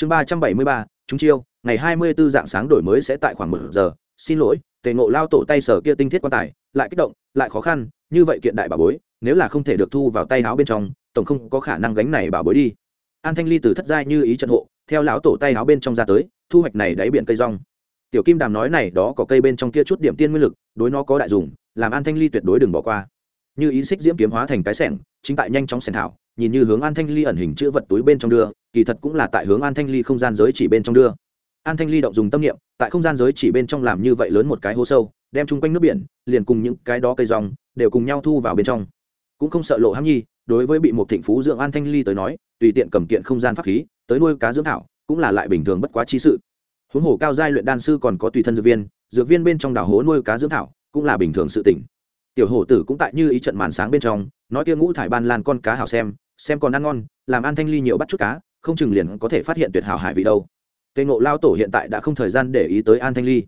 chương ba trăm bảy mươi ba, chúng chiêu, ngày hai mươi 24 dạng sáng đổi mới sẽ tại khoảng một giờ. Xin lỗi, tề ngộ lao tổ tay sở kia tinh thiết quan tài, lại kích động, lại khó khăn. Như vậy kiện đại bảo bối, nếu là không thể được thu vào tay áo bên trong, tổng không có khả năng gánh này bảo bối đi. An thanh ly từ thất giai như ý trận hộ, theo lão tổ tay áo bên trong ra tới, thu hoạch này đáy biển cây rong. Tiểu kim đàm nói này đó có cây bên trong kia chút điểm tiên nguyên lực, đối nó có đại dùng làm an thanh ly tuyệt đối đừng bỏ qua. Như ý xích diễm kiếm hóa thành cái sẻng, chính tại nhanh chóng sẻng thảo, nhìn như hướng an thanh ly ẩn hình chữ vật túi bên trong đưa kỳ thật cũng là tại hướng an thanh ly không gian giới chỉ bên trong đưa. An thanh ly động dùng tâm niệm, tại không gian giới chỉ bên trong làm như vậy lớn một cái hố sâu, đem chung quanh nước biển, liền cùng những cái đó cây rong, đều cùng nhau thu vào bên trong. Cũng không sợ lộ hãm nhi, đối với bị một thịnh phú dưỡng an thanh ly tới nói, tùy tiện cầm kiện không gian pháp khí, tới nuôi cá dưỡng thảo, cũng là lại bình thường bất quá chi sự. Huống hồ cao giai luyện đan sư còn có tùy thân dược viên dược viên bên trong đảo hố nuôi cá dưỡng thảo, cũng là bình thường sự tỉnh tiểu hổ tử cũng tại như ý trận màn sáng bên trong, nói kia ngũ thải ban lan con cá hảo xem xem còn ăn ngon, làm an thanh ly nhiều bắt chút cá không chừng liền có thể phát hiện tuyệt hảo hải vị đâu. Tề ngộ lao tổ hiện tại đã không thời gian để ý tới an thanh ly.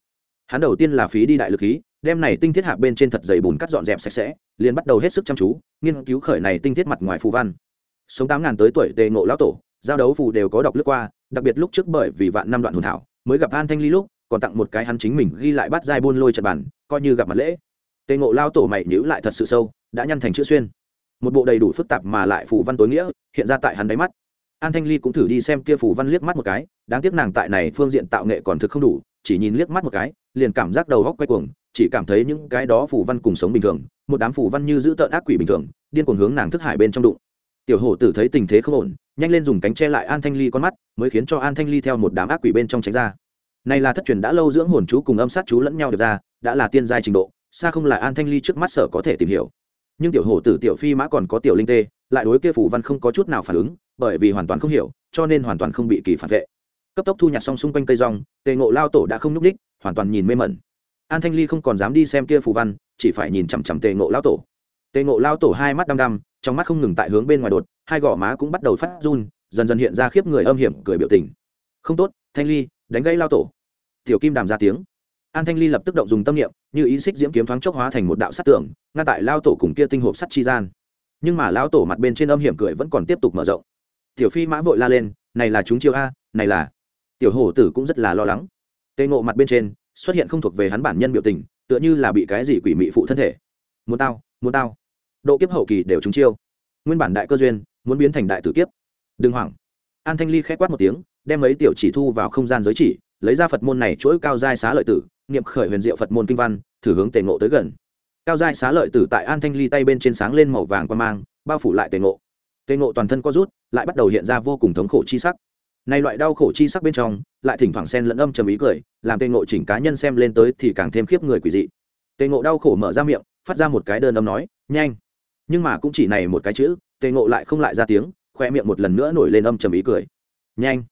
Hắn đầu tiên là phí đi đại lực khí, đem này tinh thiết hạ bên trên thật dày bùn cắt dọn dẹp sạch sẽ, liền bắt đầu hết sức chăm chú, nghiên cứu khởi này tinh thiết mặt ngoài phù văn. Sống tám ngàn tới tuổi tề ngộ lão tổ, giao đấu phù đều có đọc lướt qua, đặc biệt lúc trước bởi vì vạn năm đoạn hồn thảo, mới gặp an thanh ly lúc, còn tặng một cái hắn chính mình ghi lại bắt dai buôn lôi trật bản, coi như gặp mặt lễ. Tề ngộ lao tổ mày nhữ lại thật sự sâu, đã nhăn thành chữ xuyên. Một bộ đầy đủ phức tạp mà lại phù văn tối nghĩa, hiện ra tại hắn đáy mắt an thanh ly cũng thử đi xem kia phù văn liếc mắt một cái, đáng tiếc nàng tại này phương diện tạo nghệ còn thực không đủ, chỉ nhìn liếc mắt một cái, liền cảm giác đầu góc quay cuồng, chỉ cảm thấy những cái đó phù văn cùng sống bình thường, một đám phù văn như giữ tợn ác quỷ bình thường, điên cuồng hướng nàng thức hải bên trong đụng. Tiểu hổ tử thấy tình thế không ổn, nhanh lên dùng cánh che lại an thanh ly con mắt, mới khiến cho an thanh ly theo một đám ác quỷ bên trong tránh ra. Này là thất truyền đã lâu dưỡng hồn chú cùng âm sát chú lẫn nhau được ra, đã là tiên giai trình độ, xa không là an thanh ly trước mắt sở có thể tìm hiểu. Nhưng tiểu hổ tử tiểu phi mã còn có tiểu linh tê, lại đối kia phù văn không có chút nào phản ứng bởi vì hoàn toàn không hiểu, cho nên hoàn toàn không bị kỳ phản vệ. Cấp tốc thu nhặt xong xung quanh cây rong, tề ngộ lao tổ đã không nhúc ních hoàn toàn nhìn mê mẩn. An thanh ly không còn dám đi xem kia phù văn, chỉ phải nhìn chằm chằm tề ngộ lao tổ. Tề ngộ lao tổ hai mắt đăm đăm, trong mắt không ngừng tại hướng bên ngoài đột, hai gò má cũng bắt đầu phát run, dần dần hiện ra khiếp người âm hiểm, cười biểu tình. Không tốt, thanh ly, đánh gãy lao tổ. Tiểu kim đàm ra tiếng. An thanh ly lập tức động dùng tâm niệm, như ý xích diễm kiếm thoáng chốc hóa thành một đạo sắt tường, ngăn tại lao tổ cùng kia tinh hộp sắt chi gian. Nhưng mà lao tổ mặt bên trên âm hiểm cười vẫn còn tiếp tục mở rộng tiểu phi mã vội la lên, này là chúng chiêu a, này là. Tiểu hổ tử cũng rất là lo lắng. Tê ngộ mặt bên trên xuất hiện không thuộc về hắn bản nhân biểu tình, tựa như là bị cái gì quỷ mị phụ thân thể. Muốn tao muốn tao. Độ kiếp hậu kỳ đều chúng chiêu. Nguyên bản đại cơ duyên, muốn biến thành đại tử kiếp. Đừng hoảng. An thanh ly k h é quát một tiếng, đem mấy tiểu chỉ thu vào không gian giới chỉ, lấy ra phật môn này chuỗi cao giai xá lợi tử, niệm khởi huyền diệu phật môn kinh văn, thử hướng tề ngộ tới gần. Cao giai xá lợi tử tại an thanh ly tay bên trên sáng lên màu vàng quan mang, bao phủ lại tề ngộ tề ngộ toàn thân co rút, lại bắt đầu hiện ra vô cùng thống khổ chi sắc. Nay loại đau khổ chi sắc bên trong, lại thỉnh thoảng xen lẫn âm trầm ý cười, làm tề ngộ chỉnh cá nhân xem lên tới thì càng thêm khiếp người quỷ dị. Tề ngộ đau khổ mở ra miệng, phát ra một cái đơn âm nói, nhanh! Nhưng mà cũng chỉ này một cái chữ tề ngộ lại không lại ra tiếng, khoe miệng một lần nữa nổi lên âm trầm ý cười. Nhanh!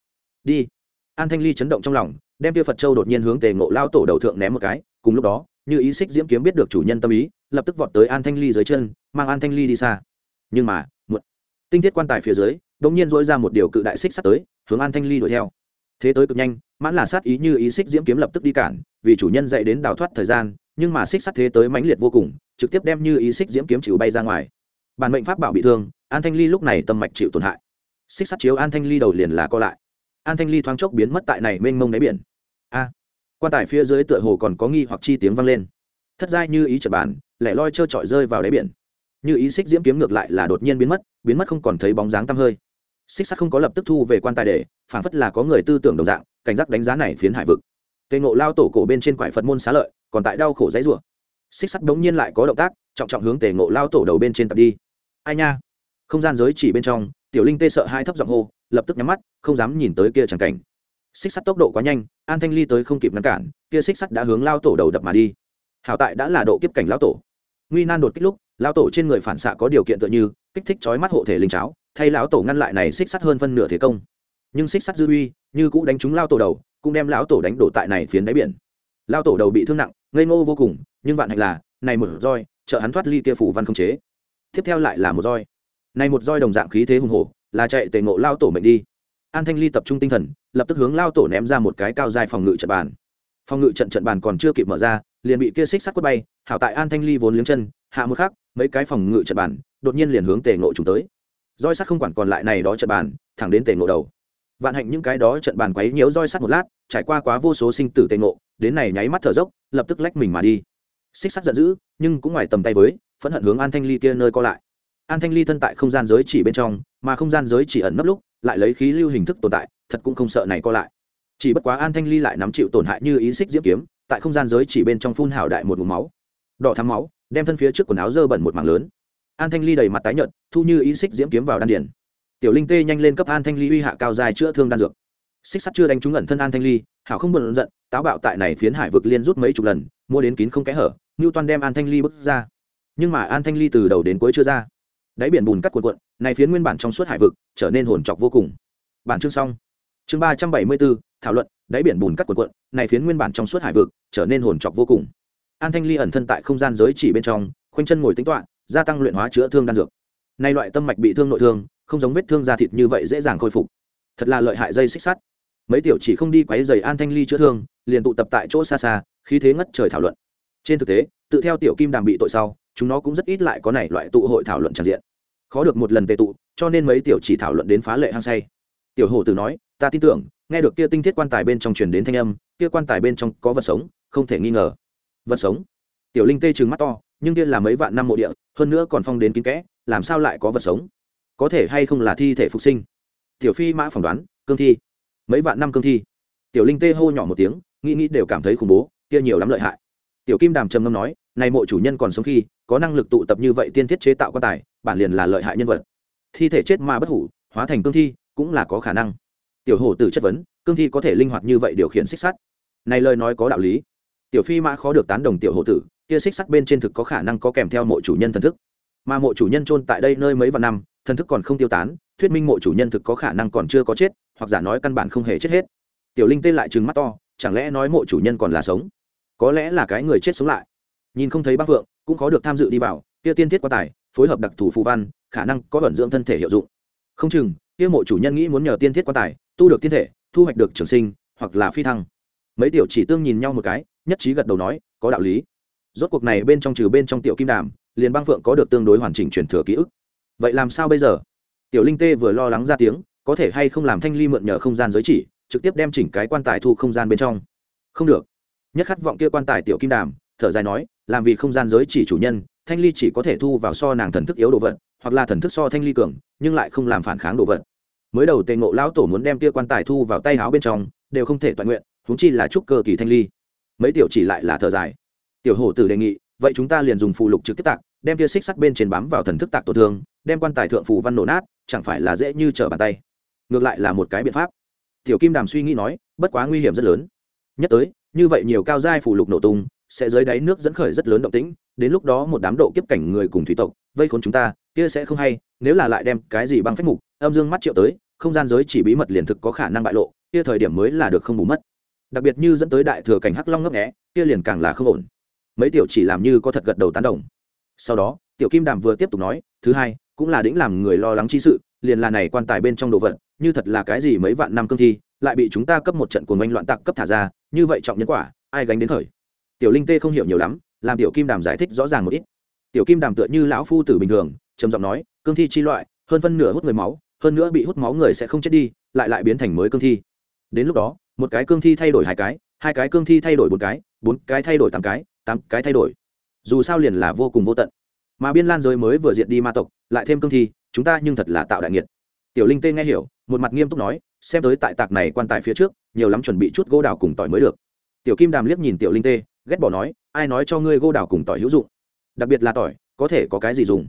Đi! An thanh ly chấn động trong lòng, đem tia phật châu đột nhiên hướng tề ngộ lao tổ đầu thượng ném một cái, cùng lúc đó, như ý xích diễm kiếm biết được chủ nhân tâm ý, lập tức vọt tới an thanh ly dưới chân, mang an thanh ly đi xa. Nhưng mà tinh thiết quan tài phía dưới đ ỗ n g nhiên dỗi ra một điều cự đại xích sắt tới, hướng an thanh ly đuổi theo. Thế tới cực nhanh, mãn là sát ý như ý xích diễm kiếm lập tức đi cản, vì chủ nhân dạy đến đào thoát thời gian, nhưng mà xích sắt thế tới mãnh liệt vô cùng, trực tiếp đem như ý xích diễm kiếm chịu bay ra ngoài. Bản mệnh pháp bảo bị thương, an thanh ly lúc này tâm mạch chịu tổn hại. Xích sắt chiếu an thanh ly đầu liền là co lại. An thanh ly thoáng chốc biến mất tại này mênh mông đáy biển. A! Quan tài phía dưới tựa hồ còn có nghi hoặc chi tiếng vang lên. Thất giai như ý chật bàn lẻ loi trơ trọi rơi vào đáy biển. Như ý xích diễm kiếm ngược lại là đột nhiên biến mất biến mất không còn thấy bóng dáng tăm hơi. Xích sắt không có lập tức thu về quan tài để phản phất là có người tư tưởng đồng dạng, cảnh giác đánh giá này phiến hải vực. Tề ngộ lao tổ cổ bên trên quải phật môn xá lợi, còn tại đau khổ dãy rủa. Xích sắt đống nhiên lại có động tác, trọng trọng hướng tề ngộ lao tổ đầu bên trên tập đi. Ai nha? Không gian giới chỉ bên trong, tiểu linh tê sợ hai thấp giọng hô, lập tức nhắm mắt, không dám nhìn tới kia chẳng cảnh. Xích sắt tốc độ quá nhanh, an thanh ly tới không kịp ngăn cản, kia xích sắt đã hướng lao tổ đầu đập mà đi. Hảo tại đã là độ kiếp cảnh lao tổ. Nguy nan đột kích lúc lão tổ trên người phản xạ có điều kiện tựa như, kích thích chói mắt hộ thể linh cháo, thay lão tổ ngăn lại này xích sắt hơn phân nửa thế công. Nhưng xích sắt dư uy, như cũ đánh trúng lao tổ đầu, cũng đem lão tổ đánh đổ tại này phiến đáy biển. Lao tổ đầu bị thương nặng, ngây ngô vô cùng, nhưng vạn hạnh là, này một roi, trợ hắn thoát ly kia phủ văn không chế. Tiếp theo lại là một roi. Này một roi đồng dạng khí thế hùng hổ, là chạy tề ngộ lao tổ mệnh đi. An thanh ly tập trung tinh thần, lập tức hướng lao tổ ném ra một cái cao dài phòng ngự trận bàn. Phòng ngự trận trận bàn còn chưa kịp mở ra, liền bị kia xích sắt quất bay, hảo tại an thanh ly vốn liếng chân hạ một khắc, mấy cái phòng ngự trận bàn đột nhiên liền hướng tề ngộ trùng tới. Roi sắt không quản còn lại này đó trận bàn, thẳng đến tề ngộ đầu. Vạn hạnh những cái đó trận bàn quấy nhiễu roi sắt một lát, trải qua quá vô số sinh tử tề ngộ, đến này nháy mắt thở dốc, lập tức lách mình mà đi. Xích sắt giận dữ, nhưng cũng ngoài tầm tay với, phẫn hận hướng an thanh ly kia nơi co lại. An thanh ly thân tại không gian giới chỉ bên trong, mà không gian giới chỉ ẩn nấp lúc, lại lấy khí lưu hình thức tồn tại, thật cũng không sợ này co lại. Chỉ bất quá an thanh ly lại nắm chịu tổn hại như ý xích diễm kiếm, tại không gian giới chỉ bên trong phun hảo đại một ngụm máu. Đỏ thắm máu đem thân phía trước quần áo dơ bẩn một mảng lớn. An thanh ly đầy mặt tái nhợt, thu như ý xích diễm kiếm vào đan điển tiểu linh tê nhanh lên cấp an thanh ly uy hạ cao dài chữa thương đan dược. Xích sắt chưa đánh trúng ẩn thân an thanh ly, hảo không buồn giận, táo bạo tại này phiến hải vực liên rút mấy chục lần, mua đến kín không kẽ hở ngưu toàn đem an thanh ly bước ra. Nhưng mà an thanh ly từ đầu đến cuối chưa ra. Đáy biển bùn cắt cuộn cuộn, này phiến nguyên bản trong suốt hải vực, trở nên hồn trọc vô cùng. Bản chương xong. Chương ba trăm bảy mươi bốn, thảo luận, đáy biển bùn cắt cuộn cuộn, này phiến nguyên bản trong suốt hải vực, trở nên hồn trọc vô cùng an thanh ly ẩn thân tại không gian giới chỉ bên trong, khoanh chân ngồi tính toạ gia tăng luyện hóa chữa thương đan dược. Nay loại tâm mạch bị thương nội thương, không giống vết thương da thịt như vậy dễ dàng khôi phục. Thật là lợi hại dây xích sắt. Mấy tiểu chỉ không đi quấy giày an thanh ly chữa thương, liền tụ tập tại chỗ xa xa, khí thế ngất trời thảo luận. Trên thực tế, tự theo tiểu kim đàm bị tội sau, chúng nó cũng rất ít lại có này loại tụ hội thảo luận tràn diện. Khó được một lần tệ tụ, cho nên mấy tiểu chỉ thảo luận đến phá lệ hăng say. Tiểu hổ tử nói, ta tin tưởng, nghe được kia tinh thiết quan tài bên trong truyền đến thanh âm, kia quan tài bên trong có vật sống, không thể nghi ngờ vật sống. Tiểu linh tê trừng mắt to, nhưng kia là mấy vạn năm mộ địa, hơn nữa còn phong đến kín kẽ, làm sao lại có vật sống? Có thể hay không là thi thể phục sinh? Tiểu phi mã phỏng đoán, cương thi. Mấy vạn năm cương thi. Tiểu linh tê hô nhỏ một tiếng, nghĩ nghĩ đều cảm thấy khủng bố, kia nhiều lắm lợi hại. Tiểu kim đàm trầm ngâm nói, này mộ chủ nhân còn sống khi, có năng lực tụ tập như vậy tiên thiết chế tạo quan tài, bản liền là lợi hại nhân vật. Thi thể chết mà bất hủ, hóa thành cương thi, cũng là có khả năng. Tiểu hổ tử chất vấn, cương thi có thể linh hoạt như vậy điều khiển xích sắt? Này lời nói có đạo lý tiểu phi mã khó được tán đồng tiểu hộ tử, kia xích sắt bên trên thực có khả năng có kèm theo mộ chủ nhân thần thức. Mà mộ chủ nhân chôn tại đây nơi mấy vạn năm, thần thức còn không tiêu tán, thuyết minh mộ chủ nhân thực có khả năng còn chưa có chết, hoặc giả nói căn bản không hề chết hết. Tiểu linh tê lại trừng mắt to, chẳng lẽ nói mộ chủ nhân còn là sống? Có lẽ là cái người chết sống lại. Nhìn không thấy bác vượng, cũng có được tham dự đi vào, kia tiên thiết quá tài, phối hợp đặc thù phù văn, khả năng có vận dưỡng thân thể hiệu dụng. Không chừng, kia mộ chủ nhân nghĩ muốn nhờ tiên thiết quá tài, tu được tiên thể, thu hoạch được trường sinh, hoặc là phi thăng. Mấy tiểu chỉ tương nhìn nhau một cái nhất trí gật đầu nói, có đạo lý. Rốt cuộc này bên trong trừ bên trong tiểu kim đàm, liền băng phượng có được tương đối hoàn chỉnh truyền thừa ký ức. Vậy làm sao bây giờ? Tiểu linh tê vừa lo lắng ra tiếng, có thể hay không làm thanh ly mượn nhờ không gian giới chỉ, trực tiếp đem chỉnh cái quan tài thu không gian bên trong? Không được. Nhất khát vọng kia quan tài tiểu kim đàm, thở dài nói, làm vì không gian giới chỉ chủ nhân, thanh ly chỉ có thể thu vào so nàng thần thức yếu đồ vật, hoặc là thần thức so thanh ly cường, nhưng lại không làm phản kháng đồ vật. Mới đầu tề ngộ lão tổ muốn đem kia quan tài thu vào tay áo bên trong, đều không thể toàn nguyện, huống chi là chúc cơ kỳ thanh ly mấy tiểu chỉ lại là thở dài. Tiểu hổ tử đề nghị, vậy chúng ta liền dùng phù lục trực tiếp tạc, đem kia xích sắt bên trên bám vào thần thức tạc tổn thương, đem quan tài thượng phù văn nổ nát, chẳng phải là dễ như trở bàn tay. Ngược lại là một cái biện pháp. Tiểu kim đàm suy nghĩ nói, bất quá nguy hiểm rất lớn. Nhất tới, như vậy nhiều cao giai phù lục nổ tung, sẽ dưới đáy nước dẫn khởi rất lớn động tĩnh, đến lúc đó một đám độ kiếp cảnh người cùng thủy tộc, vây khốn chúng ta, kia sẽ không hay, nếu là lại đem cái gì băng phách mục, âm dương mắt triệu tới, không gian giới chỉ bí mật liền thực có khả năng bại lộ, kia thời điểm mới là được không bù mất đặc biệt như dẫn tới đại thừa cảnh hắc long ngấp nghé, kia liền càng là không ổn. Mấy tiểu chỉ làm như có thật gật đầu tán đồng. Sau đó, tiểu kim đàm vừa tiếp tục nói, thứ hai, cũng là đĩnh làm người lo lắng chi sự, liền là này quan tài bên trong đồ vật, như thật là cái gì mấy vạn năm cương thi, lại bị chúng ta cấp một trận của oanh loạn tặc cấp thả ra, như vậy trọng nhân quả, ai gánh đến khởi tiểu linh tê không hiểu nhiều lắm, làm tiểu kim đàm giải thích rõ ràng một ít. Tiểu kim đàm tựa như lão phu tử bình thường, trầm giọng nói, cương thi chi loại, hơn phân nửa hút người máu, hơn nữa bị hút máu người sẽ không chết đi, lại lại biến thành mới cương thi. Đến lúc đó một cái cương thi thay đổi hai cái hai cái cương thi thay đổi bốn cái bốn cái thay đổi tám cái tám cái thay đổi. Dù sao liền là vô cùng vô tận. Mà biên lan giới mới vừa diệt đi ma tộc, lại thêm cương thi, chúng ta nhưng thật là tạo đại nghiệt. Tiểu linh tê nghe hiểu, một mặt nghiêm túc nói, xem tới tại tạc này quan tài phía trước, nhiều lắm chuẩn bị chút gỗ đào cùng tỏi mới được. Tiểu kim đàm liếc nhìn tiểu linh tê, ghét bỏ nói, ai nói cho ngươi gỗ đào cùng tỏi hữu dụng? Đặc biệt là tỏi, có thể có cái gì dùng?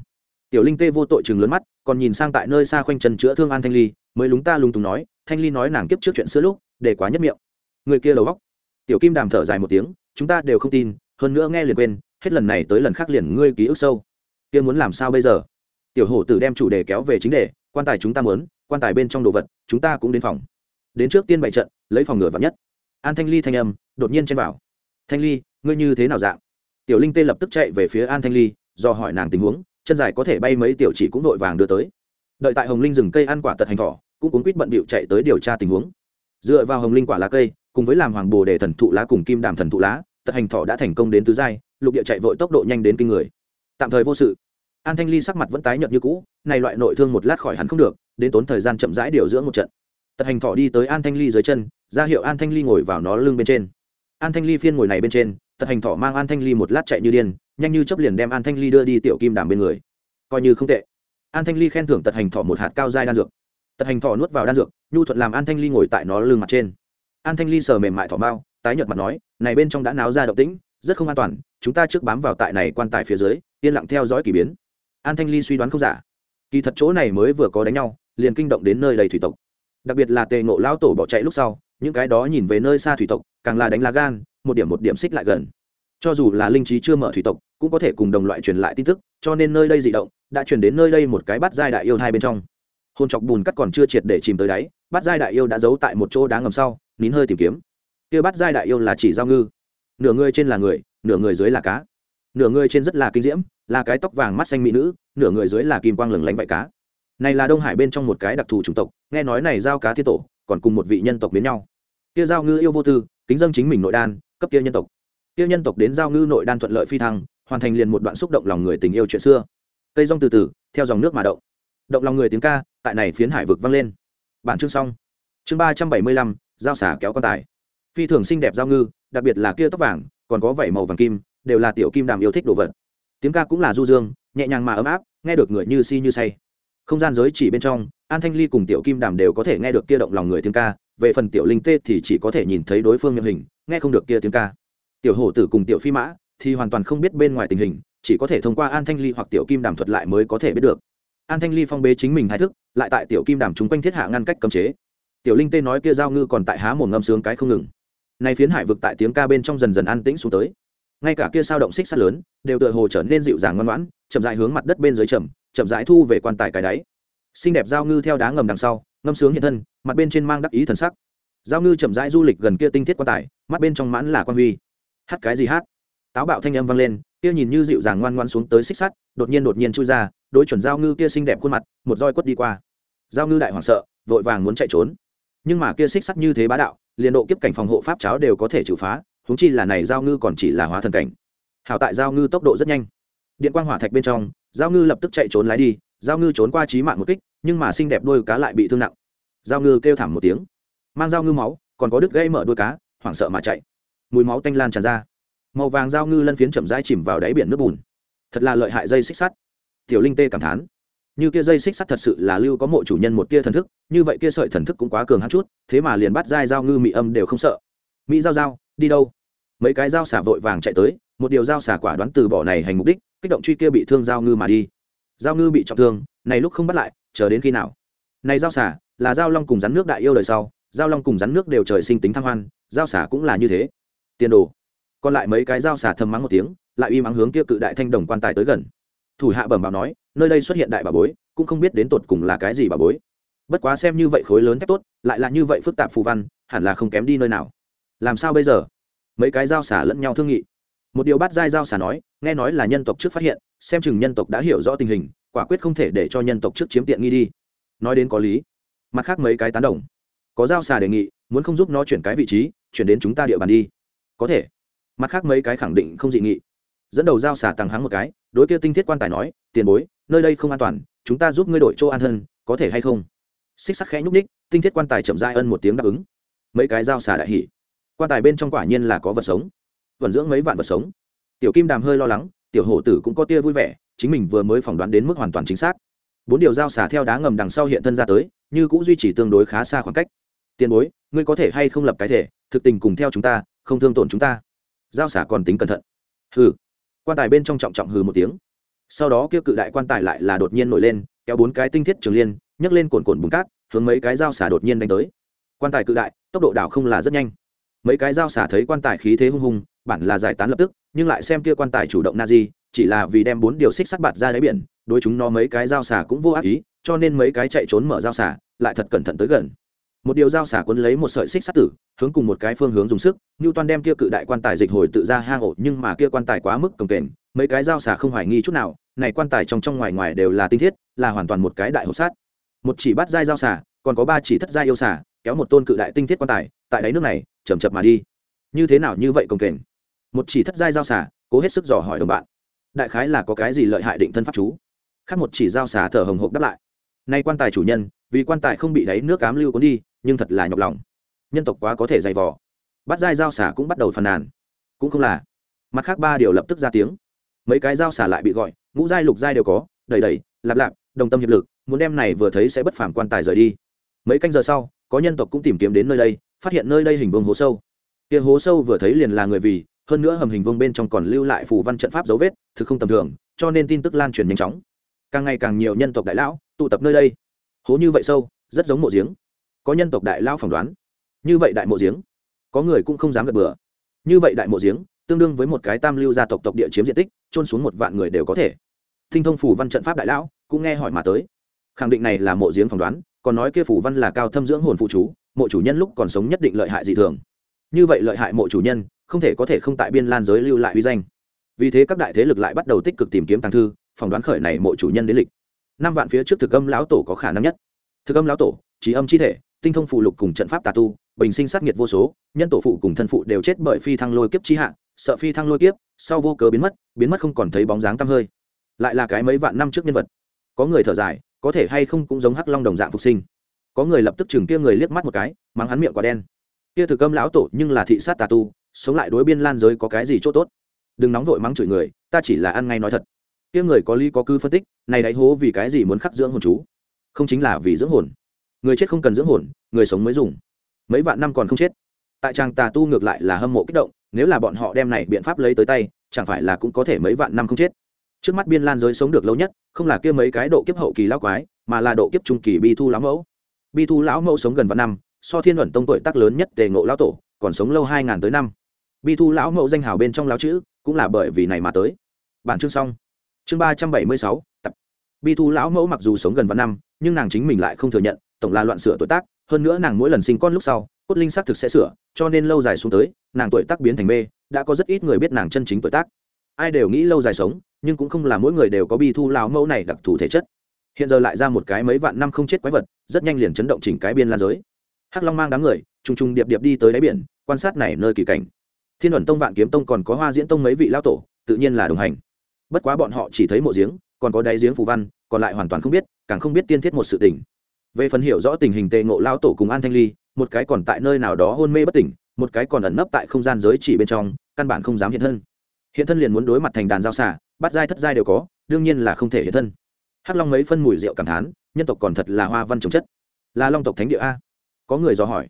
Tiểu linh tê vô tội chừng lớn mắt còn nhìn sang tại nơi xa khoanh chân chữa thương an thanh ly, mới lúng ta lung túng nói, thanh ly nói nàng kiếp trước chuyện xưa lúc, để quá nhất miệng. Người kia đầu góc tiểu kim đàm thở dài một tiếng, chúng ta đều không tin, hơn nữa nghe liền quên, hết lần này tới lần khác liền ngươi ký ức sâu. Kia muốn làm sao bây giờ? Tiểu hổ tử đem chủ đề kéo về chính đề, quan tài chúng ta muốn, quan tài bên trong đồ vật, chúng ta cũng đến phòng. Đến trước tiên bày trận, lấy phòng ngừa vắn nhất. An thanh ly thanh âm đột nhiên chen vào. Thanh ly, ngươi như thế nào dạng? Tiểu linh tê lập tức chạy về phía an thanh ly, do hỏi nàng tình huống chân dài có thể bay mấy tiểu chỉ cũng vội vàng đưa tới. Đợi tại hồng linh rừng cây ăn quả tật hành thỏ, cũng cuốn quýt bận bịu chạy tới điều tra tình huống. Dựa vào hồng linh quả lá cây, cùng với làm hoàng bồ đề thần thụ lá cùng kim đàm thần thụ lá, tật hành thỏ đã thành công đến tứ giai, lục địa chạy vội tốc độ nhanh đến kinh người. Tạm thời vô sự. An thanh ly sắc mặt vẫn tái nhợt như cũ, này loại nội thương một lát khỏi hắn không được, đến tốn thời gian chậm rãi điều dưỡng một trận. Tật hành thọ đi tới an thanh ly dưới chân, ra hiệu an thanh ly ngồi vào nó lưng bên trên. An thanh ly phiên ngồi này bên trên tật hành thọ mang an thanh ly một lát chạy như điên, nhanh như chấp liền đem an thanh ly đưa đi tiểu kim đàm bên người. Coi như không tệ. An thanh ly khen thưởng tật hành thọ một hạt cao dai đan dược. Tật hành thọ nuốt vào đan dược, nhu thuận làm an thanh ly ngồi tại nó lưng mặt trên. An thanh ly sờ mềm mại thỏ bao tái nhợt mặt nói, này bên trong đã náo ra động tĩnh, rất không an toàn, chúng ta trước bám vào tại này quan tài phía dưới, yên lặng theo dõi k ỳ biến. An thanh ly suy đoán không giả. Kỳ thật chỗ này mới vừa có đánh nhau, liền kinh động đến nơi đầy thủy tộc. Đặc biệt là tề ngộ lao tổ bỏ chạy lúc sau, những cái đó nhìn về nơi xa thủy tộc, càng là đánh lá gan một điểm một điểm xích lại gần. Cho dù là linh trí chưa mở thủy tộc, cũng có thể cùng đồng loại truyền lại tin tức, cho nên nơi đây dị động, đã truyền đến nơi đây một cái bắt giai đại yêu hai bên trong. Hôn chọc bùn cắt còn chưa triệt để chìm tới đáy bắt giai đại yêu đã giấu tại một chỗ đá ngầm sau, nín hơi tìm kiếm. Kia bắt giai đại yêu là chỉ giao ngư. Nửa người trên là người, nửa người dưới là cá. Nửa người trên rất là kinh diễm, là cái tóc vàng mắt xanh mỹ nữ, nửa người dưới là kim quang lừng lánh vậy cá. Này là đông hải bên trong một cái đặc thù chủng tộc, nghe nói này giao cá thiên tổ, còn cùng một vị nhân tộc biến nhau. Kia giao ngư yêu vô tư, kính dân chính mình nội đan cấp kia nhân tộc. Kia nhân tộc đến giao ngư nội đan thuận lợi phi thăng, hoàn thành liền một đoạn xúc động lòng người tình yêu chuyện xưa. Cây rong từ từ, theo dòng nước mà động. Động lòng người tiếng ca, tại này phiến hải vực vang lên. Bản chương xong. Chương ba trăm bảy mươi lăm, giao xả kéo con tải. phi thường xinh đẹp giao ngư, đặc biệt là kia tóc vàng, còn có vảy màu vàng kim, đều là tiểu kim đàm yêu thích đồ vật. Tiếng ca cũng là du dương, nhẹ nhàng mà ấm áp, nghe được người như si như say. Không gian giới chỉ bên trong, an thanh ly cùng tiểu kim đàm đều có thể nghe được kia động lòng người tiếng ca, về phần tiểu linh tê thì chỉ có thể nhìn thấy đối phương miệng hình nghe không được kia tiếng ca. Tiểu hổ tử cùng tiểu phi mã thì hoàn toàn không biết bên ngoài tình hình, chỉ có thể thông qua an thanh ly hoặc tiểu kim đàm thuật lại mới có thể biết được. An thanh ly phong bế chính mình hai thức, lại tại tiểu kim đàm chúng quanh thiết hạ ngăn cách cấm chế. Tiểu linh tê nói kia giao ngư còn tại há mồm ngâm sướng cái không ngừng. Nay phiến hải vực tại tiếng ca bên trong dần dần an tĩnh xuống tới. Ngay cả kia sao động xích sắt lớn đều tựa hồ trở nên dịu dàng ngoan ngoãn, chậm rãi hướng mặt đất bên dưới chậm chậm rãi thu về quan tài cái đáy. Xinh đẹp giao ngư theo đá ngầm đằng sau, ngâm sướng hiện thân, mặt bên trên mang đắc ý thần sắc giao ngư chậm rãi du lịch gần kia tinh thiết quan tài, mắt bên trong mãn là quan huy. Hát cái gì hát? Táo bạo thanh âm vang lên, kia nhìn như dịu dàng ngoan ngoan xuống tới xích sắt, đột nhiên đột nhiên chui ra, đối chuẩn giao ngư kia xinh đẹp khuôn mặt, một roi quất đi qua. Giao ngư đại hoảng sợ, vội vàng muốn chạy trốn. Nhưng mà kia xích sắt như thế bá đạo, liền độ kiếp cảnh phòng hộ pháp cháo đều có thể chịu phá húng chi là này giao ngư còn chỉ là hóa thần cảnh. Hảo tại giao ngư tốc độ rất nhanh. Điện quang hỏa thạch bên trong, giao ngư lập tức chạy trốn lái đi, giao ngư trốn qua trí mạng một kích, nhưng mà xinh đẹp đôi cá lại bị thương nặng. Giao ngư kêu thảm một tiếng mang dao ngư máu còn có đứt gây mở đôi cá hoảng sợ mà chạy. Mùi máu tanh lan tràn ra. Màu vàng dao ngư lân phiến chậm rãi chìm vào đáy biển nước bùn. Thật là lợi hại dây xích sắt. Tiểu linh tê cảm thán. Như kia dây xích sắt thật sự là lưu có mộ chủ nhân một tia thần thức như vậy kia sợi thần thức cũng quá cường hắn chút thế mà liền bắt dai dao ngư mị âm đều không sợ. Mỹ dao dao, đi đâu? Mấy cái dao xả vội vàng chạy tới một điều dao xả quả đoán từ bỏ này hành mục đích kích động truy kia bị thương dao ngư mà đi. Dao ngư bị trọng thương này lúc không bắt lại chờ đến khi nào? Này dao xả là dao long cùng rắn nước đại yêu đời sau giao long cùng rắn nước đều trời sinh tính tham hoan, giao xả cũng là như thế. Tiền đồ. Còn lại mấy cái giao xả thầm mắng một tiếng, lại uy mắng hướng kia cự đại thanh đồng quan tài tới gần. Thủ hạ bẩm bảo nói, nơi đây xuất hiện đại bà bối, cũng không biết đến tột cùng là cái gì bà bối. Bất quá xem như vậy khối lớn thép tốt, lại là như vậy phức tạp phù văn, hẳn là không kém đi nơi nào. Làm sao bây giờ? Mấy cái giao xả lẫn nhau thương nghị. Một điều bắt dai giao xả nói, nghe nói là nhân tộc trước phát hiện, xem chừng nhân tộc đã hiểu rõ tình hình, quả quyết không thể để cho nhân tộc trước chiếm tiện nghi đi. Nói đến có lý. Mặt khác mấy cái tán đồng có giao xà đề nghị, muốn không giúp nó chuyển cái vị trí, chuyển đến chúng ta địa bàn đi. Có thể. Mặt khác mấy cái khẳng định không dị nghị. Dẫn đầu giao xà tăng hắng một cái, đối kia tinh thiết quan tài nói, tiền bối, nơi đây không an toàn, chúng ta giúp ngươi đổi chỗ an thân, có thể hay không? Xích sắc khẽ nhúc ních tinh thiết quan tài chậm dai ân một tiếng đáp ứng. Mấy cái dao xà đại hỉ. Quan tài bên trong quả nhiên là có vật sống. Vận dưỡng mấy vạn vật sống. Tiểu kim đàm hơi lo lắng, tiểu hổ tử cũng có tia vui vẻ, chính mình vừa mới phỏng đoán đến mức hoàn toàn chính xác. Bốn điều dao xà theo đá ngầm đằng sau hiện thân ra tới, như cũng duy trì tương đối khá xa khoảng cách tiền bối, ngươi có thể hay không lập cái thể, thực tình cùng theo chúng ta, không thương tổn chúng ta. Giao xả còn tính cẩn thận. Hừ. Quan tài bên trong trọng trọng hừ một tiếng. Sau đó kia cự đại quan tài lại là đột nhiên nổi lên, kéo bốn cái tinh thiết trường liên, nhấc lên cồn cồn bùn cát, hướng mấy cái dao xả đột nhiên đánh tới. Quan tài cự đại, tốc độ đảo không là rất nhanh. Mấy cái dao xả thấy quan tài khí thế hung hùng, bản là giải tán lập tức, nhưng lại xem kia quan tài chủ động na di, chỉ là vì đem bốn điều xích sắt bạt ra đáy biển, đối chúng nó mấy cái dao xả cũng vô ác ý, cho nên mấy cái chạy trốn mở dao xả, lại thật cẩn thận tới gần một điều dao xả cuốn lấy một sợi xích sắt tử, hướng cùng một cái phương hướng dùng sức như toàn đem kia cự đại quan tài dịch hồi tự ra hang ổ, nhưng mà kia quan tài quá mức cồng kềnh, mấy cái dao xả không hoài nghi chút nào, này quan tài trong trong ngoài ngoài đều là tinh thiết, là hoàn toàn một cái đại hộp sát một chỉ bắt dai dao xả, còn có ba chỉ thất dai yêu xả, kéo một tôn cự đại tinh thiết quan tài, tại đáy nước này chầm chập mà đi. Như thế nào như vậy công kềnh? Một chỉ thất giai dao xả, cố hết sức dò hỏi đồng bạn. Đại khái là có cái gì lợi hại định thân pháp chú? Khác một chỉ dao xả thở hồng hộc đáp lại nay quan tài chủ nhân, vì quan tài không bị đáy nước cám lưu cuốn đi, nhưng thật là nhọc lòng. Nhân tộc quá có thể dày vò. Bắt dai giao xả cũng bắt đầu phàn nàn. Cũng không là. Mặt khác ba điều lập tức ra tiếng. Mấy cái giao xả lại bị gọi, ngũ giai, lục giai đều có, đầy đầy, lạp lạp, đồng tâm hiệp lực, muốn đem này vừa thấy sẽ bất phản quan tài rời đi. Mấy canh giờ sau, có nhân tộc cũng tìm kiếm đến nơi đây, phát hiện nơi đây hình vương hố sâu. Kia hố sâu vừa thấy liền là người vì, hơn nữa hầm hình vương bên trong còn lưu lại phù văn trận pháp dấu vết, thực không tầm thường, cho nên tin tức lan truyền nhanh chóng càng ngày càng nhiều nhân tộc đại lão tụ tập nơi đây. Hố như vậy sâu, rất giống mộ giếng. Có nhân tộc đại lão phỏng đoán. Như vậy đại mộ giếng, có người cũng không dám gật bừa. Như vậy đại mộ giếng, tương đương với một cái tam lưu gia tộc tộc địa chiếm diện tích trôn xuống một vạn người đều có thể. Thinh thông phủ văn trận pháp đại lão cũng nghe hỏi mà tới. Khẳng định này là mộ giếng phỏng đoán, còn nói kia phủ văn là cao thâm dưỡng hồn phụ chú, mộ chủ nhân lúc còn sống nhất định lợi hại dị thường. Như vậy lợi hại mộ chủ nhân, không thể có thể không tại biên lan giới lưu lại uy danh. Vì thế các đại thế lực lại bắt đầu tích cực tìm kiếm tăng thư phỏng đoán khởi này mộ chủ nhân đến lịch. Năm vạn phía trước thực âm lão tổ có khả năng nhất. Thực âm lão tổ, trí âm chi thể, tinh thông phụ lục cùng trận pháp tà tu, bình sinh sát nghiệt vô số, nhân tổ phụ cùng thân phụ đều chết bởi phi thăng lôi kiếp chi hạ, sợ phi thăng lôi kiếp, sau vô cớ biến mất biến mất không còn thấy bóng dáng tăm hơi. Lại là cái mấy vạn năm trước nhân vật. Có người thở dài, có thể hay không cũng giống hắc long đồng dạng phục sinh. Có người lập tức chừng kia người liếc mắt một cái, mắng hắn miệng quả đen. Kia thực âm lão tổ nhưng là thị sát tà tu, sống lại đối biên lan giới có cái gì chỗ tốt? Đừng nóng vội mắng chửi người, ta chỉ là ăn ngay nói thật kia người có lý có cư phân tích, này đáy hố vì cái gì muốn khắc dưỡng hồn chú? Không chính là vì dưỡng hồn. Người chết không cần dưỡng hồn, người sống mới dùng. Mấy vạn năm còn không chết. Tại trang tà tu ngược lại là hâm mộ kích động, nếu là bọn họ đem này biện pháp lấy tới tay, chẳng phải là cũng có thể mấy vạn năm không chết? Trước mắt biên lan giới sống được lâu nhất, không là kia mấy cái độ kiếp hậu kỳ lão quái, mà là độ kiếp trung kỳ bi thu lão mẫu. Bi thu lão mẫu sống gần vạn năm, so thiên luận tông tuổi tác lớn nhất tề ngộ lão tổ, còn sống lâu hai ngàn tới năm. Bi thu lão mẫu danh hào bên trong lão chữ, cũng là bởi vì này mà tới. Bản chương xong chương ba trăm bảy mươi sáu, tập. Bi thu lão mẫu mặc dù sống gần vạn năm, nhưng nàng chính mình lại không thừa nhận, tổng là loạn sửa tuổi tác, hơn nữa nàng mỗi lần sinh con lúc sau, cốt linh xác thực sẽ sửa, cho nên lâu dài xuống tới, nàng tuổi tác biến thành mê, đã có rất ít người biết nàng chân chính tuổi tác. Ai đều nghĩ lâu dài sống, nhưng cũng không là mỗi người đều có bi thu lão mẫu này đặc thù thể chất. Hiện giờ lại ra một cái mấy vạn năm không chết quái vật, rất nhanh liền chấn động chỉnh cái biên lan giới. Hắc long mang đám người, trùng trùng điệp điệp đi tới đáy biển, quan sát này nơi kỳ cảnh. Thiên ẩn tông vạn kiếm tông còn có hoa diễn tông mấy vị lao tổ, tự nhiên là đồng hành bất quá bọn họ chỉ thấy mộ giếng, còn có đáy giếng phù văn, còn lại hoàn toàn không biết, càng không biết tiên thiết một sự tình. Về phần hiểu rõ tình hình tề ngộ lao tổ cùng an thanh ly, một cái còn tại nơi nào đó hôn mê bất tỉnh, một cái còn ẩn nấp tại không gian giới chỉ bên trong, căn bản không dám hiện thân. Hiện thân liền muốn đối mặt thành đàn giao xả bắt dai thất dai đều có, đương nhiên là không thể hiện thân. Hắc long mấy phân mùi rượu cảm thán, nhân tộc còn thật là hoa văn trồng chất. Là long tộc thánh địa a. Có người dò hỏi.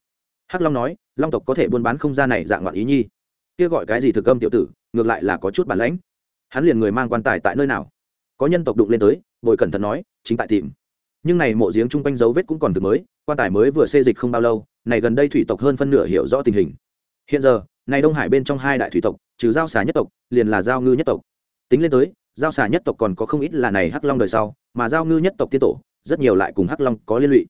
Hắc long nói, long tộc có thể buôn bán không gian này dạng loạn ý nhi. Kia gọi cái gì thực âm tiểu tử, ngược lại là có chút bản lãnh hắn liền người mang quan tài tại nơi nào? Có nhân tộc đụng lên tới, bồi cẩn thận nói, chính tại tìm. Nhưng này mộ giếng chung quanh dấu vết cũng còn thực mới, quan tài mới vừa xê dịch không bao lâu, này gần đây thủy tộc hơn phân nửa hiểu rõ tình hình. Hiện giờ, này đông hải bên trong hai đại thủy tộc, trừ giao xà nhất tộc, liền là giao ngư nhất tộc. Tính lên tới, giao xà nhất tộc còn có không ít là này hắc long đời sau, mà giao ngư nhất tộc tiên tổ, rất nhiều lại cùng hắc long có liên lụy.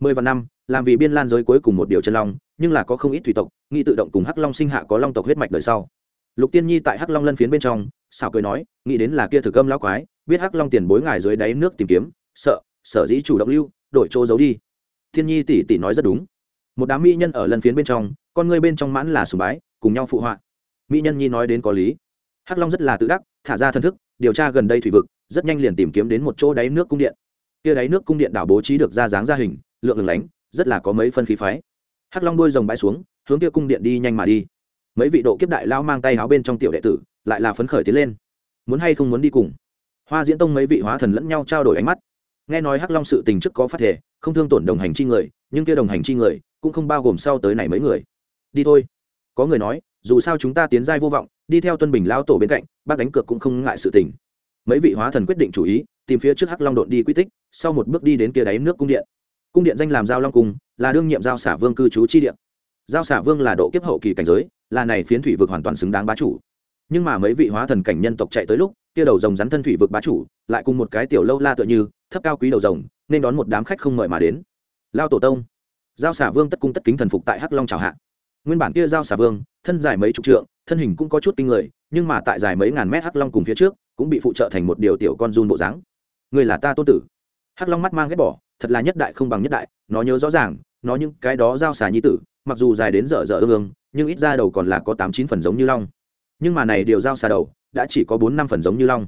Mười vạn năm, làm vì biên lan giới cuối cùng một điều chân long, nhưng là có không ít thủy tộc, nghĩ tự động cùng hắc long sinh hạ có long tộc huyết mạch đời sau. Lục tiên nhi tại hắc long lân phiến bên trong xảo cười nói, nghĩ đến là kia thực âm lão quái, biết hắc long tiền bối ngài dưới đáy nước tìm kiếm, sợ, sở dĩ chủ động lưu, đổi chỗ giấu đi. Thiên nhi tỷ tỷ nói rất đúng. Một đám mỹ nhân ở lân phiến bên trong, con người bên trong mãn là sùng bái, cùng nhau phụ họa. Mỹ nhân nhi nói đến có lý. Hắc long rất là tự đắc, thả ra thân thức, điều tra gần đây thủy vực, rất nhanh liền tìm kiếm đến một chỗ đáy nước cung điện. Kia đáy nước cung điện đảo bố trí được ra dáng ra hình, lượng lừng lánh, rất là có mấy phân khí phái. Hắc long đuôi rồng bãi xuống, hướng kia cung điện đi nhanh mà đi. Mấy vị độ kiếp đại lao mang tay áo bên trong tiểu đệ tử lại là phấn khởi tiến lên. Muốn hay không muốn đi cùng? Hoa diễn tông mấy vị hóa thần lẫn nhau trao đổi ánh mắt. Nghe nói hắc long sự tình trước có phát thể, không thương tổn đồng hành chi người, nhưng kia đồng hành chi người cũng không bao gồm sau tới này mấy người. Đi thôi. Có người nói, dù sao chúng ta tiến giai vô vọng, đi theo tuân bình lao tổ bên cạnh, bác đánh cược cũng không ngại sự tình. Mấy vị hóa thần quyết định chủ ý, tìm phía trước hắc long đột đi quy tích, sau một bước đi đến kia đáy nước cung điện. Cung điện danh làm giao long cung, là đương nhiệm giao xả vương cư trú chi điện giao xả vương là độ kiếp hậu kỳ cảnh giới, là này phiến thủy vực hoàn toàn xứng đáng bá chủ nhưng mà mấy vị hóa thần cảnh nhân tộc chạy tới lúc, kia đầu rồng rắn thân thủy vực bá chủ, lại cùng một cái tiểu lâu la tựa như, thấp cao quý đầu rồng, nên đón một đám khách không mời mà đến. Lao tổ tông, giao xả vương tất cung tất kính thần phục tại hắc long chào hạ. Nguyên bản kia giao xả vương, thân dài mấy chục trượng, thân hình cũng có chút kinh người, nhưng mà tại dài mấy ngàn mét hắc long cùng phía trước, cũng bị phụ trợ thành một điều tiểu con run bộ dáng. Người là ta tôn tử. Hắc long mắt mang ghét bỏ, thật là nhất đại không bằng nhất đại, nó nhớ rõ ràng, nó những cái đó giao xà nhi tử, mặc dù dài đến dở dở ương ương, nhưng ít ra đầu còn là có tám chín phần giống như long nhưng mà này điều giao xà đầu, đã chỉ có bốn năm phần giống như long.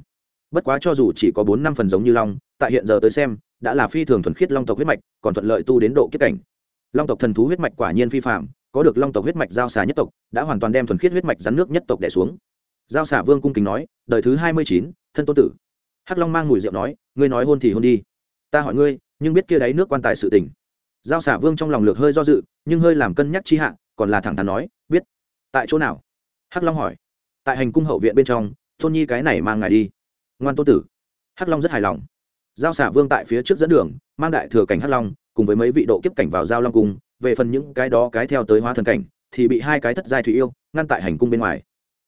Bất quá cho dù chỉ có bốn năm phần giống như long, tại hiện giờ tới xem, đã là phi thường thuần khiết long tộc huyết mạch, còn thuận lợi tu đến độ kiếp cảnh. Long tộc thần thú huyết mạch quả nhiên phi phạm có được long tộc huyết mạch giao xà nhất tộc, đã hoàn toàn đem thuần khiết huyết mạch rắn nước nhất tộc đẻ xuống. Giao xà vương cung kính nói, đời thứ hai mươi chín, thân tôn tử. Hắc long mang mùi rượu nói, ngươi nói hôn thì hôn đi. Ta hỏi ngươi, nhưng biết kia đáy nước quan tài sự tình. Giao xả vương trong lòng lược hơi do dự, nhưng hơi làm cân nhắc chi hạ, còn là thẳng thắn nói, biết. Tại chỗ nào? Hắc long hỏi tại hành cung hậu viện bên trong, tôn nhi cái này mang ngài đi. Ngoan tôn tử. Hắc long rất hài lòng. Giao xả vương tại phía trước dẫn đường, mang đại thừa cảnh hắc long, cùng với mấy vị độ kiếp cảnh vào giao long cung, về phần những cái đó cái theo tới hóa thần cảnh, thì bị hai cái thất giai thủy yêu, ngăn tại hành cung bên ngoài.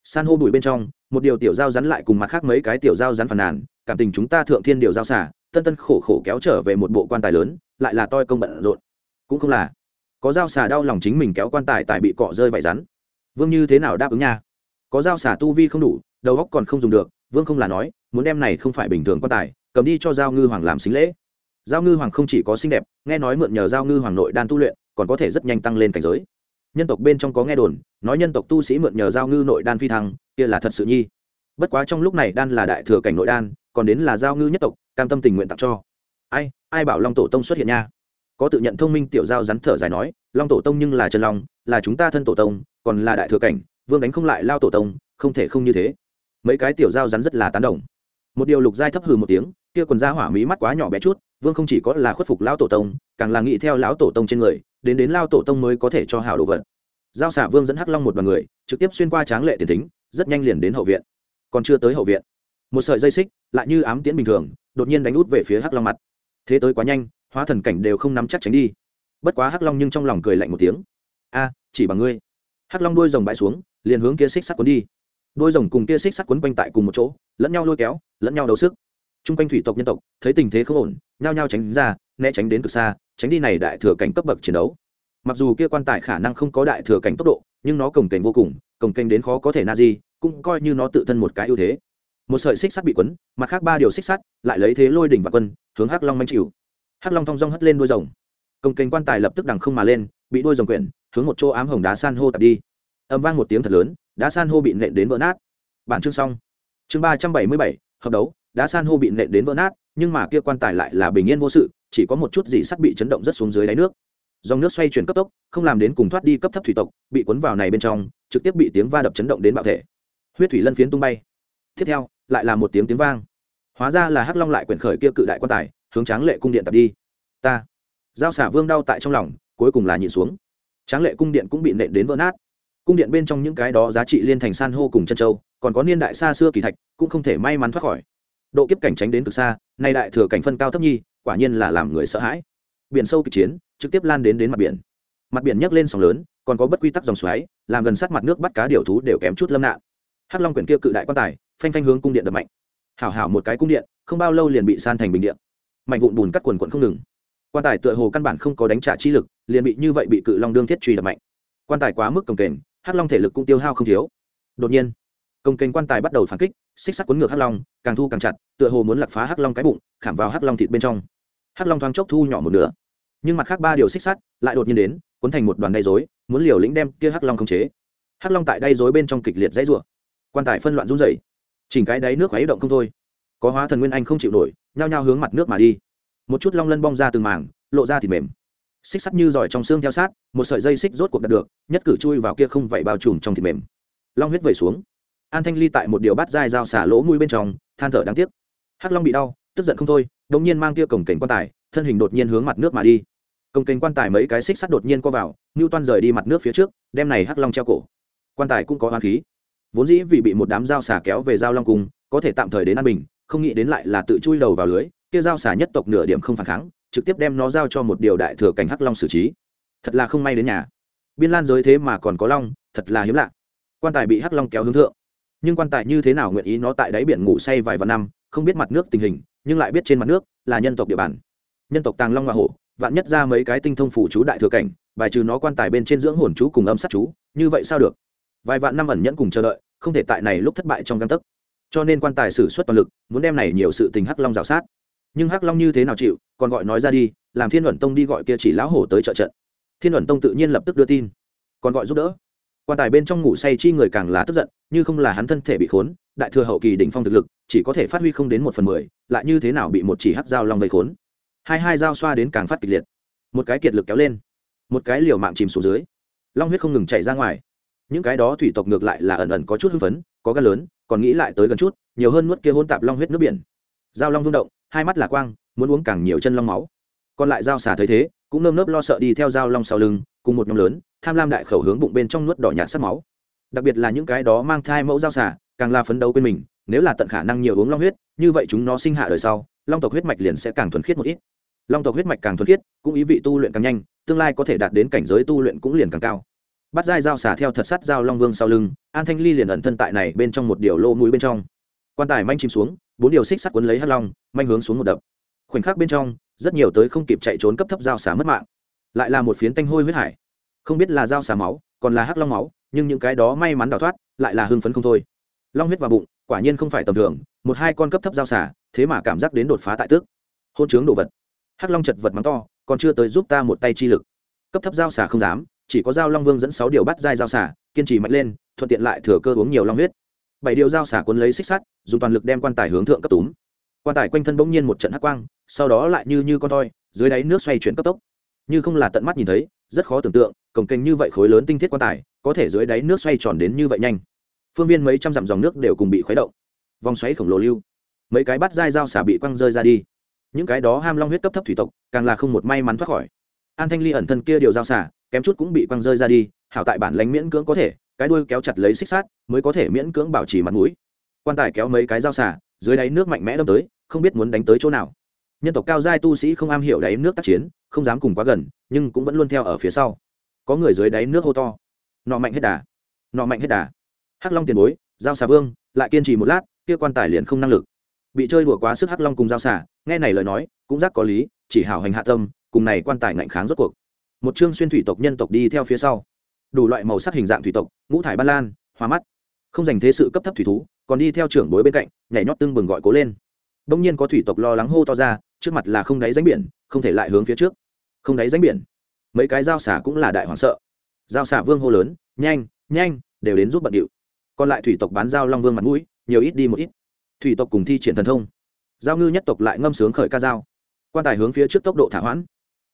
San hô bụi bên trong, một điều tiểu giao rắn lại cùng mặt khác mấy cái tiểu giao rắn phàn nàn, cảm tình chúng ta thượng thiên điều giao xả, tân tân khổ khổ kéo trở về một bộ quan tài lớn, lại là toi công bận rộn. Cũng không là. Có dao xà đau lòng chính mình kéo quan tài tại bị cọ rơi vải rắn. Vương như thế nào đáp ứng nha? Có dao xả tu vi không đủ, đầu góc còn không dùng được, vương không là nói, muốn đem này không phải bình thường quan tài, cầm đi cho giao ngư hoàng làm xính lễ. Giao ngư hoàng không chỉ có xinh đẹp, nghe nói mượn nhờ giao ngư hoàng nội đan tu luyện, còn có thể rất nhanh tăng lên cảnh giới. Nhân tộc bên trong có nghe đồn, nói nhân tộc tu sĩ mượn nhờ giao ngư nội đan phi thăng, kia là thật sự nhi. Bất quá trong lúc này đan là đại thừa cảnh nội đan, còn đến là giao ngư nhất tộc, cam tâm tình nguyện tặng cho. Ai ai bảo long tổ tông xuất hiện nha? Có tự nhận thông minh tiểu giao rắn thở dài nói, long tổ tông nhưng là chân long, là chúng ta thân tổ tông, còn là đại thừa cảnh vương đánh không lại lao tổ tông, không thể không như thế. Mấy cái tiểu giao rắn rất là tán đồng. Một điều lục giai thấp hừ một tiếng, kia quần da hỏa mí mắt quá nhỏ bé chút, vương không chỉ có là khuất phục lão tổ tông, càng là nghĩ theo lão tổ tông trên người, đến đến lao tổ tông mới có thể cho hảo đồ vật. Giao xả vương dẫn hắc long một đoàn người, trực tiếp xuyên qua tráng lệ tiền thính, rất nhanh liền đến hậu viện. Còn chưa tới hậu viện, một sợi dây xích, lại như ám tiễn bình thường, đột nhiên đánh út về phía hắc long mặt. Thế tới quá nhanh, hóa thần cảnh đều không nắm chắc tránh đi. Bất quá hắc long nhưng trong lòng cười lạnh một tiếng. A, chỉ bằng ngươi. Hắc long đuôi rồng bãi xuống liền hướng kia xích sắt cuốn đi. Đuôi rồng cùng kia xích sắt quấn quanh tại cùng một chỗ, lẫn nhau lôi kéo, lẫn nhau đấu sức. T r u n g quanh thủy tộc nhân tộc, thấy tình thế không ổn, nhao nhao tránh ra, né tránh đến cực xa, tránh đi này đại thừa cảnh cấp bậc chiến đấu. Mặc dù kia quan tài khả năng không có đại thừa cảnh tốc độ, nhưng nó cồng kềnh vô cùng, cồng kềnh đến khó có thể na di, cũng coi như nó tự thân một cái ưu thế. Một sợi xích sắt bị quấn mặt khác ba điều xích sắt, lại lấy thế lôi đỉnh và quân, hướng hắc long manh chịu. Hắc long thong dong hất lên đuôi rồng. Công kênh quan tài lập tức đằng không mà lên, bị đuôi rồng quyển, hướng một chỗ ám hồng đá san hô tập đi âm vang một tiếng thật lớn, đá san hô bị nện đến vỡ nát. Bản chương xong. Chương ba trăm bảy mươi bảy, hợp đấu, đá san hô bị nện đến vỡ nát, nhưng mà kia quan tài lại là bình yên vô sự, chỉ có một chút gì sắt bị chấn động rất xuống dưới đáy nước. Dòng nước xoay chuyển cấp tốc, không làm đến cùng thoát đi cấp thấp thủy tộc, bị cuốn vào này bên trong, trực tiếp bị tiếng va đập chấn động đến bạo thể. Huyết thủy lân phiến tung bay. Tiếp theo, lại là một tiếng tiếng vang. Hóa ra là hắc long lại quyển khởi kia cự đại quan tài, hướng tráng lệ cung điện tập đi. Ta. Giao xả vương đau tại trong lòng, cuối cùng là nhìn xuống. Tráng lệ cung điện cũng bị nện đến vỡ nát cung điện bên trong những cái đó giá trị liên thành san hô cùng chân châu, còn có niên đại xa xưa kỳ thạch, cũng không thể may mắn thoát khỏi. Độ kiếp cảnh tránh đến từ xa, nay đại thừa cảnh phân cao thấp nhi, quả nhiên là làm người sợ hãi. Biển sâu kịch chiến, trực tiếp lan đến đến mặt biển. Mặt biển nhấc lên sóng lớn, còn có bất quy tắc dòng xoáy, làm gần sát mặt nước bắt cá điều thú đều kém chút lâm nạn. Hắc long quyển kia cự đại quan tài, phanh phanh hướng cung điện đập mạnh. Hảo hảo một cái cung điện, không bao lâu liền bị san thành bình điện mạnh vụn bùn cắt quần quận không ngừng. Quan tài tựa hồ căn bản không có đánh trả chi lực, liền bị như vậy bị cự long đương thiết truy đập mạnh. Quan tài quá mức cồng kềnh hắc long thể lực cũng tiêu hao không thiếu. Đột nhiên, công kênh quan tài bắt đầu phản kích, xích sắt cuốn ngược hắc long, càng thu càng chặt, tựa hồ muốn lật phá hắc long cái bụng, khảm vào hắc long thịt bên trong. Hắc long thoáng chốc thu nhỏ một nửa. Nhưng mặt khác ba điều xích sắt lại đột nhiên đến, cuốn thành một đoàn đay dối muốn liều lĩnh đem kia hắc long khống chế. Hắc long tại đay dối bên trong kịch liệt dãy rủa. Quan tài phân loạn run rẩy. Chỉnh cái đáy nước khuấy động không thôi. Có hóa thần nguyên anh không chịu nổi, nhao nhao hướng mặt nước mà đi. Một chút long lân bong ra từng mảng, lộ ra thịt mềm xích sắt như giỏi trong xương theo sát, một sợi dây xích rốt cuộc đạt được, nhất cử chui vào kia không vậy bao trùm trong thịt mềm. Long huyết vẩy xuống. An thanh ly tại một điều bát dai dao xả lỗ mũi bên trong, than thở đáng tiếc. Hắc long bị đau, tức giận không thôi đống nhiên mang kia cổng cảnh quan tài, thân hình đột nhiên hướng mặt nước mà đi. Cổng cảnh quan tài mấy cái xích sắt đột nhiên co vào ngưu toan rời đi mặt nước phía trước, đem này hắc long treo cổ. Quan tài cũng có hoa khí. Vốn dĩ vì bị một đám dao xả kéo về giao long cung có thể tạm thời đến an bình, không nghĩ đến lại là tự chui đầu vào lưới, kia dao xả nhất tộc nửa điểm không phản kháng trực tiếp đem nó giao cho một điều đại thừa cảnh hắc long xử trí. Thật là không may đến nhà. Biên lan giới thế mà còn có long, thật là hiếm lạ. Quan tài bị hắc long kéo hướng thượng. Nhưng quan tài như thế nào nguyện ý nó tại đáy biển ngủ say vài vạn năm, không biết mặt nước tình hình, nhưng lại biết trên mặt nước là nhân tộc địa bàn. Nhân tộc tàng long hoa hổ, vạn nhất ra mấy cái tinh thông phủ chú đại thừa cảnh, bài trừ nó quan tài bên trên dưỡng hồn chú cùng âm sát chú, như vậy sao được? Vài vạn năm ẩn nhẫn cùng chờ đợi, không thể tại này lúc thất bại trong găng tấc. Cho nên quan tài xử suất toàn lực, muốn đem này nhiều sự tình hắc long rào sát nhưng hắc long như thế nào chịu, còn gọi nói ra đi, làm thiên luận tông đi gọi kia chỉ lão hổ tới trợ trận. Thiên luận tông tự nhiên lập tức đưa tin, còn gọi giúp đỡ. Quan tài bên trong ngủ say chi người càng là tức giận, như không là hắn thân thể bị khốn, đại thừa hậu kỳ đỉnh phong thực lực, chỉ có thể phát huy không đến một phần mười, lại như thế nào bị một chỉ hắc dao long vây khốn. Hai hai dao xoa đến càng phát kịch liệt. Một cái kiệt lực kéo lên, một cái liều mạng chìm xuống dưới. Long huyết không ngừng chảy ra ngoài. Những cái đó thủy tộc ngược lại là ẩn ẩn có chút hưng phấn, có gan lớn, còn nghĩ lại tới gần chút, nhiều hơn nuốt kia hôn tạp long huyết nước biển. Dao long vương động hai mắt là quang, muốn uống càng nhiều chân long máu. Còn lại dao xà thấy thế, cũng nơm nớp lo sợ đi theo dao long sau lưng, cùng một nhóm lớn, tham lam đại khẩu hướng bụng bên trong nuốt đỏ nhạt sắc máu. Đặc biệt là những cái đó mang thai mẫu dao xà, càng là phấn đấu quên mình, nếu là tận khả năng nhiều uống long huyết, như vậy chúng nó sinh hạ đời sau, long tộc huyết mạch liền sẽ càng thuần khiết một ít. Long tộc huyết mạch càng thuần khiết, cũng ý vị tu luyện càng nhanh, tương lai có thể đạt đến cảnh giới tu luyện cũng liền càng cao. Bắt dai dao xả theo thật sắt dao long vương sau lưng, an thanh ly liền ẩn thân tại này bên trong một điều lô mũi bên trong. Quan tài manh chìm xuống bốn điều xích sắt cuốn lấy hắc long, manh hướng xuống một đập. Khoảnh khắc bên trong, rất nhiều tới không kịp chạy trốn cấp thấp dao xả mất mạng. Lại là một phiến tanh hôi huyết hải. Không biết là dao xả máu, còn là hắc long máu, nhưng những cái đó may mắn đào thoát, lại là hưng phấn không thôi. Long huyết vào bụng, quả nhiên không phải tầm thường, một hai con cấp thấp dao xả thế mà cảm giác đến đột phá tại tước hôn chướng đồ vật. Hắc long chật vật mắng to, còn chưa tới giúp ta một tay chi lực. Cấp thấp dao xả không dám, chỉ có dao long vương dẫn sáu điều bắt dai dao xả kiên trì mạnh lên, thuận tiện lại thừa cơ uống nhiều long huyết. Bảy điều dao xả cuốn lấy xích sắt dùng toàn lực đem quan tài hướng thượng cấp túm. Quan tài quanh thân bỗng nhiên một trận hắc quang, sau đó lại như như con toi dưới đáy nước xoay chuyển cấp tốc. Như không là tận mắt nhìn thấy, rất khó tưởng tượng cổng kênh như vậy khối lớn tinh thiết quan tài, có thể dưới đáy nước xoay tròn đến như vậy nhanh. Phương viên mấy trăm dặm dòng nước đều cùng bị khuấy động. Vòng xoáy khổng lồ lưu. Mấy cái bắt dai dao xả bị quăng rơi ra đi. Những cái đó ham long huyết cấp thấp thủy tộc, càng là không một may mắn thoát khỏi. An thanh ly ẩn thân kia điều dao xả kém chút cũng bị quăng rơi ra đi, hảo tại bản lánh miễn cưỡng có thể, cái đuôi kéo chặt lấy xích sát mới có thể miễn cưỡng bảo trì mặt mũi quan tài kéo mấy cái dao xả dưới đáy nước mạnh mẽ đâm tới, không biết muốn đánh tới chỗ nào. Nhân tộc cao giai tu sĩ không am hiểu đáy nước tác chiến, không dám cùng quá gần, nhưng cũng vẫn luôn theo ở phía sau. Có người dưới đáy nước hô to. Nọ mạnh hết đà. Nọ mạnh hết đà. Hắc long tiền bối giao xà vương, lại kiên trì một lát, kia quan tài liền không năng lực. Bị chơi đùa quá sức hắc long cùng giao xà, nghe này lời nói, cũng giác có lý, chỉ hảo hành hạ tâm, cùng này quan tài ngạnh kháng rốt cuộc. Một chương xuyên thủy tộc nhân tộc đi theo phía sau. Đủ loại màu sắc hình dạng thủy tộc, ngũ thải ban lan, hoa mắt không dành thế sự cấp thấp thủy thú, còn đi theo trưởng bối bên cạnh, nhảy nhót tưng bừng gọi cố lên. Đông nhiên có thủy tộc lo lắng hô to ra, trước mặt là không đáy ránh biển, không thể lại hướng phía trước. Không đáy ránh biển. Mấy cái dao xả cũng là đại hoảng sợ. Dao xả vương hô lớn, nhanh nhanh, đều đến giúp bận điệu. Còn lại thủy tộc bán dao long vương mặt mũi, nhiều ít đi một ít. Thủy tộc cùng thi triển thần thông. Giao ngư nhất tộc lại ngâm sướng khởi ca dao. Quan tài hướng phía trước tốc độ thả hoãn.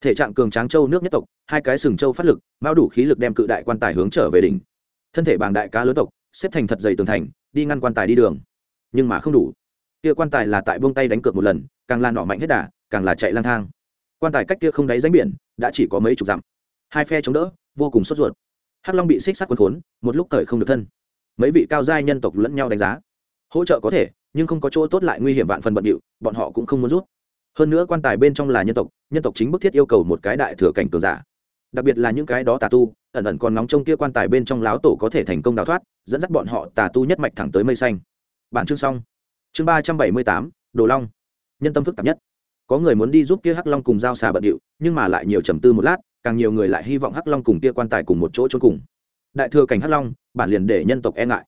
Thể trạng cường tráng châu nước nhất tộc, hai cái sừng châu phát lực, bao đủ khí lực đem cự đại quan tài hướng trở về đỉnh. Thân thể bàng đại cá lớn tộc xếp thành thật dày tường thành, đi ngăn quan tài đi đường. Nhưng mà không đủ. Kia quan tài là tại buông tay đánh cược một lần, càng là nọ mạnh hết đà, càng là chạy lang thang. Quan tài cách kia không đáy ránh biển, đã chỉ có mấy chục dặm. Hai phe chống đỡ, vô cùng sốt ruột. Hắc long bị xích sắt quấn khốn, một lúc thời không được thân. Mấy vị cao giai nhân tộc lẫn nhau đánh giá. Hỗ trợ có thể, nhưng không có chỗ tốt lại nguy hiểm vạn phần bận điệu, bọn họ cũng không muốn rút. Hơn nữa quan tài bên trong là nhân tộc nhân tộc chính bức thiết yêu cầu một cái đại thừa cảnh cường giả đặc biệt là những cái đó tà tu, ẩn ẩn còn nóng trong kia quan tài bên trong láo tổ có thể thành công đào thoát, dẫn dắt bọn họ tà tu nhất mạch thẳng tới mây xanh. Bản chương xong. Chương ba trăm bảy mươi tám, đồ long. Nhân tâm phức tạp nhất. Có người muốn đi giúp kia hắc long cùng giao xà bận điệu, nhưng mà lại nhiều trầm tư một lát, càng nhiều người lại hy vọng hắc long cùng kia quan tài cùng một chỗ trốn cùng. Đại thừa cảnh hắc long, bản liền để nhân tộc e ngại.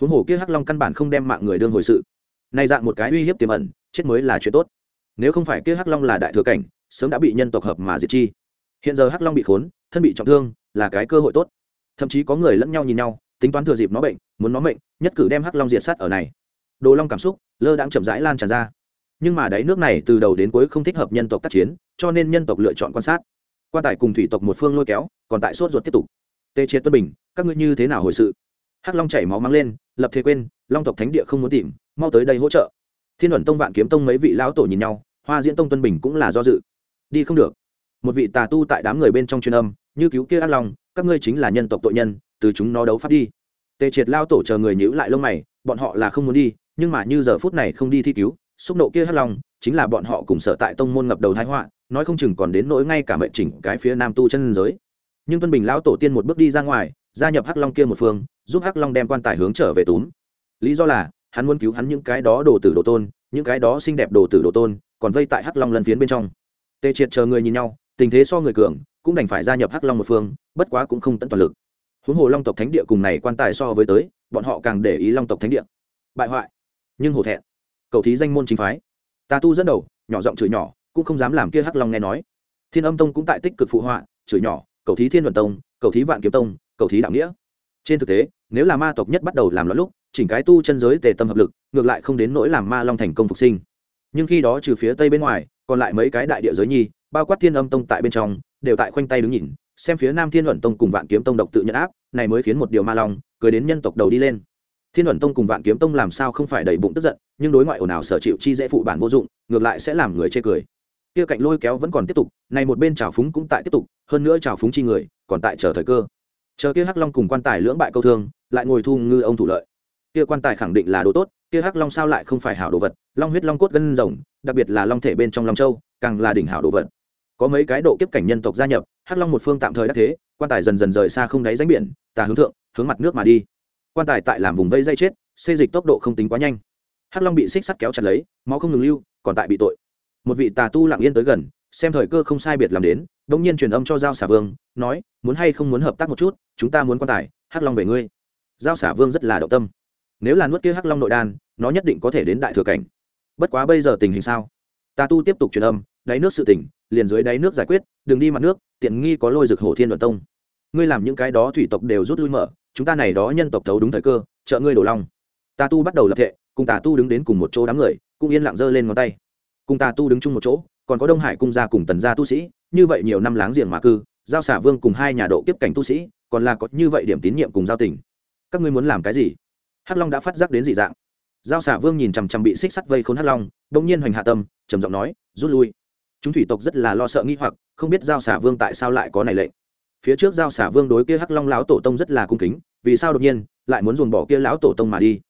Huống hồ kia hắc long căn bản không đem mạng người đương hồi sự. Nay dạng một cái uy hiếp tiềm ẩn, chết mới là chuyện tốt. Nếu không phải kia hắc long là đại thừa cảnh, sớm đã bị nhân tộc hợp mà diệt chi hiện giờ hắc long bị khốn, thân bị trọng thương, là cái cơ hội tốt. Thậm chí có người lẫn nhau nhìn nhau, tính toán thừa dịp nó bệnh, muốn nó bệnh nhất cử đem hắc long diệt sát ở này. Đồ long cảm xúc, lơ đãng chậm rãi lan tràn ra. Nhưng mà đáy nước này từ đầu đến cuối không thích hợp nhân tộc tác chiến, cho nên nhân tộc lựa chọn quan sát. Quan tài cùng thủy tộc một phương lôi kéo, còn tại sốt ruột tiếp tục. Tê triệt tuân bình, các ngươi như thế nào hồi sự? Hắc long chảy máu mắng lên, lập thế quên, long tộc thánh địa không muốn tìm, mau tới đây hỗ trợ. Thiên luận tông vạn kiếm tông mấy vị lão tổ nhìn nhau, hoa diễn tông tuân bình cũng là do dự. Đi không được một vị tà tu tại đám người bên trong truyền âm, như cứu kia ác long, các ngươi chính là nhân tộc tội nhân, từ chúng nó đấu phát đi. Tề triệt lao tổ chờ người nhữ lại lông mày, bọn họ là không muốn đi, nhưng mà như giờ phút này không đi thi cứu, xúc nộ kia hắc long, chính là bọn họ cùng sở tại tông môn ngập đầu thái họa, nói không chừng còn đến nỗi ngay cả mệnh chỉnh cái phía nam tu chân giới. Nhưng tuân bình lão tổ tiên một bước đi ra ngoài, gia nhập hắc long kia một phương, giúp hắc long đem quan tài hướng trở về túm. Lý do là, hắn muốn cứu hắn những cái đó đồ tử đồ tôn, những cái đó xinh đẹp đồ tử đồ tôn, còn vây tại hắc long lần phiến bên trong. Tề triệt chờ người nhìn nhau tình thế so người cường, cũng đành phải gia nhập hắc long một phương, bất quá cũng không tận toàn lực. Huống hồ long tộc thánh địa cùng này quan tài so với tới, bọn họ càng để ý long tộc thánh địa. Bại hoại, nhưng hổ thẹn. Cầu thí danh môn chính phái. Ta tu dẫn đầu, nhỏ giọng chửi nhỏ, cũng không dám làm kia hắc long nghe nói. Thiên âm tông cũng tại tích cực phụ họa, chửi nhỏ, cầu thí thiên luận tông, cầu thí vạn kiếm tông, cầu thí đạo nghĩa. Trên thực tế, nếu là ma tộc nhất bắt đầu làm loạn lúc, chỉnh cái tu chân giới tề tâm hợp lực, ngược lại không đến nỗi làm ma long thành công phục sinh. Nhưng khi đó trừ phía tây bên ngoài, còn lại mấy cái đại địa giới nhi bao quát thiên âm tông tại bên trong, đều tại khoanh tay đứng nhìn, xem phía nam thiên luận tông cùng vạn kiếm tông độc tự nhận áp, này mới khiến một điều ma long cười đến nhân tộc đầu đi lên. Thiên luận tông cùng vạn kiếm tông làm sao không phải đầy bụng tức giận, nhưng đối ngoại ồn ào sở chịu chi dễ phụ bản vô dụng, ngược lại sẽ làm người chê cười. Kia cạnh lôi kéo vẫn còn tiếp tục, này một bên trào phúng cũng tại tiếp tục, hơn nữa trào phúng chi người còn tại chờ thời cơ. Chờ kia hắc long cùng quan tài lưỡng bại câu thương, lại ngồi thu ngư ông thủ lợi. Kia quan tài khẳng định là đồ tốt, kia hắc long sao lại không phải hảo đồ vật, long huyết long cốt gân rồng, đặc biệt là long thể bên trong long châu, càng là đỉnh hảo đồ vật có mấy cái độ kiếp cảnh nhân tộc gia nhập, hắc long một phương tạm thời đắc thế, quan tài dần dần rời xa không đáy ránh biển, tà hướng thượng, hướng mặt nước mà đi. Quan tài tại làm vùng vây dây chết, xê dịch tốc độ không tính quá nhanh. Hắc long bị xích sắt kéo chặt lấy, máu không ngừng lưu, còn tại bị tội. Một vị tà tu lặng yên tới gần, xem thời cơ không sai biệt làm đến đông nhiên truyền âm cho giao xả vương, nói, muốn hay không muốn hợp tác một chút, chúng ta muốn quan tài, hắc long về ngươi. Giao xả vương rất là động tâm. Nếu là nuốt kia hắc long nội đan, nó nhất định có thể đến đại thừa cảnh. Bất quá bây giờ tình hình sao? Tà tu tiếp tục truyền âm đáy nước sự tỉnh, liền dưới đáy nước giải quyết, đừng đi mặt nước, tiện nghi có lôi rực hổ thiên luận tông. Ngươi làm những cái đó thủy tộc đều rút lui mở, chúng ta này đó nhân tộc thấu đúng thời cơ, trợ ngươi đổ long tà tu bắt đầu lập thệ, cùng tà tu đứng đến cùng một chỗ đám người, cũng yên lặng giơ lên ngón tay. Cùng tà tu đứng chung một chỗ, còn có đông hải cung gia cùng tần gia tu sĩ, như vậy nhiều năm láng giềng mà cư, giao xả vương cùng hai nhà độ kiếp cảnh tu sĩ, còn là có như vậy điểm tín nhiệm cùng giao tình. Các ngươi muốn làm cái gì? Hắc long đã phát giác đến dị dạng. Giao xả vương nhìn chằm chằm bị xích sắt vây khốn hắc long đông nhiên hoành hạ tâm, trầm giọng nói, rút lui chúng thủy tộc rất là lo sợ nghi hoặc, không biết giao xả vương tại sao lại có này lệnh. Phía trước giao xả vương đối kia hắc long lão tổ tông rất là cung kính, vì sao đột nhiên lại muốn dồn bỏ kia lão tổ tông mà đi?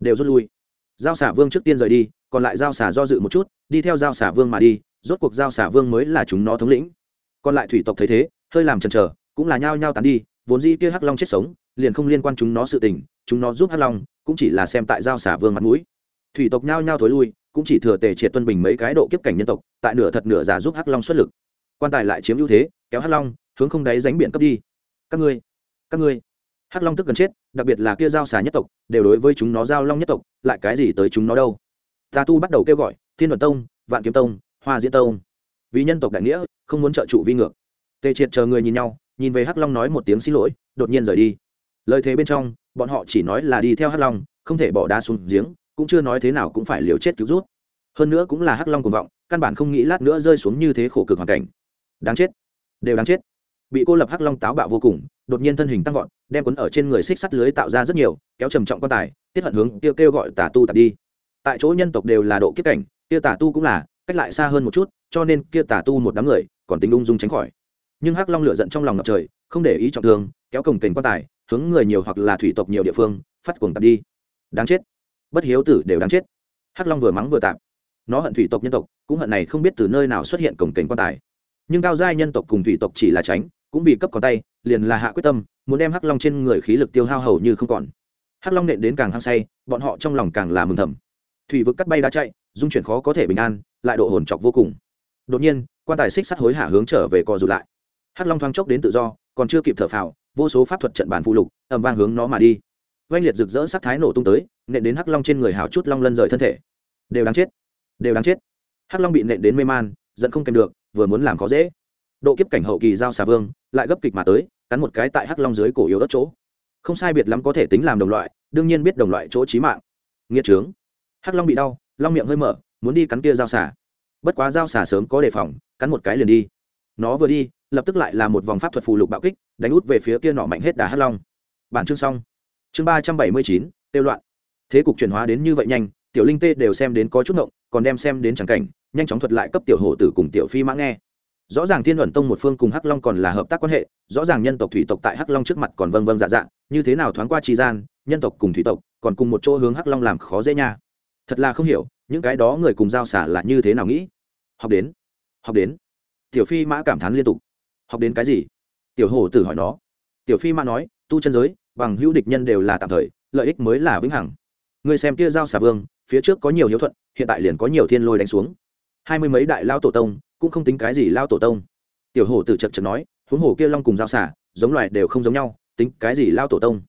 Đều rút lui. Giao xả vương trước tiên rời đi, còn lại giao xả do dự một chút, đi theo giao xả vương mà đi, rốt cuộc giao xả vương mới là chúng nó thống lĩnh. Còn lại thủy tộc thấy thế, hơi làm chần chờ, cũng là nhao nhao tán đi, vốn dĩ kia hắc long chết sống, liền không liên quan chúng nó sự tình, chúng nó giúp hắc long, cũng chỉ là xem tại giao xả vương mặt mũi. Thủy tộc nhao nhao thối lui cũng chỉ thừa tề triệt tuân bình mấy cái độ kiếp cảnh nhân tộc, tại nửa thật nửa giả giúp hắc long xuất lực. Quan tài lại chiếm ưu thế, kéo hắc long, hướng không đáy ránh biển cấp đi. Các ngươi các ngươi. Hắc long tức gần chết, đặc biệt là kia giao xà nhất tộc, đều đối với chúng nó giao long nhất tộc, lại cái gì tới chúng nó đâu? Ta tu bắt đầu kêu gọi, thiên luận tông, vạn kiếm tông, hoa diễn tông. Vì nhân tộc đại nghĩa, không muốn trợ trụ vi ngược. Tề triệt chờ người nhìn nhau, nhìn về hắc long nói một tiếng xin lỗi, đột nhiên rời đi. Lời thế bên trong, bọn họ chỉ nói là đi theo hắc long, không thể bỏ đá xuống giếng cũng chưa nói thế nào cũng phải liều chết cứu rút. Hơn nữa cũng là hắc long cuồng vọng, căn bản không nghĩ lát nữa rơi xuống như thế khổ cực hoàn cảnh. Đáng chết. Đều đáng chết. Bị cô lập hắc long táo bạo vô cùng, đột nhiên thân hình tăng vọt, đem quấn ở trên người xích sắt lưới tạo ra rất nhiều, kéo trầm trọng quan tài, tiết hận hướng kêu kêu gọi tà tu tạt đi. Tại chỗ nhân tộc đều là độ kiếp cảnh, kia tà tu cũng là, cách lại xa hơn một chút, cho nên kia tà tu một đám người, còn tính ung dung tránh khỏi. Nhưng hắc long lửa giận trong lòng ngập trời, không để ý trọng thương, kéo cổng kềnh quan tài, hướng người nhiều hoặc là thủy tộc nhiều địa phương, phát cuồng tạt đi. Đáng chết bất hiếu tử đều đáng chết. Hắc long vừa mắng vừa tạm nó hận thủy tộc nhân tộc, cũng hận này không biết từ nơi nào xuất hiện cổng kềnh quan tài. Nhưng cao giai nhân tộc cùng thủy tộc chỉ là tránh, cũng vì cấp có tay, liền là hạ quyết tâm, muốn đem hắc long trên người khí lực tiêu hao hầu như không còn. Hắc long nện đến càng hăng say, bọn họ trong lòng càng là mừng thầm. Thủy vực cắt bay đã chạy, dung chuyển khó có thể bình an, lại độ hồn chọc vô cùng. Đột nhiên, quan tài xích sắt hối hả hướng trở về co rụt lại. Hắc long thoáng chốc đến tự do, còn chưa kịp thở phào, vô số pháp thuật trận bản phụ lục ẩm vang hướng nó mà đi. Oanh liệt rực rỡ sắc thái nổ tung tới nện đến hắc long trên người hào chút long lân rời thân thể. Đều đáng chết, đều đáng chết. Hắc long bị nện đến mê man, giận không kèm được, vừa muốn làm khó dễ. Độ kiếp cảnh hậu kỳ giao xà vương, lại gấp kịch mà tới, cắn một cái tại hắc long dưới cổ yếu đất chỗ. Không sai biệt lắm có thể tính làm đồng loại, đương nhiên biết đồng loại chỗ trí mạng. Nghĩa trướng. Hắc long bị đau, long miệng hơi mở, muốn đi cắn kia giao xà. Bất quá giao xà sớm có đề phòng, cắn một cái liền đi. Nó vừa đi, lập tức lại là một vòng pháp thuật phù lục bạo kích, đánh út về phía kia nọ mạnh hết đà hắc long. Bản chương xong. Chương ba trăm bảy mươi chín, tiêu loạn thế cục chuyển hóa đến như vậy nhanh, tiểu linh tê đều xem đến có chút ngộng, còn đem xem đến chẳng cảnh, nhanh chóng thuật lại cấp tiểu hổ tử cùng tiểu phi mã nghe. Rõ ràng thiên luận tông một phương cùng hắc long còn là hợp tác quan hệ, rõ ràng nhân tộc thủy tộc tại hắc long trước mặt còn vâng vâng dạ dạ như thế nào thoáng qua trì gian, nhân tộc cùng thủy tộc còn cùng một chỗ hướng hắc long làm khó dễ nha. Thật là không hiểu, những cái đó người cùng giao xả là như thế nào nghĩ. Học đến học đến. Tiểu phi mã cảm thán liên tục. Học đến cái gì? Tiểu hổ tử hỏi nó. Tiểu phi mã nói, tu chân giới, bằng hữu địch nhân đều là tạm thời, lợi ích mới là vĩnh hằng người xem kia giao xà vương, phía trước có nhiều hiếu thuận, hiện tại liền có nhiều thiên lôi đánh xuống. Hai mươi mấy đại lao tổ tông, cũng không tính cái gì lao tổ tông. Tiểu hổ tử chật chật nói, huống hổ kia long cùng giao xả giống loài đều không giống nhau, tính cái gì lao tổ tông?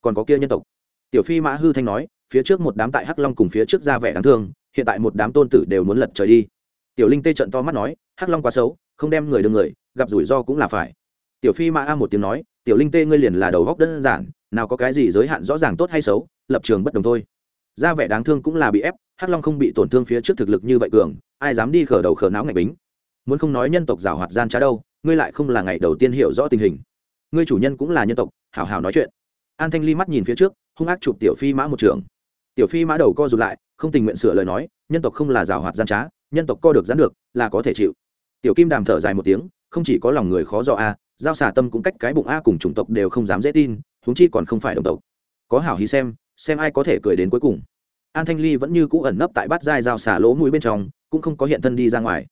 Còn có kia nhân tộc. Tiểu phi mã hư thanh nói, phía trước một đám tại hắc long cùng phía trước ra vẻ đáng thương, hiện tại một đám tôn tử đều muốn lật trời đi. Tiểu linh tê trận to mắt nói, hắc long quá xấu, không đem người đương người, gặp rủi ro cũng là phải. Tiểu phi mã a một tiếng nói, tiểu linh tê ngươi liền là đầu góc đơn giản, nào có cái gì giới hạn rõ ràng tốt hay xấu, lập trường bất đồng thôi ra vẻ đáng thương cũng là bị ép, hắc long không bị tổn thương phía trước thực lực như vậy cường, ai dám đi khở đầu khở não ngạch bính. Muốn không nói nhân tộc giảo hoạt gian trá đâu, ngươi lại không là ngày đầu tiên hiểu rõ tình hình. Ngươi chủ nhân cũng là nhân tộc, hảo hảo nói chuyện. An thanh ly mắt nhìn phía trước, hung ác chụp tiểu phi mã một trường. Tiểu phi mã đầu co rụt lại, không tình nguyện sửa lời nói, nhân tộc không là giảo hoạt gian trá, nhân tộc co được gián được, là có thể chịu. Tiểu kim đàm thở dài một tiếng, không chỉ có lòng người khó do a, giao xà tâm cũng cách cái bụng a cùng chủng tộc đều không dám dễ tin, huống chi còn không phải đồng tộc. Có hảo hí xem xem ai có thể cười đến cuối cùng. An thanh ly vẫn như cũ ẩn nấp tại bát giai giao xả lỗ mũi bên trong, cũng không có hiện thân đi ra ngoài.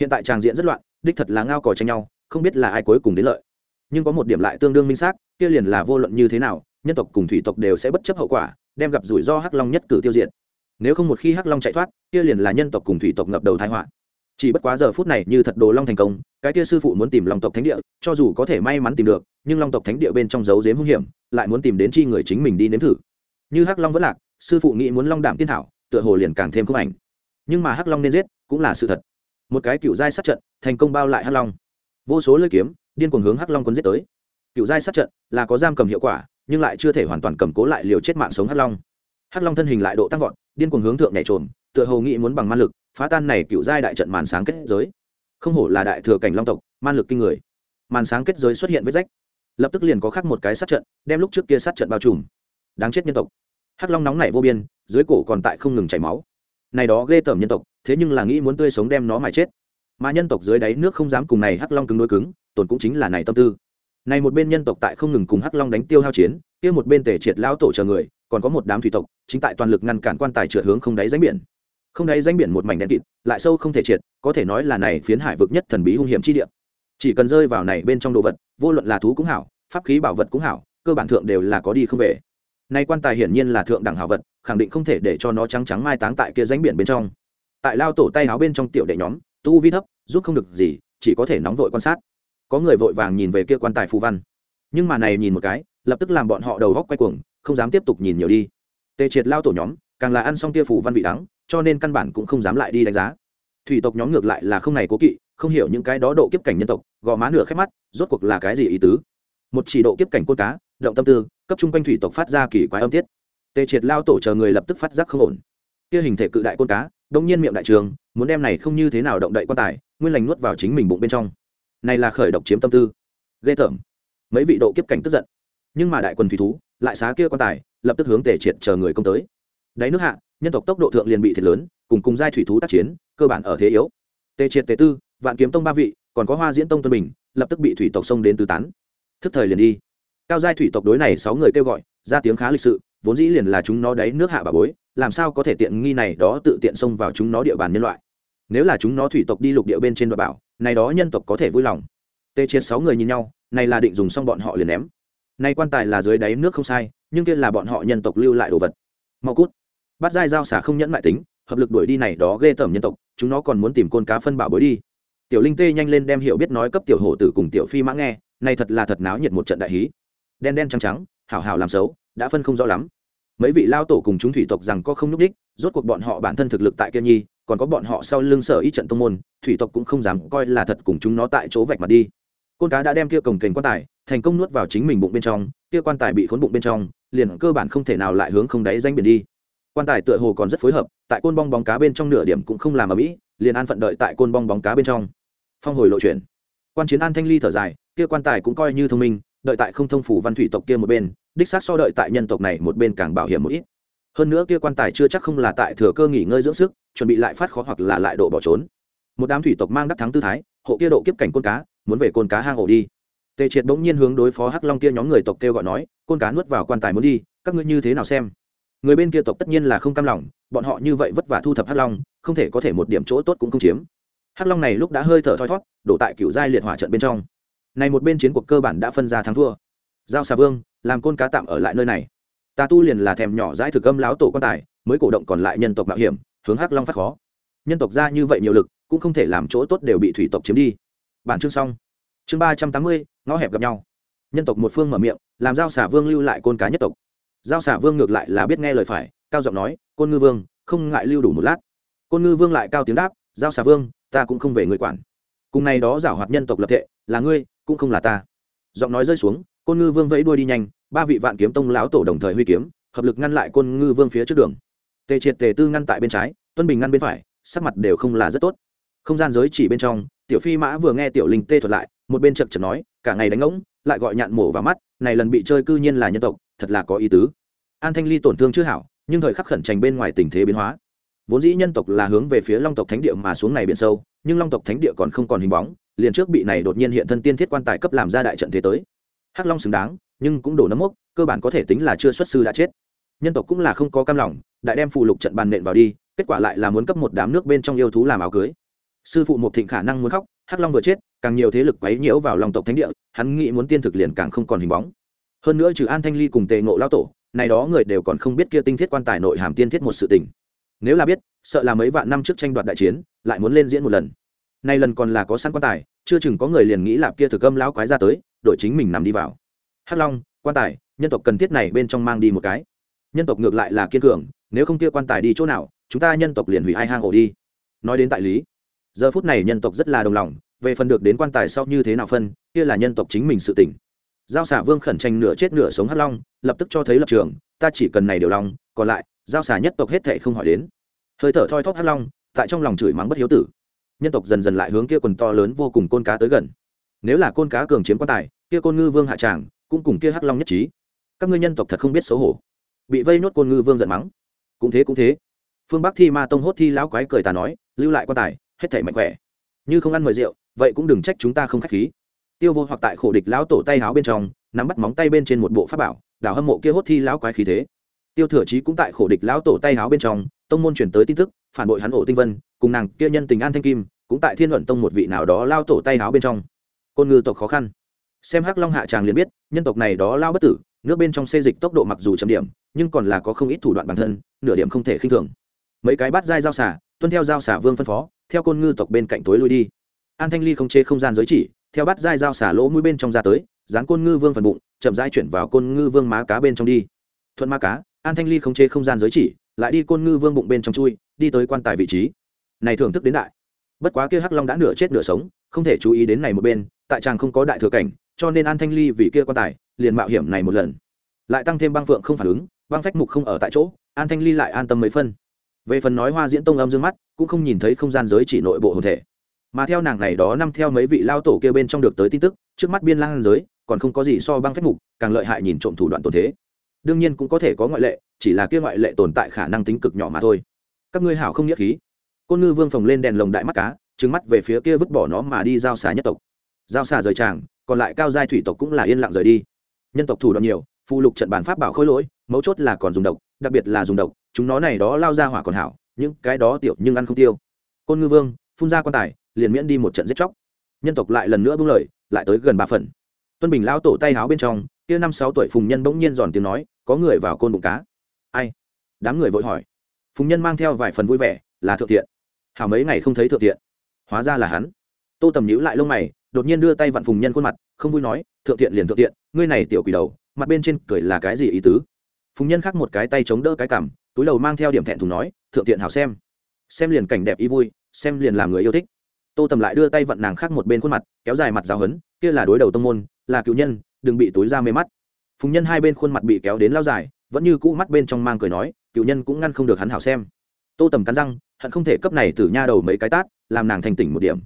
Hiện tại tràng diện rất loạn, đích thật là ngao cò tranh nhau, không biết là ai cuối cùng đến lợi. Nhưng có một điểm lại tương đương minh xác, kia liền là vô luận như thế nào, nhân tộc cùng thủy tộc đều sẽ bất chấp hậu quả, đem gặp rủi ro hắc long nhất cử tiêu diệt. Nếu không một khi hắc long chạy thoát, kia liền là nhân tộc cùng thủy tộc ngập đầu thái họa. Chỉ bất quá giờ phút này như thật đồ long thành công, cái kia sư phụ muốn tìm long tộc thánh địa, cho dù có thể may mắn tìm được, nhưng long tộc thánh địa bên trong dấu dếm hung hiểm, lại muốn tìm đến chi người chính mình đi nếm thử như hắc long vẫn lạc, sư phụ nghĩ muốn long đảm tiên thảo, tựa hồ liền càng thêm không ảnh. Nhưng mà hắc long nên giết, cũng là sự thật. Một cái cựu giai sát trận, thành công bao lại hắc long. Vô số lưỡi kiếm, điên cuồng hướng hắc long quân giết tới. Cựu giai sát trận, là có giam cầm hiệu quả, nhưng lại chưa thể hoàn toàn cầm cố lại liều chết mạng sống hắc long. Hắc long thân hình lại độ tăng vọt, điên cuồng hướng thượng nhảy trồn tựa hồ nghĩ muốn bằng man lực, phá tan này cựu giai đại trận màn sáng kết giới. Không hổ là đại thừa cảnh long tộc, man lực kinh người. Màn sáng kết giới xuất hiện vết rách. Lập tức liền có khắc một cái sát trận, đem lúc trước kia sát trận bao trùm đáng chết nhân tộc. Hắc long nóng này vô biên, dưới cổ còn tại không ngừng chảy máu. Này đó ghê tởm nhân tộc, thế nhưng là nghĩ muốn tươi sống đem nó mà chết. Mà nhân tộc dưới đáy nước không dám cùng này hắc long cứng đối cứng, tổn cũng chính là này tâm tư. Này một bên nhân tộc tại không ngừng cùng hắc long đánh tiêu hao chiến, kia một bên tể triệt lão tổ chờ người, còn có một đám thủy tộc, chính tại toàn lực ngăn cản quan tài trượt hướng không đáy ránh biển. Không đáy ránh biển một mảnh đen kịt, lại sâu không thể triệt, có thể nói là này phiến hải vực nhất thần bí hung hiểm chi địa. Chỉ cần rơi vào này bên trong đồ vật, vô luận là thú cũng hảo, pháp khí bảo vật cũng hảo, cơ bản thượng đều là có đi không về nay quan tài hiển nhiên là thượng đẳng hảo vật, khẳng định không thể để cho nó trắng trắng mai táng tại kia ránh biển bên trong. Tại lao tổ tay áo bên trong tiểu đệ nhóm, tu vi thấp, giúp không được gì, chỉ có thể nóng vội quan sát. Có người vội vàng nhìn về kia quan tài phù văn. Nhưng mà này nhìn một cái, lập tức làm bọn họ đầu góc quay cuồng, không dám tiếp tục nhìn nhiều đi. Tề triệt lao tổ nhóm, càng là ăn xong kia phù văn vị đắng, cho nên căn bản cũng không dám lại đi đánh giá. Thủy tộc nhóm ngược lại là không này cố kỵ, không hiểu những cái đó độ kiếp cảnh nhân tộc, gò má nửa khép mắt, rốt cuộc là cái gì ý tứ? Một chỉ độ kiếp cảnh côn cá, động tâm tư cấp trung quanh thủy tộc phát ra kỳ quái âm tiết. Tề triệt lao tổ chờ người lập tức phát giác không ổn. Kia hình thể cự đại côn cá đông nhiên miệng đại trường, muốn đem này không như thế nào động đậy quan tài, nguyên lành nuốt vào chính mình bụng bên trong. Này là khởi độc chiếm tâm tư. Ghê tởm. Mấy vị độ kiếp cảnh tức giận. Nhưng mà đại quần thủy thú, lại xá kia quan tài, lập tức hướng tề triệt chờ người công tới. Đáy nước hạ, nhân tộc tốc độ thượng liền bị thiệt lớn, cùng cùng giai thủy thú tác chiến, cơ bản ở thế yếu. Tề triệt, tề tư, vạn kiếm tông ba vị, còn có hoa diễn tông tuân bình, lập tức bị thủy tộc xông đến tứ tán. Thức thời liền đi cao giai thủy tộc đối này sáu người kêu gọi, ra tiếng khá lịch sự, vốn dĩ liền là chúng nó đáy nước hạ bà bối, làm sao có thể tiện nghi này đó tự tiện xông vào chúng nó địa bàn nhân loại. Nếu là chúng nó thủy tộc đi lục địa bên trên đoạn bảo, này đó nhân tộc có thể vui lòng. Tê triệt sáu người nhìn nhau, này là định dùng xong bọn họ liền ném. Nay quan tài là dưới đáy nước không sai, nhưng kia là bọn họ nhân tộc lưu lại đồ vật. Mau cút. Bắt dai giao xả không nhẫn mại tính, hợp lực đuổi đi này đó ghê tởm nhân tộc, chúng nó còn muốn tìm côn cá phân bảo bối đi. Tiểu linh tê nhanh lên đem hiểu biết nói cấp tiểu hổ tử cùng tiểu phi mã nghe, này thật là thật náo nhiệt một trận đại hí đen đen trắng trắng, hảo hảo làm xấu, đã phân không rõ lắm. Mấy vị lao tổ cùng chúng thủy tộc rằng có không nhúc đích rốt cuộc bọn họ bản thân thực lực tại kia nhi, còn có bọn họ sau lưng sở y trận tông môn, thủy tộc cũng không dám coi là thật cùng chúng nó tại chỗ vạch mặt đi. Côn cá đã đem kia cồng kềnh quan tài, thành công nuốt vào chính mình bụng bên trong, kia quan tài bị khốn bụng bên trong, liền cơ bản không thể nào lại hướng không đáy danh biển đi. Quan tài tựa hồ còn rất phối hợp, tại côn bong bóng cá bên trong nửa điểm cũng không làm ở mỹ liền an phận đợi tại côn bong bóng cá bên trong. Phong hồi lộ chuyển quan chiến an thanh ly thở dài, kia quan tài cũng coi như thông minh đợi tại không thông phủ văn thủy tộc kia một bên, đích xác so đợi tại nhân tộc này một bên càng bảo hiểm một ít. Hơn nữa kia quan tài chưa chắc không là tại thừa cơ nghỉ ngơi dưỡng sức, chuẩn bị lại phát khó hoặc là lại độ bỏ trốn. Một đám thủy tộc mang đắc thắng tư thái, hộ kia độ kiếp cảnh côn cá, muốn về côn cá hang ổ đi. Tề triệt bỗng nhiên hướng đối phó hắc long kia nhóm người tộc kêu gọi nói, côn cá nuốt vào quan tài muốn đi, các ngươi như thế nào xem? Người bên kia tộc tất nhiên là không cam lòng, bọn họ như vậy vất vả thu thập hắc long, không thể có thể một điểm chỗ tốt cũng không chiếm. Hắc long này lúc đã hơi thở thoi thót, đổ tại cựu giai liệt hỏa trận bên trong này một bên chiến cuộc cơ bản đã phân ra thắng thua. Giao xà vương, làm côn cá tạm ở lại nơi này. Ta tu liền là thèm nhỏ dãi thực âm láo tổ quan tài, mới cổ động còn lại nhân tộc mạo hiểm, hướng hắc long phát khó. Nhân tộc ra như vậy nhiều lực, cũng không thể làm chỗ tốt đều bị thủy tộc chiếm đi. Bản chương xong. Chương ba trăm tám mươi, ngõ hẹp gặp nhau. Nhân tộc một phương mở miệng, làm giao xả vương lưu lại côn cá nhất tộc. Giao xả vương ngược lại là biết nghe lời phải, cao giọng nói, côn ngư vương, không ngại lưu đủ một lát. Côn ngư vương lại cao tiếng đáp, giao xả vương, ta cũng không về người quản. Cùng này đó giảo hoạt nhân tộc lập thệ, là ngươi cũng không là ta. Giọng nói rơi xuống, côn ngư vương vẫy đuôi đi nhanh, ba vị vạn kiếm tông lão tổ đồng thời huy kiếm, hợp lực ngăn lại côn ngư vương phía trước đường. Tề triệt tề tư ngăn tại bên trái, tuân bình ngăn bên phải, sắc mặt đều không là rất tốt. Không gian giới chỉ bên trong, tiểu phi mã vừa nghe tiểu linh tê thuật lại, một bên chật chật nói, cả ngày đánh ngỗng, lại gọi nhạn mổ vào mắt, này lần bị chơi cư nhiên là nhân tộc, thật là có ý tứ. An thanh ly tổn thương chưa hảo, nhưng thời khắc khẩn trành bên ngoài tình thế biến hóa vốn dĩ nhân tộc là hướng về phía long tộc thánh địa mà xuống này biển sâu, nhưng long tộc thánh địa còn không còn hình bóng, liền trước bị này đột nhiên hiện thân tiên thiết quan tài cấp làm ra đại trận thế tới. Hắc long xứng đáng, nhưng cũng đổ nấm mốc, cơ bản có thể tính là chưa xuất sư đã chết. Nhân tộc cũng là không có cam lòng, đại đem phụ lục trận bàn nện vào đi, kết quả lại là muốn cấp một đám nước bên trong yêu thú làm áo cưới. Sư phụ một thịnh khả năng muốn khóc, hắc long vừa chết, càng nhiều thế lực quấy nhiễu vào lòng tộc thánh địa, hắn nghĩ muốn tiên thực liền càng không còn hình bóng. Hơn nữa trừ an thanh ly cùng tề ngộ lao tổ, này đó người đều còn không biết kia tinh thiết quan tài nội hàm tiên thiết một sự tình nếu là biết, sợ là mấy vạn năm trước tranh đoạt đại chiến, lại muốn lên diễn một lần. Nay lần còn là có sẵn quan tài, chưa chừng có người liền nghĩ lạp kia thực âm lão quái ra tới, đội chính mình nằm đi vào. Hắc long, quan tài, nhân tộc cần thiết này bên trong mang đi một cái. Nhân tộc ngược lại là kiên cường, nếu không kia quan tài đi chỗ nào, chúng ta nhân tộc liền hủy ai hang ổ đi. Nói đến tại lý, giờ phút này nhân tộc rất là đồng lòng, về phần được đến quan tài sau như thế nào phân, kia là nhân tộc chính mình sự tỉnh giao xả vương khẩn tranh nửa chết nửa sống hắc long, lập tức cho thấy lập trường, ta chỉ cần này điều lòng, còn lại giao xả nhất tộc hết thệ không hỏi đến. Hơi thở thoi thóp hắc long, tại trong lòng chửi mắng bất hiếu tử. Nhân tộc dần dần lại hướng kia quần to lớn vô cùng côn cá tới gần. Nếu là côn cá cường chiếm quan tài, kia côn ngư vương hạ tràng cũng cùng kia hắc long nhất trí. Các ngươi nhân tộc thật không biết xấu hổ. Bị vây nốt côn ngư vương giận mắng. Cũng thế cũng thế. Phương bắc thi ma tông hốt thi lão quái cười tà nói, lưu lại quan tài, hết thảy mạnh khỏe. Như không ăn mời rượu, vậy cũng đừng trách chúng ta không khách khí. Tiêu vô hoặc tại khổ địch lão tổ tay háo bên trong, nắm bắt móng tay bên trên một bộ pháp bảo, đảo hâm mộ kia hốt thi lão quái khí thế tiêu thừa chí cũng tại khổ địch lão tổ tay háo bên trong, tông môn chuyển tới tin tức, phản bội hắn ổ tinh vân, cùng nàng kia nhân tình an thanh kim, cũng tại thiên luận tông một vị nào đó lao tổ tay háo bên trong. Côn ngư tộc khó khăn. Xem hắc long hạ tràng liền biết, nhân tộc này đó lao bất tử, nước bên trong xê dịch tốc độ mặc dù chậm điểm, nhưng còn là có không ít thủ đoạn bản thân, nửa điểm không thể khinh thường. Mấy cái bát dai giao xả tuân theo giao xả vương phân phó, theo côn ngư tộc bên cạnh tối lui đi. An thanh ly không chê không gian giới chỉ, theo bắt dai dao xả lỗ mũi bên trong ra tới, dán côn ngư vương phần bụng, chậm dai chuyển vào côn ngư vương má cá bên trong đi. Thuận má cá an thanh ly không chế không gian giới chỉ, lại đi côn ngư vương bụng bên trong chui, đi tới quan tài vị trí. Này thưởng thức đến đại. Bất quá kia hắc long đã nửa chết nửa sống, không thể chú ý đến này một bên, tại chàng không có đại thừa cảnh, cho nên an thanh ly vì kia quan tài, liền mạo hiểm này một lần. Lại tăng thêm băng phượng không phản ứng, băng phách mục không ở tại chỗ, an thanh ly lại an tâm mấy phân. Về phần nói hoa diễn tông âm dương mắt, cũng không nhìn thấy không gian giới chỉ nội bộ hồn thể. Mà theo nàng này đó năm theo mấy vị lao tổ kia bên trong được tới tin tức, trước mắt biên lang giới, còn không có gì so băng phách mục, càng lợi hại nhìn trộm thủ đoạn tổn thế đương nhiên cũng có thể có ngoại lệ, chỉ là kia ngoại lệ tồn tại khả năng tính cực nhỏ mà thôi. Các ngươi hảo không nghĩa khí. Côn ngư vương phồng lên đèn lồng đại mắt cá trứng mắt về phía kia vứt bỏ nó mà đi giao xà nhất tộc. Giao xà rời tràng, còn lại cao giai thủy tộc cũng là yên lặng rời đi. Nhân tộc thủ đoạn nhiều phụ lục trận bản pháp bảo khôi lỗi, mấu chốt là còn dùng độc, đặc biệt là dùng độc, chúng nó này đó lao ra hỏa còn hảo, những cái đó tiểu nhưng ăn không tiêu. Côn ngư vương, phun ra quan tài, liền miễn đi một trận giết chóc. Nhân tộc lại lần nữa buông lời, lại tới gần ba phần. Tuân bình lão tổ tay háo bên trong, kia năm sáu tuổi phùng nhân bỗng nhiên giòn tiếng nói có người vào côn bụng cá. Ai? Đám người vội hỏi. Phùng nhân mang theo vài phần vui vẻ, là thượng thiện. Hảo mấy ngày không thấy thượng thiện. Hóa ra là hắn. Tô tầm nhữ lại lông mày, đột nhiên đưa tay vặn phùng nhân khuôn mặt, không vui nói, thượng thiện liền thượng thiện, ngươi này tiểu quỷ đầu, mặt bên trên cười là cái gì ý tứ? Phùng nhân khắc một cái tay chống đỡ cái cằm, túi đầu mang theo điểm thẹn thùng nói, thượng thiện hảo xem. Xem liền cảnh đẹp ý vui, xem liền làm người yêu thích. Tô tầm lại đưa tay vặn nàng khác một bên khuôn mặt, kéo dài mặt giáo hấn kia là đối đầu tông môn, là cựu nhân, đừng bị túi ra mê mắt phùng nhân hai bên khuôn mặt bị kéo đến lao dài, vẫn như cũ mắt bên trong mang cười nói cựu nhân cũng ngăn không được hắn hảo xem. Tô tầm cắn răng, hận không thể cấp này từ nha đầu mấy cái tát, làm nàng thành tỉnh một điểm.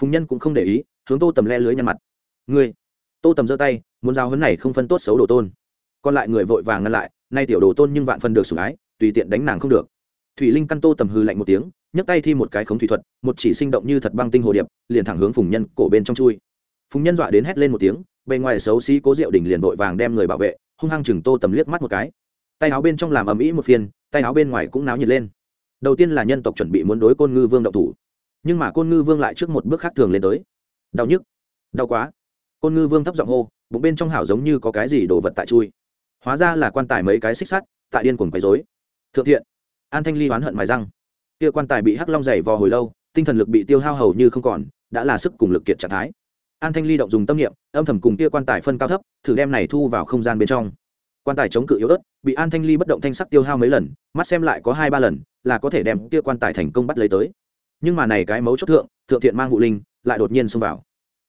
Phùng nhân cũng không để ý, hướng tô tầm le lưới nhăn mặt. Ngươi. Tô tầm giơ tay, muốn giao hấn này không phân tốt xấu đồ tôn. Còn lại người vội vàng ngăn lại, nay tiểu đồ tôn nhưng vạn phần được sủng ái, tùy tiện đánh nàng không được. Thủy linh căn tô tầm hư lạnh một tiếng, nhấc tay thi một cái khống thủy thuật, một chỉ sinh động như thật băng tinh hồ điệp, liền thẳng hướng phùng nhân cổ bên trong chui. Phùng nhân dọa đến hét lên một tiếng bề ngoài xấu xí cố diệu đình liền vội vàng đem người bảo vệ, hung hăng chừng tô tầm liếc mắt một cái. Tay áo bên trong làm ầm ĩ một phiên, tay áo bên ngoài cũng náo nhiệt lên. Đầu tiên là nhân tộc chuẩn bị muốn đối côn ngư vương động thủ, nhưng mà côn ngư vương lại trước một bước khác thường lên tới. Đau nhức, đau quá. Côn ngư vương thấp giọng hô, bụng bên trong hảo giống như có cái gì đồ vật tại chui. Hóa ra là quan tài mấy cái xích sắt, tại điên cuồng quấy dối thượng thiện, an thanh ly oán hận mài răng. Kia quan tài bị hắc long dày vò hồi lâu, tinh thần lực bị tiêu hao hầu như không còn, đã là sức cùng lực kiệt trạng thái an thanh ly động dùng tâm niệm, âm thầm cùng kia quan tài phân cao thấp, thử đem này thu vào không gian bên trong. Quan tài chống cự yếu ớt, bị an thanh ly bất động thanh sắc tiêu hao mấy lần, mắt xem lại có hai ba lần, là có thể đem kia quan tài thành công bắt lấy tới. Nhưng mà này cái mấu chốt thượng thượng thiện mang vụ linh, lại đột nhiên xông vào.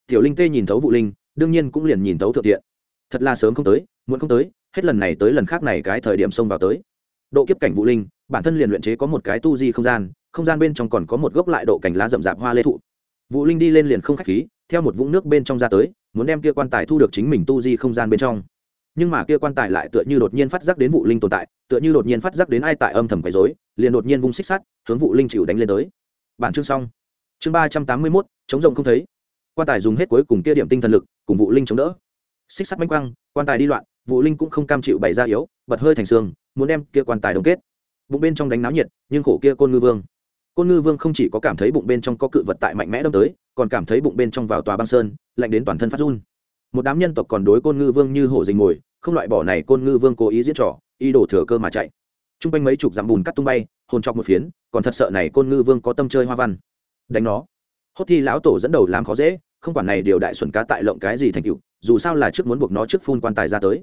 Tiểu linh tê nhìn thấu vụ linh, đương nhiên cũng liền nhìn thấu thượng thiện. Thật là sớm không tới, muộn không tới, hết lần này tới lần khác này cái thời điểm xông vào tới. Độ kiếp cảnh vũ linh, bản thân liền luyện chế có một cái tu di không gian không gian bên trong còn có một gốc lại độ cảnh lá rậm rạp hoa lê thụ vũ linh đi lên liền không khách khí, theo một vũng nước bên trong ra tới, muốn đem kia quan tài thu được chính mình tu di không gian bên trong. Nhưng mà kia quan tài lại tựa như đột nhiên phát giác đến vụ linh tồn tại, tựa như đột nhiên phát giác đến ai tại âm thầm quấy rối, liền đột nhiên vung xích sắt, hướng vụ linh chịu đánh lên tới. Bản chương xong. Chương ba trăm tám mươi mốt, chống rồng không thấy. Quan tài dùng hết cuối cùng kia điểm tinh thần lực, cùng vụ linh chống đỡ. Xích sắt bánh quăng quan tài đi loạn vụ linh cũng không cam chịu bày ra yếu, bật hơi thành xương, muốn đem kia quan tài đồng kết. Bụng bên trong đánh náo nhiệt, nhưng khổ kia côn ngư vương côn ngư vương không chỉ có cảm thấy bụng bên trong có cự vật tại mạnh mẽ đâm tới, còn cảm thấy bụng bên trong vào tòa băng sơn, lạnh đến toàn thân phát run. Một đám nhân tộc còn đối côn ngư vương như hổ dình ngồi, không loại bỏ này côn ngư vương cố ý diễn trò, ý đổ thừa cơ mà chạy. T r u n g quanh mấy chục dặm bùn cắt tung bay, hồn chọc một phiến, còn thật sợ này côn ngư vương có tâm chơi hoa văn. Đánh nó. Hốt thi lão tổ dẫn đầu làm khó dễ, không quản này điều đại xuẩn cá tại lộng cái gì thành cựu dù sao là trước muốn buộc nó trước phun quan tài ra tới.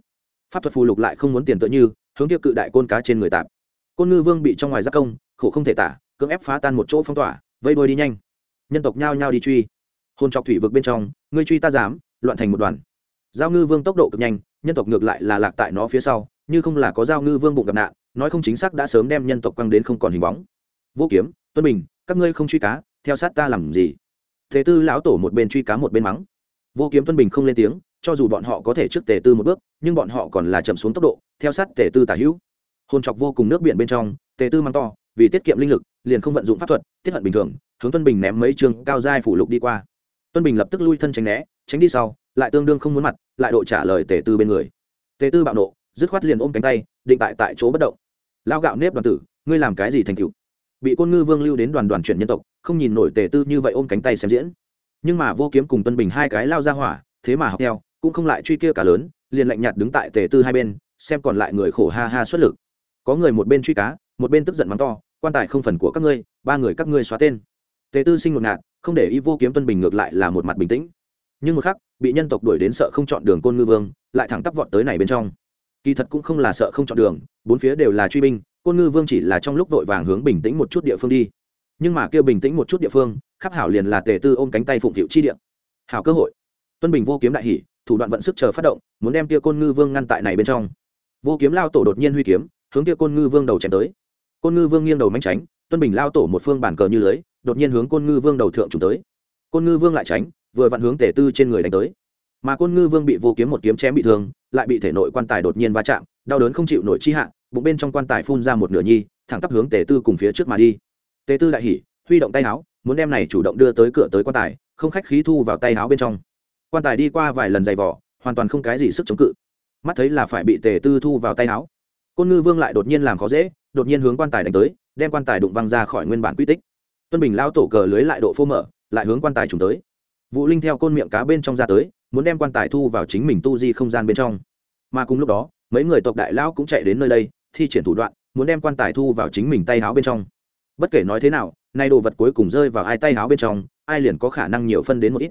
Pháp thuật phù lục lại không muốn tiền tựa như, hướng tiêu cự đại côn cá trên người tạp. Côn ngư vương bị trong ngoài giác công, khổ không thể tả cưỡng ép phá tan một chỗ phong tỏa, vây đôi đi nhanh. Nhân tộc nhao nhao đi truy. Hồn chọc thủy vực bên trong, ngươi truy ta dám, loạn thành một đoàn. Giao ngư vương tốc độ cực nhanh, nhân tộc ngược lại là lạc tại nó phía sau, như không là có giao ngư vương bụng gặp nạn, nói không chính xác đã sớm đem nhân tộc quăng đến không còn hình bóng. Vô kiếm, tuân bình, các ngươi không truy cá, theo sát ta làm gì? Thế tư lão tổ một bên truy cá một bên mắng. Vô kiếm tuân bình không lên tiếng, cho dù bọn họ có thể trước tề tư một bước, nhưng bọn họ còn là chậm xuống tốc độ, theo sát tề tư tả hữu. Hôn chọc vô cùng nước biển bên trong, tề tư mắng to vì tiết kiệm linh lực, liền không vận dụng pháp thuật, tiết hận bình thường, hướng tuân bình ném mấy trường cao giai phủ lục đi qua. Tuân bình lập tức lui thân tránh né, tránh đi sau, lại tương đương không muốn mặt, lại độ trả lời tề tư bên người. Tề tư bạo nộ, dứt khoát liền ôm cánh tay, định tại tại chỗ bất động. Lao gạo nếp đoàn tử, ngươi làm cái gì thành cựu bị côn ngư vương lưu đến đoàn đoàn chuyển nhân tộc, không nhìn nổi tề tư như vậy ôm cánh tay xem diễn. Nhưng mà vô kiếm cùng tuân bình hai cái lao ra hỏa, thế mà học theo, cũng không lại truy kia cả lớn, liền lạnh nhạt đứng tại tề tư hai bên, xem còn lại người khổ ha ha xuất lực. Có người một bên truy cá một bên tức giận mắng to quan tài không phần của các ngươi ba người các ngươi xóa tên. Tề tư sinh một ngạt không để y vô kiếm tuân bình ngược lại là một mặt bình tĩnh. Nhưng một khắc bị nhân tộc đuổi đến sợ không chọn đường côn ngư vương lại thẳng tắp vọt tới này bên trong. Kỳ thật cũng không là sợ không chọn đường bốn phía đều là truy binh côn ngư vương chỉ là trong lúc vội vàng hướng bình tĩnh một chút địa phương đi. Nhưng mà kêu bình tĩnh một chút địa phương khắp hảo liền là tề tư ôm cánh tay phụng phịu chi địa. Hảo cơ hội. Tuân bình vô kiếm đại hỉ, thủ đoạn vận sức chờ phát động muốn đem kia côn ngư vương ngăn tại này bên trong. Vô kiếm lao tổ đột nhiên huy kiếm hướng kia côn ngư vương đầu chém tới côn ngư vương nghiêng đầu manh tránh, tuân bình lao tổ một phương bản cờ như lưới, đột nhiên hướng côn ngư vương đầu thượng trùng tới. Côn ngư vương lại tránh, vừa vặn hướng tề tư trên người đánh tới. Mà côn ngư vương bị vô kiếm một kiếm chém bị thương, lại bị thể nội quan tài đột nhiên va chạm, đau đớn không chịu nổi chi hạ, bụng bên trong quan tài phun ra một nửa nhi, thẳng tắp hướng tề tư cùng phía trước mà đi. Tề tư đại hỉ, huy động tay áo, muốn đem này chủ động đưa tới cửa tới quan tài, không khách khí thu vào tay áo bên trong. Quan tài đi qua vài lần giày vỏ hoàn toàn không cái gì sức chống cự. Mắt thấy là phải bị tề tư thu vào tay áo. Côn ngư vương lại đột nhiên làm khó dễ đột nhiên hướng quan tài đánh tới, đem quan tài đụng văng ra khỏi nguyên bản quy tích. Tuân bình lao tổ cờ lưới lại độ phô mở, lại hướng quan tài trùng tới. Vũ linh theo côn miệng cá bên trong ra tới, muốn đem quan tài thu vào chính mình tu di không gian bên trong. Mà cùng lúc đó, mấy người tộc đại lão cũng chạy đến nơi đây, thi triển thủ đoạn, muốn đem quan tài thu vào chính mình tay háo bên trong. Bất kể nói thế nào, nay đồ vật cuối cùng rơi vào ai tay háo bên trong, ai liền có khả năng nhiều phân đến một ít.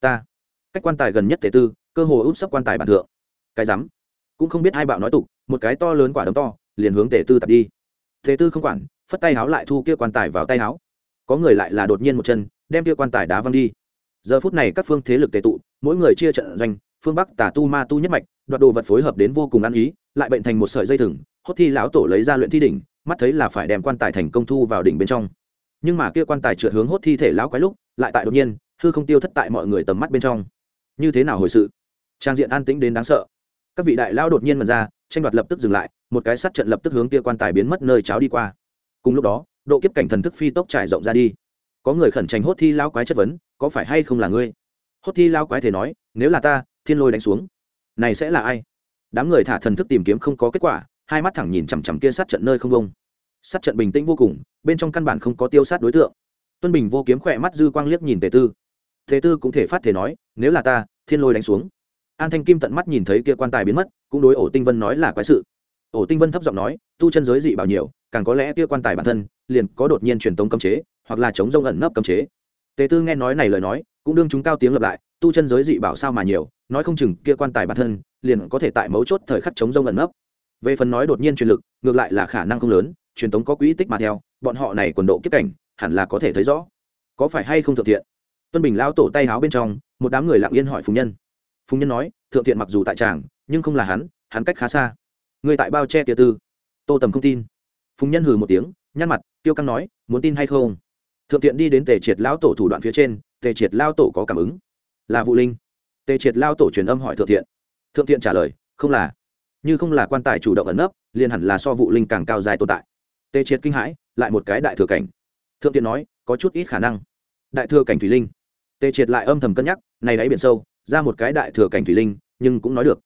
Ta. Cách quan tài gần nhất thể tư, cơ hồ úp sấp quan tài bản thượng. Cái rắm. Cũng không biết hai bạo nói tục, một cái to lớn quả đấm to, liền hướng tề tư tập đi. Thế tư không quản, phất tay háo lại thu kia quan tài vào tay háo. Có người lại là đột nhiên một chân, đem kia quan tài đá văng đi. Giờ phút này các phương thế lực tề tụ, mỗi người chia trận doanh, phương bắc tà tu ma tu nhất mạch, đoạt đồ vật phối hợp đến vô cùng ăn ý, lại bệnh thành một sợi dây thừng, hốt thi lão tổ lấy ra luyện thi đỉnh, mắt thấy là phải đem quan tài thành công thu vào đỉnh bên trong. Nhưng mà kia quan tài trượt hướng hốt thi thể lão quái lúc, lại tại đột nhiên, hư không tiêu thất tại mọi người tầm mắt bên trong. Như thế nào hồi sự? Trang diện an tĩnh đến đáng sợ. Các vị đại lão đột nhiên mật ra, tranh đoạt lập tức dừng lại một cái sát trận lập tức hướng kia quan tài biến mất nơi cháo đi qua. Cùng lúc đó, độ kiếp cảnh thần thức phi tốc trải rộng ra đi. Có người khẩn tránh hốt thi lao quái chất vấn, có phải hay không là ngươi? Hốt thi lao quái thể nói, nếu là ta, thiên lôi đánh xuống, này sẽ là ai? Đám người thả thần thức tìm kiếm không có kết quả, hai mắt thẳng nhìn chằm chằm kia sát trận nơi không bông. Sát trận bình tĩnh vô cùng, bên trong căn bản không có tiêu sát đối tượng. Tuân bình vô kiếm khỏe mắt dư quang liếc nhìn tề tư. Tề tư cũng thể phát thể nói, nếu là ta, thiên lôi đánh xuống. An thanh kim tận mắt nhìn thấy kia quan tài biến mất, cũng đối ổ tinh vân nói là quái sự ổ tinh vân thấp giọng nói, tu chân giới dị bảo nhiều, càng có lẽ kia quan tài bản thân liền có đột nhiên truyền tống cấm chế, hoặc là chống rông ẩn nấp cấm chế. Tề tư nghe nói này lời nói, cũng đương chúng cao tiếng lập lại, tu chân giới dị bảo sao mà nhiều, nói không chừng kia quan tài bản thân liền có thể tại mấu chốt thời khắc chống rông ẩn nấp. Về phần nói đột nhiên truyền lực, ngược lại là khả năng không lớn, truyền tống có quỹ tích mà theo, bọn họ này quần độ kiếp cảnh, hẳn là có thể thấy rõ. Có phải hay không thượng thiện? Tuân bình lao tổ tay háo bên trong, một đám người lặng yên hỏi phùng nhân. Phùng nhân nói, thượng thiện mặc dù tại tràng, nhưng không là hắn hắn cách khá xa người tại bao che tia tư. Tô tầm không tin. Phùng nhân hừ một tiếng nhăn mặt tiêu căng nói muốn tin hay không? Thượng tiện đi đến tề triệt lão tổ thủ đoạn phía trên tề triệt lao tổ có cảm ứng. Là vũ linh. Tề triệt lao tổ truyền âm hỏi thượng Tiện, thượng Tiện trả lời không là. Như không là quan tài chủ động ẩn nấp liền hẳn là so vụ linh càng cao dài tồn tại. Tề triệt kinh hãi lại một cái đại thừa cảnh. Thượng Tiện nói có chút ít khả năng. Đại thừa cảnh thủy linh. Tề triệt lại âm thầm cân nhắc này đáy biển sâu ra một cái đại thừa cảnh thủy linh nhưng cũng nói được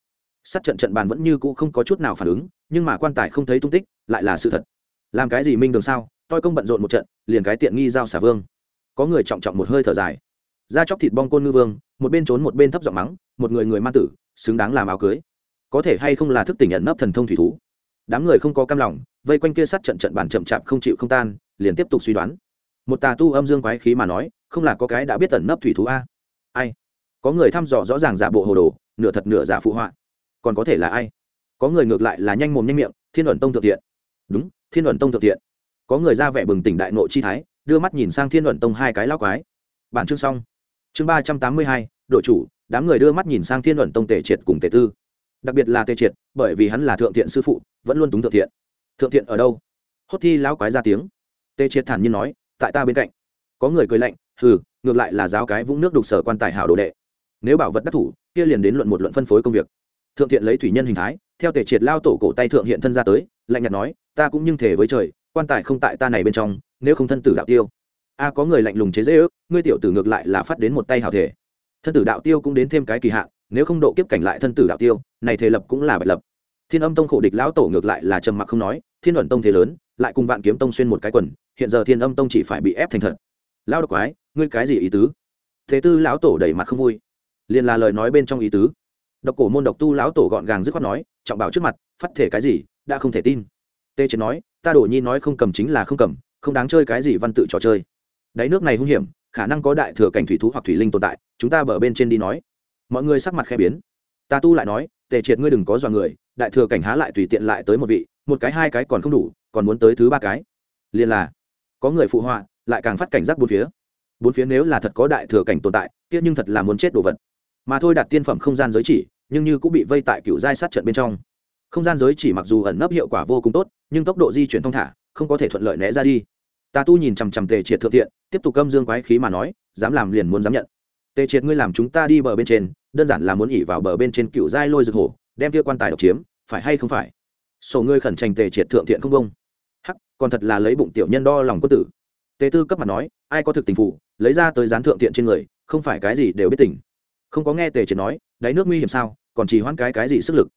sát trận trận bàn vẫn như cũ không có chút nào phản ứng, nhưng mà quan tài không thấy tung tích, lại là sự thật. Làm cái gì minh đường sao? Toi công bận rộn một trận, liền cái tiện nghi giao xả vương. Có người trọng trọng một hơi thở dài. Ra chóc thịt bong côn ngư vương, một bên trốn một bên thấp giọng mắng, một người người ma tử, xứng đáng làm áo cưới. Có thể hay không là thức tỉnh nhận nấp thần thông thủy thú? Đám người không có cam lòng, vây quanh kia sát trận trận bản chậm chạp không chịu không tan, liền tiếp tục suy đoán. Một tà tu âm dương quái khí mà nói, không là có cái đã biết tẩn nấp thủy thú a. Ai? Có người thăm dò rõ ràng giả bộ hồ đồ, nửa thật nửa giả phụ họa còn có thể là ai? Có người ngược lại là nhanh mồm nhanh miệng, thiên luận tông thượng thiện. Đúng, thiên luận tông thượng thiện. Có người ra vẻ bừng tỉnh đại nội chi thái, đưa mắt nhìn sang thiên luận tông hai cái lao quái. Bản chương xong. Chương ba trăm tám mươi hai, đội chủ, đám người đưa mắt nhìn sang thiên luận tông tề triệt cùng tề tư. Đặc biệt là tề triệt, bởi vì hắn là thượng thiện sư phụ, vẫn luôn túng thượng thiện. Thượng thiện ở đâu? Hốt thi lão quái ra tiếng. Tề triệt thản nhiên nói, tại ta bên cạnh. Có người cười lạnh, hừ, ngược lại là giáo cái vũng nước đục sở quan tài hảo đồ đệ. Nếu bảo vật đắc thủ, kia liền đến luận một luận phân phối công việc thượng thiện lấy thủy nhân hình thái, theo tề triệt lao tổ cổ tay thượng hiện thân ra tới, lạnh nhạt nói, ta cũng nhưng thể với trời, quan tài không tại ta này bên trong, nếu không thân tử đạo tiêu. A, có người lạnh lùng chế dễ ước ngươi tiểu tử ngược lại là phát đến một tay hảo thể. Thân tử đạo tiêu cũng đến thêm cái kỳ hạn, nếu không độ kiếp cảnh lại thân tử đạo tiêu, này thể lập cũng là bạch lập. Thiên âm tông khổ địch lão tổ ngược lại là trầm mặc không nói, thiên luận tông thế lớn, lại cùng vạn kiếm tông xuyên một cái quần, hiện giờ thiên âm tông chỉ phải bị ép thành thật. Lão độc quái, ngươi cái gì ý tứ? Thế tư lão tổ đẩy mặt không vui. Liền là lời nói bên trong ý tứ độc cổ môn độc tu lão tổ gọn gàng dứt khoát nói, trọng bảo trước mặt, phát thể cái gì, đã không thể tin. Tê chiến nói, ta đổ nhi nói không cầm chính là không cầm, không đáng chơi cái gì văn tự trò chơi. Đáy nước này hung hiểm, khả năng có đại thừa cảnh thủy thú hoặc thủy linh tồn tại, chúng ta bờ bên trên đi nói. Mọi người sắc mặt khẽ biến. Ta tu lại nói tề triệt ngươi đừng có dọa người, đại thừa cảnh há lại tùy tiện lại tới một vị, một cái hai cái còn không đủ, còn muốn tới thứ ba cái. Liền là, có người phụ họa, lại càng phát cảnh giác bốn phía. Bốn phía nếu là thật có đại thừa cảnh tồn tại, kia nhưng thật là muốn chết đồ vật. Mà thôi đạt tiên phẩm không gian giới chỉ nhưng như cũng bị vây tại cựu giai sát trận bên trong. Không gian giới chỉ mặc dù ẩn nấp hiệu quả vô cùng tốt, nhưng tốc độ di chuyển thong thả, không có thể thuận lợi né ra đi. Tà tu nhìn chằm chằm tề triệt thượng thiện, tiếp tục câm dương quái khí mà nói, dám làm liền muốn dám nhận. Tề triệt ngươi làm chúng ta đi bờ bên trên, đơn giản là muốn ỉ vào bờ bên trên cựu giai lôi rực hổ, đem kia quan tài độc chiếm, phải hay không phải? Sổ ngươi khẩn tranh tề triệt thượng thiện không công hắc, còn thật là lấy bụng tiểu nhân đo lòng quân tử. Tề tư cấp mặt nói, ai có thực tình phụ, lấy ra tới gián thượng thiện trên người, không phải cái gì đều biết tình không có nghe tề triệt nói, đáy nước nguy hiểm sao? Còn chỉ hoãn cái cái gì sức lực?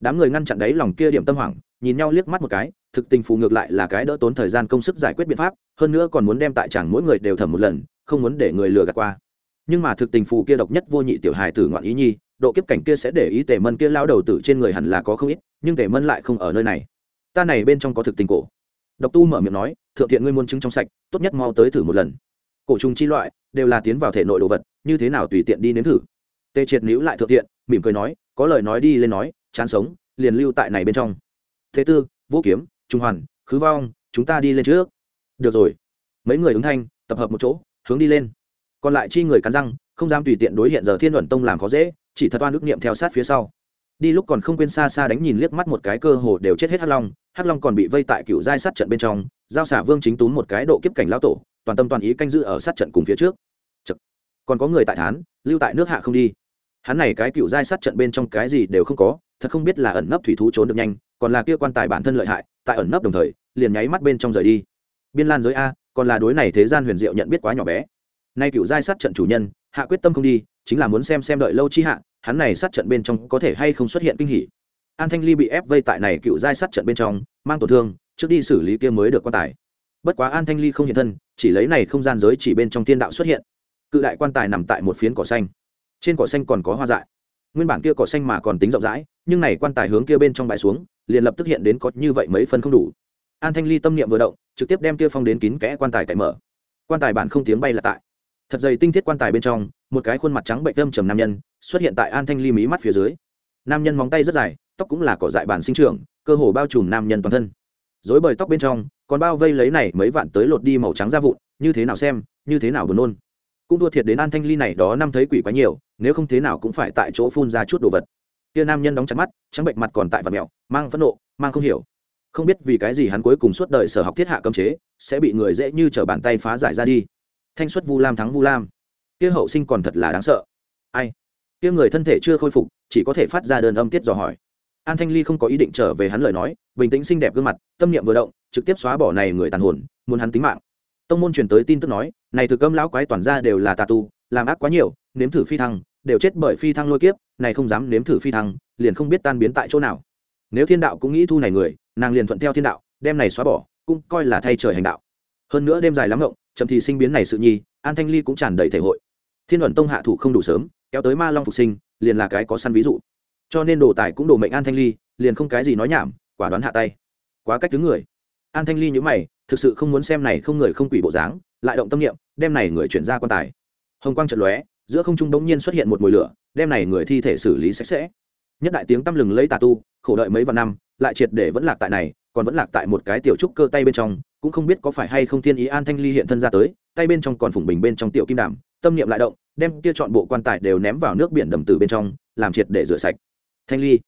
Đám người ngăn chặn đáy lòng kia điểm tâm hoảng, nhìn nhau liếc mắt một cái, thực tình phù ngược lại là cái đỡ tốn thời gian công sức giải quyết biện pháp, hơn nữa còn muốn đem tại chẳng mỗi người đều thẩm một lần, không muốn để người lừa gạt qua. Nhưng mà thực tình phù kia độc nhất vô nhị tiểu hài tử ngoạn ý nhi, độ kiếp cảnh kia sẽ để ý tề mân kia lao đầu tử trên người hẳn là có không ít, nhưng tề mân lại không ở nơi này. Ta này bên trong có thực tình cổ. Độc tu mở miệng nói, thượng thiện ngươi muốn chứng trong sạch, tốt nhất mau tới thử một lần. Cổ trùng chi loại, đều là tiến vào thể nội đồ vật, như thế nào tùy tiện đi nếm thử tề triệt níu lại thượng thiện, mỉm cười nói, có lời nói đi lên nói, chán sống, liền lưu tại này bên trong. Thế tư, vũ kiếm, trung hoàn, khứ vong, chúng ta đi lên trước. Được rồi. Mấy người ứng thanh, tập hợp một chỗ, hướng đi lên. Còn lại chi người cắn răng, không dám tùy tiện đối hiện giờ thiên luận tông làm khó dễ, chỉ thật oan ức niệm theo sát phía sau. Đi lúc còn không quên xa xa đánh nhìn liếc mắt một cái cơ hồ đều chết hết hắc long hắc long còn bị vây tại cựu giai sát trận bên trong, giao xả vương chính tún một cái độ kiếp cảnh lão tổ, toàn tâm toàn ý canh giữ ở sát trận cùng phía trước. Chật. còn có người tại thán, lưu tại nước hạ không đi hắn này cái cựu giai sát trận bên trong cái gì đều không có, thật không biết là ẩn nấp thủy thú trốn được nhanh, còn là kia quan tài bản thân lợi hại, tại ẩn nấp đồng thời, liền nháy mắt bên trong rời đi. Biên lan giới a, còn là đối này thế gian huyền diệu nhận biết quá nhỏ bé. Nay cựu giai sát trận chủ nhân, hạ quyết tâm không đi, chính là muốn xem xem đợi lâu chi hạ, hắn này sát trận bên trong có thể hay không xuất hiện kinh hỉ. An thanh ly bị ép vây tại này cựu giai sát trận bên trong, mang tổn thương, trước đi xử lý kia mới được quan tài. Bất quá an thanh ly không hiện thân, chỉ lấy này không gian giới chỉ bên trong thiên đạo xuất hiện. Cự đại quan tài nằm tại một phiến cỏ xanh trên cỏ xanh còn có hoa dại. Nguyên bản kia cỏ xanh mà còn tính rộng rãi, nhưng này quan tài hướng kia bên trong bãi xuống, liền lập tức hiện đến có như vậy mấy phân không đủ. An thanh ly tâm niệm vừa động, trực tiếp đem kia phong đến kín kẽ quan tài cậy mở. Quan tài bản không tiếng bay là tại. Thật dày tinh thiết quan tài bên trong, một cái khuôn mặt trắng bệnh tâm trầm nam nhân xuất hiện tại an thanh ly mí mắt phía dưới. Nam nhân móng tay rất dài, tóc cũng là cỏ dại bản sinh trưởng, cơ hồ bao trùm nam nhân toàn thân. Dối bời tóc bên trong, còn bao vây lấy này mấy vạn tới lột đi màu trắng ra vụn, như thế nào xem, như thế nào buồn nôn. Cũng thua thiệt đến an thanh ly này đó năm thấy quỷ quá nhiều nếu không thế nào cũng phải tại chỗ phun ra chút đồ vật. Kia nam nhân đóng chặt mắt, trắng bệnh mặt còn tại vật mẹo mang phẫn nộ, mang không hiểu. Không biết vì cái gì hắn cuối cùng suốt đời sở học thiết hạ cấm chế, sẽ bị người dễ như t r ở bàn tay phá giải ra đi. Thanh xuất vu lam thắng vu lam. Kia hậu sinh còn thật là đáng sợ. Ai? Kia người thân thể chưa khôi phục, chỉ có thể phát ra đơn âm tiết dò hỏi. An thanh ly không có ý định trở về hắn lời nói, bình tĩnh xinh đẹp gương mặt, tâm niệm vừa động, trực tiếp xóa bỏ này người tàn hồn, muốn hắn tính mạng. Tông môn truyền tới tin tức nói, này thực âm lão quái toàn ra đều là tà tu, làm ác quá nhiều nếm thử phi thăng, đều chết bởi phi thăng lôi kiếp, này không dám nếm thử phi thăng, liền không biết tan biến tại chỗ nào. Nếu thiên đạo cũng nghĩ thu này người, nàng liền thuận theo thiên đạo, đem này xóa bỏ, cũng coi là thay trời hành đạo. Hơn nữa đêm dài lắm ngộng, chậm thì sinh biến này sự nhi, an thanh ly cũng tràn đầy thể hội. Thiên luận tông hạ thủ không đủ sớm, kéo tới ma long phục sinh, liền là cái có săn ví dụ. Cho nên đồ tài cũng đồ mệnh an thanh ly, liền không cái gì nói nhảm, quả đoán hạ tay. Quá cách thứ người. An thanh ly nhữ mày, thực sự không muốn xem này không người không quỷ bộ dáng, lại động tâm niệm, đem này người chuyển ra quan tài. Hồng quang trận lóe giữa không trung bỗng nhiên xuất hiện một mùi lửa, đem này người thi thể xử lý sạch sẽ. Nhất đại tiếng tăm lừng lấy tà tu, khổ đợi mấy vạn năm, lại triệt để vẫn lạc tại này, còn vẫn lạc tại một cái tiểu trúc cơ tay bên trong, cũng không biết có phải hay không thiên ý an thanh ly hiện thân ra tới, tay bên trong còn phủng bình bên trong tiểu kim đàm, tâm niệm lại động, đem kia chọn bộ quan tài đều ném vào nước biển đầm từ bên trong, làm triệt để rửa sạch. Thanh ly,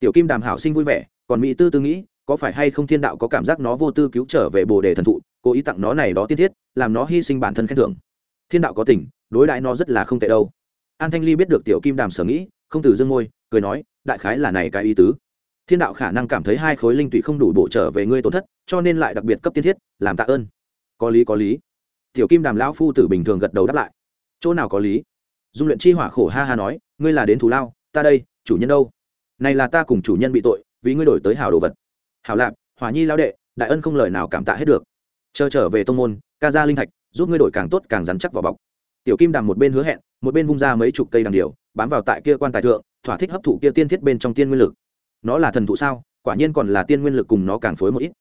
tiểu kim đàm hảo sinh vui vẻ, còn mỹ tư tư nghĩ, có phải hay không thiên đạo có cảm giác nó vô tư cứu trở về bồ đề thần thụ, cố ý tặng nó này đó tiên thiết, làm nó hy sinh bản thân khen thưởng. Thiên đạo có tình đối đãi nó rất là không tệ đâu. An thanh ly biết được tiểu kim đàm sở nghĩ, không từ dương môi, cười nói, đại khái là này cái ý tứ. Thiên đạo khả năng cảm thấy hai khối linh tụy không đủ bổ trở về ngươi tổn thất, cho nên lại đặc biệt cấp tiên thiết, làm tạ ơn. Có lý có lý. Tiểu kim đàm lão phu tử bình thường gật đầu đáp lại. Chỗ nào có lý? Dung luyện chi hỏa khổ ha ha nói, ngươi là đến thù lao, ta đây, chủ nhân đâu? Này là ta cùng chủ nhân bị tội, vì ngươi đổi tới hảo đồ vật. Hảo lạp, hỏa nhi lao đệ, đại ân không lời nào cảm tạ hết được. Chờ trở về tông môn, ca gia linh thạch, giúp ngươi đổi càng tốt càng rắn chắc vào bọc tiểu kim đàm một bên hứa hẹn, một bên vung ra mấy chục cây đằng điều, bám vào tại kia quan tài thượng, thỏa thích hấp thụ kia tiên thiết bên trong tiên nguyên lực. Nó là thần thụ sao? Quả nhiên còn là tiên nguyên lực cùng nó càng phối một ít.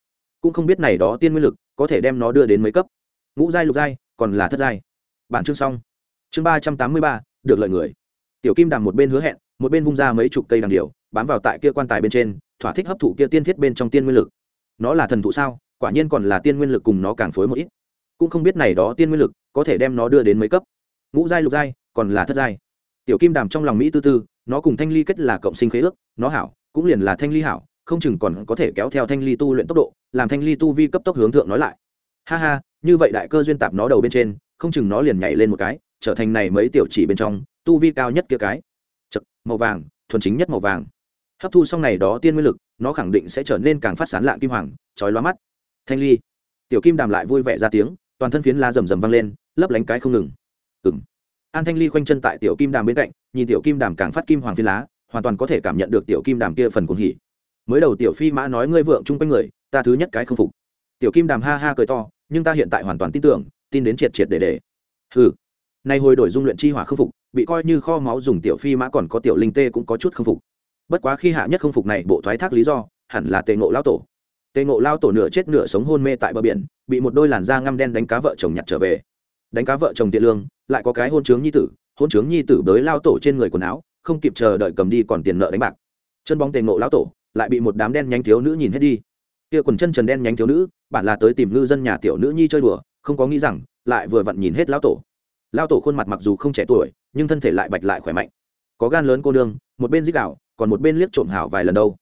Cũng không biết này đó tiên nguyên lực có thể đem nó đưa đến mấy cấp. Ngũ giai, lục giai, còn là thất giai. Bản chương xong. Chương ba trăm tám mươi ba, được lợi người. Tiểu kim đàm một bên hứa hẹn, một bên vung ra mấy chục cây đằng điều, bám vào tại kia quan tài bên trên, thỏa thích hấp thụ kia tiên thiết bên trong tiên nguyên lực. Nó là thần thụ sao? Quả nhiên còn là tiên nguyên lực cùng nó càng phối một ít. Cũng không biết này đó tiên nguyên lực có thể đem nó đưa đến mấy cấp ngũ giai lục giai còn là thất giai. Tiểu kim đàm trong lòng mỹ tư tư nó cùng thanh ly kết là cộng sinh khế ước nó hảo cũng liền là thanh ly hảo không chừng còn có thể kéo theo thanh ly tu luyện tốc độ làm thanh ly tu vi cấp tốc hướng thượng nói lại. Ha ha như vậy đại cơ duyên tạp nó đầu bên trên không chừng nó liền nhảy lên một cái trở thành này mấy tiểu chỉ bên trong tu vi cao nhất kia cái. Chật, màu vàng thuần chính nhất màu vàng. Hấp thu xong này đó tiên nguyên lực nó khẳng định sẽ trở nên càng phát sán lạng kim hoàng chói lóa mắt. Thanh ly. Tiểu kim đàm lại vui vẻ ra tiếng toàn thân phiến la rầm rầm vang lên lấp lánh cái không ngừng ừng an thanh ly khoanh chân tại tiểu kim đàm bên cạnh, nhìn tiểu kim đàm càng phát kim hoàng phi lá, hoàn toàn có thể cảm nhận được tiểu kim đàm kia phần cuồng hỉ. Mới đầu tiểu phi mã nói ngươi vượng chung quanh người, ta thứ nhất cái không phục. Tiểu kim đàm ha ha cười to, nhưng ta hiện tại hoàn toàn tin tưởng, tin đến triệt triệt để để. Ừ nay hồi đổi dung luyện chi hỏa không phục, bị coi như kho máu dùng tiểu phi mã còn có tiểu linh tê cũng có chút không phục. Bất quá khi hạ nhất không phục này bộ thoái thác lý do, hẳn là tề ngộ lao tổ. Tề ngộ lao tổ nửa chết nửa sống hôn mê tại bờ biển, bị một đôi làn da ngăm đen đánh cá vợ chồng nhặt trở về. Đánh cá vợ chồng tiện lương lại có cái hôn trướng nhi tử, hôn trướng nhi tử bới lao tổ trên người quần áo, không kịp chờ đợi cầm đi còn tiền nợ đánh bạc. Chân bóng tề ngộ lao tổ, lại bị một đám đen nhánh thiếu nữ nhìn hết đi. Kia quần chân trần đen nhánh thiếu nữ, bản là tới tìm ngư dân nhà tiểu nữ nhi chơi đùa, không có nghĩ rằng, lại vừa vặn nhìn hết lao tổ. Lao tổ khuôn mặt mặc dù không trẻ tuổi, nhưng thân thể lại bạch lại khỏe mạnh. Có gan lớn cô nương, một bên dích gạo còn một bên liếc trộm hảo vài lần đâu.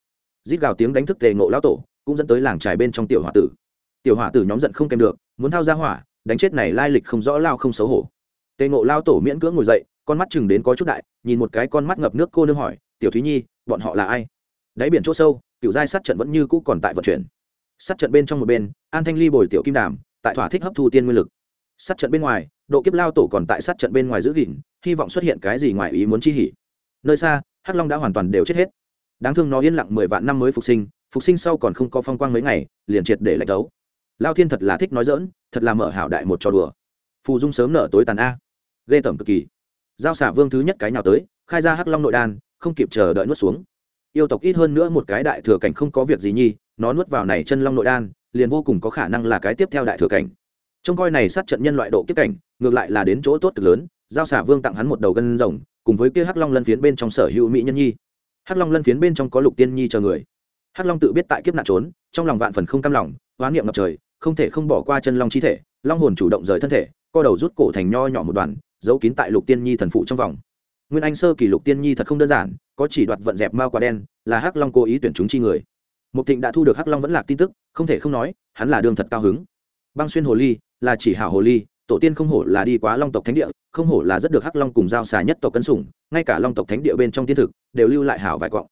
Dích gào tiếng đánh thức tề ngộ lao tổ, cũng dẫn tới làng trài bên trong tiểu hỏa tử. Tiểu hỏa tử nhóm giận không kèm được, muốn thao ra hỏa, đánh chết này lai lịch không rõ lao không xấu hổ tề ngộ lao tổ miễn cưỡng ngồi dậy, con mắt chừng đến có chút đại, nhìn một cái con mắt ngập nước cô nương hỏi, tiểu thúy nhi, bọn họ là ai? Đáy biển chỗ sâu cựu giai sát trận vẫn như cũ còn tại vận chuyển. Sát trận bên trong một bên, an thanh ly bồi tiểu kim đàm, tại thỏa thích hấp thu tiên nguyên lực. Sát trận bên ngoài, độ kiếp lao tổ còn tại sát trận bên ngoài giữ gìn, hy vọng xuất hiện cái gì ngoài ý muốn chi hỉ. Nơi xa, hắc long đã hoàn toàn đều chết hết. Đáng thương nó yên lặng mười vạn năm mới phục sinh phục sinh sau còn không có phong quang mấy ngày, liền triệt để lạch đấu. Lao thiên thật là thích nói dỡn thật là mở hảo đại một trò đùa phù dung sớm nở tối tàn a. Ghê tởm cực kỳ. Giao xả vương thứ nhất cái nào tới, khai ra hắc long nội đan, không kịp chờ đợi nuốt xuống. Yêu tộc ít hơn nữa một cái đại thừa cảnh không có việc gì nhi, nó nuốt vào này chân long nội đan, liền vô cùng có khả năng là cái tiếp theo đại thừa cảnh. Trông coi này sát trận nhân loại độ kiếp cảnh, ngược lại là đến chỗ tốt cực lớn, giao xả vương tặng hắn một đầu gân rồng, cùng với kia hắc long lân phiến bên trong sở hữu mỹ nhân nhi. Hắc long lân phiến bên trong có lục tiên nhi chờ người. Hắc long tự biết tại kiếp nạn trốn, trong lòng vạn phần không cam lòng, hoán niệm ngập trời, không thể không bỏ qua chân long chi thể, long hồn chủ động rời thân thể co đầu rút cổ thành nho nhỏ một đoàn, giấu kín tại lục tiên nhi thần phụ trong vòng. Nguyên anh sơ kỳ lục tiên nhi thật không đơn giản, có chỉ đoạt vận dẹp mao quả đen, là hắc long cố ý tuyển chúng chi người. Mục thịnh đã thu được hắc long vẫn lạc tin tức, không thể không nói, hắn là đương thật cao hứng. Băng xuyên hồ ly, là chỉ hảo hồ ly, tổ tiên không hổ là đi quá long tộc thánh địa, không hổ là rất được hắc long cùng giao xà nhất tộc cân sủng, ngay cả long tộc thánh địa bên trong tiên thực, đều lưu lại hảo vài cọng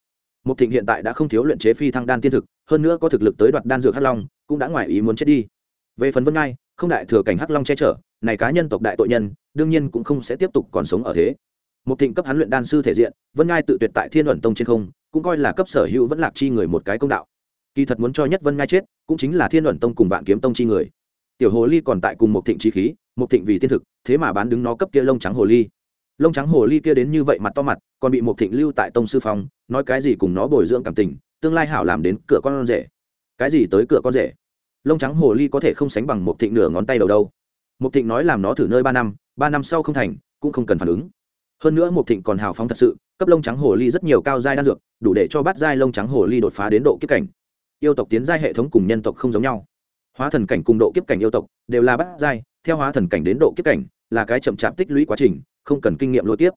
mục thịnh hiện tại đã không thiếu luyện chế phi thăng đan tiên thực, hơn nữa có thực lực tới đoạt đan dược hắc long, cũng đã ngoài ý muốn chết đi. Về phần vân ngai, không đại thừa cảnh hắc long che chở này cá nhân tộc đại tội nhân, đương nhiên cũng không sẽ tiếp tục còn sống ở thế. Một thịnh cấp hắn luyện đan sư thể diện, vân ngai tự tuyệt tại thiên luận tông trên không, cũng coi là cấp sở hữu vẫn lạc chi người một cái công đạo. Kỳ thật muốn cho nhất vân ngai chết, cũng chính là thiên luận tông cùng vạn kiếm tông chi người. Tiểu hồ ly còn tại cùng một thịnh chi khí một thịnh vì tiên thực, thế mà bán đứng nó cấp kia lông trắng hồ ly. Lông trắng hồ ly kia đến như vậy mặt to mặt, còn bị một thịnh lưu tại tông sư phòng, nói cái gì cùng nó bồi dưỡng cảm tình, tương lai hảo làm đến cửa con rể. Cái gì tới cửa con rể? Lông trắng hồ ly có thể không sánh bằng một thịnh nửa ngón tay đầu đâu mục thịnh nói làm nó thử nơi ba năm ba năm sau không thành, cũng không cần phản ứng. Hơn nữa mục thịnh còn hào phóng thật sự, cấp lông trắng hồ ly rất nhiều cao giai đan dược, đủ để cho bát giai lông trắng hồ ly đột phá đến độ kiếp cảnh. Yêu tộc tiến giai hệ thống cùng nhân tộc không giống nhau. Hóa thần cảnh cùng độ kiếp cảnh yêu tộc đều là bát giai, theo hóa thần cảnh đến độ kiếp cảnh là cái chậm chạp tích lũy quá trình, không cần kinh nghiệm lôi tiếp.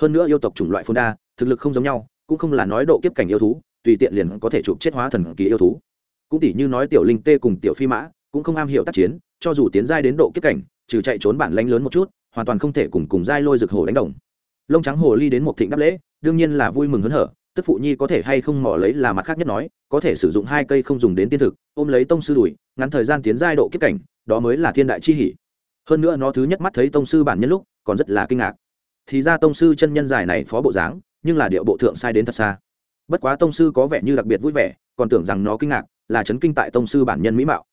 hơn nữa yêu tộc chủng loại phôn đa, thực lực không giống nhau, cũng không là nói độ kiếp cảnh yêu thú, tùy tiện liền có thể chụp chết hóa thần kỳ yêu thú. Cũng tỷ như nói tiểu linh tê cùng tiểu phi mã, cũng không am hiểu tác chiến cho dù tiến giai đến độ kiếp cảnh, trừ chạy trốn bản lanh lớn một chút, hoàn toàn không thể cùng cùng giai lôi rực hồ đánh đồng. Lông trắng hồ ly đến một thịnh đáp lễ, đương nhiên là vui mừng hớn hở, tức phụ nhi có thể hay không mỏ lấy là mặt khác nhất nói, có thể sử dụng hai cây không dùng đến tiên thực, ôm lấy tông sư đùi, ngắn thời gian tiến giai độ kiếp cảnh, đó mới là thiên đại chi hỉ. hơn nữa nó thứ nhất mắt thấy tông sư bản nhân lúc, còn rất là kinh ngạc. Thì ra tông sư chân nhân dài này phó bộ dáng, nhưng là điệu bộ thượng sai đến thật xa. Bất quá tông sư có vẻ như đặc biệt vui vẻ, còn tưởng rằng nó kinh ngạc, là chấn kinh tại tông sư bản nhân mỹ mạo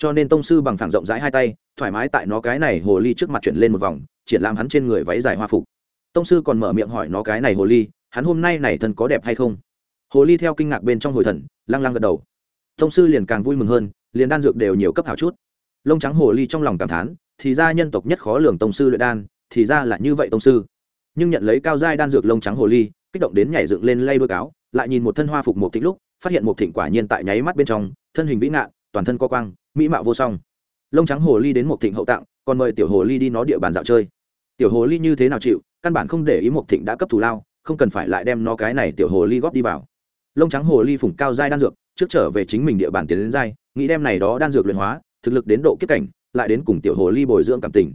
cho nên tông sư bằng phẳng rộng rãi hai tay, thoải mái tại nó cái này hồ ly trước mặt chuyển lên một vòng, triển lãm hắn trên người váy dài hoa phục. Tông sư còn mở miệng hỏi nó cái này hồ ly, hắn hôm nay này thân có đẹp hay không? Hồ ly theo kinh ngạc bên trong hồi thần, lăng lăng gật đầu. Tông sư liền càng vui mừng hơn, liền đan dược đều nhiều cấp hảo chút. Lông trắng hồ ly trong lòng cảm thán, thì ra nhân tộc nhất khó lường tông sư luyện đan, thì ra là như vậy tông sư. Nhưng nhận lấy cao giai đan dược lông trắng hồ ly, kích động đến nhảy dựng lên lay đôi cáo, lại nhìn một thân hoa phục một thịnh lúc, phát hiện một thịnh quả nhiên tại nháy mắt bên trong, thân hình vĩ ngạn toàn thân co quang, mỹ mạo vô song. Lông trắng hồ ly đến một thịnh hậu tặng còn mời tiểu hồ ly đi nó địa bàn dạo chơi. Tiểu hồ ly như thế nào chịu, căn bản không để ý một thịnh đã cấp thù lao, không cần phải lại đem nó cái này tiểu hồ ly góp đi vào. Lông trắng hồ ly phủng cao giai đan dược, trước trở về chính mình địa bàn tiến đến giai nghĩ đem này đó đan dược luyện hóa, thực lực đến độ kiếp cảnh, lại đến cùng tiểu hồ ly bồi dưỡng cảm tình.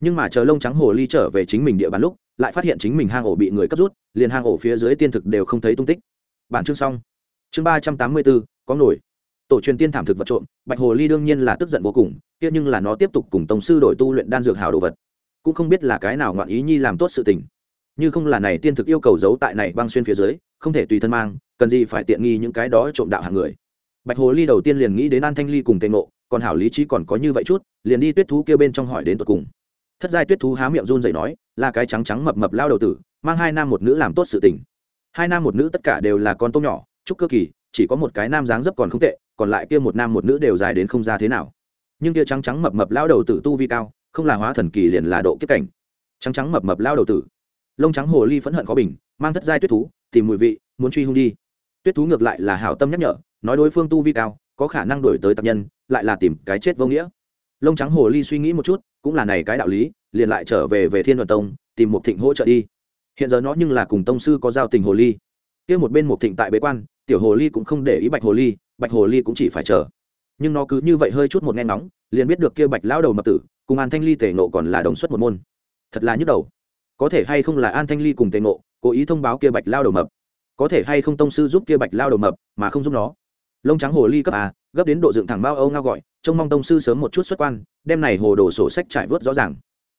Nhưng mà chờ lông trắng hồ ly trở về chính mình địa bàn lúc, lại phát hiện chính mình hang ổ bị người cấp rút, liền hang ổ phía dưới tiên thực đều không thấy tung tích. Bản chương xong. Chương ba trăm tám mươi bốn, có nổi tổ truyền tiên thảm thực vật trộm, bạch hồ ly đương nhiên là tức giận vô cùng, kia nhưng là nó tiếp tục cùng tổng sư đổi tu luyện đan dược hào đồ vật. Cũng không biết là cái nào ngoạn ý nhi làm tốt sự tình. Như không là này tiên thực yêu cầu giấu tại này băng xuyên phía dưới, không thể tùy thân mang, cần gì phải tiện nghi những cái đó trộm đạo hàng người. Bạch hồ ly đầu tiên liền nghĩ đến an thanh ly cùng tề ngộ, còn hảo lý trí còn có như vậy chút, liền đi tuyết thú kêu bên trong hỏi đến tột cùng. Thất giai tuyết thú há miệng run dậy nói, là cái trắng trắng mập mập lao đầu tử, mang hai nam một nữ làm tốt sự tình. Hai nam một nữ tất cả đều là con tôm nhỏ chúc cơ kỳ, chỉ có một cái nam dáng dấp còn không tệ còn lại kia một nam một nữ đều dài đến không ra thế nào. Nhưng kia trắng trắng mập mập lao đầu tử tu vi cao, không là hóa thần kỳ liền là độ kiếp cảnh. Trắng trắng mập mập lao đầu tử. Lông trắng hồ ly phẫn hận khó bình, mang thất giai tuyết thú, tìm mùi vị, muốn truy hung đi. Tuyết thú ngược lại là hảo tâm nhắc nhở, nói đối phương tu vi cao, có khả năng đổi tới tập nhân, lại là tìm cái chết vô nghĩa. Lông trắng hồ ly suy nghĩ một chút, cũng là này cái đạo lý, liền lại trở về về thiên đoàn tông, tìm một thịnh hỗ trợ đi. Hiện giờ nó nhưng là cùng tông sư có giao tình hồ ly. Kia một bên một thịnh tại bế quan, tiểu hồ ly cũng không để ý bạch hồ ly bạch hồ ly cũng chỉ phải chờ. Nhưng nó cứ như vậy hơi chút một nghe nóng liền biết được kia bạch lão đầu mập tử cùng an thanh ly tề nộ còn là đồng xuất một môn. Thật là nhức đầu. Có thể hay không là an thanh ly cùng tề nộ cố ý thông báo kia bạch lao đầu mập? Có thể hay không tông sư giúp kia bạch lao đầu mập mà không giúp nó? Lông trắng hồ ly cấp à, gấp đến độ dựng thẳng bao âu ngao gọi trông mong tông sư sớm một chút xuất quan đem này hồ đồ sổ sách trải vớt rõ ràng.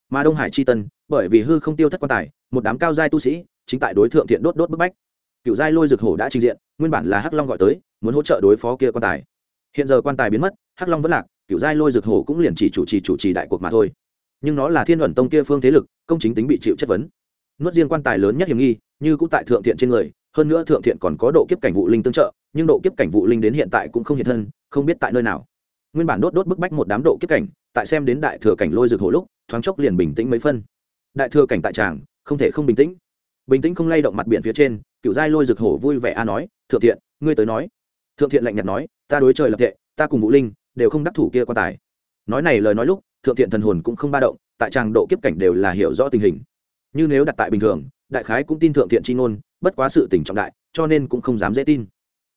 Mà đông hải chi tân bởi vì hư không tiêu thất quan tài một đám cao giai tu sĩ chính tại đối tượng thiện đốt đốt bức bách. Cựu giai lôi rực hổ đã trình diện nguyên bản là hắc long gọi tới muốn hỗ trợ đối phó kia quan tài. Hiện giờ quan tài biến mất, hắc long vẫn lạc cựu giai lôi rực hổ cũng liền chỉ chủ trì chủ trì đại cuộc mà thôi. Nhưng nó là thiên luận tông kia phương thế lực, công chính tính bị chịu chất vấn. Nuốt riêng quan tài lớn nhất hiểm nghi, như cũng tại thượng thiện trên người, hơn nữa thượng thiện còn có độ kiếp cảnh vụ linh tương trợ, nhưng độ kiếp cảnh vụ linh đến hiện tại cũng không hiện thân, không biết tại nơi nào. Nguyên bản đốt đốt bức bách một đám độ kiếp cảnh, tại xem đến đại thừa cảnh lôi rực hổ lúc, thoáng chốc liền bình tĩnh mấy phân. Đại thừa cảnh tại tràng, không thể không bình tĩnh. Bình tĩnh không lay động mặt biển phía trên cựu giai lôi rực hổ vui vẻ a nói, thượng thiện, ngươi tới nói thượng thiện lạnh nhạt nói, ta đối trời lập thệ, ta cùng vũ linh đều không đắc thủ kia quan tài. Nói này lời nói lúc, thượng thiện thần hồn cũng không ba động, tại tràng độ kiếp cảnh đều là hiểu rõ tình hình. Như nếu đặt tại bình thường, đại khái cũng tin thượng thiện chi ngôn, bất quá sự tình trọng đại, cho nên cũng không dám dễ tin.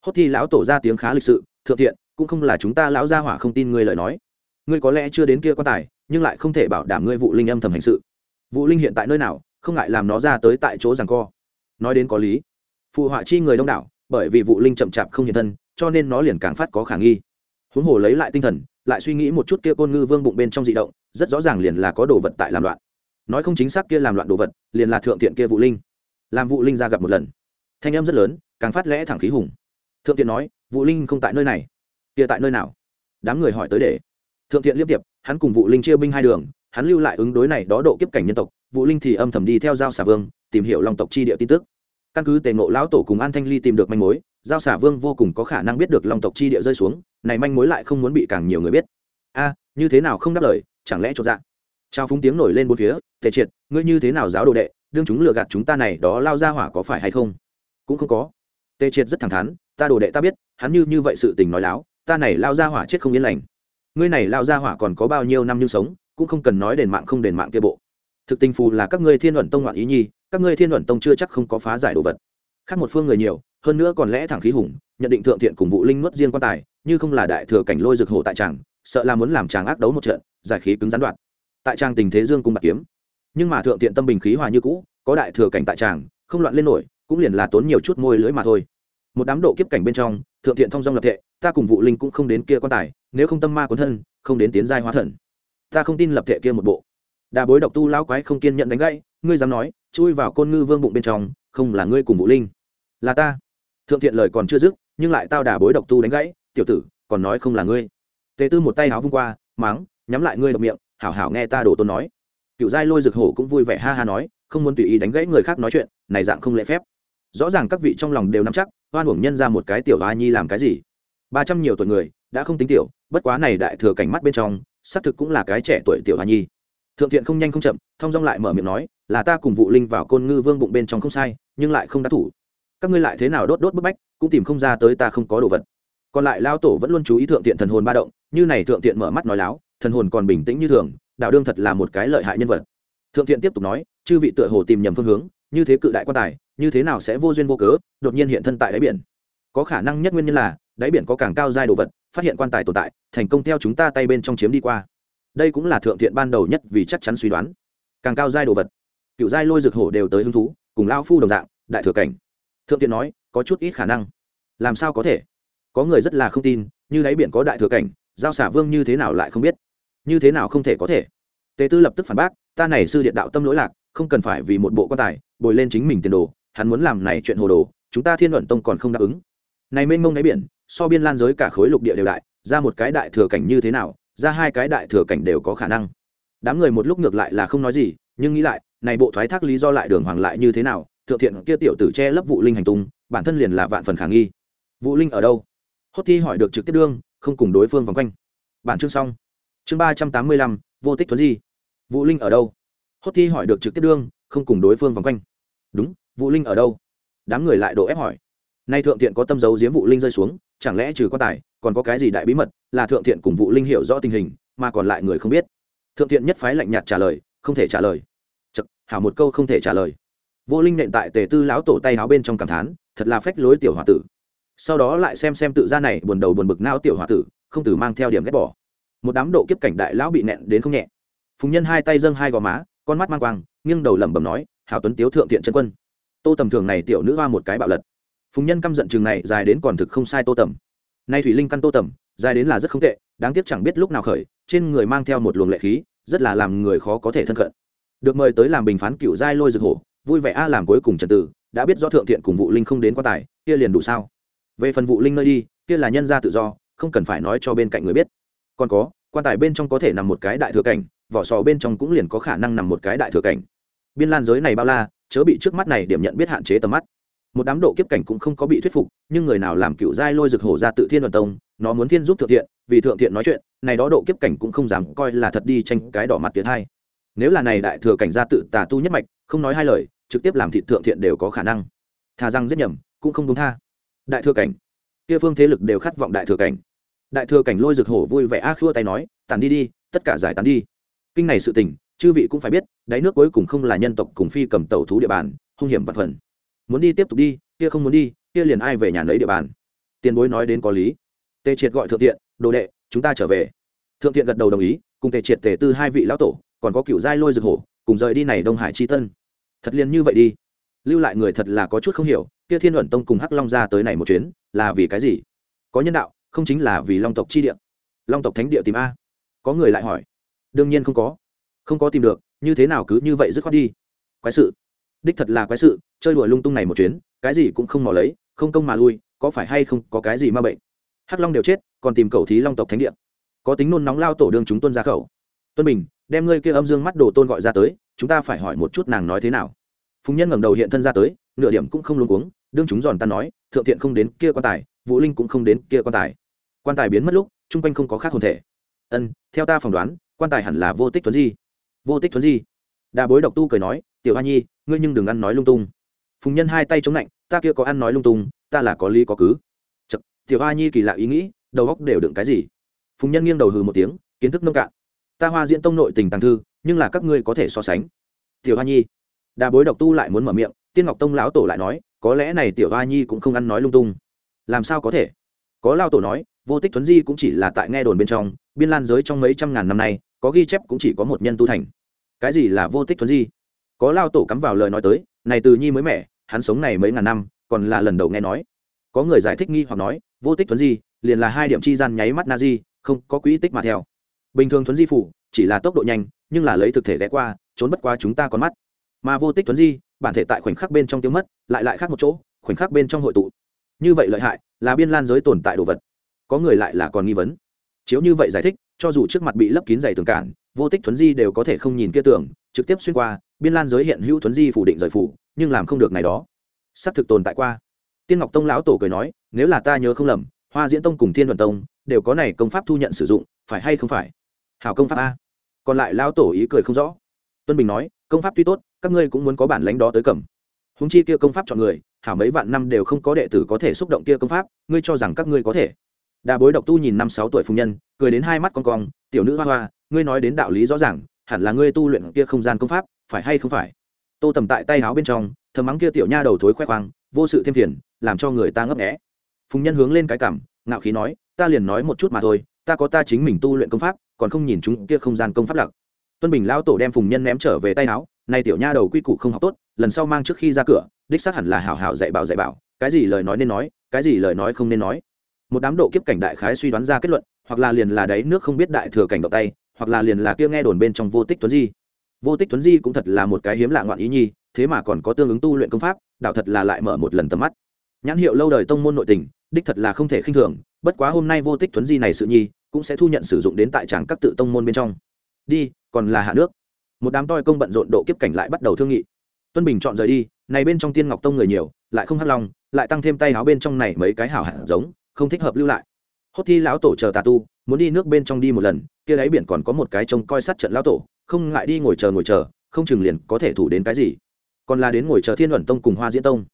Hốt thi lão tổ ra tiếng khá lịch sự, thượng thiện, cũng không là chúng ta lão gia hỏa không tin ngươi lời nói. Ngươi có lẽ chưa đến kia quan tài, nhưng lại không thể bảo đảm ngươi vụ linh âm thầm hành sự. Vụ linh hiện tại nơi nào, không ngại làm nó ra tới tại chỗ rằng co. Nói đến có lý. Phụ họa chi người đông đảo, bởi vì vụ linh chậm chạp không hiện thân cho nên nó liền càng phát có khả nghi. Huống hồ lấy lại tinh thần, lại suy nghĩ một chút kia côn ngư vương bụng bên trong dị động, rất rõ ràng liền là có đồ vật tại làm loạn. Nói không chính xác kia làm loạn đồ vật, liền là thượng tiện kia vụ linh. Làm vụ linh ra gặp một lần. Thanh âm rất lớn, càng phát lẽ thẳng khí hùng. Thượng tiện nói, vụ linh không tại nơi này. Kia tại nơi nào? Đám người hỏi tới để. Thượng tiện liếp tiệp hắn cùng vụ linh chia binh hai đường, hắn lưu lại ứng đối này đó độ kiếp cảnh nhân tộc, vụ linh thì âm thầm đi theo giao xà vương, tìm hiểu long tộc chi địa tin tức. Căn cứ tề ngộ lão tổ cùng an thanh ly tìm được manh mối giao Xả vương vô cùng có khả năng biết được long tộc chi địa rơi xuống, này manh mối lại không muốn bị càng nhiều người biết. A, như thế nào không đáp lời, chẳng lẽ cho dạ? Trao phúng tiếng nổi lên bốn phía, tề triệt, ngươi như thế nào giáo đồ đệ, đương chúng lừa gạt chúng ta này đó lao ra hỏa có phải hay không? Cũng không có. Tề triệt rất thẳng thắn, ta đồ đệ ta biết, hắn như như vậy sự tình nói láo, ta này lao ra hỏa chết không yên lành. Ngươi này lao ra hỏa còn có bao nhiêu năm như sống, cũng không cần nói đền mạng không đền mạng kia bộ. Thực tình phù là các ngươi thiên luận tông ngoạn ý nhi, các ngươi thiên luận tông chưa chắc không có phá giải đồ vật. Khác một phương người nhiều hơn nữa còn lẽ thẳng khí hùng, nhận định thượng thiện cùng vụ linh nuốt riêng quan tài, như không là đại thừa cảnh lôi rực hổ tại tràng, sợ là muốn làm chàng ác đấu một trận, giải khí cứng gián đoạn tại tràng tình thế dương cung bạc kiếm. Nhưng mà thượng thiện tâm bình khí hòa như cũ, có đại thừa cảnh tại tràng, không loạn lên nổi, cũng liền là tốn nhiều chút môi lưới mà thôi. Một đám độ kiếp cảnh bên trong, thượng thiện thông dong lập thệ, ta cùng vụ linh cũng không đến kia quan tài, nếu không tâm ma cuốn thân, không đến tiến giai hóa thần. Ta không tin lập thệ kia một bộ. Đà bối độc tu lão quái không kiên nhận đánh gãy, ngươi dám nói, chui vào côn ngư vương bụng bên trong, không là ngươi cùng vũ linh. Là ta thượng thiện lời còn chưa dứt, nhưng lại tao đà bối độc tu đánh gãy, tiểu tử, còn nói không là ngươi. Tề tư một tay áo vung qua máng nhắm lại ngươi độc miệng, hảo hảo nghe ta đổ tôn nói. Cựu giai lôi rực hổ cũng vui vẻ ha ha nói, không muốn tùy ý đánh gãy người khác nói chuyện, này dạng không lễ phép. Rõ ràng các vị trong lòng đều nắm chắc, oan uổng nhân ra một cái tiểu hoa nhi làm cái gì? Ba trăm nhiều tuổi người, đã không tính tiểu, bất quá này đại thừa cảnh mắt bên trong, xác thực cũng là cái trẻ tuổi tiểu hoa nhi. Thượng thiện không nhanh không chậm, thong dong lại mở miệng nói, là ta cùng vụ linh vào côn ngư vương bụng bên trong không sai, nhưng lại không đắc thủ các ngươi lại thế nào đốt đốt bức bách, cũng tìm không ra tới ta không có đồ vật. Còn lại lao tổ vẫn luôn chú ý thượng thiện thần hồn ba động, như này thượng thiện mở mắt nói láo, thần hồn còn bình tĩnh như thường, đạo đương thật là một cái lợi hại nhân vật. Thượng thiện tiếp tục nói, chư vị tựa hồ tìm nhầm phương hướng, như thế cự đại quan tài, như thế nào sẽ vô duyên vô cớ, đột nhiên hiện thân tại đáy biển. Có khả năng nhất nguyên nhân là, đáy biển có càng cao giai đồ vật, phát hiện quan tài tồn tại, thành công theo chúng ta tay bên trong chiếm đi qua. Đây cũng là thượng thiện ban đầu nhất vì chắc chắn suy đoán. Càng cao giai đồ vật, cựu giai lôi rực hổ đều tới hứng thú, cùng lao phu đồng dạng, đại thừa cảnh thượng tiện nói, có chút ít khả năng. Làm sao có thể? Có người rất là không tin, như đáy biển có đại thừa cảnh, giao xả vương như thế nào lại không biết? Như thế nào không thể có thể? Tề tư lập tức phản bác, ta này sư điện đạo tâm lỗi lạc, không cần phải vì một bộ quan tài, bồi lên chính mình tiền đồ, hắn muốn làm này chuyện hồ đồ, chúng ta thiên luận tông còn không đáp ứng. Này mênh mông đáy biển, so biên lan giới cả khối lục địa đều đại, ra một cái đại thừa cảnh như thế nào, ra hai cái đại thừa cảnh đều có khả năng. Đám người một lúc ngược lại là không nói gì, nhưng nghĩ lại, này bộ thoái thác lý do lại đường hoàng lại như thế nào thượng thiện kia tiểu tử che lấp vụ linh hành tung bản thân liền là vạn phần khả nghi. Vụ linh ở đâu? Hốt thi hỏi được trực tiếp đương không cùng đối phương vòng quanh. Bản chương xong. Chương ba trăm tám mươi lăm vô tích thuấn di. Vụ linh ở đâu? Hốt thi hỏi được trực tiếp đương không cùng đối phương vòng quanh. Đúng vụ linh ở đâu? Đám người lại đổ ép hỏi. Nay thượng thiện có tâm dấu giếm vụ linh rơi xuống chẳng lẽ trừ quan tài còn có cái gì đại bí mật là thượng thiện cùng vụ linh hiểu rõ tình hình mà còn lại người không biết. Thượng thiện nhất phái lạnh nhạt trả lời không thể trả lời. Chật, hảo một câu không thể trả lời vô linh nện tại tề tư lão tổ tay áo bên trong cảm thán, thật là phách lối tiểu h tử. Sau đó lại xem xem tự ra này buồn đầu buồn bực nao tiểu h tử, không từ mang theo điểm ghét bỏ. Một đám độ kiếp cảnh đại lão bị nện đến không nhẹ. Phùng nhân hai tay dâng hai gò má, con mắt mang quang, nghiêng đầu lẩm bẩm nói, hảo tuấn tiếu thượng thiện chân quân. Tô tầm thường này tiểu nữ hoa một cái bạo lật. Phùng nhân căm giận chừng này, dài đến còn thực không sai tô tầm. Nay thủy linh căn tô tầm, dài đến là rất không tệ, đáng tiếc chẳng biết lúc nào khởi, trên người mang theo một luồng lệ khí, rất là làm người khó có thể thân cận. Được mời tới làm bình phán cựu giai lôi rực hổ vui vẻ a làm cuối cùng trần tử, đã biết do thượng thiện cùng vụ linh không đến quan tài, kia liền đủ sao? Về phần vụ linh nơi đi, kia là nhân gia tự do, không cần phải nói cho bên cạnh người biết. Còn có, quan tài bên trong có thể nằm một cái đại thừa cảnh, vỏ sò bên trong cũng liền có khả năng nằm một cái đại thừa cảnh. Biên lan giới này bao la, chớ bị trước mắt này điểm nhận biết hạn chế tầm mắt. Một đám độ kiếp cảnh cũng không có bị thuyết phục, nhưng người nào làm cựu giai lôi rực hổ ra tự thiên đoàn tông, nó muốn thiên giúp thượng thiện, vì thượng thiện nói chuyện, này đó độ kiếp cảnh cũng không dám coi là thật đi tranh cái đỏ mặt tiến hai. Nếu là này đại thừa cảnh ra tự tà tu nhất mạch, không nói hai lời trực tiếp làm thị thượng thiện đều có khả năng. Thà rằng giết nhầm, cũng không đúng tha. Đại thừa cảnh. Kia phương thế lực đều khát vọng đại thừa cảnh. Đại thừa cảnh lôi rực hổ vui vẻ a khua tay nói tàn đi đi, tất cả giải tán đi. Kinh này sự tình, chư vị cũng phải biết, đáy nước cuối cùng không là nhân tộc cùng phi cầm tàu thú địa bàn, hung hiểm vật phần. Muốn đi tiếp tục đi, kia không muốn đi, kia liền ai về nhà lấy địa bàn. Tiền bối nói đến có lý. Tề triệt gọi thượng thiện, đồ đệ, chúng ta trở về. Thượng thiện gật đầu đồng ý, cùng tề triệt tề tư hai vị lão tổ, còn có cựu giai lôi rực hổ, cùng rời đi này đông hải chi tân thật liền như vậy đi. Lưu lại người thật là có chút không hiểu, kia thiên luận tông cùng hắc long ra tới này một chuyến, là vì cái gì? Có nhân đạo, không chính là vì long tộc chi địa. Long tộc thánh địa tìm a. Có người lại hỏi. Đương nhiên không có. Không có tìm được, như thế nào cứ như vậy dứt khoát đi. Quái sự. Đích thật là quái sự, chơi đùa lung tung này một chuyến, cái gì cũng không mò lấy, không công mà lui, có phải hay không có cái gì ma bệnh? Hắc long đều chết, còn tìm cầu thí long tộc thánh địa. Có tính nôn nóng lao tổ đương chúng tuân ra khẩu. Tuân bình đem ngươi kia âm dương mắt đồ tôn gọi ra tới chúng ta phải hỏi một chút nàng nói thế nào. Phùng nhân ngẩng đầu hiện thân ra tới nửa điểm cũng không luôn cuống đương chúng giòn tan nói thượng thiện không đến kia quan tài vũ linh cũng không đến kia quan tài. Quan tài biến mất lúc chung quanh không có khác hồn thể. Ân theo ta phỏng đoán quan tài hẳn là vô tích thuấn di. Vô tích thuấn di. Đà bối độc tu cười nói tiểu hoa nhi ngươi nhưng đừng ăn nói lung tung. Phùng nhân hai tay chống lạnh ta kia có ăn nói lung tung ta là có lý có cứ. Chật, tiểu hoa nhi kỳ lạ ý nghĩ đầu góc đều đựng cái gì? Phùng nhân nghiêng đầu hừ một tiếng kiến thức nông cạn ta hoa diễn tông nội tình tàng thư, nhưng là các ngươi có thể so sánh. Tiểu hoa nhi. Đà bối độc tu lại muốn mở miệng, tiên ngọc tông lão tổ lại nói, có lẽ này tiểu hoa nhi cũng không ăn nói lung tung. Làm sao có thể? Có lao tổ nói, vô tích thuấn di cũng chỉ là tại nghe đồn bên trong, biên lan giới trong mấy trăm ngàn năm nay, có ghi chép cũng chỉ có một nhân tu thành. Cái gì là vô tích thuấn di? Có lao tổ cắm vào lời nói tới, này từ nhi mới mẻ, hắn sống này mấy ngàn năm, còn là lần đầu nghe nói. Có người giải thích nghi hoặc nói, vô tích thuấn di, liền là hai điểm chi gian nháy mắt na di, không có quỹ tích mà theo bình thường thuấn di phủ, chỉ là tốc độ nhanh, nhưng là lấy thực thể ghé qua, trốn bất qua chúng ta con mắt. Mà vô tích thuấn di, bản thể tại khoảnh khắc bên trong tiêu mất, lại lại khác một chỗ, khoảnh khắc bên trong hội tụ. Như vậy lợi hại, là biên lan giới tồn tại đồ vật. Có người lại là còn nghi vấn. Chiếu như vậy giải thích, cho dù trước mặt bị lấp kín dày tường cản, vô tích thuấn di đều có thể không nhìn kia tường, trực tiếp xuyên qua, biên lan giới hiện hữu thuấn di phủ định rời phủ, nhưng làm không được này đó. S thực tồn tại qua. Tiên ngọc tông lão tổ cười nói, nếu là ta nhớ không lầm, hoa diễn tông cùng thiên đoàn tông đều có này công pháp thu nhận sử dụng, phải hay không phải? Hảo công pháp a. Còn lại lao tổ ý cười không rõ. Tuân bình nói, công pháp tuy tốt, các ngươi cũng muốn có bản lãnh đó tới cầm. Húng chi kia công pháp chọn người, hảo mấy vạn năm đều không có đệ tử có thể xúc động kia công pháp, ngươi cho rằng các ngươi có thể. Đà bối độc tu nhìn năm sáu tuổi phu nhân, cười đến hai mắt con cong, tiểu nữ hoa hoa, ngươi nói đến đạo lý rõ ràng, hẳn là ngươi tu luyện kia không gian công pháp, phải hay không phải? Tô tầm tại tay áo bên trong, thầm mắng kia tiểu nha đầu thối khoe khoang, vô sự thêm phiền, làm cho người ta ngấp nghẽ phùng nhân hướng lên cái cảm, ngạo khí nói, ta liền nói một chút mà thôi ta có ta chính mình tu luyện công pháp, còn không nhìn chúng kia không gian công pháp lặc. Tuân bình lão tổ đem phùng nhân ném trở về tay áo, nay tiểu nha đầu quy củ không học tốt, lần sau mang trước khi ra cửa, đích xác hẳn là hảo hảo dạy bảo dạy bảo, cái gì lời nói nên nói, cái gì lời nói không nên nói. Một đám độ kiếp cảnh đại khái suy đoán ra kết luận, hoặc là liền là đấy nước không biết đại thừa cảnh động tay, hoặc là liền là kia nghe đồn bên trong vô tích tuấn di. Vô tích tuấn di cũng thật là một cái hiếm lạ ngoạn ý nhi, thế mà còn có tương ứng tu luyện công pháp đạo thật là lại mở một lần tầm mắt. Nhãn hiệu lâu đời tông môn nội tình, đích thật là không thể khinh thường, bất quá hôm nay vô tích tuấn di này sự nhi cũng sẽ thu nhận sử dụng đến tại tràng các tự tông môn bên trong. Đi, còn là hạ nước. Một đám toi công bận rộn độ kiếp cảnh lại bắt đầu thương nghị. Tuân bình chọn rời đi, này bên trong tiên ngọc tông người nhiều, lại không hắt lòng, lại tăng thêm tay áo bên trong này mấy cái hảo hạt giống, không thích hợp lưu lại. Hốt thi lão tổ chờ tà tu, muốn đi nước bên trong đi một lần, kia đáy biển còn có một cái trông coi sát trận lão tổ, không ngại đi ngồi chờ ngồi chờ, không chừng liền có thể thủ đến cái gì. Còn là đến ngồi chờ thiên luận tông cùng hoa diễn tông.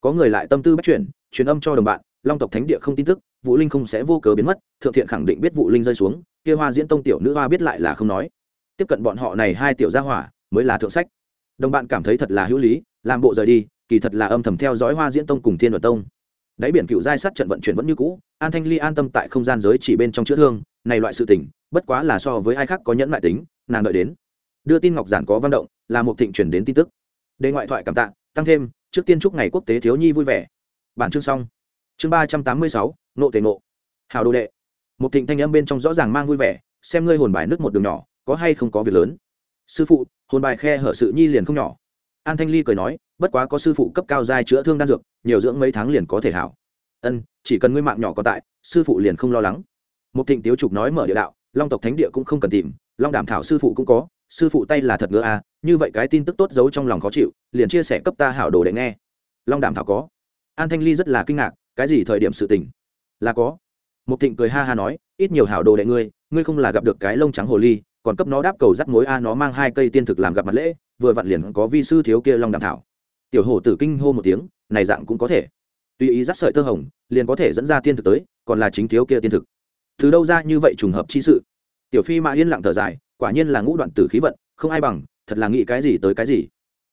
Có người lại tâm tư bắt chuyển truyền âm cho đồng bạn, long tộc thánh địa không tin tức vũ linh không sẽ vô cớ biến mất, thượng thiện khẳng định biết vũ linh rơi xuống, kia hoa diễn tông tiểu nữ hoa biết lại là không nói. Tiếp cận bọn họ này hai tiểu gia hỏa, mới là thượng sách. Đồng bạn cảm thấy thật là hữu lý, làm bộ rời đi, kỳ thật là âm thầm theo dõi hoa diễn tông cùng thiên luật tông. Đáy biển cựu giai sát trận vận chuyển vẫn như cũ, an thanh ly an tâm tại không gian giới chỉ bên trong chữa thương, này loại sự tình, bất quá là so với ai khác có nhẫn mại tính, nàng đợi đến. Đưa tin ngọc giản có văn động, là một thịnh chuyển đến tin tức. Đề ngoại thoại cảm tạ, tăng thêm, trước tiên chúc ngày quốc tế thiếu nhi vui vẻ. Bản chương xong chương ba trăm tám mươi sáu, nộ tề nộ hào đồ đệ. Một thịnh thanh âm bên trong rõ ràng mang vui vẻ, xem ngươi hồn bài nước một đường nhỏ, có hay không có việc lớn? Sư phụ, hồn bài khe hở sự nhi liền không nhỏ. An thanh ly cười nói, bất quá có sư phụ cấp cao giai chữa thương đan dược, nhiều dưỡng mấy tháng liền có thể hảo. Ân, chỉ cần ngươi mạng nhỏ còn tại, sư phụ liền không lo lắng. Một thịnh tiếu trục nói mở địa đạo, long tộc thánh địa cũng không cần tìm, long đảm thảo sư phụ cũng có, sư phụ tay là thật ngựa à như vậy cái tin tức tốt giấu trong lòng khó chịu, liền chia sẻ cấp ta hảo đồ để nghe. Long đảm thảo có. An thanh ly rất là kinh ngạc cái gì thời điểm sự tình? Là có. Một thịnh cười ha ha nói, ít nhiều hảo đồ đệ ngươi ngươi không là gặp được cái lông trắng hồ ly, còn cấp nó đáp cầu rắc mối a, nó mang hai cây tiên thực làm gặp mặt lễ, vừa vặn liền có vi sư thiếu kia long đàm thảo. Tiểu hổ tử kinh hô một tiếng, này dạng cũng có thể. Tùy ý dắt sợi tơ hồng, liền có thể dẫn ra tiên thực tới, còn là chính thiếu kia tiên thực. Từ đâu ra như vậy trùng hợp chi sự? Tiểu phi mã yên lặng thở dài, quả nhiên là ngũ đoạn tử khí vận, không ai bằng, thật là nghĩ cái gì tới cái gì.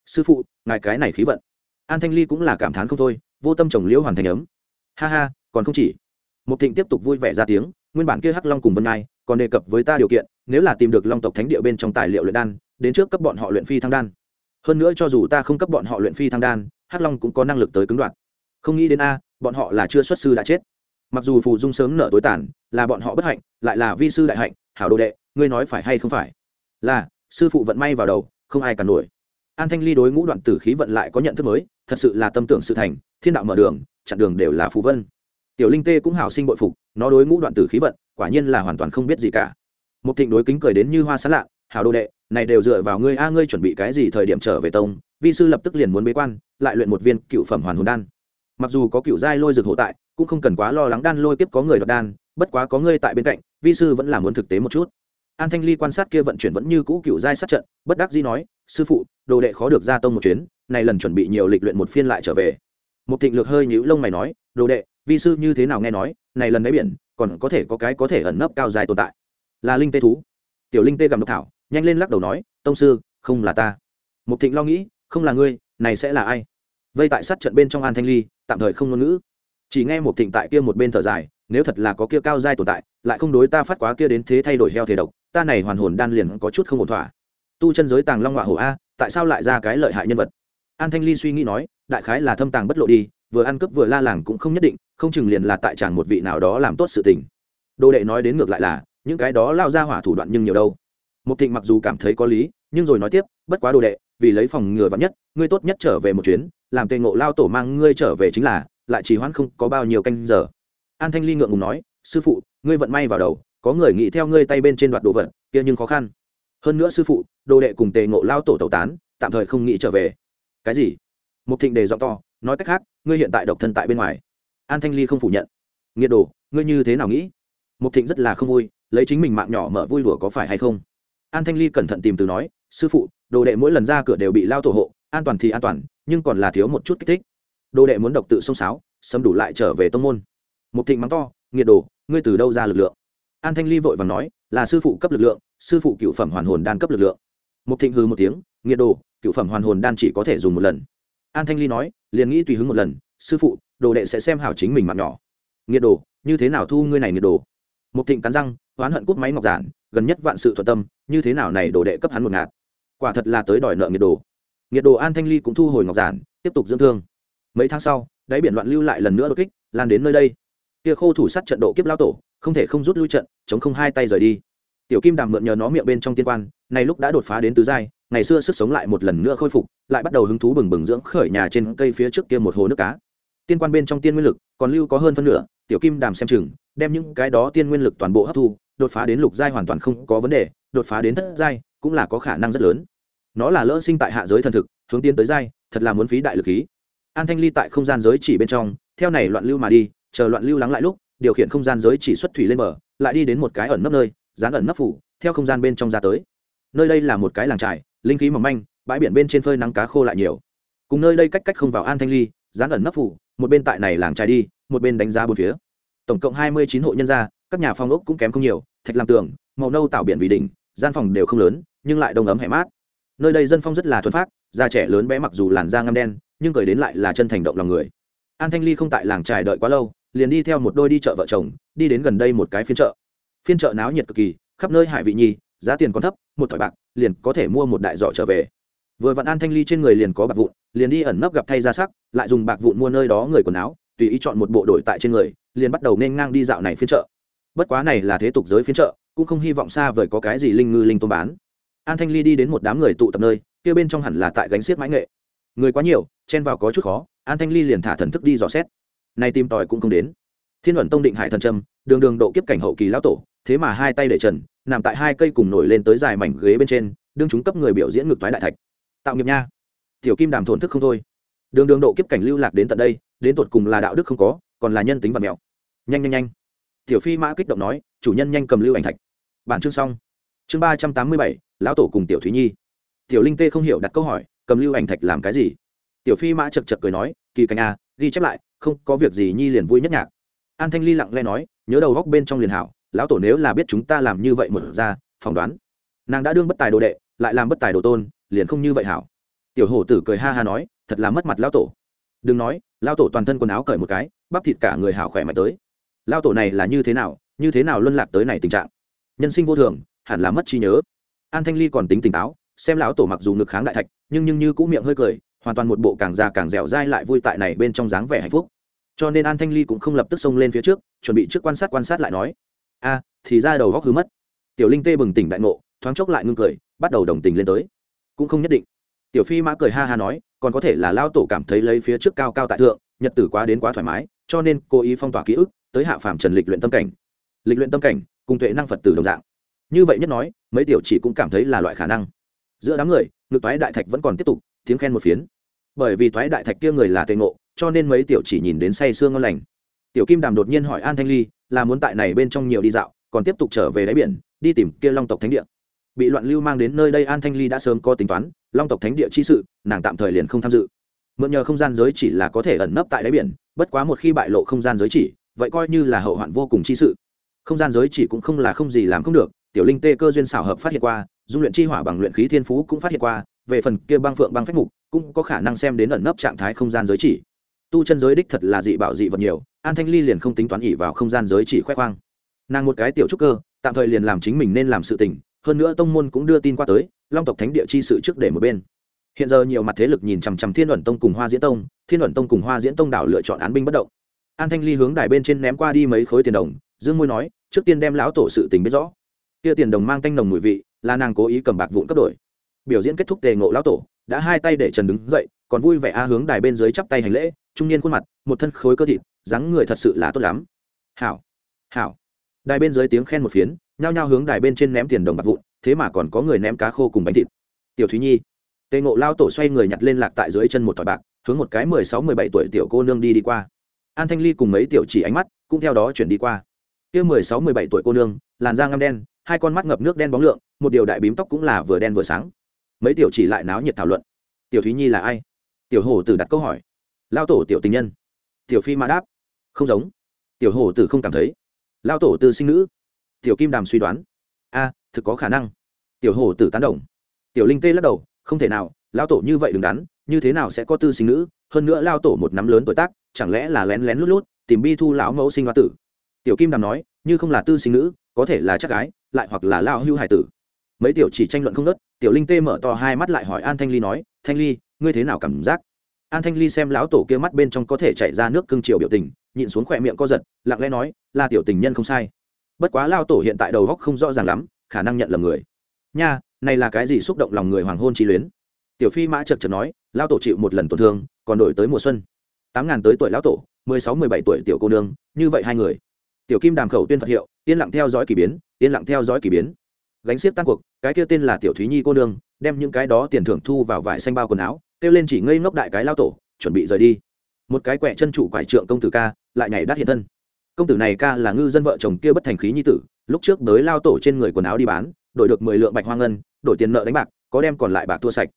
Sư phụ, ngài cái này khí vận. An thanh ly cũng là cảm thán không thôi, vô tâm trồng liễu hoàn thành ấm ha ha, còn không chỉ. Một thịnh tiếp tục vui vẻ ra tiếng, nguyên bản kia hắc long cùng vân Nai còn đề cập với ta điều kiện, nếu là tìm được long tộc thánh địa bên trong tài liệu luyện đan, đến trước cấp bọn họ luyện phi thăng đan. Hơn nữa cho dù ta không cấp bọn họ luyện phi thăng đan, hắc long cũng có năng lực tới cứng đoạn không nghĩ đến a, bọn họ là chưa xuất sư đã chết. Mặc dù phù dung sớm nở tối tàn, là bọn họ bất hạnh, lại là vi sư đại hạnh, hảo đồ đệ, ngươi nói phải hay không phải? Là, sư phụ vận may vào đầu, không ai cả nổi. An thanh ly đối ngũ đoạn tử khí vận lại có nhận thức mới, thật sự là tâm tưởng sự thành thiên đạo mở đường, chặn đường đều là phù vân. Tiểu linh tê cũng hảo sinh bội phục, nó đối ngũ đoạn tử khí vận, quả nhiên là hoàn toàn không biết gì cả. Một thịnh đối kính cười đến như hoa sán lạ, hảo đồ đệ, này đều dựa vào ngươi a, ngươi chuẩn bị cái gì thời điểm trở về tông, vi sư lập tức liền muốn bế quan, lại luyện một viên cựu phẩm hoàn hồn đan. Mặc dù có cựu giai lôi rực hộ tại, cũng không cần quá lo lắng đan lôi kiếp có người đoạt đan, bất quá có ngươi tại bên cạnh, vi sư vẫn là muốn thực tế một chút. An thanh ly quan sát kia vận chuyển vẫn như cũ cựu giai sát trận, bất đắc dĩ nói, sư phụ, đồ đệ khó được ra tông một chuyến, này lần chuẩn bị nhiều lịch luyện một phiên lại trở về một thịnh lược hơi nhíu lông mày nói, đồ đệ, vi sư như thế nào nghe nói, này lần đáy biển, còn có thể có cái có thể ẩn nấp cao dài tồn tại. Là linh tê thú. Tiểu linh tê gầm độc thảo, nhanh lên lắc đầu nói, tông sư, không là ta. Một thịnh lo nghĩ, không là ngươi, này sẽ là ai? Vây tại sát trận bên trong an thanh ly, tạm thời không ngôn ngữ. Chỉ nghe một thịnh tại kia một bên thở dài, nếu thật là có kia cao giai tồn tại, lại không đối ta phát quá kia đến thế thay đổi heo thể độc, ta này hoàn hồn đan liền có chút không ổn thỏa. Tu chân giới tàng long họa hổ a, tại sao lại ra cái lợi hại nhân vật? An thanh ly suy nghĩ nói, đại khái là thâm tàng bất lộ đi, vừa ăn cướp vừa la làng cũng không nhất định, không chừng liền là tại chàng một vị nào đó làm tốt sự tình. Đồ đệ nói đến ngược lại là, những cái đó lao ra hỏa thủ đoạn nhưng nhiều đâu. Một thịnh mặc dù cảm thấy có lý, nhưng rồi nói tiếp, bất quá đồ đệ, vì lấy phòng ngừa vắn nhất, ngươi tốt nhất trở về một chuyến, làm tề ngộ lao tổ mang ngươi trở về chính là, lại chỉ hoãn không có bao nhiêu canh giờ. An thanh ly ngượng ngùng nói, sư phụ, ngươi vận may vào đầu, có người nghĩ theo ngươi tay bên trên đoạt đồ vật, kia nhưng khó khăn. Hơn nữa sư phụ, đồ đệ cùng tề ngộ lao tổ tẩu tán, tạm thời không nghĩ trở về cái gì? Mục thịnh đề giọng to, nói cách khác, ngươi hiện tại độc thân tại bên ngoài. An thanh ly không phủ nhận. Nghiệt đồ, ngươi như thế nào nghĩ? Mục thịnh rất là không vui, lấy chính mình mạng nhỏ mở vui đùa có phải hay không? An thanh ly cẩn thận tìm từ nói, sư phụ, đồ đệ mỗi lần ra cửa đều bị lao tổ hộ, an toàn thì an toàn, nhưng còn là thiếu một chút kích thích. Đồ đệ muốn độc tự xông sáo xâm đủ lại trở về tông môn. Mục thịnh mắng to, nghiệt đồ, ngươi từ đâu ra lực lượng? An thanh ly vội và nói, là sư phụ cấp lực lượng, sư phụ cựu phẩm hoàn hồn đan cấp lực lượng. Mục thịnh hư một tiếng, nghiệt đồ cựu phẩm hoàn hồn đan chỉ có thể dùng một lần. An thanh ly nói, liền nghĩ tùy hứng một lần, sư phụ, đồ đệ sẽ xem hảo chính mình mặt nhỏ. Nghiệt đồ, như thế nào thu ngươi này nghiệt đồ? Một thịnh cắn răng, oán hận cút máy ngọc giản, gần nhất vạn sự thuận tâm, như thế nào này đồ đệ cấp hắn một ngạt. Quả thật là tới đòi nợ nghiệt đồ. Nghiệt đồ an thanh ly cũng thu hồi ngọc giản, tiếp tục dưỡng thương. Mấy tháng sau, đáy biển loạn lưu lại lần nữa đột kích, lan đến nơi đây. Kia khô thủ sắt trận độ kiếp lao tổ, không thể không rút lui trận, chống không hai tay rời đi. Tiểu kim đàm mượn nhờ nó miệng bên trong tiên quan, này lúc đã đột phá đến tứ giai ngày xưa sức sống lại một lần nữa khôi phục, lại bắt đầu hứng thú bừng bừng dưỡng khởi nhà trên cây phía trước kia một hồ nước cá. Tiên quan bên trong tiên nguyên lực, còn lưu có hơn phân nửa, tiểu kim đàm xem chừng, đem những cái đó tiên nguyên lực toàn bộ hấp thu, đột phá đến lục giai hoàn toàn không có vấn đề, đột phá đến thất giai cũng là có khả năng rất lớn. Nó là lỡ sinh tại hạ giới thần thực, hướng tiến tới giai, thật là muốn phí đại lực khí. An thanh ly tại không gian giới chỉ bên trong, theo này loạn lưu mà đi, chờ loạn lưu lắng lại lúc, điều khiển không gian giới chỉ xuất thủy lên bờ, lại đi đến một cái ẩn nấp nơi, dán ẩn nấp phủ, theo không gian bên trong ra tới. Nơi đây là một cái làng trài linh khí mỏng manh, bãi biển bên trên phơi nắng cá khô lại nhiều. Cùng nơi đây cách cách không vào an thanh ly, dán ẩn nấp phủ, một bên tại này làng trài đi, một bên đánh giá bốn phía. Tổng cộng hai mươi chín hộ nhân gia, các nhà phong ốc cũng kém không nhiều, thạch làm tường, màu nâu tạo biển vì đỉnh, gian phòng đều không lớn, nhưng lại đông ấm hẻ mát. Nơi đây dân phong rất là thuần phát da trẻ lớn bé mặc dù làn da ngăm đen, nhưng cười đến lại là chân thành động lòng người. An thanh ly không tại làng trài đợi quá lâu, liền đi theo một đôi đi chợ vợ chồng, đi đến gần đây một cái phiên chợ. Phiên chợ náo nhiệt cực kỳ, khắp nơi hải vị nhi giá tiền còn thấp, một thỏi bạc, liền có thể mua một đại giỏ trở về. Vừa vặn an thanh ly trên người liền có bạc vụn, liền đi ẩn nấp gặp thay ra sắc, lại dùng bạc vụn mua nơi đó người quần áo, tùy ý chọn một bộ đổi tại trên người, liền bắt đầu nên ngang đi dạo này phiên chợ. Bất quá này là thế tục giới phiên chợ, cũng không hy vọng xa vời có cái gì linh ngư linh tôn bán. An thanh ly đi đến một đám người tụ tập nơi, kia bên trong hẳn là tại gánh xiết mãi nghệ. Người quá nhiều, chen vào có chút khó, an thanh ly liền thả thần thức đi dò xét. Nay tìm tòi cũng không đến. Thiên luận tông định hải thần trâm, đường đường độ kiếp cảnh hậu kỳ lão tổ, thế mà hai tay để trần nằm tại hai cây cùng nổi lên tới dài mảnh ghế bên trên, đương chúng cấp người biểu diễn ngực toái đại thạch. Tạo nghiệp nha. Tiểu kim đàm thổn thức không thôi. Đường đường độ kiếp cảnh lưu lạc đến tận đây, đến tột cùng là đạo đức không có, còn là nhân tính và mèo nhanh nhanh nhanh. Tiểu phi mã kích động nói, chủ nhân nhanh cầm lưu ảnh thạch. Bản chương xong. Chương ba trăm tám mươi bảy, lão tổ cùng tiểu thúy nhi. Tiểu linh tê không hiểu đặt câu hỏi, cầm lưu ảnh thạch làm cái gì? Tiểu phi mã chật chật cười nói, kỳ cảnh a ghi chép lại, không có việc gì nhi liền vui nhất nhạc. An thanh ly lặng lẽ nói, nhớ đầu góc bên trong liền hảo lão tổ nếu là biết chúng ta làm như vậy một ra, phỏng đoán. Nàng đã đương bất tài đồ đệ, lại làm bất tài đồ tôn, liền không như vậy hảo. Tiểu hổ tử cười ha ha nói, thật là mất mặt lão tổ. Đừng nói, lão tổ toàn thân quần áo cởi một cái, bắp thịt cả người hào khỏe mạnh tới. Lão tổ này là như thế nào, như thế nào luân lạc tới này tình trạng? Nhân sinh vô thường, hẳn là mất trí nhớ. An thanh ly còn tính tỉnh táo, xem lão tổ mặc dù ngực kháng đại thạch, nhưng nhưng như cũ miệng hơi cười, hoàn toàn một bộ càng già càng dẻo dai lại vui tại này bên trong dáng vẻ hạnh phúc. Cho nên an thanh ly cũng không lập tức xông lên phía trước, chuẩn bị trước quan sát quan sát lại nói a, thì ra đầu góc hứa mất. Tiểu linh tê bừng tỉnh đại ngộ, thoáng chốc lại ngưng cười, bắt đầu đồng tình lên tới. Cũng không nhất định. Tiểu phi mã cười ha ha nói, còn có thể là lao tổ cảm thấy lấy phía trước cao cao tại thượng, nhật tử quá đến quá thoải mái, cho nên cố ý phong tỏa ký ức, tới hạ phàm trần lịch luyện tâm cảnh. Lịch luyện tâm cảnh, cùng tuệ năng phật tử đồng dạng. Như vậy nhất nói, mấy tiểu chỉ cũng cảm thấy là loại khả năng. Giữa đám người, ngực toái đại thạch vẫn còn tiếp tục, tiếng khen một phiến. Bởi vì toái đại thạch kia người là tề ngộ, cho nên mấy tiểu chỉ nhìn đến say sương ngon lành tiểu kim đàm đột nhiên hỏi an thanh ly, là muốn tại này bên trong nhiều đi dạo, còn tiếp tục trở về đáy biển, đi tìm kia long tộc thánh địa. Bị loạn lưu mang đến nơi đây an thanh ly đã sớm có tính toán, long tộc thánh địa chi sự, nàng tạm thời liền không tham dự. Mượn nhờ không gian giới chỉ là có thể ẩn nấp tại đáy biển, bất quá một khi bại lộ không gian giới chỉ, vậy coi như là hậu hoạn vô cùng chi sự. Không gian giới chỉ cũng không là không gì làm không được, tiểu linh tê cơ duyên xảo hợp phát hiện qua, dung luyện chi hỏa bằng luyện khí thiên phú cũng phát hiện qua, về phần kia băng phượng băng phách mục, cũng có khả năng xem đến ẩn nấp trạng thái không gian giới chỉ tu chân giới đích thật là dị bảo dị vật nhiều, an thanh ly liền không tính toán ỉ vào không gian giới chỉ khoe khoang. Nàng một cái tiểu trúc cơ, tạm thời liền làm chính mình nên làm sự tình, hơn nữa tông môn cũng đưa tin qua tới, long tộc thánh địa chi sự trước để một bên. Hiện giờ nhiều mặt thế lực nhìn chằm chằm thiên luận tông cùng hoa diễn tông, thiên luận tông cùng hoa diễn tông đảo lựa chọn án binh bất động. An thanh ly hướng đài bên trên ném qua đi mấy khối tiền đồng, dương môi nói, trước tiên đem lão tổ sự tình biết rõ. Kia tiền đồng mang tanh nồng mùi vị, là nàng cố ý cầm bạc vụn cấp đổi. Biểu diễn kết thúc tề ngộ lão tổ, đã hai tay để trần đứng dậy, còn vui vẻ a hướng đài bên dưới chắp tay hành lễ trung niên khuôn mặt, một thân khối cơ thịt, dáng người thật sự là tốt lắm. Hảo hảo. Đài bên dưới tiếng khen một phiến, nhao nhao hướng đài bên trên ném tiền đồng bạc vụn, thế mà còn có người ném cá khô cùng bánh thịt. Tiểu thúy nhi, tề ngộ lao tổ xoay người nhặt lên lạc tại dưới chân một thỏi bạc, hướng một cái mười sáu, mười bảy tuổi tiểu cô nương đi đi qua. An thanh ly cùng mấy tiểu chỉ ánh mắt cũng theo đó chuyển đi qua. Kia mười sáu, mười bảy tuổi cô nương, làn da ngăm đen, hai con mắt ngập nước đen bóng lượng, một điều đại bím tóc cũng là vừa đen vừa sáng. Mấy tiểu chỉ lại náo nhiệt thảo luận. Tiểu thúy nhi là ai? Tiểu hổ tử đặt câu hỏi lao tổ tiểu tình nhân. Tiểu phi mã đáp. Không giống. Tiểu hổ tử không cảm thấy. Lao tổ tư sinh nữ. Tiểu kim đàm suy đoán. A, thực có khả năng. Tiểu hổ tử tán đồng. Tiểu linh tê lắc đầu, không thể nào, lao tổ như vậy đừng đắn, như thế nào sẽ có tư sinh nữ? Hơn nữa lao tổ một nắm lớn tuổi tác, chẳng lẽ là lén lén lút lút, tìm bi thu lão mẫu sinh hoa tử? Tiểu kim đàm nói, như không là tư sinh nữ, có thể là chắc gái, lại hoặc là lao hưu hải tử. Mấy tiểu chỉ tranh luận không nớt tiểu linh tê mở to hai mắt lại hỏi an thanh ly nói, thanh ly, ngươi thế nào cảm giác? An thanh ly xem lão tổ kia mắt bên trong có thể chạy ra nước cưng chiều biểu tình, nhịn xuống khỏe miệng co giật, lặng lẽ nói, là tiểu tình nhân không sai. Bất quá lao tổ hiện tại đầu góc không rõ ràng lắm, khả năng nhận lầm người. Nha, này là cái gì xúc động lòng người hoàng hôn chi luyến? Tiểu phi mã chật chật nói lao tổ chịu một lần tổn thương, còn đổi tới mùa xuân. Tám ngàn tới tuổi lão tổ, mười sáu, mười bảy tuổi tiểu cô nương, như vậy hai người. Tiểu kim đàm khẩu tuyên phật hiệu, yên lặng theo dõi k ỳ biến, yên lặng theo dõi k ỳ biến. Gánh xiếp tan cuộc, cái kia tên là tiểu thúy nhi cô nương, đem những cái đó tiền thưởng thu vào vải xanh bao quần áo kêu lên chỉ ngây ngốc đại cái lao tổ, chuẩn bị rời đi. Một cái quẹ chân chủ quải trượng công tử ca, lại nhảy đắt hiện thân. Công tử này ca là ngư dân vợ chồng kia bất thành khí nhi tử, lúc trước tới lao tổ trên người quần áo đi bán, đổi được mười lượng bạch hoa ngân, đổi tiền nợ đánh bạc, có đem còn lại bạc thua sạch.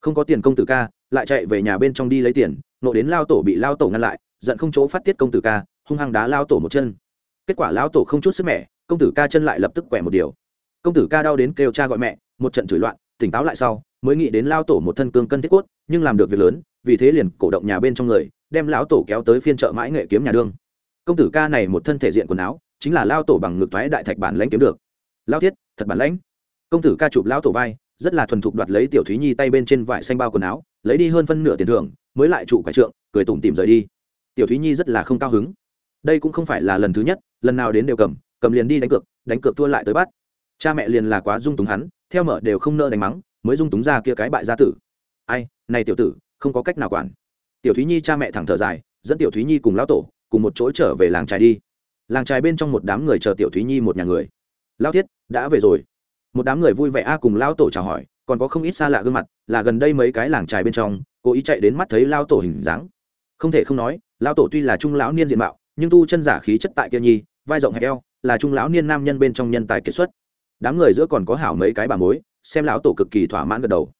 Không có tiền công tử ca, lại chạy về nhà bên trong đi lấy tiền, nộ đến lao tổ bị lao tổ ngăn lại, giận không chỗ phát tiết công tử ca, hung hăng đá lao tổ một chân. Kết quả lao tổ không chút sức mẻ, công tử ca chân lại lập tức quẻ một điều. Công tử ca đau đến kêu cha gọi mẹ, một trận chửi loạn, tỉnh táo lại sau, mới nghĩ đến lao tổ một thân cương cân thiết quất nhưng làm được việc lớn, vì thế liền cổ động nhà bên trong người, đem lão tổ kéo tới phiên chợ mãi nghệ kiếm nhà đương. Công tử ca này một thân thể diện quần áo, chính là lao tổ bằng ngực thoái đại thạch bản lãnh kiếm được. Lao thiết, thật bản lãnh. Công tử ca chụp lao tổ vai, rất là thuần thục đoạt lấy tiểu thúy nhi tay bên trên vải xanh bao quần áo, lấy đi hơn phân nửa tiền thưởng, mới lại trụ quái trượng, cười tủm tìm rời đi. Tiểu thúy nhi rất là không cao hứng. Đây cũng không phải là lần thứ nhất, lần nào đến đều cầm cầm liền đi đánh cược đánh cược thua lại tới bắt. Cha mẹ liền là quá dung túng hắn, theo mở đều không nợ đánh mắng, mới dung túng ra kia cái bại gia tử ai, này tiểu tử, không có cách nào quản. Tiểu thúy nhi cha mẹ thẳng thở dài, dẫn tiểu thúy nhi cùng lão tổ, cùng một chỗ trở về làng trài đi. Làng trài bên trong một đám người chờ tiểu thúy nhi một nhà người. Lao thiết, đã về rồi. Một đám người vui vẻ a cùng lao tổ chào hỏi, còn có không ít xa lạ gương mặt, là gần đây mấy cái làng trài bên trong, cố ý chạy đến mắt thấy lao tổ hình dáng. Không thể không nói lao tổ tuy là trung lão niên diện mạo, nhưng tu chân giả khí chất tại kia nhi, vai rộng hẹp eo, là trung lão niên nam nhân bên trong nhân tài kiệt xuất. Đám người giữa còn có hảo mấy cái bà mối, xem lão tổ cực kỳ thỏa mãn gật đầu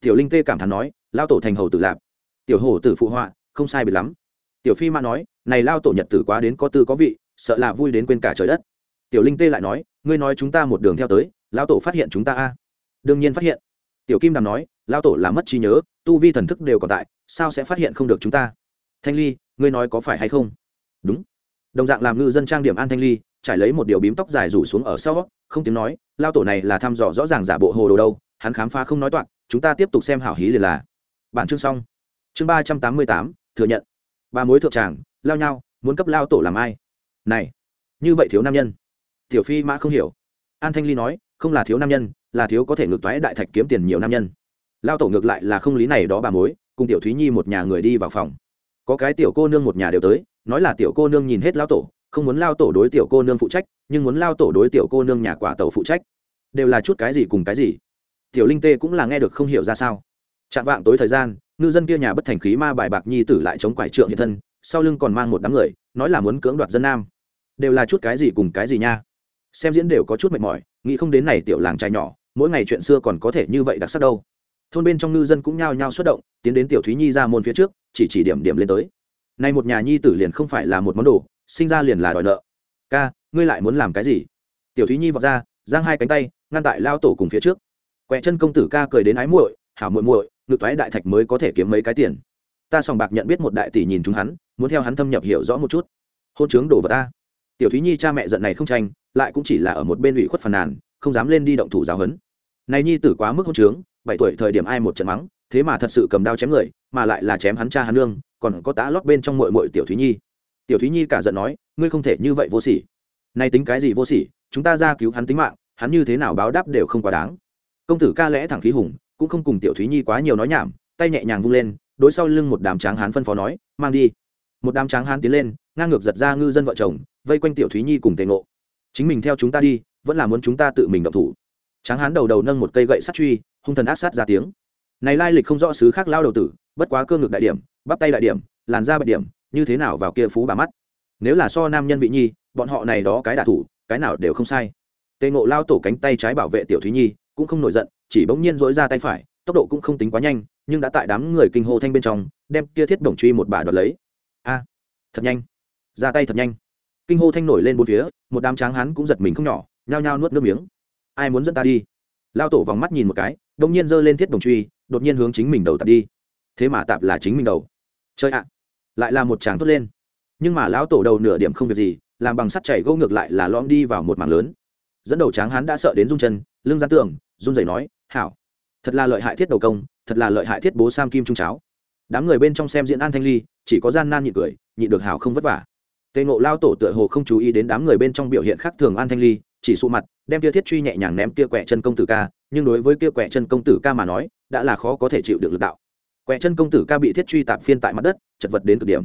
tiểu linh tê cảm thán nói, lao tổ thành hầu tử lạp. Tiểu hổ tử phụ họa, không sai biệt lắm. Tiểu phi mã nói, này lao tổ nhật tử quá đến có tư có vị, sợ là vui đến quên cả trời đất. Tiểu linh tê lại nói, ngươi nói chúng ta một đường theo tới, lao tổ phát hiện chúng ta a? Đương nhiên phát hiện. Tiểu kim đàm nói, lao tổ là mất trí nhớ, tu vi thần thức đều còn tại, sao sẽ phát hiện không được chúng ta? Thanh ly, ngươi nói có phải hay không? Đúng. Đồng dạng làm ngư dân trang điểm an thanh ly, trải lấy một điều bím tóc dài rủ xuống ở sau, không tiếng nói, lao tổ này là thăm dò rõ ràng giả bộ hồ đồ đâu hắn khám phá không nói toạc, chúng ta tiếp tục xem hảo hí liền là. Bản chương xong. Chương ba trăm tám mươi tám, thừa nhận. Ba mối thượng tràng, lao nhau, muốn cấp lao tổ làm ai? Này, như vậy thiếu nam nhân. Tiểu phi mã không hiểu. An thanh ly nói, không là thiếu nam nhân, là thiếu có thể ngược toái đại thạch kiếm tiền nhiều nam nhân. Lao tổ ngược lại là không lý này đó bà mối, cùng tiểu thúy nhi một nhà người đi vào phòng. Có cái tiểu cô nương một nhà đều tới, nói là tiểu cô nương nhìn hết lao tổ, không muốn lao tổ đối tiểu cô nương phụ trách, nhưng muốn lao tổ đối tiểu cô nương nhà quả tàu phụ trách. Đều là chút cái gì cùng cái gì tiểu linh tê cũng là nghe được không hiểu ra sao. Chạm vạng tối thời gian, ngư dân kia nhà bất thành khí ma bài bạc nhi tử lại chống quải trượng hiện thân, sau lưng còn mang một đám người, nói là muốn cưỡng đoạt dân nam. Đều là chút cái gì cùng cái gì nha. Xem diễn đều có chút mệt mỏi, nghĩ không đến này tiểu làng trai nhỏ, mỗi ngày chuyện xưa còn có thể như vậy đặc sắc đâu. Thôn bên trong ngư dân cũng nhao nhao xuất động, tiến đến tiểu thúy nhi ra môn phía trước, chỉ chỉ điểm điểm lên tới. Nay một nhà nhi tử liền không phải là một món đồ, sinh ra liền là đòi nợ. Ca, ngươi lại muốn làm cái gì? Tiểu thúy nhi vọt ra, giang hai cánh tay, ngăn tại lao tổ cùng phía trước quẹ chân công tử ca cười đến ái muội, hảo muội muội ngược thoái đại thạch mới có thể kiếm mấy cái tiền. Ta sòng bạc nhận biết một đại tỷ nhìn chúng hắn, muốn theo hắn thâm nhập hiểu rõ một chút. Hôn chướng đổ vào ta. Tiểu thúy nhi cha mẹ giận này không tranh, lại cũng chỉ là ở một bên ủy khuất phàn nàn, không dám lên đi động thủ giáo hấn này nhi tử quá mức hôn trướng bảy tuổi thời điểm ai một trận mắng, thế mà thật sự cầm đao chém người, mà lại là chém hắn cha hắn nương, còn có tá lót bên trong mội mội tiểu thúy nhi. Tiểu thúy nhi cả giận nói, ngươi không thể như vậy vô sỉ. Nay tính cái gì vô sỉ, chúng ta ra cứu hắn tính mạng, hắn như thế nào báo đáp đều không quá đáng công tử ca lẽ thẳng khí hùng, cũng không cùng tiểu thúy nhi quá nhiều nói nhảm, tay nhẹ nhàng vung lên, đối sau lưng một đám tráng hán phân phó nói, mang đi. Một đám tráng hán tiến lên, ngang ngược giật ra ngư dân vợ chồng, vây quanh tiểu thúy nhi cùng tề ngộ. Chính mình theo chúng ta đi, vẫn là muốn chúng ta tự mình động thủ. Tráng hán đầu đầu nâng một cây gậy sắt truy, hung thần ác sát ra tiếng. Này lai lịch không rõ sứ khác lao đầu tử, bất quá cơ ngực đại điểm, bắp tay đại điểm, làn da bạch điểm, như thế nào vào kia phú bà mắt? Nếu là so nam nhân vị nhi, bọn họ này đó cái đả thủ, cái nào đều không sai. Tề ngộ lao tổ cánh tay trái bảo vệ tiểu thúy nhi cũng không nổi giận, chỉ bỗng nhiên dỗi ra tay phải, tốc độ cũng không tính quá nhanh, nhưng đã tại đám người kinh hô thanh bên trong, đem kia thiết đồng truy một bà đoạt lấy. A, thật nhanh, ra tay thật nhanh. Kinh hô thanh nổi lên bốn phía, một đám tráng hắn cũng giật mình không nhỏ, nhao nhao nuốt nước miếng. Ai muốn dẫn ta đi? Lao tổ vòng mắt nhìn một cái đông nhiên giơ lên thiết đồng truy, đột nhiên hướng chính mình đầu tạp đi. Thế mà tạp là chính mình đầu. Chơi ạ, lại là một tràng thốt lên. Nhưng mà lão tổ đầu nửa điểm không việc gì, làm bằng sắt chảy gỗ ngược lại là lõm đi vào một mảng lớn. Dẫn đầu tráng hắn đã sợ đến rung chân lương gián tưởng run rẩy nói, hảo, thật là lợi hại thiết đầu công, thật là lợi hại thiết bố sam kim trung cháo. Đám người bên trong xem diễn an thanh ly, chỉ có gian nan nhịn cười, nhịn được hảo không vất vả. Tề ngộ lao tổ tựa hồ không chú ý đến đám người bên trong biểu hiện khác thường an thanh ly, chỉ sụ mặt, đem tia thiết truy nhẹ nhàng ném tia quẹ chân công tử ca, nhưng đối với tia quẹ chân công tử ca mà nói, đã là khó có thể chịu được lực đạo. Quẹ chân công tử ca bị thiết truy tạp phiên tại mặt đất, chật vật đến cực điểm.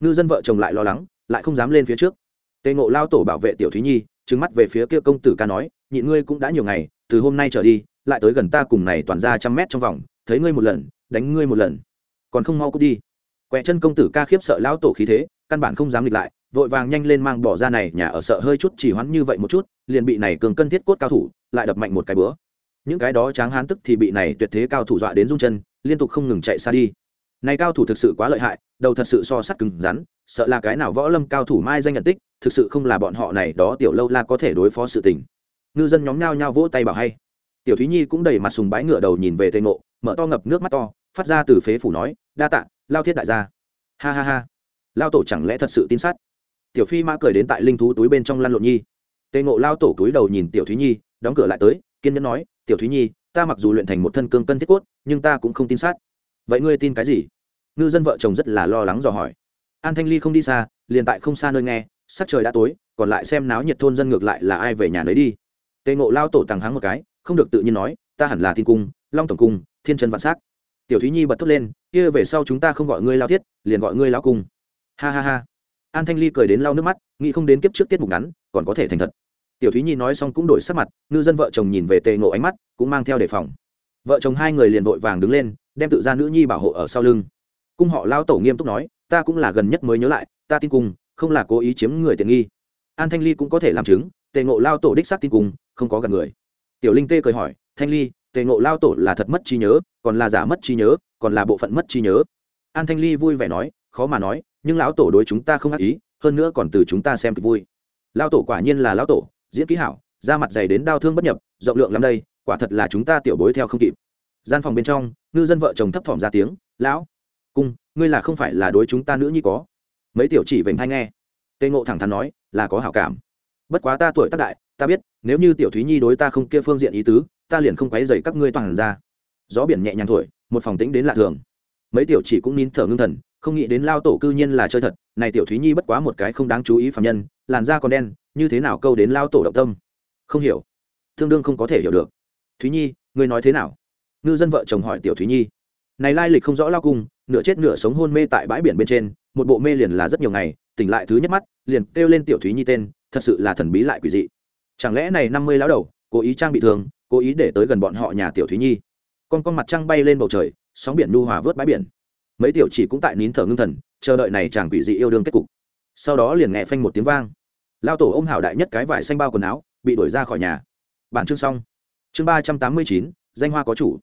Ngư dân vợ chồng lại lo lắng, lại không dám lên phía trước. Tề ngộ lao tổ bảo vệ tiểu thúy nhi trứng mắt về phía kia công tử ca nói, nhịn ngươi cũng đã nhiều ngày từ hôm nay trở đi, lại tới gần ta cùng này toàn ra trăm mét trong vòng, thấy ngươi một lần, đánh ngươi một lần. Còn không mau cút đi. Quẹ chân công tử ca khiếp sợ lão tổ khí thế, căn bản không dám nghịch lại, vội vàng nhanh lên mang bỏ ra này, nhà ở sợ hơi chút chỉ hoãn như vậy một chút, liền bị này cường cân thiết cốt cao thủ, lại đập mạnh một cái bữa. Những cái đó tráng hán tức thì bị này tuyệt thế cao thủ dọa đến rung chân, liên tục không ngừng chạy xa đi. Này cao thủ thực sự quá lợi hại, đầu thật sự so sắt cứng rắn, sợ là cái nào võ lâm cao thủ mai danh nhận tích, thực sự không là bọn họ này, đó tiểu lâu la có thể đối phó sự tình ngư dân nhóm nhao nhao vỗ tay bảo hay. Tiểu thúy nhi cũng đầy mặt sùng bái ngựa đầu nhìn về tây ngộ, mở to ngập nước mắt to, phát ra từ phế phủ nói, đa tạ, lao thiết đại gia. Ha ha ha. Lao tổ chẳng lẽ thật sự tin sát? Tiểu phi mã cười đến tại linh thú túi bên trong lăn lộn nhi. Tây ngộ lao tổ túi đầu nhìn tiểu thúy nhi, đóng cửa lại tới, kiên nhẫn nói, tiểu thúy nhi, ta mặc dù luyện thành một thân cương cân thiết cốt, nhưng ta cũng không tin sát. Vậy ngươi tin cái gì? Ngư dân vợ chồng rất là lo lắng dò hỏi. An thanh ly không đi xa, liền tại không xa nơi nghe sắc trời đã tối, còn lại xem náo nhiệt thôn dân ngược lại là ai về nhà nấy đi tề ngộ lao tổ tàng háng một cái, không được tự nhiên nói, ta hẳn là thiên cung, long tổng cung, thiên trần vạn s á c tiểu thúy nhi bật thốt lên, kia về sau chúng ta không gọi ngươi lao thiết, liền gọi ngươi lao cung. Ha ha ha. An thanh ly cười đến lau nước mắt, nghĩ không đến kiếp trước tiết mục ngắn, còn có thể thành thật. Tiểu thúy nhi nói xong cũng đổi sắc mặt, ngư dân vợ chồng nhìn về tề ngộ ánh mắt, cũng mang theo đề phòng. Vợ chồng hai người liền vội vàng đứng lên, đem tự ra nữ nhi bảo hộ ở sau lưng. Cung họ lao tổ nghiêm túc nói, ta cũng là gần nhất mới nhớ lại, ta tin cung, không là cố ý chiếm người tiện nghi. An thanh ly cũng có thể làm chứng tề ngộ lao tổ đích xác tin cùng, không có gần người. Tiểu linh tê cười hỏi thanh ly tề ngộ lao tổ là thật mất trí nhớ còn là giả mất trí nhớ còn là bộ phận mất trí nhớ? An thanh ly vui vẻ nói khó mà nói nhưng lão tổ đối chúng ta không ác ý hơn nữa còn từ chúng ta xem kịch vui. Lao tổ quả nhiên là lão tổ diễn kỹ hảo da mặt dày đến đau thương bất nhập rộng lượng lắm đây quả thật là chúng ta tiểu bối theo không kịp. Gian phòng bên trong ngư dân vợ chồng thấp thỏm ra tiếng lão cung ngươi là không phải là đối chúng ta nữ nhi có? Mấy tiểu chỉ vểnh hay nghe. Tề ngộ thẳng thắn nói là có hảo cảm bất quá ta tuổi tác đại, ta biết, nếu như tiểu thúy nhi đối ta không kia phương diện ý tứ, ta liền không quấy dày các ngươi toàn ra. Gió biển nhẹ nhàng thổi, một phòng tĩnh đến lạ thường. Mấy tiểu chỉ cũng nín thở ngưng thần, không nghĩ đến lao tổ cư nhiên là chơi thật, này tiểu thúy nhi bất quá một cái không đáng chú ý phạm nhân, làn da còn đen, như thế nào câu đến lao tổ động tâm? Không hiểu. Tương đương không có thể hiểu được. Thúy nhi, ngươi nói thế nào? Ngư dân vợ chồng hỏi tiểu thúy nhi. Này lai lịch không rõ lao cung, nửa chết nửa sống hôn mê tại bãi biển bên trên, một bộ mê liền là rất nhiều ngày, tỉnh lại thứ nhất mắt, liền kêu lên tiểu thúy nhi tên thật sự là thần bí lại quỷ dị. Chẳng lẽ này năm mươi lão đầu, cố ý trang bị thương cố ý để tới gần bọn họ nhà tiểu thúy nhi? Con con mặt trăng bay lên bầu trời, sóng biển nu hòa vớt bãi biển. Mấy tiểu chỉ cũng tại nín thở ngưng thần, chờ đợi này chàng quỷ dị yêu đương kết cục. Sau đó liền nghe phanh một tiếng vang. Lao tổ ôm hảo đại nhất cái vải xanh bao quần áo, bị đuổi ra khỏi nhà. Bản chương xong. Chương ba trăm tám mươi chín, danh hoa có chủ.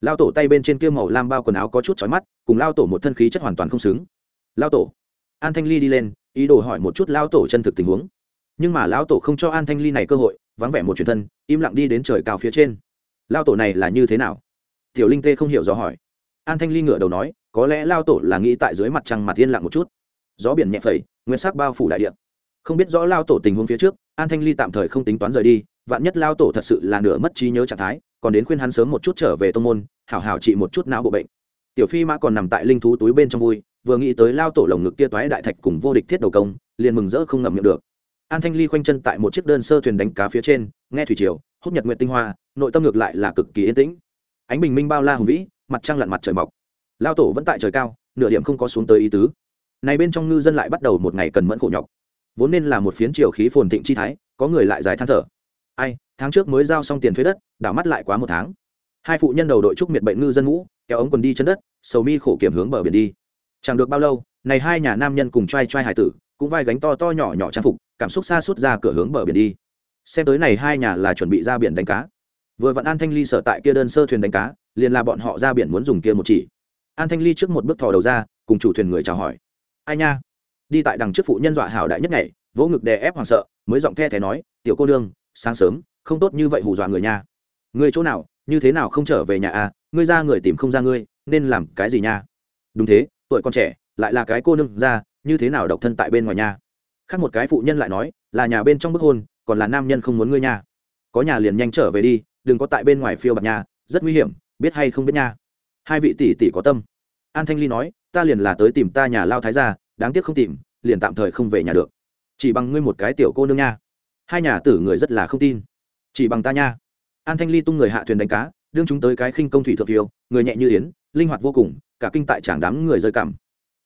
Lao tổ tay bên trên kia màu lam bao quần áo có chút chói mắt, cùng lao tổ một thân khí chất hoàn toàn không xứng. Lao tổ. An thanh ly đi lên, ý đồ hỏi một chút lao tổ chân thực tình huống nhưng mà lão tổ không cho an thanh ly này cơ hội, vắng vẻ một truyền thân, im lặng đi đến trời cao phía trên. Lao tổ này là như thế nào? Tiểu linh tê không hiểu rõ hỏi. An thanh ly ngửa đầu nói, có lẽ lao tổ là nghĩ tại dưới mặt trăng mặt yên lặng một chút. Gió biển nhẹ phẩy, nguyên sắc bao phủ đại điện không biết rõ lao tổ tình huống phía trước, an thanh ly tạm thời không tính toán rời đi, vạn nhất lao tổ thật sự là nửa mất trí nhớ trạng thái, còn đến khuyên hắn sớm một chút trở về tô n g môn, hảo hảo trị một chút não bộ bệnh. Tiểu phi mã còn nằm tại linh thú túi bên trong vui, vừa nghĩ tới lao tổ lồng ngực kia toái đại thạch cùng vô địch thiết đầu công, liền mừng rỡ không ngậm miệng được an thanh ly khoanh chân tại một chiếc đơn sơ thuyền đánh cá phía trên, nghe thủy triều, hút nhật nguyện tinh hoa, nội tâm ngược lại là cực kỳ yên tĩnh. Ánh bình minh bao la hùng vĩ, mặt trăng lặn mặt trời mọc. Lao tổ vẫn tại trời cao, nửa điểm không có xuống tới ý tứ. Này bên trong ngư dân lại bắt đầu một ngày cần mẫn khổ nhọc. Vốn nên là một phiến triều khí phồn thịnh chi thái, có người lại dài than thở. Ai, tháng trước mới giao xong tiền thuế đất, đảo mắt lại quá một tháng. Hai phụ nhân đầu đội trúc miệt bệnh ngư dân ngũ, kéo ống quần đi chân đất, sầu mi khổ kiểm hướng bờ biển đi. Chẳng được bao lâu, này hai nhà nam nhân cùng trai trai hải tử, cũng vai gánh to to nhỏ nhỏ trang phục cảm xúc xa suốt ra cửa hướng bờ biển đi. Xem tới này hai nhà là chuẩn bị ra biển đánh cá. Vừa vặn an thanh ly sở tại kia đơn sơ thuyền đánh cá, liền là bọn họ ra biển muốn dùng kia một chỉ. An thanh ly trước một bước thò đầu ra, cùng chủ thuyền người chào hỏi. Ai nha? Đi tại đằng trước phụ nhân dọa hảo đại nhất ngày, vỗ ngực đè ép hoàng sợ, mới giọng the thé nói, tiểu cô đương sáng sớm, không tốt như vậy hù dọa người nha. Người chỗ nào, như thế nào không trở về nhà à? Ngươi ra người tìm không ra ngươi, nên làm cái gì nha? Đúng thế, tuổi con trẻ, lại là cái cô nương ra, như thế nào độc thân tại bên ngoài nhà khác một cái phụ nhân lại nói, là nhà bên trong bức hôn, còn là nam nhân không muốn ngươi nha. Có nhà liền nhanh trở về đi, đừng có tại bên ngoài phiêu bạc nhà rất nguy hiểm, biết hay không biết nha. Hai vị tỷ tỷ có tâm. An thanh ly nói, ta liền là tới tìm ta nhà lao thái gia, đáng tiếc không tìm, liền tạm thời không về nhà được. Chỉ bằng ngươi một cái tiểu cô nương nha. Hai nhà tử người rất là không tin. Chỉ bằng ta nha. An thanh ly tung người hạ thuyền đánh cá, đương chúng tới cái khinh công thủy thượng phiêu, người nhẹ như yến, linh hoạt vô cùng, cả kinh tại chẳng đám người rơi cảm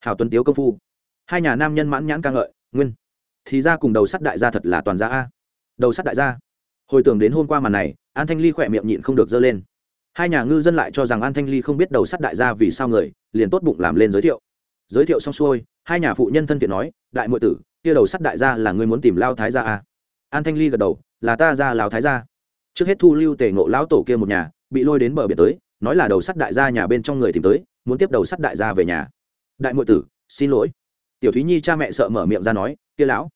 hào tuấn tiếu công phu. Hai nhà nam nhân mãn nhãn ca ngợi, nguyên thì ra cùng đầu sắt đại gia thật là toàn gia a. Đầu sắt đại gia. Hồi tưởng đến hôm qua màn này, an thanh ly khỏe miệng nhịn không được dơ lên. Hai nhà ngư dân lại cho rằng an thanh ly không biết đầu sắt đại gia vì sao người, liền tốt bụng làm lên giới thiệu. Giới thiệu xong xuôi, hai nhà phụ nhân thân thiện nói, đại m tử, kia đầu sắt đại gia là người muốn tìm lao thái gia a. An thanh ly gật đầu, là ta ra lao thái gia. Trước hết thu lưu tề ngộ lão tổ kia một nhà, bị lôi đến bờ biển tới, nói là đầu sắt đại gia nhà bên trong người tìm tới, muốn tiếp đầu sắt đại gia về nhà. Đại m tử, xin lỗi tiểu thúy nhi cha mẹ sợ mở miệng ra nói, kia lão,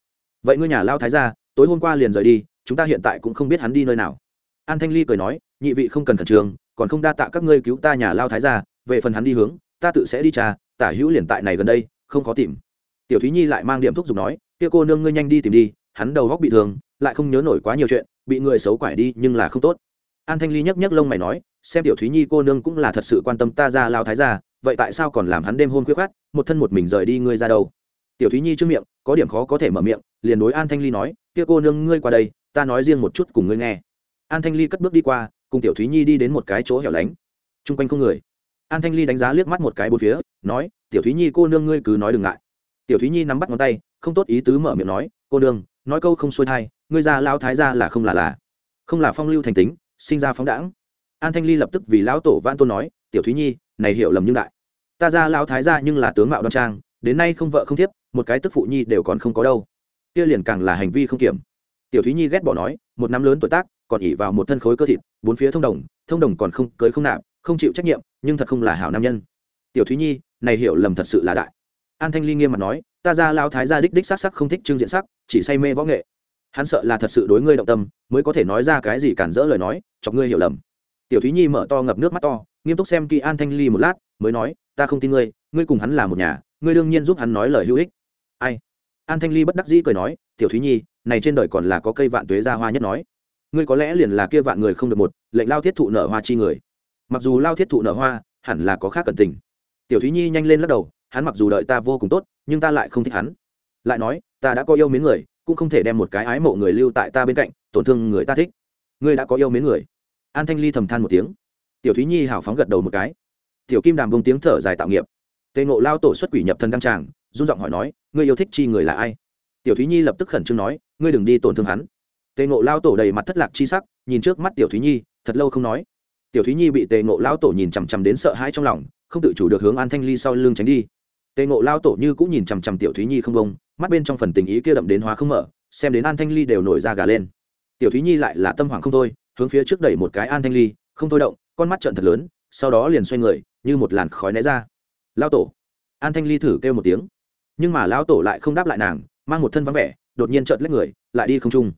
vậy ngươi nhà lao thái gia, tối hôm qua liền rời đi, chúng ta hiện tại cũng không biết hắn đi nơi nào. An thanh ly cười nói, nhị vị không cần khẩn trương, còn không đa tạ các ngươi cứu ta nhà lao thái gia, về phần hắn đi hướng, ta tự sẽ đi trà tả hữu liền tại này gần đây, không khó tìm. Tiểu thúy nhi lại mang điểm thúc giục nói, kia cô nương ngươi nhanh đi tìm đi, hắn đầu góc bị thương, lại không nhớ nổi quá nhiều chuyện, bị người xấu quải đi nhưng là không tốt. An thanh ly nhấc nhấc lông mày nói, xem tiểu thúy nhi cô nương cũng là thật sự quan tâm ta ra lao thái gia vậy tại sao còn làm hắn đêm hôn khuyết khát một thân một mình rời đi ngươi ra đâu? Tiểu thúy nhi trước miệng, có điểm khó có thể mở miệng, liền đối an thanh ly nói, kia cô nương, ngươi qua đây, ta nói riêng một chút cùng ngươi nghe. An thanh ly cất bước đi qua, cùng tiểu thúy nhi đi đến một cái chỗ hẻo lánh. Chung quanh không người. An thanh ly đánh giá liếc mắt một cái bốn phía, nói, tiểu thúy nhi, cô nương ngươi cứ nói đừng ngại. Tiểu thúy nhi nắm bắt ngón tay, không tốt ý tứ mở miệng nói, cô nương, nói câu không xuôi thai, ngươi ra lao thái ra là không là là, không là phong lưu thành tính, sinh ra phóng đãng. An thanh ly lập tức vì lão tổ van tôn nói, tiểu thúy nhi này hiểu lầm nhưng đại. Ta ra lão thái ra nhưng là tướng mạo đoan trang, đến nay không vợ không thiếp, một cái tức phụ nhi đều còn không có đâu. Kia liền càng là hành vi không kiểm. Tiểu thúy nhi ghét bỏ nói, một năm lớn tuổi tác, còn ỉ vào một thân khối cơ thịt, bốn phía thông đồng thông đồng còn không, cưới không nạp, không chịu trách nhiệm, nhưng thật không là hảo nam nhân. Tiểu thúy nhi, này hiểu lầm thật sự là đại. An thanh ly nghiêm mặt nói, ta ra lao thái gia đích đích sắc sắc không thích trưng diện sắc, chỉ say mê võ nghệ. Hắn sợ là thật sự đối ngươi động tâm, mới có thể nói ra cái gì cản rỡ lời nói, chọc ngươi hiểu lầm. Tiểu thúy nhi mở to ngập nước mắt to nghiêm túc xem kỳ an thanh ly một lát, mới nói, ta không tin ngươi ngươi cùng hắn là một nhà, ngươi đương nhiên giúp hắn nói lời hữu ích. Ai? An thanh ly bất đắc dĩ cười nói, tiểu thúy nhi, này trên đời còn là có cây vạn tuế ra hoa nhất nói. Ngươi có lẽ liền là kia vạn người không được một, lệnh lao thiết thụ nở hoa chi người. Mặc dù lao thiết thụ nở hoa, hẳn là có khác cần tình. Tiểu thúy nhi nhanh lên lắc đầu, hắn mặc dù đợi ta vô cùng tốt, nhưng ta lại không thích hắn. Lại nói, ta đã có yêu mến người, cũng không thể đem một cái ái mộ người lưu tại ta bên cạnh, tổn thương người ta thích. Ngươi đã có yêu mến người. An thanh ly thầm than một tiếng tiểu thúy nhi hào phóng gật đầu một cái. Tiểu kim đàm bông tiếng thở dài tạo nghiệp. Tề ngộ lao tổ xuất quỷ nhập thân đăng tràng, run giọng hỏi nói, ngươi yêu thích chi người là ai? Tiểu thúy nhi lập tức khẩn trương nói, ngươi đừng đi tổn thương hắn. Tề ngộ lao tổ đầy mặt thất lạc chi sắc, nhìn trước mắt tiểu thúy nhi, thật lâu không nói. Tiểu thúy nhi bị tề ngộ lao tổ nhìn chằm chằm đến sợ hãi trong lòng, không tự chủ được hướng an thanh ly sau lưng tránh đi. Tề ngộ lao tổ như cũng nhìn chằm chằm tiểu thúy nhi không bông mắt bên trong phần tình ý kia đậm đến hóa không mở, xem đến an thanh ly đều nổi ra gà lên. Tiểu thúy nhi lại là tâm hoảng không thôi, hướng phía trước đẩy một cái an thanh ly, không thôi động con mắt trợn thật lớn, sau đó liền xoay người, như một làn khói né ra. Lao tổ. An thanh ly thử kêu một tiếng. Nhưng mà lão tổ lại không đáp lại nàng, mang một thân vắng vẻ, đột nhiên trợn lấy người, lại đi không trung.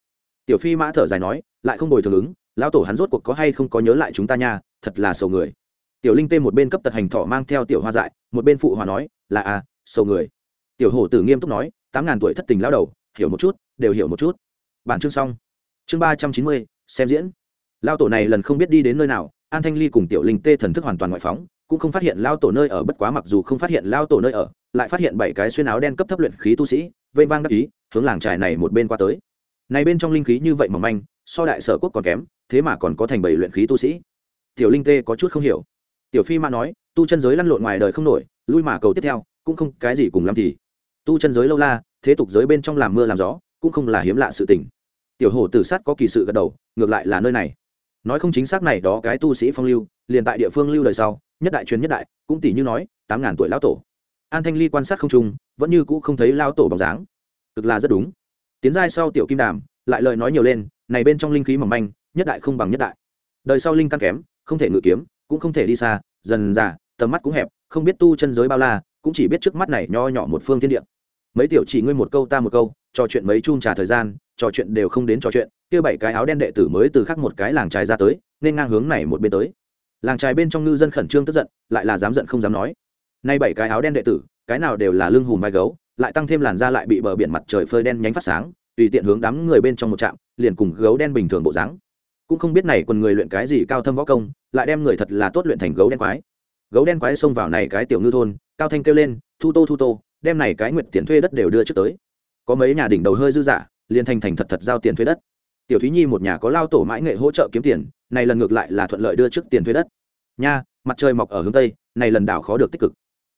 Tiểu phi mã thở dài nói, lại không bồi thường ứng, lão tổ hắn rốt cuộc có hay không có nhớ lại chúng ta nha, thật là sầu người. Tiểu linh tê một bên cấp tật hành thọ mang theo tiểu hoa dại, một bên phụ hòa nói, là à sầu người. Tiểu hổ tử nghiêm túc nói, tám ngàn tuổi thất tình lao đầu, hiểu một chút, đều hiểu một chút. Bản chương xong. Chương ba trăm chín mươi, xem diễn. Lao tổ này lần không biết đi đến nơi nào an thanh ly cùng tiểu linh tê thần thức hoàn toàn ngoại phóng, cũng không phát hiện lao tổ nơi ở, bất quá mặc dù không phát hiện lao tổ nơi ở, lại phát hiện bảy cái xuyên áo đen cấp thấp luyện khí tu sĩ vây vang đắc ý, hướng làng trài này một bên qua tới. Này bên trong linh khí như vậy mỏng manh, so đại sở quốc còn kém, thế mà còn có thành bảy luyện khí tu sĩ. Tiểu linh tê có chút không hiểu. Tiểu phi ma nói, tu chân giới lăn lộn ngoài đời không nổi, lui mà cầu tiếp theo, cũng không cái gì cùng làm thì. Tu chân giới lâu la, thế tục giới bên trong làm mưa làm gió, cũng không là hiếm lạ sự tình. Tiểu hổ tử sát có kỳ sự gật đầu, ngược lại là nơi này nói không chính xác này đó cái tu sĩ phong lưu, liền tại địa phương lưu đời sau, nhất đại truyền nhất đại, cũng tỷ như nói, tám ngàn tuổi lão tổ. An thanh ly quan sát không trung, vẫn như cũ không thấy lao tổ bóng dáng. Cực là rất đúng. Tiến giai sau tiểu kim đàm, lại lời nói nhiều lên, này bên trong linh khí mỏng manh, nhất đại không bằng nhất đại. Đời sau linh căn kém, không thể ngự kiếm, cũng không thể đi xa, dần dà tầm mắt cũng hẹp, không biết tu chân giới bao la, cũng chỉ biết trước mắt này nho nhỏ một phương thiên địa. Mấy tiểu chỉ ngươi một câu ta một câu, trò chuyện mấy chun trà thời gian trò chuyện đều không đến trò chuyện, kia bảy cái áo đen đệ tử mới từ khắc một cái làng trài ra tới, nên ngang hướng này một bên tới. Làng trài bên trong ngư dân khẩn trương tức giận, lại là dám giận không dám nói. Nay bảy cái áo đen đệ tử, cái nào đều là lưng hùm vai gấu, lại tăng thêm làn da lại bị bờ biển mặt trời phơi đen nhánh phát sáng, tùy tiện hướng đám người bên trong một trạm, liền cùng gấu đen bình thường bộ dáng. Cũng không biết này quần người luyện cái gì cao thâm võ công, lại đem người thật là tốt luyện thành gấu đen quái. Gấu đen quái xông vào này cái tiểu ngư thôn, cao thanh kêu lên, thu tô thu tô, đem này cái nguyệt tiền thuê đất đều đưa trước tới. Có mấy nhà đỉnh đầu hơi dư giả liền thành thành thật thật giao tiền thuê đất. Tiểu thúy nhi một nhà có lao tổ mãi nghệ hỗ trợ kiếm tiền, này lần ngược lại là thuận lợi đưa trước tiền thuê đất. Nha, mặt trời mọc ở hướng tây, này lần đảo khó được tích cực.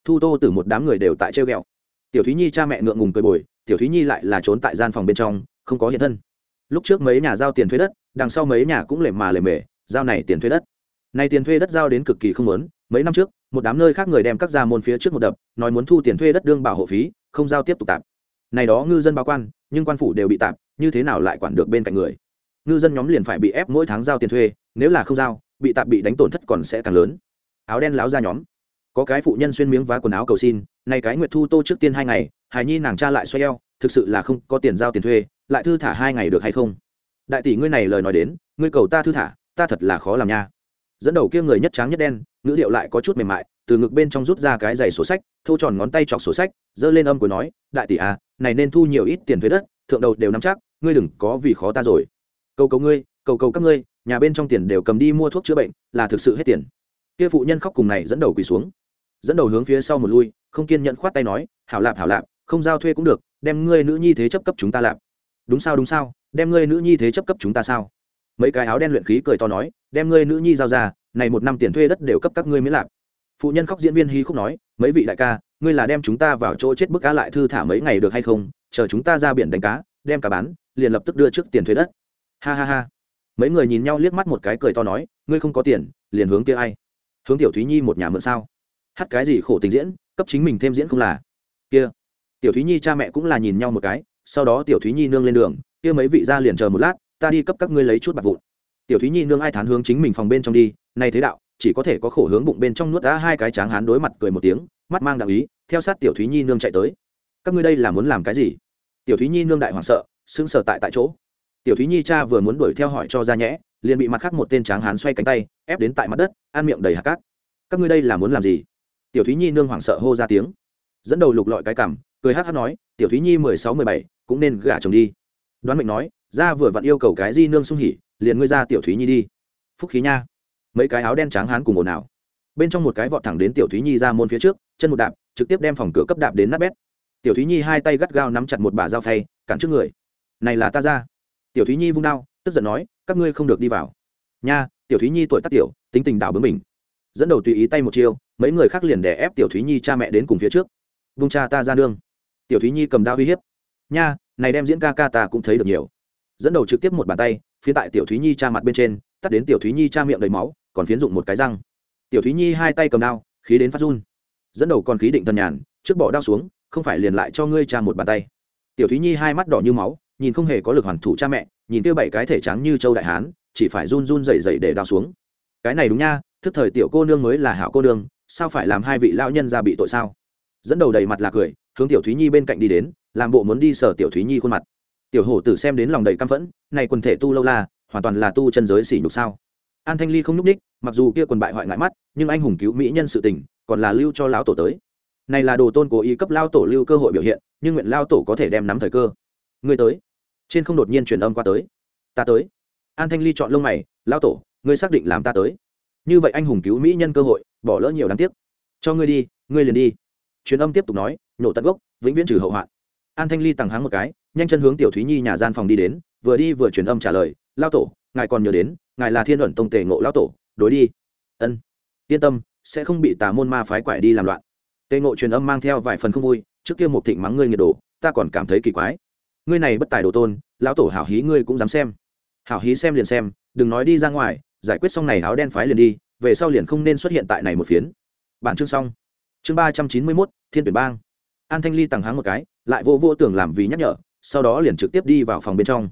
Thu tô từ một đám người đều tại treo ghẹo. Tiểu thúy nhi cha mẹ ngượng ngùng cười bồi, tiểu thúy nhi lại là trốn tại gian phòng bên trong, không có hiện thân. Lúc trước mấy nhà giao tiền thuê đất, đằng sau mấy nhà cũng lề mà lề mề, giao này tiền thuê đất. Này tiền thuê đất giao đến cực kỳ không lớn mấy năm trước, một đám nơi khác người đem các gia môn phía trước một đập, nói muốn thu tiền thuê đất đương bảo hộ phí, không giao tiếp tục tạm này đó ngư dân báo quan, nhưng quan phủ đều bị tạp, như thế nào lại quản được bên cạnh người? Ngư dân nhóm liền phải bị ép mỗi tháng giao tiền thuê, nếu là không giao, bị tạp bị đánh tổn thất còn sẽ càng lớn. Áo đen láo ra nhóm. Có cái phụ nhân xuyên miếng vá quần áo cầu xin, nay cái nguyệt thu tô trước tiên hai ngày, hài nhi nàng cha lại xoay eo, thực sự là không có tiền giao tiền thuê, lại thư thả hai ngày được hay không? Đại tỷ ngươi này lời nói đến, ngươi cầu ta thư thả, ta thật là khó làm nha. Dẫn đầu kia người nhất trắng nhất đen, ngữ điệu lại có chút mềm mại, từ ngực bên trong rút ra cái giày sổ sách thâu tròn ngón tay chọc sổ sách, giơ lên âm của nói, đại tỷ à này nên thu nhiều ít tiền thuế đất, thượng đầu đều nắm chắc, ngươi đừng có vì khó ta rồi. Cầu cầu ngươi, cầu cầu các ngươi, nhà bên trong tiền đều cầm đi mua thuốc chữa bệnh, là thực sự hết tiền. Kia phụ nhân khóc cùng này dẫn đầu quỳ xuống. Dẫn đầu hướng phía sau một lui, không kiên nhận khoát tay nói, hảo lạp hảo lạp, không giao thuê cũng được, đem ngươi nữ nhi thế chấp cấp chúng ta lạp. Đúng sao đúng sao, đem ngươi nữ nhi thế chấp cấp chúng ta sao? Mấy cái áo đen luyện khí cười to nói, đem ngươi nữ nhi giao ra, này một năm tiền thuê đất đều cấp các ngươi miễn lạp. Phụ nhân khóc diễn viên hy khúc nói mấy vị đại ca, ngươi là đem chúng ta vào chỗ chết bức cá lại thư thả mấy ngày được hay không? Chờ chúng ta ra biển đánh cá, đem cá bán, liền lập tức đưa trước tiền thuế đất. Ha ha ha. Mấy người nhìn nhau liếc mắt một cái cười to nói, ngươi không có tiền, liền hướng kia ai? Hướng tiểu thúy nhi một nhà mượn sao? Hát cái gì khổ tình diễn, cấp chính mình thêm diễn không là? Kia. Tiểu thúy nhi cha mẹ cũng là nhìn nhau một cái, sau đó tiểu thúy nhi nương lên đường, kia mấy vị ra liền chờ một lát, ta đi cấp các ngươi lấy chút bạc vụn. Tiểu thúy nhi nương ai thán hướng chính mình phòng bên trong đi nay thế đạo chỉ có thể có khổ hướng bụng bên trong nuốt đã hai cái tráng hán đối mặt cười một tiếng, mắt mang đạo ý, theo sát tiểu thúy nhi nương chạy tới. Các ngươi đây là muốn làm cái gì? Tiểu thúy nhi nương đại hoảng sợ, sững sờ tại tại chỗ. Tiểu thúy nhi cha vừa muốn đuổi theo hỏi cho ra nhẽ, liền bị mặt khác một tên tráng hán xoay cánh tay, ép đến tại mặt đất, ăn miệng đầy hạt cát. Các ngươi đây là muốn làm gì? Tiểu thúy nhi nương hoảng sợ hô ra tiếng. Dẫn đầu lục lọi cái cằm, cười hát hát nói, tiểu thúy nhi mười sáu, mười bảy, cũng nên gả chồng đi. Đoán mệnh nói, ra vừa vặn yêu cầu cái di nương sung hỉ, liền ngươi ra tiểu thúy nhi đi. Phúc khí nha mấy cái áo đen trắng hán cùng ồn ào. Bên trong một cái vọt thẳng đến tiểu thúy nhi ra môn phía trước, chân một đạp, trực tiếp đem phòng cửa cấp đạp đến nát bét. Tiểu thúy nhi hai tay gắt gao nắm chặt một bả dao phay, cản trước người. Này là ta ra. Tiểu thúy nhi vung đao, tức giận nói, các ngươi không được đi vào. Nha, tiểu thúy nhi tuổi tác tiểu, tính tình đảo bướng mình dẫn đầu tùy ý tay một chiêu, mấy người khác liền đè ép tiểu thúy nhi cha mẹ đến cùng phía trước. Vung cha ta ra nương. Tiểu thúy nhi cầm đao uy hiếp. Nha, này đem diễn ca ca ta cũng thấy được nhiều. Dẫn đầu trực tiếp một bàn tay, phía tại tiểu thúy nhi cha mặt bên trên, tắt đến tiểu thúy nhi cha miệng đầy máu còn phiến dụng một cái răng. Tiểu thúy nhi hai tay cầm đao, khí đến phát run. Dẫn đầu còn khí định thần nhàn, trước bỏ đao xuống, không phải liền lại cho ngươi cha một bàn tay. Tiểu thúy nhi hai mắt đỏ như máu, nhìn không hề có lực hoàn thủ cha mẹ, nhìn kia bảy cái thể trắng như châu đại hán, chỉ phải run run dậy dậy để đao xuống. Cái này đúng nha, thức thời tiểu cô nương mới là hảo cô nương, sao phải làm hai vị lão nhân ra bị tội sao? Dẫn đầu đầy mặt là cười, hướng tiểu thúy nhi bên cạnh đi đến, làm bộ muốn đi sở tiểu thúy nhi khuôn mặt. Tiểu hổ tử xem đến lòng đầy căm phẫn, này quần thể tu lâu la, hoàn toàn là tu chân giới sỉ nhục sao? An thanh ly không nhúc ních, mặc dù kia quần bại hoại ngại mắt, nhưng anh hùng cứu mỹ nhân sự tình, còn là lưu cho lão tổ tới. Này là đồ tôn cố ý cấp lao tổ lưu cơ hội biểu hiện, nhưng nguyện lao tổ có thể đem nắm thời cơ. Người tới. Trên không đột nhiên truyền âm qua tới. Ta tới. An thanh ly chọn lông mày lao tổ, ngươi xác định làm ta tới. Như vậy anh hùng cứu mỹ nhân cơ hội, bỏ lỡ nhiều đáng tiếc. Cho ngươi đi, ngươi liền đi. Truyền âm tiếp tục nói nhổ tận gốc, vĩnh viễn trừ hậu hoạn. An thanh ly tằng háng một cái, nhanh chân hướng tiểu thúy nhi nhà gian phòng đi đến, vừa đi vừa truyền âm trả lời lao tổ ngài còn nhớ đến, ngài là thiên luận tông tề ngộ lão tổ, đối đi. Ân, yên tâm, sẽ không bị tà môn ma phái quải đi làm loạn. Tề ngộ truyền âm mang theo vài phần không vui, trước kia một thịnh mắng ngươi nhiệt đồ, ta còn cảm thấy kỳ quái. Ngươi này bất tài đồ tôn, lão tổ hảo hí ngươi cũng dám xem. Hảo hí xem liền xem, đừng nói đi ra ngoài, giải quyết xong này áo đen phái liền đi, về sau liền không nên xuất hiện tại này một phiến. Bản chương xong. Chương ba trăm chín mươi mốt, thiên tuyển bang. An thanh ly tằng háng một cái, lại vô vô tưởng làm vì nhắc nhở, sau đó liền trực tiếp đi vào phòng bên trong.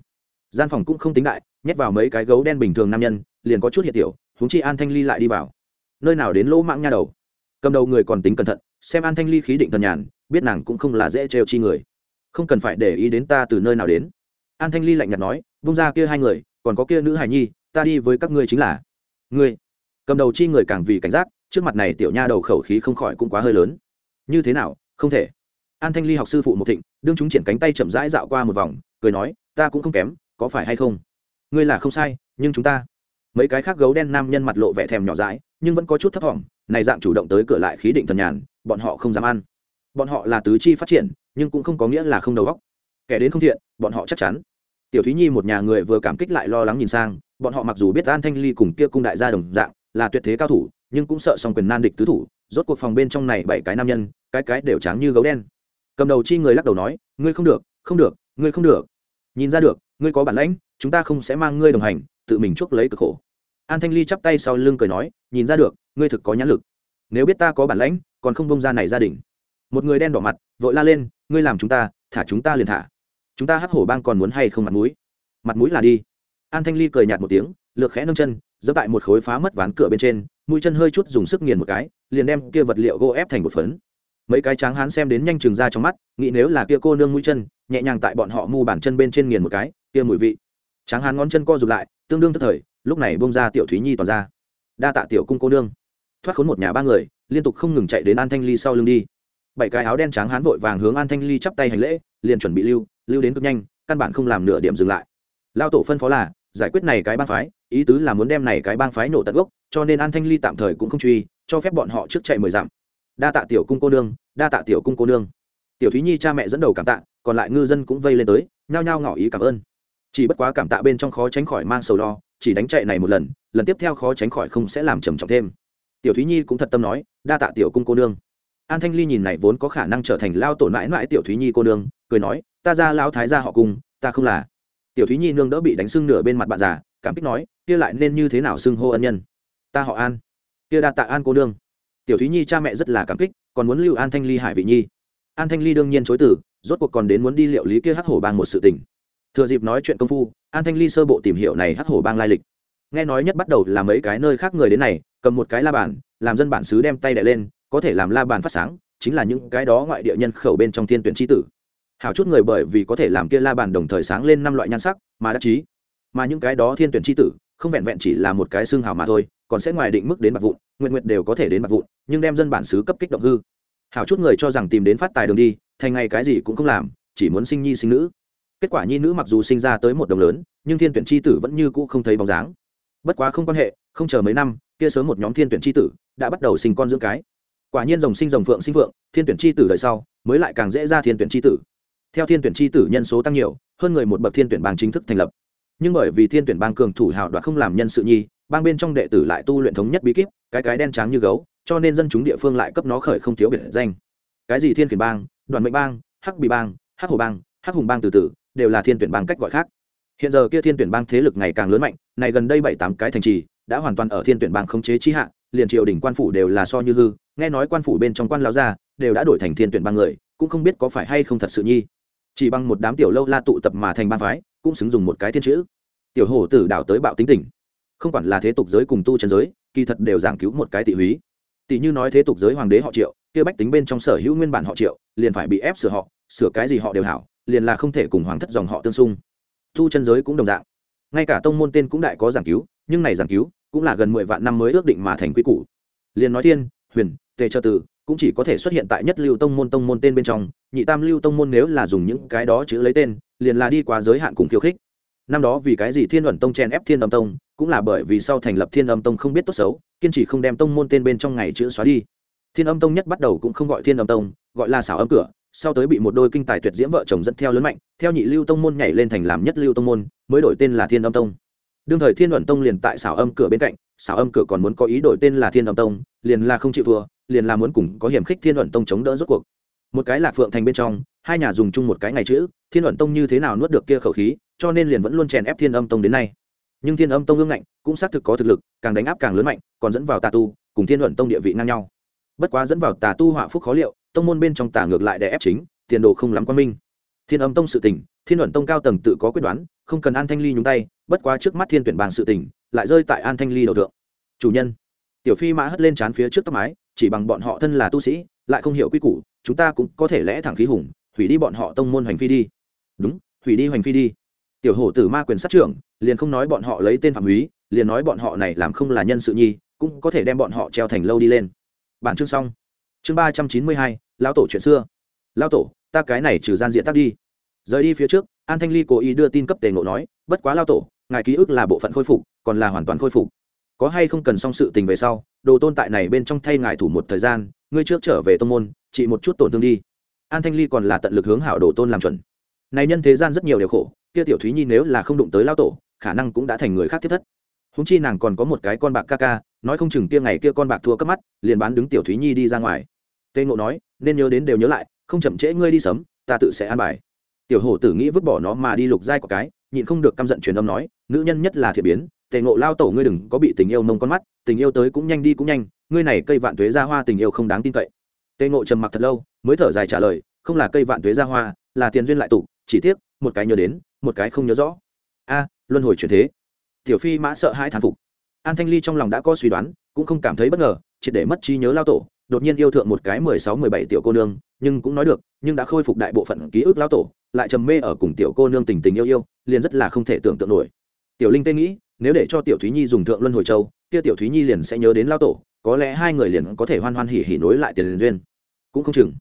Gian phòng cũng không tính đại nhét vào mấy cái gấu đen bình thường nam nhân, liền có chút hiện tiểu húng chi an thanh ly lại đi vào. Nơi nào đến lỗ mạng nha đầu? Cầm đầu người còn tính cẩn thận, xem an thanh ly khí định thần nhàn, biết nàng cũng không là dễ trêu chi người. Không cần phải để ý đến ta từ nơi nào đến. An thanh ly lạnh nhạt nói, vung ra kia hai người, còn có kia nữ hài nhi, ta đi với các ngươi chính là. Ngươi. Cầm đầu chi người càng vì cảnh giác, trước mặt này tiểu nha đầu khẩu khí không khỏi cũng quá hơi lớn. Như thế nào? Không thể. An thanh ly học sư phụ một thịnh, đương chúng triển cánh tay chậm rãi dạo qua một vòng, cười nói, ta cũng không kém, có phải hay không? Ngươi là không sai, nhưng chúng ta, mấy cái khác gấu đen nam nhân mặt lộ vẻ thèm nhỏ dãi, nhưng vẫn có chút thấp thỏm, này dạng chủ động tới cửa lại khí định thần nhàn, bọn họ không dám ăn. Bọn họ là tứ chi phát triển, nhưng cũng không có nghĩa là không đầu góc kẻ đến không thiện, bọn họ chắc chắn. Tiểu thúy nhi một nhà người vừa cảm kích lại lo lắng nhìn sang, bọn họ mặc dù biết an thanh ly cùng kia cung đại gia đồng dạng, là tuyệt thế cao thủ, nhưng cũng sợ song quyền nan địch tứ thủ, rốt cuộc phòng bên trong này bảy cái nam nhân, cái cái đều trắng như gấu đen. Cầm đầu chi người lắc đầu nói, ngươi không được không được, ngươi không được nhìn ra được, ngươi có bản lãnh, chúng ta không sẽ mang ngươi đồng hành, tự mình chuốc lấy cực khổ. An thanh ly chắp tay sau lưng cười nói, nhìn ra được, ngươi thực có nhãn lực. Nếu biết ta có bản lãnh, còn không bông ra này gia đình. Một người đen đỏ mặt, vội la lên, ngươi làm chúng ta, thả chúng ta liền thả. Chúng ta hắc hổ bang còn muốn hay không mặt mũi? Mặt mũi là đi. An thanh ly cười nhạt một tiếng, lược khẽ nâng chân dẫm tại một khối phá mất ván cửa bên trên, mũi chân hơi chút dùng sức nghiền một cái, liền đem kia vật liệu gỗ ép thành một phấn. Mấy cái tráng hán xem đến nhanh chừng ra trong mắt, nghĩ nếu là kia cô nương mũi chân nhẹ nhàng tại bọn họ mu bàn chân bên trên nghiền một cái, kia mùi vị. Tráng hán ngón chân co rụt lại, tương đương tức thời, lúc này bông ra tiểu thúy nhi toàn ra. Đa tạ tiểu cung cô nương. Thoát khốn một nhà ba người, liên tục không ngừng chạy đến an thanh ly sau lưng đi. Bảy cái áo đen trắng hán vội vàng hướng an thanh ly chắp tay hành lễ, liền chuẩn bị lưu lưu đến cực nhanh, căn bản không làm nửa điểm dừng lại. Lao tổ phân phó là, giải quyết này cái bang phái, ý tứ là muốn đem này cái bang phái nổ tận gốc, cho nên an thanh ly tạm thời cũng không truy, cho phép bọn họ trước chạy mười dặm. Đa tạ tiểu cung cô nương, đa tạ tiểu cung cô nương tiểu thúy nhi cha mẹ dẫn đầu cảm tạ còn lại ngư dân cũng vây lên tới nhao nhao ngỏ ý cảm ơn. Chỉ bất quá cảm tạ bên trong khó tránh khỏi mang sầu lo chỉ đánh chạy này một lần lần tiếp theo khó tránh khỏi không sẽ làm trầm trọng thêm. Tiểu thúy nhi cũng thật tâm nói đa tạ tiểu cung cô nương. An thanh ly nhìn này vốn có khả năng trở thành lao tổn mãi mãi tiểu thúy nhi cô nương cười nói ta ra lao thái ra họ cùng, ta không là. Tiểu thúy nhi nương đỡ bị đánh sưng nửa bên mặt bạn già cảm kích nói kia lại nên như thế nào xưng hô ân nhân? Ta họ an. Kia đa tạ an cô nương. Tiểu thúy nhi cha mẹ rất là cảm kích còn muốn lưu an thanh ly hải vị nhi an thanh ly đương nhiên chối từ, rốt cuộc còn đến muốn đi liệu lý kia hắc hổ bang một sự tình. Thừa dịp nói chuyện công phu, an thanh ly sơ bộ tìm hiểu này hắc hổ bang lai lịch. Nghe nói nhất bắt đầu là mấy cái nơi khác người đến này, cầm một cái la bàn, làm dân bản xứ đem tay đẻ lên, có thể làm la bàn phát sáng, chính là những cái đó ngoại địa nhân khẩu bên trong thiên tuyển tri tử. Hảo chút người bởi vì có thể làm kia la bàn đồng thời sáng lên năm loại nhan sắc, mà đắc chí. Mà những cái đó thiên tuyển tri tử, không vẹn vẹn chỉ là một cái xương hào mà thôi, còn sẽ ngoài định mức đến bạc vụn, nguyện nguyện đều có thể đến bạc vụn, nhưng đem dân bản xứ cấp kích động hư hảo chút người cho rằng tìm đến phát tài đường đi, thành ngày cái gì cũng không làm, chỉ muốn sinh nhi sinh nữ. Kết quả nhi nữ mặc dù sinh ra tới một đồng lớn, nhưng thiên tuyển tri tử vẫn như cũ không thấy bóng dáng. Bất quá không quan hệ, không chờ mấy năm, kia sớm một nhóm thiên tuyển tri tử đã bắt đầu sinh con dưỡng cái. Quả nhiên rồng sinh rồng phượng sinh phượng, thiên tuyển tri tử đời sau mới lại càng dễ ra thiên tuyển tri tử. Theo thiên tuyển tri tử nhân số tăng nhiều, hơn người một bậc thiên tuyển bang chính thức thành lập. Nhưng bởi vì thiên tuyển bang cường thủ hào đoạt không làm nhân sự nhi, bang bên trong đệ tử lại tu luyện thống nhất bí kíp, cái cái đen trắng như gấu cho nên dân chúng địa phương lại cấp nó khởi không thiếu biệt danh. Cái gì thiên tuyển bang, đoàn mệnh bang, hắc bì bang, hắc hồ bang, hắc hùng bang từ từ, đều là thiên tuyển bang cách gọi khác. Hiện giờ kia thiên tuyển bang thế lực ngày càng lớn mạnh, này gần đây bảy tám cái thành trì đã hoàn toàn ở thiên tuyển bang khống chế chi hạ, liền triều đình quan phủ đều là so như hư, nghe nói quan phủ bên trong quan lao ra đều đã đổi thành thiên tuyển bang người, cũng không biết có phải hay không thật sự nhi. Chỉ bằng một đám tiểu lâu la tụ tập mà thành bang phái, cũng xứng dùng một cái thiên chữ. Tiểu hổ tử đảo tới bạo tính tình. Không quản là thế tục giới cùng tu chân giới, kỳ thật đều giảng cứu một cái tỷ húy tỷ như nói thế tục giới hoàng đế họ triệu, kia bách tính bên trong sở hữu nguyên bản họ triệu, liền phải bị ép sửa họ, sửa cái gì họ đều hảo, liền là không thể cùng hoàng thất dòng họ tương xung. Thu chân giới cũng đồng dạng. Ngay cả tông môn tên cũng đại có giảng cứu, nhưng này giảng cứu cũng là gần mười vạn năm mới ước định mà thành quy củ. Liền nói thiên, huyền, tề trợ tử cũng chỉ có thể xuất hiện tại nhất lưu tông môn tông môn tên bên trong, nhị tam lưu tông môn nếu là dùng những cái đó chữ lấy tên, liền là đi qua giới hạn cùng khiêu khích. Năm đó vì cái gì thiên luận tông chen ép thiên âm tông, cũng là bởi vì sau thành lập thiên âm tông không biết tốt xấu kiên trì không đem tông môn tên bên trong ngày chữ xóa đi. Thiên âm tông nhất bắt đầu cũng không gọi thiên âm tông, gọi là xảo âm cửa, sau tới bị một đôi kinh tài tuyệt diễm vợ chồng dẫn theo lớn mạnh, theo nhị lưu tông môn nhảy lên thành làm nhất lưu tông môn, mới đổi tên là thiên âm tông. Đương thời thiên luận tông liền tại xảo âm cửa bên cạnh, xảo âm cửa còn muốn có ý đổi tên là thiên âm tông, liền là không chịu vừa liền là muốn cùng có hiểm khích thiên luận tông chống đỡ rốt cuộc. Một cái là phượng thành bên trong, hai nhà dùng chung một cái ngày chữ, thiên luận tông như thế nào nuốt được kia khẩu khí, cho nên liền vẫn luôn chèn ép thiên âm tông đến nay nhưng thiên âm tông ương ngạnh cũng xác thực có thực lực, càng đánh áp càng lớn mạnh, còn dẫn vào tà tu, cùng thiên luận tông địa vị ngang nhau. Bất quá dẫn vào tà tu họa phúc khó liệu, tông môn bên trong tà ngược lại đè ép chính, tiền đồ không lắm quan minh. Thiên âm tông sự tình, thiên luận tông cao tầng tự có quyết đoán, không cần an thanh ly nhúng tay, bất quá trước mắt thiên tuyển bàn sự tình, lại rơi tại an thanh ly đầu thượng. Chủ nhân, tiểu phi mã hất lên trán phía trước tóc mái, chỉ bằng bọn họ thân là tu sĩ, lại không hiểu quy củ, chúng ta cũng có thể lẽ thẳng khí hùng, hủy đi bọn họ tông môn hoành phi đi. Đúng, hủy đi hoành phi đi tiểu hổ tử ma quyền sát trưởng, liền không nói bọn họ lấy tên phạm húy, liền nói bọn họ này làm không là nhân sự nhi, cũng có thể đem bọn họ treo thành lâu đi lên. Bản chương xong. Chương ba trăm chín mươi hai, lão tổ chuyện xưa. Lão tổ, ta cái này trừ gian diện tắt đi. Rời đi phía trước, an thanh ly cố ý đưa tin cấp tề ngộ nói, bất quá lao tổ, ngài ký ức là bộ phận khôi phục, còn là hoàn toàn khôi phục. Có hay không cần xong sự tình về sau, đồ tôn tại này bên trong thay ngài thủ một thời gian, ngươi trước trở về tông môn, trị một chút tổn thương đi. An thanh ly còn là tận lực hướng hảo đồ tôn làm chuẩn. Này nhân thế gian rất nhiều điều khổ kia tiểu thúy nhi nếu là không đụng tới lao tổ, khả năng cũng đã thành người khác thiết thất. Húng chi nàng còn có một cái con bạc ca ca, nói không chừng kia ngày kia con bạc thua cấp mắt, liền bán đứng tiểu thúy nhi đi ra ngoài. Tê ngộ nói, nên nhớ đến đều nhớ lại, không chậm trễ ngươi đi sớm, ta tự sẽ an bài. Tiểu hổ tử nghĩ vứt bỏ nó mà đi lục giai của cái, nhịn không được căm giận truyền âm nói, nữ nhân nhất là thiệt biến tề ngộ lao tổ ngươi đừng có bị tình yêu nông con mắt, tình yêu tới cũng nhanh đi cũng nhanh, ngươi này cây vạn tuế ra hoa tình yêu không đáng tin cậy. Tề ngộ trầm mặc thật lâu, mới thở dài trả lời, không là cây vạn tuế ra hoa, là tiền duyên lại tụ, chỉ tiếc, một cái nhớ đến một cái không nhớ rõ. A, luân hồi chuyển thế. Tiểu phi mã sợ hai thán phục. An thanh ly trong lòng đã có suy đoán, cũng không cảm thấy bất ngờ, triệt để mất trí nhớ lao tổ, đột nhiên yêu thượng một cái mười sáu, mười bảy tiểu cô nương, nhưng cũng nói được, nhưng đã khôi phục đại bộ phận ký ức lao tổ, lại trầm mê ở cùng tiểu cô nương tình tình yêu yêu, liền rất là không thể tưởng tượng nổi. Tiểu linh tê nghĩ, nếu để cho tiểu thúy nhi dùng thượng luân hồi châu, kia tiểu thúy nhi liền sẽ nhớ đến lao tổ, có lẽ hai người liền có thể hoan hoan hỉ hỉ nối lại tiền duyên. Cũng không chừng.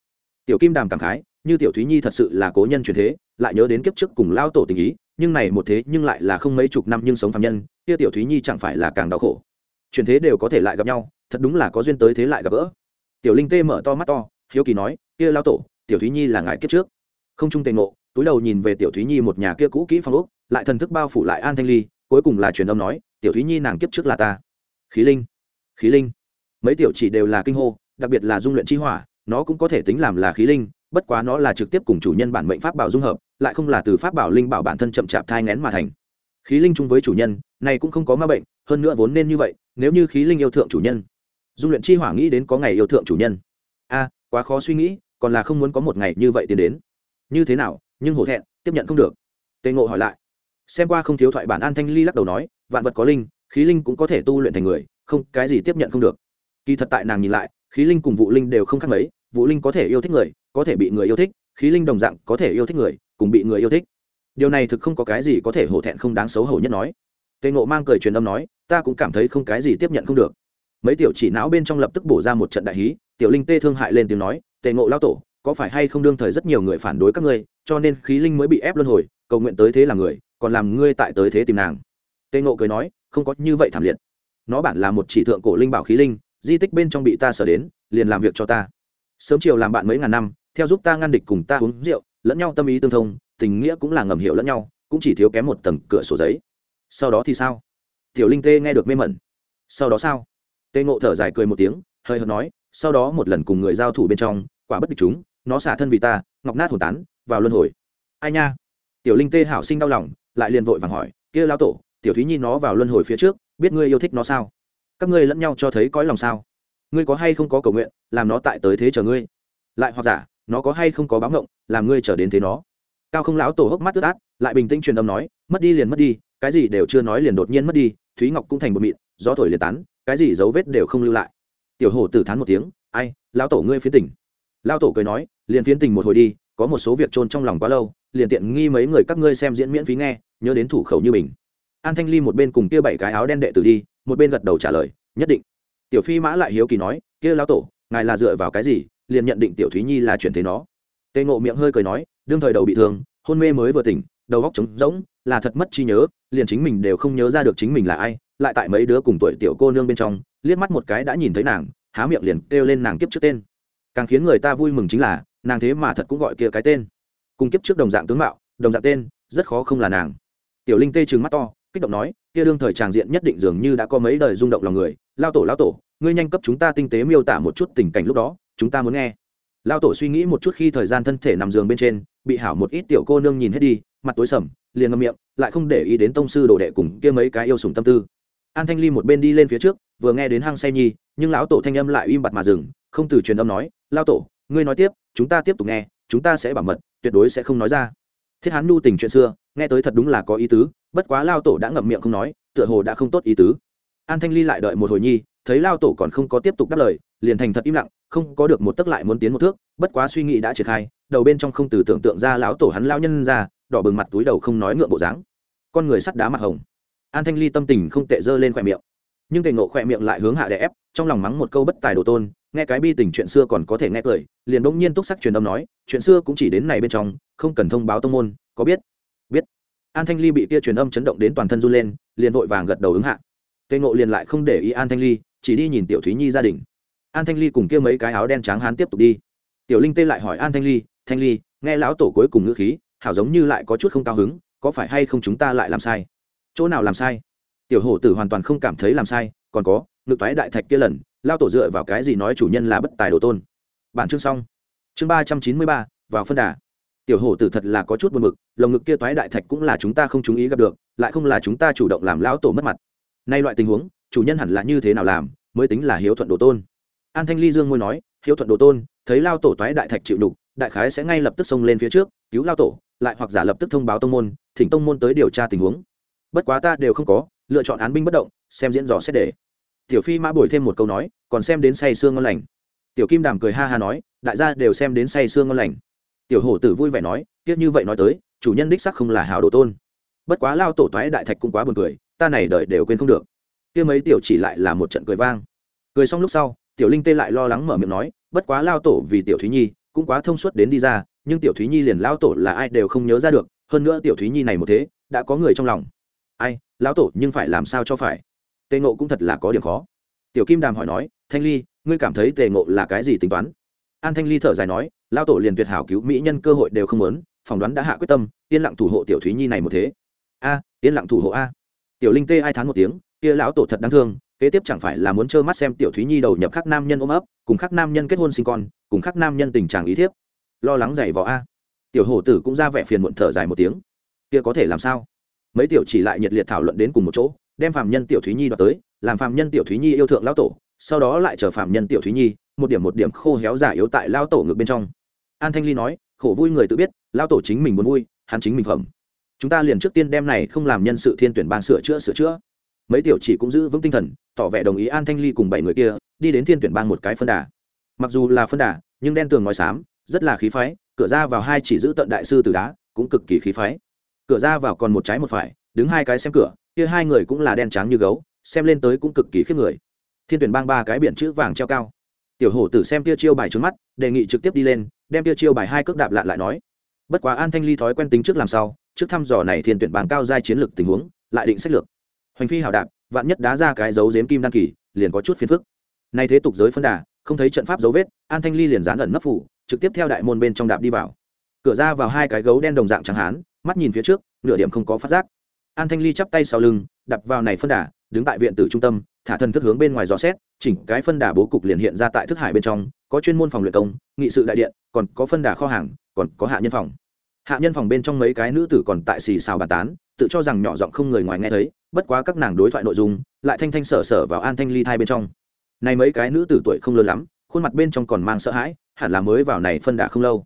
Tiểu kim đàm cảm khái như tiểu thúy nhi thật sự là cố nhân truyền thế, lại nhớ đến kiếp trước cùng lao tổ tình ý, nhưng này một thế nhưng lại là không mấy chục năm nhưng sống phạm nhân, kia tiểu thúy nhi chẳng phải là càng đau khổ. Truyền thế đều có thể lại gặp nhau, thật đúng là có duyên tới thế lại gặp gỡ. Tiểu linh tê mở to mắt to, hiếu kỳ nói, kia lao tổ, tiểu thúy nhi là ngài kiếp trước. Không trung tề ngộ, túi đầu nhìn về tiểu thúy nhi một nhà kia cũ kỹ phong ốc, lại thần thức bao phủ lại an thanh ly, cuối cùng là truyền âm nói, tiểu thúy nhi nàng kiếp trước là ta. Khí linh khí linh. Mấy tiểu chỉ đều là kinh hô, đặc biệt là dung luyện chi hỏa, nó cũng có thể tính làm là khí linh bất quá nó là trực tiếp cùng chủ nhân bản mệnh pháp bảo dung hợp, lại không là từ pháp bảo linh bảo bản thân chậm chạp thai ngén mà thành. Khí linh chung với chủ nhân, này cũng không có ma bệnh, hơn nữa vốn nên như vậy, nếu như khí linh yêu thượng chủ nhân. Dung luyện chi hỏa nghĩ đến có ngày yêu thượng chủ nhân. A, quá khó suy nghĩ, còn là không muốn có một ngày như vậy tiến đến. Như thế nào, nhưng hổ thẹn, tiếp nhận không được. Tề ngộ hỏi lại. Xem qua không thiếu thoại bản an thanh ly lắc đầu nói, vạn vật có linh, khí linh cũng có thể tu luyện thành người, không, cái gì tiếp nhận không được. Kỳ thật tại nàng nhìn lại, khí linh cùng vụ linh đều không khác mấy, vụ linh có thể yêu thích người có thể bị người yêu thích, khí linh đồng dạng có thể yêu thích người, cùng bị người yêu thích. Điều này thực không có cái gì có thể hổ thẹn không đáng xấu hổ nhất nói. Tề ngộ mang cười truyền âm nói, ta cũng cảm thấy không cái gì tiếp nhận không được. Mấy tiểu chỉ não bên trong lập tức bổ ra một trận đại hí, tiểu linh tê thương hại lên tiếng nói, tề ngộ lao tổ, có phải hay không đương thời rất nhiều người phản đối các ngươi, cho nên khí linh mới bị ép luân hồi, cầu nguyện tới thế là người, còn làm ngươi tại tới thế tìm nàng. Tề ngộ cười nói, không có như vậy thảm liệt. Nó bản là một chỉ thượng cổ linh bảo khí linh, di tích bên trong bị ta sở đến, liền làm việc cho ta. Sớm chiều làm bạn mấy ngàn năm theo giúp ta ngăn địch cùng ta uống rượu, lẫn nhau tâm ý tương thông, tình nghĩa cũng là ngầm hiểu lẫn nhau, cũng chỉ thiếu kém một tầng cửa sổ giấy. Sau đó thì sao? Tiểu linh tê nghe được mê mẩn. Sau đó sao? Tê ngộ thở dài cười một tiếng, hơi hợt nói, sau đó một lần cùng người giao thủ bên trong, quả bất địch chúng, nó xả thân vì ta, ngọc nát hồn tán, vào luân hồi. Ai nha? Tiểu linh tê hảo sinh đau lòng, lại liền vội vàng hỏi, kia lao tổ, tiểu thúy nhi nó vào luân hồi phía trước, biết ngươi yêu thích nó sao? Các ngươi lẫn nhau cho thấy cõi lòng sao? Ngươi có hay không có cầu nguyện, làm nó tại tới thế chờ ngươi? Lại hoặc giả nó có hay không có báo ngộng, làm ngươi trở đến thế nó. Cao không lão tổ hốc mắt ướt át, lại bình tĩnh truyền âm nói, mất đi liền mất đi, cái gì đều chưa nói liền đột nhiên mất đi, thúy ngọc cũng thành bột mịn, gió thổi liền tán, cái gì dấu vết đều không lưu lại. Tiểu hổ tử thán một tiếng, ai, lão tổ ngươi phiến tỉnh lão tổ cười nói, liền phiến tỉnh một hồi đi, có một số việc trôn trong lòng quá lâu, liền tiện nghi mấy người các ngươi xem diễn miễn phí nghe, nhớ đến thủ khẩu như mình. An thanh ly một bên cùng kia bảy cái áo đen đệ tử đi, một bên gật đầu trả lời, nhất định. Tiểu phi mã lại hiếu kỳ nói, kia lão tổ, ngài là dựa vào cái gì liền nhận định tiểu thúy nhi là chuyển thế nó. Tê ngộ miệng hơi cười nói, đương thời đầu bị thương, hôn mê mới vừa tỉnh, đầu góc trống rỗng, là thật mất trí nhớ, liền chính mình đều không nhớ ra được chính mình là ai. Lại tại mấy đứa cùng tuổi tiểu cô nương bên trong, liếc mắt một cái đã nhìn thấy nàng, há miệng liền kêu lên nàng kiếp trước tên. Càng khiến người ta vui mừng chính là, nàng thế mà thật cũng gọi kia cái tên. Cùng kiếp trước đồng dạng tướng mạo, đồng dạng tên, rất khó không là nàng. Tiểu linh tê trừng mắt to, kích động nói, kia đương thời tràng diện nhất định dường như đã có mấy đời rung động lòng người. Lao tổ lao tổ, ngươi nhanh cấp chúng ta tinh tế miêu tả một chút tình cảnh lúc đó chúng ta muốn nghe. Lao tổ suy nghĩ một chút khi thời gian thân thể nằm giường bên trên, bị hảo một ít tiểu cô nương nhìn hết đi, mặt tối sầm, liền ngâm miệng, lại không để ý đến tông sư đồ đệ cùng kia mấy cái yêu sùng tâm tư. An thanh ly một bên đi lên phía trước, vừa nghe đến hang say nhi, nhưng lão tổ thanh âm lại im bặt mà dừng, không từ truyền âm nói, lao tổ, ngươi nói tiếp, chúng ta tiếp tục nghe, chúng ta sẽ bảo mật, tuyệt đối sẽ không nói ra. Thiết hán nhu tình chuyện xưa, nghe tới thật đúng là có ý tứ, bất quá lao tổ đã ngậm miệng không nói, tựa hồ đã không tốt ý tứ. An thanh ly lại đợi một hồi nhi, thấy lao tổ còn không có tiếp tục đáp lời, liền thành thật im lặng không có được một tấc lại muốn tiến một thước, bất quá suy nghĩ đã triển khai, đầu bên trong không từ tưởng tượng ra lão tổ hắn lao nhân ra, đỏ bừng mặt túi đầu không nói ngượng bộ dáng. Con người sắt đá mặt hồng. An thanh ly tâm tình không tệ dơ lên khoe miệng. Nhưng tề ngộ khoe miệng lại hướng hạ đè ép, trong lòng mắng một câu bất tài đồ tôn, nghe cái bi tình chuyện xưa còn có thể nghe cười, liền bỗng nhiên túc sắc truyền âm nói, chuyện xưa cũng chỉ đến này bên trong, không cần thông báo tông môn, có biết? Biết. An thanh ly bị kia truyền âm chấn động đến toàn thân run lên, liền vội vàng gật đầu ứng hạ. Tề ngộ liền lại không để ý an thanh ly, chỉ đi nhìn tiểu thúy nhi gia đình an thanh ly cùng kia mấy cái áo đen trắng hán tiếp tục đi. Tiểu linh tê lại hỏi an thanh ly thanh ly, nghe lão tổ cuối cùng ngữ khí, hảo giống như lại có chút không cao hứng, có phải hay không chúng ta lại làm sai? Chỗ nào làm sai? Tiểu hổ tử hoàn toàn không cảm thấy làm sai, còn có, ngực toái đại thạch kia lần lao tổ dựa vào cái gì nói chủ nhân là bất tài đồ tôn? Bản chương xong. Chương ba trăm chín mươi ba, vào phân đà. Tiểu hổ tử thật là có chút buồn mực lồng ngực kia toái đại thạch cũng là chúng ta không chú ý gặp được, lại không là chúng ta chủ động làm lão tổ mất mặt. Nay loại tình huống, chủ nhân hẳn là như thế nào làm, mới tính là hiếu thuận đồ tôn? An thanh ly dương ngôi nói, hiếu thuận đồ tôn, thấy lao tổ toái đại thạch chịu đục đại khái sẽ ngay lập tức xông lên phía trước, cứu lao tổ, lại hoặc giả lập tức thông báo tông môn, thỉnh tông môn tới điều tra tình huống. Bất quá ta đều không có, lựa chọn án binh bất động, xem diễn dò xét để. Tiểu phi mã bồi thêm một câu nói, còn xem đến say sương ngon lành. Tiểu kim đàm cười ha ha nói, đại gia đều xem đến say sương ngon lành. Tiểu hổ tử vui vẻ nói, tiếc như vậy nói tới, chủ nhân đích sắc không là hảo đồ tôn. Bất quá lao tổ toái đại thạch cũng quá buồn cười, ta này đợi đều quên không được. Kia mấy tiểu chỉ lại là một trận cười vang. Cười xong lúc sau tiểu linh tê lại lo lắng mở miệng nói, bất quá lao tổ vì tiểu thúy nhi cũng quá thông suốt đến đi ra, nhưng tiểu thúy nhi liền lao tổ là ai đều không nhớ ra được, hơn nữa tiểu thúy nhi này một thế, đã có người trong lòng. Ai lão tổ, nhưng phải làm sao cho phải? Tề ngộ cũng thật là có điểm khó. Tiểu kim đàm hỏi nói, thanh ly, ngươi cảm thấy tề ngộ là cái gì tính toán? An thanh ly thở dài nói, lao tổ liền tuyệt hảo cứu mỹ nhân cơ hội đều không muốn, phỏng đoán đã hạ quyết tâm, yên lặng thủ hộ tiểu thúy nhi này một thế. A, yên lặng thủ hộ a. Tiểu linh tê ai thán một tiếng, kia lão tổ thật đáng thương kế tiếp chẳng phải là muốn trơ mắt xem tiểu thúy nhi đầu nhập khắc nam nhân ôm ấp, cùng khắc nam nhân kết hôn sinh con, cùng khắc nam nhân tình trạng ý thiếp. Lo lắng dày vò a. Tiểu hổ tử cũng ra vẻ phiền muộn thở dài một tiếng. Kia có thể làm sao? Mấy tiểu chỉ lại nhiệt liệt thảo luận đến cùng một chỗ, đem phạm nhân tiểu thúy nhi đoạt tới, làm phạm nhân tiểu thúy nhi yêu thượng lão tổ, sau đó lại chờ phạm nhân tiểu thúy nhi, một điểm một điểm khô héo giả yếu tại lao tổ ngược bên trong. An thanh ly nói, khổ vui người tự biết lao tổ chính mình muốn vui, hắn chính mình phẩm. Chúng ta liền trước tiên đem này không làm nhân sự thiên tuyển bang sửa chữa sửa chữa. Mấy tiểu chỉ cũng giữ vững tinh thần tỏ vẻ đồng ý an thanh ly cùng bảy người kia, đi đến thiên tuyển bang một cái phân đà. Mặc dù là phân đà, nhưng đen tường ngói xám, rất là khí phái, cửa ra vào hai chỉ giữ tận đại sư từ đá, cũng cực kỳ khí phái. Cửa ra vào còn một trái một phải, đứng hai cái xem cửa, kia hai người cũng là đen trắng như gấu, xem lên tới cũng cực kỳ khiếp người. Thiên tuyển bang ba cái biển chữ vàng treo cao. Tiểu hổ tử xem kia chiêu bài trước mắt, đề nghị trực tiếp đi lên, đem kia chiêu bài hai cước đạp lạ lại nói. Bất quá an thanh ly thói quen tính trước làm sao, trước thăm dò này thiên tuyển Bang cao giai chiến lược tình huống, lại định sách lược. Hoành phi hào đạp vạn nhất đá ra cái dấu giếm kim đăng kỳ, liền có chút phiền phức. Nay thế tục giới phân đà, không thấy trận pháp dấu vết, an thanh ly liền dán ẩn nấp phủ, trực tiếp theo đại môn bên trong đạp đi vào. Cửa ra vào hai cái gấu đen đồng dạng chẳng hán, mắt nhìn phía trước, nửa điểm không có phát giác. An thanh ly chắp tay sau lưng đập vào này phân đà, đứng tại viện tử trung tâm, thả thân thức hướng bên ngoài gió xét, chỉnh cái phân đà bố cục liền hiện ra tại thức hải bên trong, có chuyên môn phòng luyện công, nghị sự đại điện, còn có phân đà kho hàng, còn có hạ nhân phòng. Hạ nhân phòng bên trong mấy cái nữ tử còn tại xì xào bàn tán tự cho rằng nhỏ giọng không người ngoài nghe thấy, bất quá các nàng đối thoại nội dung, lại thanh thanh sở sở vào an thanh ly thai bên trong. Này mấy cái nữ tử tuổi không lớn lắm, khuôn mặt bên trong còn mang sợ hãi, hẳn là mới vào này phân đà không lâu.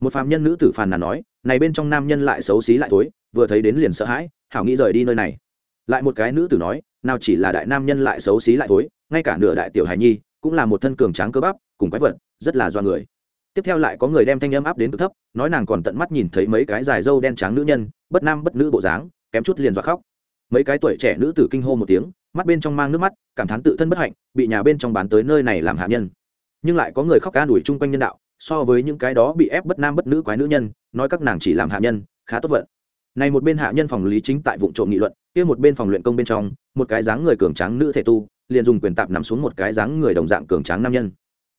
Một phàm nhân nữ tử phàn nàn nói, này bên trong nam nhân lại xấu xí lại thối, vừa thấy đến liền sợ hãi, hảo nghĩ rời đi nơi này. Lại một cái nữ tử nói, nào chỉ là đại nam nhân lại xấu xí lại thối, ngay cả nửa đại tiểu hài nhi, cũng là một thân cường tráng cơ bắp, cùng quái vật, rất là do người. Tiếp theo lại có người đem thanh âm áp đến cực thấp, nói nàng còn tận mắt nhìn thấy mấy cái dài râu đen trắng nữ nhân, bất nam bất nữ bộ dáng kém chút liền dọa khóc. Mấy cái tuổi trẻ nữ tử kinh hô một tiếng, mắt bên trong mang nước mắt, cảm thán tự thân bất hạnh, bị nhà bên trong bán tới nơi này làm hạ nhân. Nhưng lại có người khóc ca đuổi chung quanh nhân đạo, so với những cái đó bị ép bất nam bất nữ quái nữ nhân, nói các nàng chỉ làm hạ nhân, khá tốt vận. Này một bên hạ nhân phòng lý chính tại vụ trộm nghị luận, kia một bên phòng luyện công bên trong, một cái dáng người cường tráng nữ thể tu, liền dùng quyền tạp nằm xuống một cái dáng người đồng dạng cường tráng nam nhân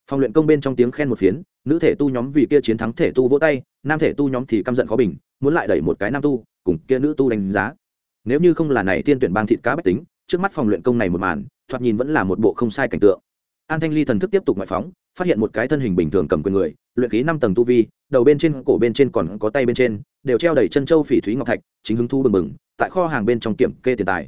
phòng luyện công bên trong tiếng khen một phiến, nữ thể tu nhóm vì kia chiến thắng thể tu vỗ tay, nam thể tu nhóm thì căm giận khó bình, muốn lại đẩy một cái nam tu, cùng kia nữ tu đánh giá. Nếu như không là này tiên tuyển bang thịt cá bách tính, trước mắt phòng luyện công này một màn, thoạt nhìn vẫn là một bộ không sai cảnh tượng. An thanh ly thần thức tiếp tục ngoại phóng, phát hiện một cái thân hình bình thường cầm quyền người, luyện khí năm tầng tu vi, đầu bên trên, cổ bên trên còn có tay bên trên, đều treo đầy chân châu phỉ thúy ngọc thạch, chính hứng thu bừng bừng, tại kho hàng bên trong kiểm kê tiền tài.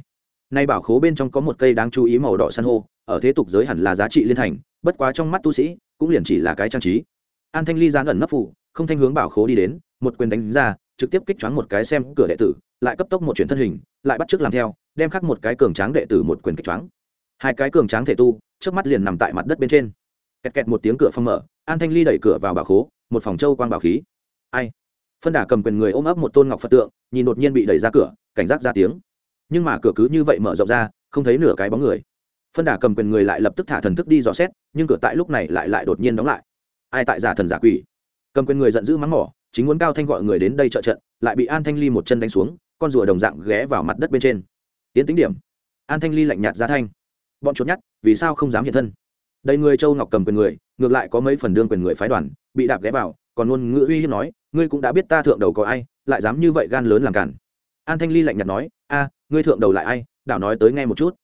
Nay bảo khố bên trong có một cây đáng chú ý màu đỏ san hô, ở thế tục giới hẳn là giá trị liên thành bất quá trong mắt tu sĩ, cũng liền chỉ là cái trang trí. An thanh ly gián ẩn nấp phủ, không thanh hướng bảo khố đi đến, một quyền đánh ra, trực tiếp kích choáng một cái xem cửa đệ tử, lại cấp tốc một chuyển thân hình, lại bắt chước làm theo, đem khắc một cái cường tráng đệ tử một quyền kích choáng. Hai cái cường tráng thể tu trước mắt liền nằm tại mặt đất bên trên. Kẹt kẹt một tiếng cửa phong mở, an thanh ly đẩy cửa vào bảo khố, một phòng châu quang bảo khí. Ai? Phân đà cầm quyền người ôm ấp một tôn ngọc phật tượng, nhìn đột nhiên bị đẩy ra cửa, cảnh giác ra tiếng. Nhưng mà cửa cứ như vậy mở rộng ra, không thấy nửa cái bóng người phân đà cầm quyền người lại lập tức thả thần thức đi dò xét, nhưng cửa tại lúc này lại lại đột nhiên đóng lại. Ai tại giả thần giả quỷ? Cầm quyền người giận dữ mắng mỏ, chính muốn cao thanh gọi người đến đây trợ trận, lại bị an thanh ly một chân đánh xuống, con rùa đồng dạng ghé vào mặt đất bên trên. Tiến tính điểm. An thanh ly lạnh nhạt ra thanh. Bọn chốt nhát vì sao không dám hiện thân? Đây người châu ngọc cầm quyền người, ngược lại có mấy phần đương quyền người phái đoàn, bị đạp ghé vào, còn ngôn ngữ uy hiếp nói, ngươi cũng đã biết ta thượng đầu có ai, lại dám như vậy gan lớn làm cản. An thanh ly lạnh nhạt nói, a, ngươi thượng đầu lại ai, đảo nói tới nghe một chút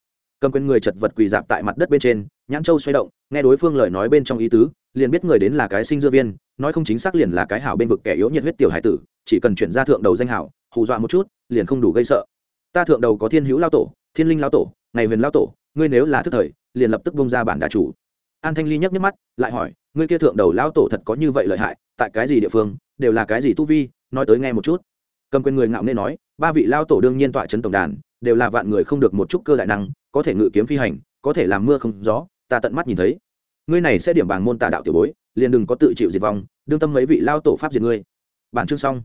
cầm quyền người chật vật quỳ dạp tại mặt đất bên trên, nhãn châu xoay động, nghe đối phương lời nói bên trong ý tứ, liền biết người đến là cái sinh dưa viên, nói không chính xác liền là cái hảo bên vực kẻ yếu nhiệt huyết tiểu hải tử, chỉ cần chuyển ra thượng đầu danh hảo, hù dọa một chút, liền không đủ gây sợ. Ta thượng đầu có thiên hữu lao tổ, thiên linh lao tổ, ngày huyền lao tổ, ngươi nếu là thức thời, liền lập tức bông ra bản đà chủ. An thanh ly nhấc nhấc mắt, lại hỏi, ngươi kia thượng đầu lao tổ thật có như vậy lợi hại, tại cái gì địa phương, đều là cái gì tu vi, nói tới nghe một chút. Cầm quyền người ngạo nghê nói, ba vị lao tổ đương nhiên tọa trấn tổng đàn, đều là vạn người không được một chút cơ đại năng có thể ngự kiếm phi hành, có thể làm mưa không gió, ta tận mắt nhìn thấy. Ngươi này sẽ điểm bảng môn tà đạo tiểu bối, liền đừng có tự chịu diệt vong, đương tâm mấy vị lao tổ pháp diệt ngươi. Bản chương xong.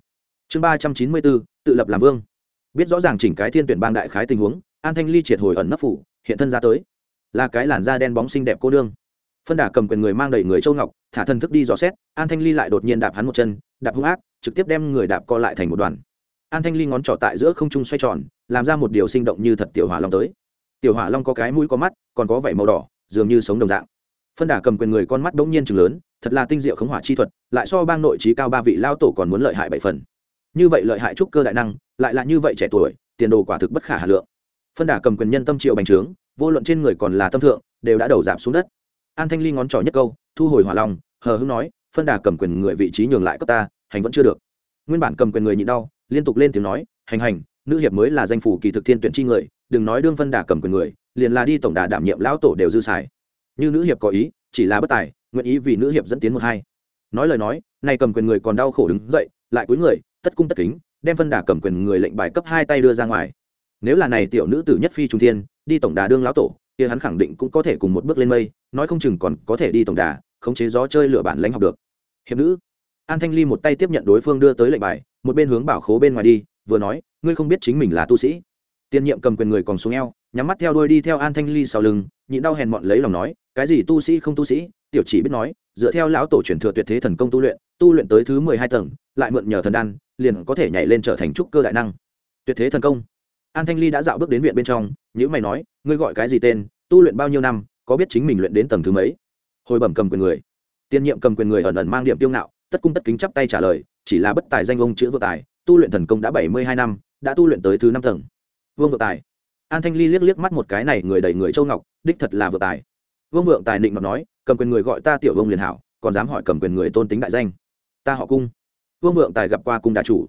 Chương ba trăm chín mươi bốn, tự lập làm vương. Biết rõ ràng chỉnh cái thiên tuyển bang đại khái tình huống, an thanh ly triệt hồi ẩn nấp phủ, hiện thân ra tới. Là cái làn da đen bóng xinh đẹp cô đương. Phân đà cầm quyền người mang đầy người châu ngọc, thả thân thức đi dò xét, an thanh ly lại đột nhiên đạp hắn một chân, đạp hung ác, trực tiếp đem người đạp co lại thành một đoàn. An thanh ly ngón trỏ tại giữa không trung xoay tròn, làm ra một điều sinh động như thật tiểu hỏa long tới tiểu hỏa long có cái mũi có mắt, còn có vảy màu đỏ, dường như sống đồng dạng. Phân đà cầm quyền người con mắt bỗng nhiên chừng lớn, thật là tinh diệu khống hỏa chi thuật, lại so bang nội trí cao ba vị lao tổ còn muốn lợi hại bảy phần. Như vậy lợi hại trúc cơ đại năng, lại là như vậy trẻ tuổi, tiền đồ quả thực bất khả hà lượng. Phân đà cầm quyền nhân tâm triệu bành trướng, vô luận trên người còn là tâm thượng, đều đã đầu giảm xuống đất. An thanh ly ngón trỏ nhất câu, thu hồi hỏa long, hờ hưng nói, phân đà cầm quyền người vị trí nhường lại cấp ta, hành vẫn chưa được. Nguyên bản cầm quyền người nhịn đau, liên tục lên tiếng nói, hành hành, nữ hiệp mới là danh phủ kỳ thực thiên tuyển chi người đừng nói đương phân đà cầm quyền người, liền là đi tổng đà đảm nhiệm lão tổ đều dư xài. Như nữ hiệp có ý, chỉ là bất tài, nguyện ý vì nữ hiệp dẫn tiến một hai. Nói lời nói, nay cầm quyền người còn đau khổ đứng dậy, lại cúi người, tất cung tất kính, đem phân đà cầm quyền người lệnh bài cấp hai tay đưa ra ngoài. Nếu là này tiểu nữ tử nhất phi trung thiên, đi tổng đà đương lão tổ, kia hắn khẳng định cũng có thể cùng một bước lên mây, nói không chừng còn có thể đi tổng đà, khống chế gió chơi lửa bản lãnh học được. Hiệp nữ, an thanh ly một tay tiếp nhận đối phương đưa tới lệnh bài, một bên hướng bảo khố bên ngoài đi, vừa nói, ngươi không biết chính mình là tu sĩ tiên nhiệm cầm quyền người còn xuống eo, nhắm mắt theo đuôi đi theo an thanh ly sau lưng nhịn đau hèn mọn lấy lòng nói, cái gì tu sĩ không tu sĩ? Tiểu chỉ biết nói, dựa theo lão tổ truyền thừa tuyệt thế thần công tu luyện tu luyện tới thứ mười hai tầng, lại mượn nhờ thần đan, liền có thể nhảy lên trở thành trúc cơ đại năng. Tuyệt thế thần công. An thanh ly đã dạo bước đến viện bên trong nhữ mày nói, ngươi gọi cái gì tên? Tu luyện bao nhiêu năm, có biết chính mình luyện đến tầng thứ mấy? Hồi bẩm cầm quyền người. Tiên nhiệm cầm quyền người ẩn ẩn mang điểm tiêu ngạo, tất cung tất kính chắp tay trả lời, chỉ là bất tài danh ông chữ vô tài, tu luyện thần công đã bảy mươi hai năm, đã tu luyện tới thứ năm tầng vương vượng tài. An thanh ly liếc liếc mắt một cái này, người đẩy người châu ngọc, đích thật là vượng tài. Vương vượng tài định mà nói, cầm quyền người gọi ta tiểu vương liền hảo, còn dám hỏi cầm quyền người tôn tính đại danh. Ta họ cung. Vương vượng tài gặp qua cung đà chủ.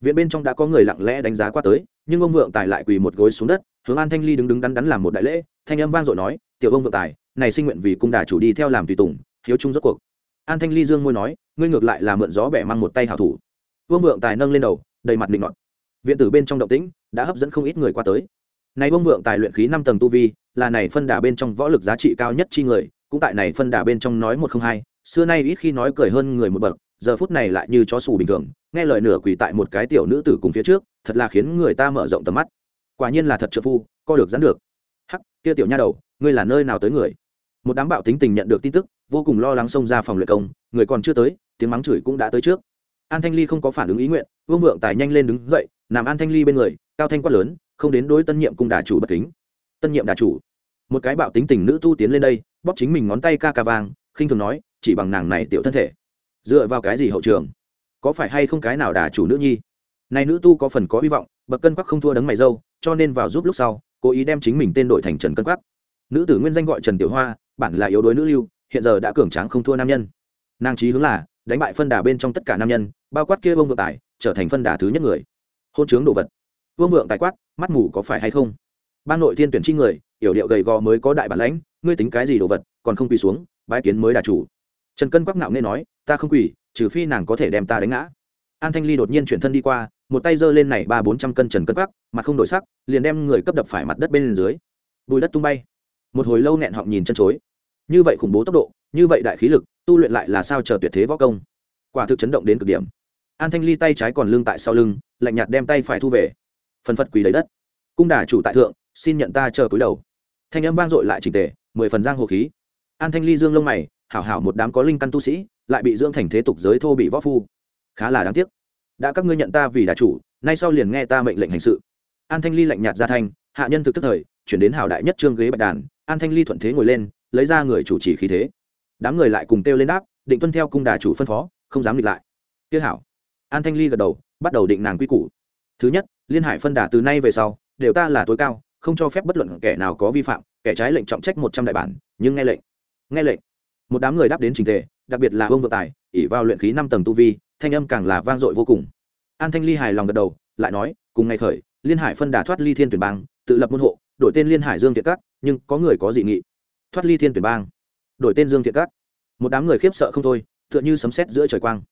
Viện bên trong đã có người lặng lẽ đánh giá qua tới, nhưng ông vượng tài lại quỳ một gối xuống đất, hướng an thanh ly đứng đứng đắn đắn làm một đại lễ, thanh âm vang dội nói, tiểu ông vượng tài, này sinh nguyện vì cung đà chủ đi theo làm tùy tùng, hiếu trung rốt cuộc. An thanh ly dương môi nói, ngươi ngược lại là mượn gió bẻ mang một tay hảo thủ. Vương vượng tài nâng lên đầu, đầy mặt định ngọt viện tử bên trong động tĩnh đã hấp dẫn không ít người qua tới. Này vương vượng tài luyện khí năm tầng tu vi, là này phân đà bên trong võ lực giá trị cao nhất chi người, cũng tại này phân đà bên trong nói một không hai, xưa nay ít khi nói cười hơn người một bậc, giờ phút này lại như chó sù bình thường, nghe lời nửa quỳ tại một cái tiểu nữ tử cùng phía trước, thật là khiến người ta mở rộng tầm mắt. Quả nhiên là thật trợ phu, co được dán được. Hắc, kia tiểu nha đầu, ngươi là nơi nào tới người? Một đám bạo tính tình nhận được tin tức, vô cùng lo lắng xông ra phòng luyện công, người còn chưa tới, tiếng mắng chửi cũng đã tới trước. An thanh ly không có phản ứng ý nguyện, vương vượng tài nhanh lên đứng dậy nằm an thanh ly bên người, cao thanh quát lớn, không đến đối tân nhiệm cung đà chủ bất kính. Tân nhiệm đà chủ. Một cái bạo tính tình nữ tu tiến lên đây, bóp chính mình ngón tay ca ca vàng khinh thường nói, chỉ bằng nàng này tiểu thân thể. Dựa vào cái gì hậu trường? Có phải hay không cái nào đà chủ nữ nhi? Này nữ tu có phần có hy vọng, bậc cân quắc không thua đấng mày dâu, cho nên vào giúp lúc sau, cố ý đem chính mình tên đổi thành trần cân quắc. Nữ tử nguyên danh gọi trần tiểu hoa, bản là yếu đuối nữ lưu, hiện giờ đã cường tráng không thua nam nhân. Nàng trí hướng là, đánh bại phân đà bên trong tất cả nam nhân, bao quát kia bông vượng tài, trở thành phân đà thứ nhất người hôn chướng đồ vật. Vương vượng tài quát, mắt mù có phải hay không? Ban nội thiên tuyển chi người, yểu điệu gầy gò mới có đại bản lãnh, ngươi tính cái gì đồ vật, còn không quỳ xuống, bái kiến mới đà chủ. Trần cân quắc ngạo nghe nói, ta không quỳ, trừ phi nàng có thể đem ta đánh ngã. An thanh ly đột nhiên chuyển thân đi qua, một tay giơ lên này ba bốn trăm cân trần cân quắc, mặt không đổi sắc, liền đem người cấp đập phải mặt đất bên dưới. Bùi đất tung bay. Một hồi lâu nẹn họng nhìn chân chối. Như vậy khủng bố tốc độ, như vậy đại khí lực, tu luyện lại là sao chờ tuyệt thế võ công? Quả thực chấn động đến cực điểm. An thanh ly tay trái còn lưng tại sau lưng lạnh nhạt đem tay phải thu về. Phần phật quỳ lấy đất. Cung đà chủ tại thượng, xin nhận ta chờ cúi đầu. Thanh âm vang dội lại trình tề, mười phần giang hồ khí. An thanh ly dương lông mày, hảo hảo một đám có linh căn tu sĩ, lại bị dưỡng thành thế tục giới thô bị võ phu. Khá là đáng tiếc. Đã các ngươi nhận ta vì đà chủ, nay sau liền nghe ta mệnh lệnh hành sự. An thanh ly lạnh nhạt ra thanh, hạ nhân thực tức thời, chuyển đến hảo đại nhất trương ghế bạch đàn. An thanh ly thuận thế ngồi lên, lấy ra người chủ trì khí thế. Đám người lại cùng kêu lên đáp, định tuân theo cung đà chủ phân phó, không dám địch lại. Tiếc hảo. An thanh ly gật đầu bắt đầu định nàng quy củ. Thứ nhất, liên hải phân đà từ nay về sau, đều ta là tối cao, không cho phép bất luận kẻ nào có vi phạm, kẻ trái lệnh trọng trách một trăm đại bản, nhưng nghe lệnh. Nghe lệnh. Một đám người đáp đến trình tề, đặc biệt là ông vợ tài ỉ vào luyện khí năm tầng tu vi, thanh âm càng là vang dội vô cùng. An thanh ly hài lòng gật đầu, lại nói, cùng ngày khởi, liên hải phân đà thoát ly thiên tuyển bang, tự lập môn hộ, đổi tên liên hải dương thiện cát nhưng có người có dị nghị. Thoát ly thiên tuyển bang, đổi tên dương thiện cát một đám người khiếp sợ không thôi, tựa như sấm sét giữa trời quang.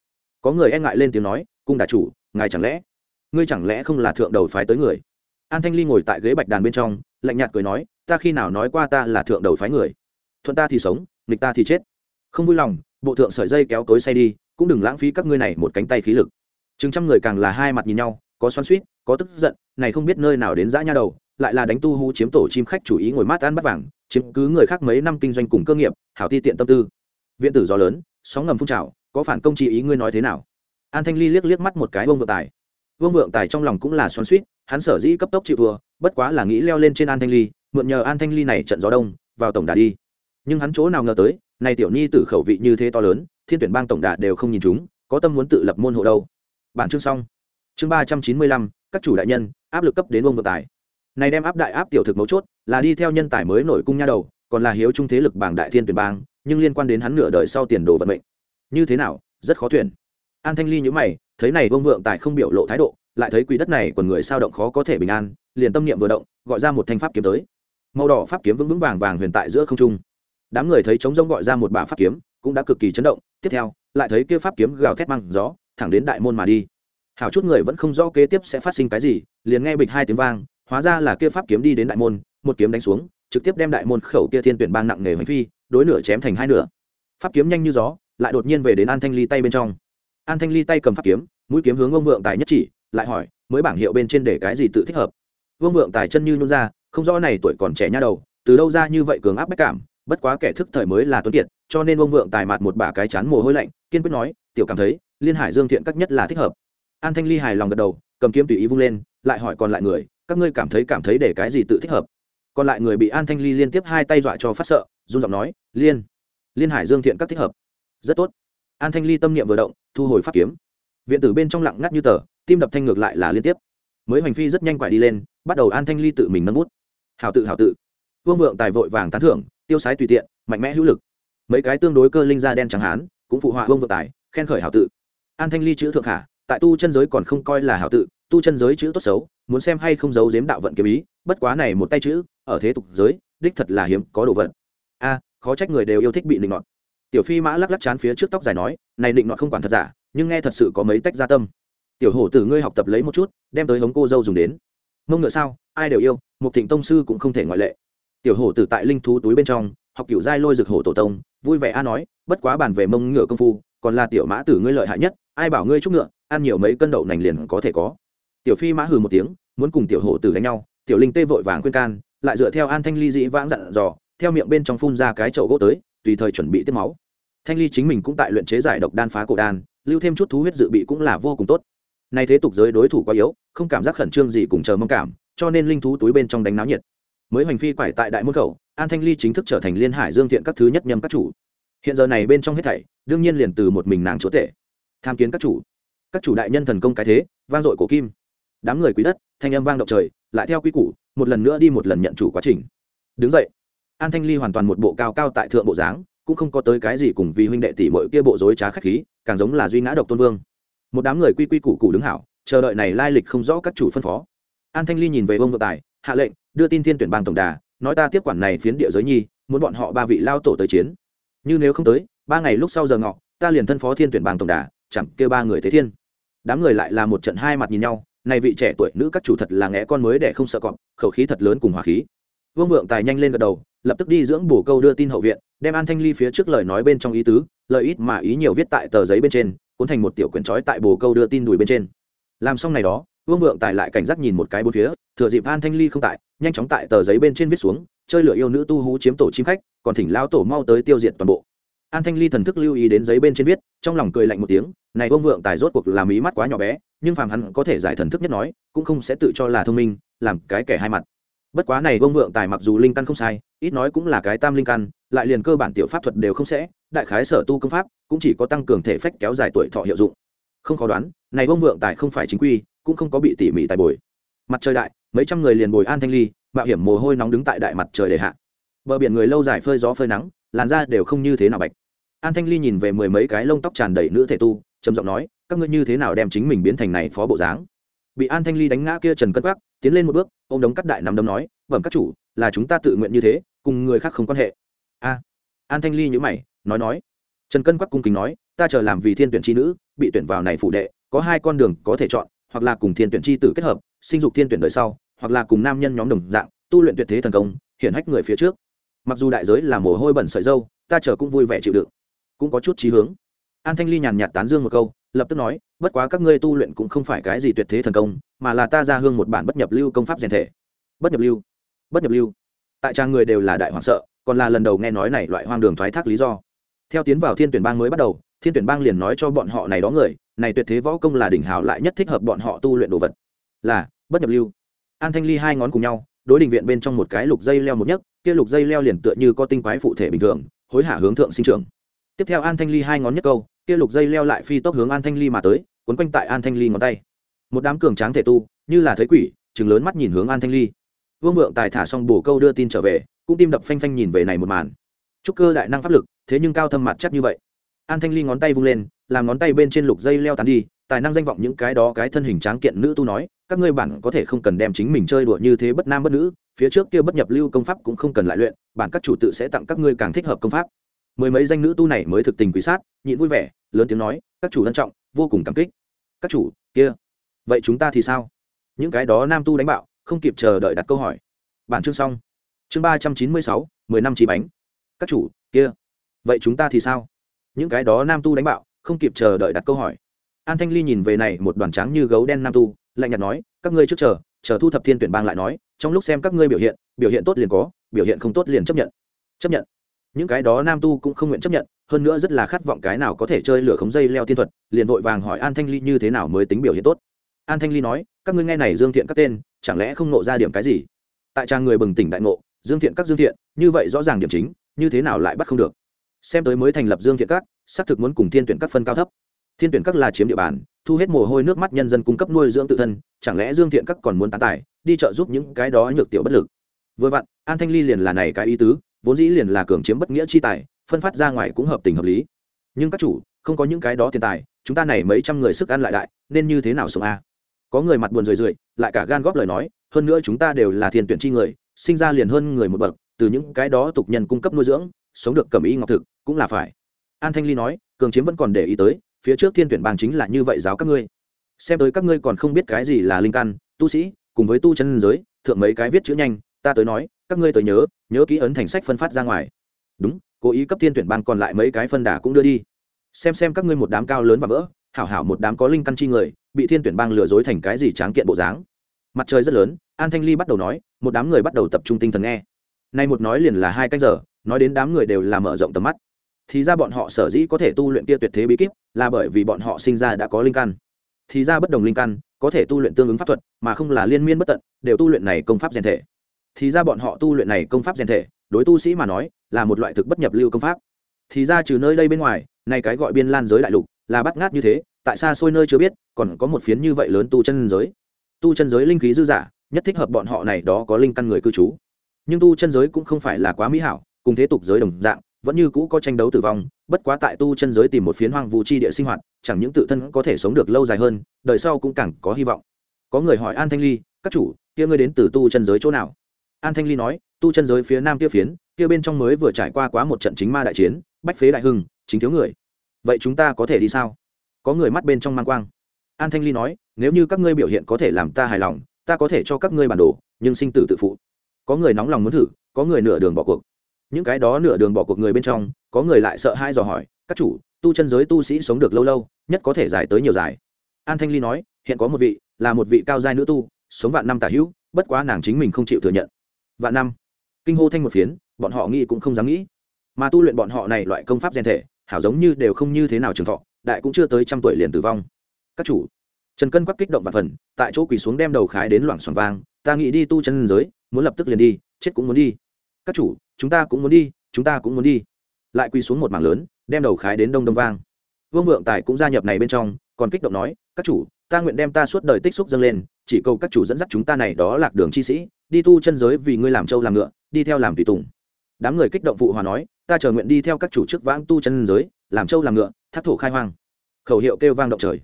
Có người e ngại lên tiếng nói, cung đà chủ ngài chẳng lẽ, ngươi chẳng lẽ không là thượng đầu phái tới người? An thanh ly ngồi tại ghế bạch đàn bên trong, lạnh nhạt cười nói, ta khi nào nói qua ta là thượng đầu phái người? Thuận ta thì sống, nghịch ta thì chết. Không vui lòng, bộ thượng sợi dây kéo tối say đi, cũng đừng lãng phí các ngươi này một cánh tay khí lực. Chừng trăm người càng là hai mặt nhìn nhau, có xoắn suýt có tức giận, này không biết nơi nào đến dã nha đầu, lại là đánh tu hú chiếm tổ chim khách chủ ý ngồi mát ăn bắt vàng, chiếm cứ người khác mấy năm kinh doanh cùng cơ nghiệp, hảo ti tiện tâm tư. Viện tử gió lớn, sóng ngầm phun trào, có phản công chi ý ngươi nói thế nào? An thanh ly liếc liếc mắt một cái vương vượng tài. Vương vượng tài trong lòng cũng là xoắn suýt hắn sở dĩ cấp tốc chịu vừa bất quá là nghĩ leo lên trên an thanh ly mượn nhờ an thanh ly này trận gió đông vào tổng đà đi. Nhưng hắn chỗ nào ngờ tới này tiểu nhi tử khẩu vị như thế to lớn thiên tuyển bang tổng đà đều không nhìn chúng có tâm muốn tự lập môn hộ đâu. Bản chương xong. Chương ba trăm chín mươi lăm các chủ đại nhân áp lực cấp đến Vương Vượng Tài, này đem áp đại áp tiểu thực mấu chốt là đi theo nhân tài mới nổi cung nha đầu còn là hiếu trung thế lực bảng đại thiên tuyển bang nhưng liên quan đến hắn nửa đời sau tiền đồ vận mệnh. Như thế nào rất khó tuyển an thanh ly nhữ mày, thấy này vương vượng tài không biểu lộ thái độ, lại thấy quỷ đất này còn người sao động khó có thể bình an, liền tâm niệm vừa động, gọi ra một thanh pháp kiếm tới. Màu đỏ pháp kiếm vững vững vàng vàng huyền tại giữa không trung. Đám người thấy trống rông gọi ra một bả pháp kiếm, cũng đã cực kỳ chấn động, tiếp theo, lại thấy kia pháp kiếm gào thét mang gió, thẳng đến đại môn mà đi. Hảo chút người vẫn không rõ kế tiếp sẽ phát sinh cái gì, liền nghe bịch hai tiếng vang, hóa ra là kia pháp kiếm đi đến đại môn, một kiếm đánh xuống, trực tiếp đem đại môn khẩu kia thiên tuyển bang nặng nề hành phi, đối nửa chém thành hai nửa. Pháp kiếm nhanh như gió, lại đột nhiên về đến an thanh ly tay bên trong an thanh ly tay cầm pháp kiếm, mũi kiếm hướng ông vượng tài nhất chỉ, lại hỏi, mới bảng hiệu bên trên để cái gì tự thích hợp? Vương vượng tài chân như nhún ra, không rõ này tuổi còn trẻ nha đầu, từ đâu ra như vậy cường áp bách cảm, bất quá kẻ thức thời mới là tuấn kiệt, cho nên Vương vượng tài mặt một bả cái chán mồ hôi lạnh, kiên quyết nói, tiểu cảm thấy, liên hải dương thiện các nhất là thích hợp. An thanh ly hài lòng gật đầu, cầm kiếm tùy ý vung lên, lại hỏi, còn lại người, các ngươi cảm thấy cảm thấy để cái gì tự thích hợp? Còn lại người bị an thanh ly liên tiếp hai tay dọa cho phát sợ, run giọng nói, liên liên hải dương thiện các thích hợp. Rất tốt an thanh ly tâm niệm vừa động, thu hồi pháp kiếm. Viện tử bên trong lặng ngắt như tờ, tim đập thanh ngược lại là liên tiếp. Mới hoành phi rất nhanh quải đi lên, bắt đầu an thanh ly tự mình nâng bút. Hào tự hào tự. Vương vượng tài vội vàng tán thưởng, tiêu sái tùy tiện, mạnh mẽ hữu lực. Mấy cái tương đối cơ linh da đen trắng hán, cũng phụ họa vương vượng tài, khen khởi hào tự. An thanh ly chữ thượng hạ tại tu chân giới còn không coi là hào tự, tu chân giới chữ tốt xấu, muốn xem hay không giấu giếm đạo vận kiếm ý, bất quá này một tay chữ, ở thế tục giới, đích thật là hiếm có đồ vật. A, khó trách người đều yêu thích bị linh ngọt tiểu phi mã lắc lắc chán phía trước tóc dài nói, này định nọ không quản thật giả, nhưng nghe thật sự có mấy tách gia tâm. Tiểu hổ tử ngươi học tập lấy một chút, đem tới hống cô dâu dùng đến. Mông ngựa sao, ai đều yêu một thịnh tông sư cũng không thể ngoại lệ. Tiểu hổ tử tại linh thú túi bên trong, học kiểu giai lôi rực hổ tổ tông, vui vẻ a nói, bất quá bàn về mông ngựa công phu, còn là tiểu mã tử ngươi lợi hại nhất, ai bảo ngươi chúc ngựa, ăn nhiều mấy cân đậu nành liền có thể có. Tiểu phi mã hừ một tiếng, muốn cùng tiểu hổ tử đánh nhau, tiểu linh tê vội vàng khuyên can, lại dựa theo an thanh ly dĩ vãng dặn dò, theo miệng bên trong phun ra cái chậu gỗ tới, tùy thời chuẩn bị tiếp máu thanh ly chính mình cũng tại luyện chế giải độc đan phá cổ đan, lưu thêm chút thú huyết dự bị cũng là vô cùng tốt. Nay thế tục giới đối thủ quá yếu, không cảm giác khẩn trương gì cùng chờ mong cảm, cho nên linh thú túi bên trong đánh náo nhiệt. Mới hoành phi quải tại đại môn khẩu, an thanh ly chính thức trở thành liên hải dương thiện các thứ nhất nhâm các chủ. Hiện giờ này bên trong hết thảy, đương nhiên liền từ một mình nàng chúa tể. Tham kiến các chủ. Các chủ đại nhân thần công cái thế, vang dội cổ kim. Đám người quý đất, thanh âm vang động trời, lại theo quy củ, một lần nữa đi một lần nhận chủ quá trình. Đứng dậy. An thanh ly hoàn toàn một bộ cao cao tại thượng bộ dáng cũng không có tới cái gì cùng vì huynh đệ tỷ muội kia bộ dối trá khách khí, càng giống là duy ngã độc tôn vương. Một đám người quy quy củ củ đứng hảo, chờ đợi này lai lịch không rõ các chủ phân phó. An thanh ly nhìn về ông vợ tài, hạ lệnh, đưa tin thiên tuyển bang tổng đà, nói ta tiếp quản này phiến địa giới nhi, muốn bọn họ ba vị lao tổ tới chiến. Như nếu không tới, ba ngày lúc sau giờ ngọ, ta liền thân phó thiên tuyển bang tổng đà, chẳng kêu ba người thế thiên. Đám người lại là một trận hai mặt nhìn nhau, này vị trẻ tuổi nữ các chủ thật là ngẽ con mới để không sợ cọp, khẩu khí thật lớn cùng hòa khí. Vương vượng tài nhanh lên gật đầu, lập tức đi dưỡng bổ câu đưa tin hậu viện đem an thanh ly phía trước lời nói bên trong ý tứ, lời ít mà ý nhiều viết tại tờ giấy bên trên, cuốn thành một tiểu quyển trói tại bồ câu đưa tin đùi bên trên. Làm xong này đó, vương vượng tài lại cảnh giác nhìn một cái bốn phía, thừa dịp an thanh ly không tại, nhanh chóng tại tờ giấy bên trên viết xuống, chơi lửa yêu nữ tu hú chiếm tổ chim khách, còn thỉnh lao tổ mau tới tiêu diệt toàn bộ. An thanh ly thần thức lưu ý đến giấy bên trên viết, trong lòng cười lạnh một tiếng, này vương vượng tài rốt cuộc làm ý mắt quá nhỏ bé, nhưng phàm hắn có thể giải thần thức nhất nói, cũng không sẽ tự cho là thông minh, làm cái kẻ hai mặt bất quá này vương vượng tài mặc dù linh căn không sai, ít nói cũng là cái tam linh căn, lại liền cơ bản tiểu pháp thuật đều không sẽ, đại khái sở tu công pháp cũng chỉ có tăng cường thể phách kéo dài tuổi thọ hiệu dụng. Không khó đoán, này vương vượng tài không phải chính quy, cũng không có bị tỉ mỉ tài bồi. Mặt trời đại, mấy trăm người liền bồi an thanh ly, mạo hiểm mồ hôi nóng đứng tại đại mặt trời để hạ. Bờ biển người lâu dài phơi gió phơi nắng, làn da đều không như thế nào bạch. An thanh ly nhìn về mười mấy cái lông tóc tràn đầy nữ thể tu, trầm giọng nói, các ngươi như thế nào đem chính mình biến thành này phó bộ dáng? Bị an thanh ly đánh ngã kia trần cất quắc, tiến lên một bước ô m đống cắt đại nằm đấm nói, bẩm các chủ, là chúng ta tự nguyện như thế, cùng người khác không quan hệ. A. An thanh ly nhữ mày, nói nói. Trần cân quắc cung kính nói, ta chờ làm vì thiên tuyển tri nữ, bị tuyển vào này phụ đệ, có hai con đường có thể chọn, hoặc là cùng thiên tuyển tri tử kết hợp, sinh dục thiên tuyển đời sau, hoặc là cùng nam nhân nhóm đồng dạng, tu luyện tuyệt thế thần công, hiển hách người phía trước. Mặc dù đại giới là mồ hôi bẩn sợi dâu, ta chờ cũng vui vẻ chịu đựng. Cũng có chút trí hướng. An thanh ly nhàn nhạt tán dương một câu lập tức nói, bất quá các ngươi tu luyện cũng không phải cái gì tuyệt thế thần công, mà là ta ra hương một bản bất nhập lưu công pháp rèn thể. Bất nhập lưu? Bất nhập lưu? Tại trang người đều là đại hoàng sợ, còn là lần đầu nghe nói này loại hoang đường thoái thác lý do. Theo tiến vào thiên tuyển bang mới bắt đầu, thiên tuyển bang liền nói cho bọn họ này đó người, này tuyệt thế võ công là đỉnh hảo lại nhất thích hợp bọn họ tu luyện đồ vật. Là, bất nhập lưu. An thanh ly hai ngón cùng nhau, đối đình viện bên trong một cái lục dây leo một nhấc, kia lục dây leo liền tựa như có tinh quái phụ thể bình thường, hối hả hướng thượng sinh trưởng. Tiếp theo an thanh ly hai ngón nhất câu kia lục dây leo lại phi tốc hướng an thanh ly mà tới, quấn quanh tại an thanh ly ngón tay. Một đám cường tráng thể tu, như là thấy quỷ chừng lớn mắt nhìn hướng an thanh ly. Vương vượng tài thả xong bổ câu đưa tin trở về, cũng tim đập phanh phanh nhìn về này một màn. Trúc cơ đại năng pháp lực, thế nhưng cao thâm mặt chắc như vậy. An thanh ly ngón tay vung lên, làm ngón tay bên trên lục dây leo tàn đi, tài năng danh vọng những cái đó cái thân hình tráng kiện nữ tu nói, các ngươi bản có thể không cần đem chính mình chơi đùa như thế bất nam bất nữ, phía trước kia bất nhập lưu công pháp cũng không cần lại luyện, bản các chủ tự sẽ tặng các ngươi càng thích hợp công pháp mười mấy danh nữ tu này mới thực tình quý sát, nhịn vui vẻ, lớn tiếng nói, các chủ ân trọng, vô cùng cảm kích. Các chủ, kia, vậy chúng ta thì sao? Những cái đó nam tu đánh bạo, không kịp chờ đợi đặt câu hỏi. Bản chương xong. Chương ba trăm chín mươi sáu, mười năm chỉ bánh. Các chủ, kia, vậy chúng ta thì sao? Những cái đó nam tu đánh bạo, không kịp chờ đợi đặt câu hỏi. An thanh ly nhìn về này một đoàn trắng như gấu đen nam tu, lạnh nhạt nói, các ngươi trước chờ chờ thu thập thiên tuyển bang lại nói, trong lúc xem các ngươi biểu hiện biểu hiện tốt liền có, biểu hiện không tốt liền chấp nhận. Chấp nhận? Những cái đó nam tu cũng không nguyện chấp nhận, hơn nữa rất là khát vọng cái nào có thể chơi lửa khống dây leo tiên thuật, liền vội vàng hỏi an thanh ly như thế nào mới tính biểu hiện tốt. An thanh ly nói, các ngươi nghe này dương thiện các tên, chẳng lẽ không nộ ra điểm cái gì? Tại trang người bừng tỉnh đại ngộ, dương thiện các dương thiện, như vậy rõ ràng điểm chính, như thế nào lại bắt không được? Xem tới mới thành lập dương thiện các, xác thực muốn cùng thiên tuyển các phân cao thấp. Thiên tuyển các là chiếm địa bàn, thu hết mồ hôi nước mắt nhân dân cung cấp nuôi dưỡng tự thân, chẳng lẽ dương thiện các còn muốn tán tài đi chợ giúp những cái đó nhược tiểu bất lực? Vừa vặn, an thanh ly liền là này cái ý tứ vốn dĩ liền là cường chiếm bất nghĩa chi tài, phân phát ra ngoài cũng hợp tình hợp lý. Nhưng các chủ, không có những cái đó tiền tài, chúng ta này mấy trăm người sức ăn lại đại, nên như thế nào sống a? Có người mặt buồn rười rượi, lại cả gan góp lời nói, hơn nữa chúng ta đều là thiên tuyển chi người, sinh ra liền hơn người một bậc, từ những cái đó tục nhân cung cấp nuôi dưỡng, sống được cầm ý ngọc thực, cũng là phải. An thanh ly nói, cường chiếm vẫn còn để ý tới, phía trước thiên tuyển bang chính là như vậy giáo các ngươi. Xem tới các ngươi còn không biết cái gì là linh căn, tu sĩ, cùng với tu chân giới, thượng mấy cái viết chữ nhanh ta tới nói, các ngươi tới nhớ nhớ ký ấn thành sách phân phát ra ngoài. Đúng, cố ý cấp thiên tuyển bang còn lại mấy cái phân đà cũng đưa đi. Xem xem các ngươi một đám cao lớn và vỡ, hảo hảo một đám có linh căn chi người, bị thiên tuyển bang lừa dối thành cái gì tráng kiện bộ dáng. Mặt trời rất lớn, an thanh ly bắt đầu nói, một đám người bắt đầu tập trung tinh thần nghe. Nay một nói liền là hai cách giờ, nói đến đám người đều là mở rộng tầm mắt. Thì ra bọn họ sở dĩ có thể tu luyện kia tuyệt thế bí kíp, là bởi vì bọn họ sinh ra đã có linh căn. Thì ra bất đồng linh căn, có thể tu luyện tương ứng pháp thuật, mà không là liên miên bất tận, đều tu luyện này công pháp rèn thể thì ra bọn họ tu luyện này công pháp rèn thể, đối tu sĩ mà nói, là một loại thực bất nhập lưu công pháp. Thì ra trừ nơi đây bên ngoài, nay cái gọi biên lan giới đại lục, là bắt ngát như thế, tại xa xôi nơi chưa biết, còn có một phiến như vậy lớn tu chân giới. Tu chân giới linh khí dư giả, nhất thích hợp bọn họ này đó có linh căn người cư trú. Nhưng tu chân giới cũng không phải là quá mỹ hảo, cùng thế tục giới đồng dạng, vẫn như cũ có tranh đấu tử vong, bất quá tại tu chân giới tìm một phiến hoang vu chi địa sinh hoạt, chẳng những tự thân có thể sống được lâu dài hơn, đời sau cũng càng có hy vọng. Có người hỏi an thanh ly, các chủ, kia ngươi đến từ tu chân giới chỗ nào? An thanh ly nói, tu chân giới phía nam kia phiến, kia bên trong mới vừa trải qua quá một trận chính ma đại chiến, bách phế đại hưng, chính thiếu người. Vậy chúng ta có thể đi sao? Có người mắt bên trong mang quang. An thanh ly nói, nếu như các ngươi biểu hiện có thể làm ta hài lòng, ta có thể cho các ngươi bản đồ, nhưng sinh tử tự phụ. Có người nóng lòng muốn thử, có người nửa đường bỏ cuộc. Những cái đó nửa đường bỏ cuộc người bên trong, có người lại sợ hai dò hỏi, các chủ, tu chân giới tu sĩ sống được lâu lâu, nhất có thể dài tới nhiều dài an thanh ly nói, hiện có một vị, là một vị cao giai nữ tu, sống vạn năm tả hữu, bất quá nàng chính mình không chịu thừa nhận vạn năm. Kinh hô thanh một phiến, bọn họ nghĩ cũng không dám nghĩ. Mà tu luyện bọn họ này loại công pháp gen thể, hảo giống như đều không như thế nào trường thọ, đại cũng chưa tới trăm tuổi liền tử vong. Các chủ, trần cân quắc kích động và phần, tại chỗ quỳ xuống đem đầu khái đến loảng xoảng vang, ta nghĩ đi tu chân giới, muốn lập tức liền đi, chết cũng muốn đi. Các chủ, chúng ta cũng muốn đi, chúng ta cũng muốn đi. Lại quỳ xuống một mảng lớn, đem đầu khái đến đông đông vang. Vương vượng tài cũng gia nhập này bên trong, còn kích động nói, các chủ, ta nguyện đem ta suốt đời tích xúc dâng lên, chỉ cầu các chủ dẫn dắt chúng ta này đó lạc đường chi sĩ đi tu chân giới vì ngươi làm trâu làm ngựa, đi theo làm tùy tùng. Đám người kích động phụ hòa nói, ta chờ nguyện đi theo các chủ chức vãng tu chân giới, làm trâu làm ngựa, thác thổ khai hoang. Khẩu hiệu kêu vang động trời.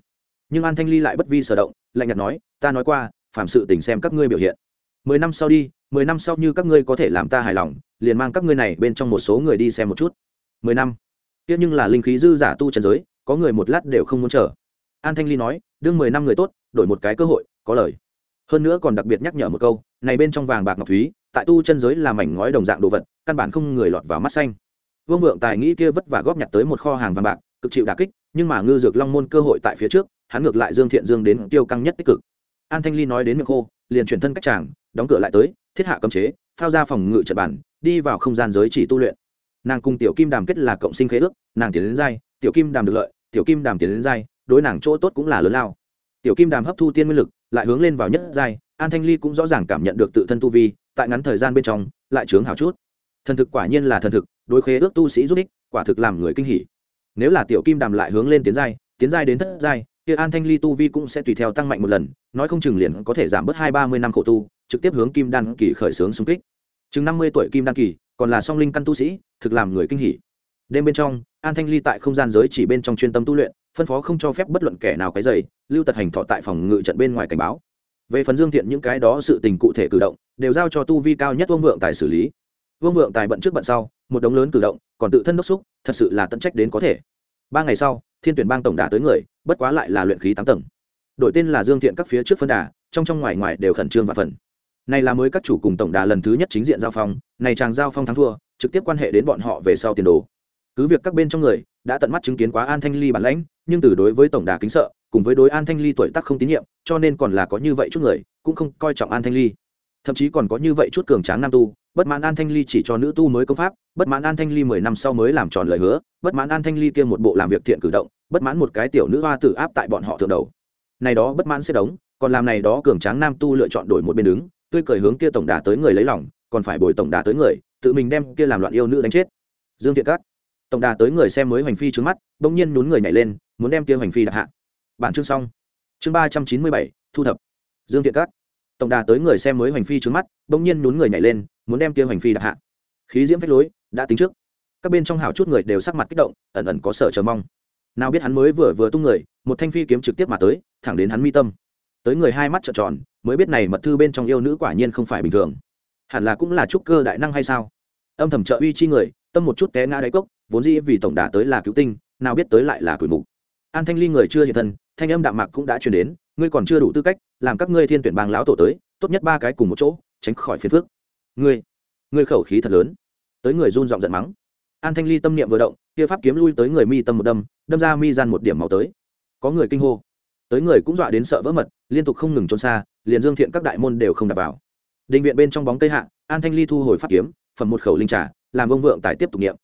Nhưng an thanh ly lại bất vi sở động, lạnh nhạt nói, ta nói qua phạm sự tình xem các ngươi biểu hiện. Mười năm sau đi, mười năm sau như các ngươi có thể làm ta hài lòng, liền mang các ngươi này bên trong một số người đi xem một chút. Mười năm. Tiếc nhưng là linh khí dư giả tu trần giới, có người một lát đều không muốn chờ. An thanh ly nói, đương mười năm người tốt, đổi một cái cơ hội, có lời. Hơn nữa còn đặc biệt nhắc nhở một câu này bên trong vàng bạc ngọc thúy, tại tu chân giới là mảnh ngói đồng dạng đồ vật, căn bản không người lọt vào mắt xanh. Vương vượng tài nghĩ kia vất vả góp nhặt tới một kho hàng vàng bạc, cực chịu đà kích, nhưng mà ngư dược long môn cơ hội tại phía trước, hắn ngược lại dương thiện dương đến tiêu căng nhất tích cực. An thanh ly nói đến miệng khô, liền chuyển thân cách chàng đóng cửa lại tới, thiết hạ cấm chế, phao ra phòng ngự trận bản, đi vào không gian giới chỉ tu luyện. Nàng cùng tiểu kim đàm kết là cộng sinh khế ước, nàng tiến đến giai, tiểu kim đàm được lợi, tiểu kim đàm tiến đến giai, đối nàng chỗ tốt cũng là lớn lao. Tiểu kim đàm hấp thu tiên nguyên lực, lại hướng lên vào nhất giai an thanh ly cũng rõ ràng cảm nhận được tự thân tu vi, tại ngắn thời gian bên trong, lại chướng hào chút. Thần thực quả nhiên là thần thực, đối khế ước tu sĩ giúp ích, quả thực làm người kinh hỉ. Nếu là tiểu kim đàm lại hướng lên tiến giai tiến giai đến thất giai, kia an thanh ly tu vi cũng sẽ tùy theo tăng mạnh một lần, nói không chừng liền có thể giảm bớt hai ba mươi năm khổ tu, trực tiếp hướng kim đan kỳ khởi xướng xung kích. Chừng năm mươi tuổi kim đan kỳ, còn là song linh căn tu sĩ, thực làm người kinh hỉ. Đêm bên trong, an thanh ly tại không gian giới chỉ bên trong chuyên tâm tu luyện, phân phó không cho phép bất luận kẻ nào cái dày lưu tật hành thọ tại phòng ngự trận bên ngoài cảnh báo về phần dương thiện những cái đó sự tình cụ thể cử động, đều giao cho tu vi cao nhất vương vượng tài xử lý. Vương vượng tài bận trước bận sau, một đống lớn cử động, còn tự thân đốc xúc, thật sự là tận trách đến có thể. Ba ngày sau, thiên tuyển bang tổng đà tới người, bất quá lại là luyện khí tám tầng. Đội tên là dương thiện các phía trước phân đà, trong trong ngoài ngoài đều khẩn trương và phần. Này là mới các chủ cùng tổng đà lần thứ nhất chính diện giao phong, này chàng giao phong thắng thua, trực tiếp quan hệ đến bọn họ về sau tiền đồ. Cứ việc các bên trong người, đã tận mắt chứng kiến quá an thanh ly bản lãnh, nhưng từ đối với tổng đà kính sợ cùng với đối an thanh ly tuổi tác không tín nhiệm, cho nên còn là có như vậy chút người, cũng không coi trọng an thanh ly. Thậm chí còn có như vậy chút cường tráng nam tu, bất mãn an thanh ly chỉ cho nữ tu mới công pháp, bất mãn an thanh ly mười năm sau mới làm tròn lời hứa, bất mãn an thanh ly kia một bộ làm việc thiện cử động, bất mãn một cái tiểu nữ hoa tử áp tại bọn họ thượng đầu. Này đó bất mãn xếp đống còn làm này đó cường tráng nam tu lựa chọn đổi một bên đứng, tươi cười hướng kia tổng đà tới người lấy lòng, còn phải bồi tổng đà tới người, tự mình đem kia làm loạn yêu nữ đánh chết. Dương thiện cát tổng đà tới người xem mới hoành phi trướng mắt, bỗng nhiên nhún người nhảy lên, muốn đem kia hoành phi đặt hạ bản chương xong. Chương ba trăm chín mươi bảy, thu thập. Dương thiện cát tổng đà tới người xem mới hoành phi trướng mắt, bỗng nhiên nhún người nhảy lên, muốn đem kia hoành phi đặt hạ. Khí diễm phách lối, đã tính trước. Các bên trong hào chút người đều sắc mặt kích động, ẩn ẩn có sợ chờ mong. Nào biết hắn mới vừa vừa tung người, một thanh phi kiếm trực tiếp mà tới, thẳng đến hắn mi tâm. Tới người hai mắt trợn tròn, mới biết này mật thư bên trong yêu nữ quả nhiên không phải bình thường. Hẳn là cũng là trúc cơ đại năng hay sao? Âm thầm trợ uy chi người, tâm một chút té ngã đáy cốc, vốn dĩ vì tổng đà tới là cứu tinh, nào biết tới lại là tuổi mục. An thanh ly người chưa hiện thân thanh âm đạm mạc cũng đã truyền đến, ngươi còn chưa đủ tư cách làm các ngươi thiên tuyển bang lão tổ tới, tốt nhất ba cái cùng một chỗ, tránh khỏi phiền phước ngươi ngươi khẩu khí thật lớn. Tới người run giọng giận mắng. An thanh ly tâm niệm vừa động, kia pháp kiếm lui tới người mi tâm một đâm đâm ra mi gian một điểm máu tới. Có người kinh hô. Tới người cũng dọa đến sợ vỡ mật, liên tục không ngừng trốn xa, liền dương thiện các đại môn đều không đặt vào. Định viện bên trong bóng tây hạ, an thanh ly thu hồi pháp kiếm, phẩm một khẩu linh trà, làm vương vượng tài tiếp tục niệm.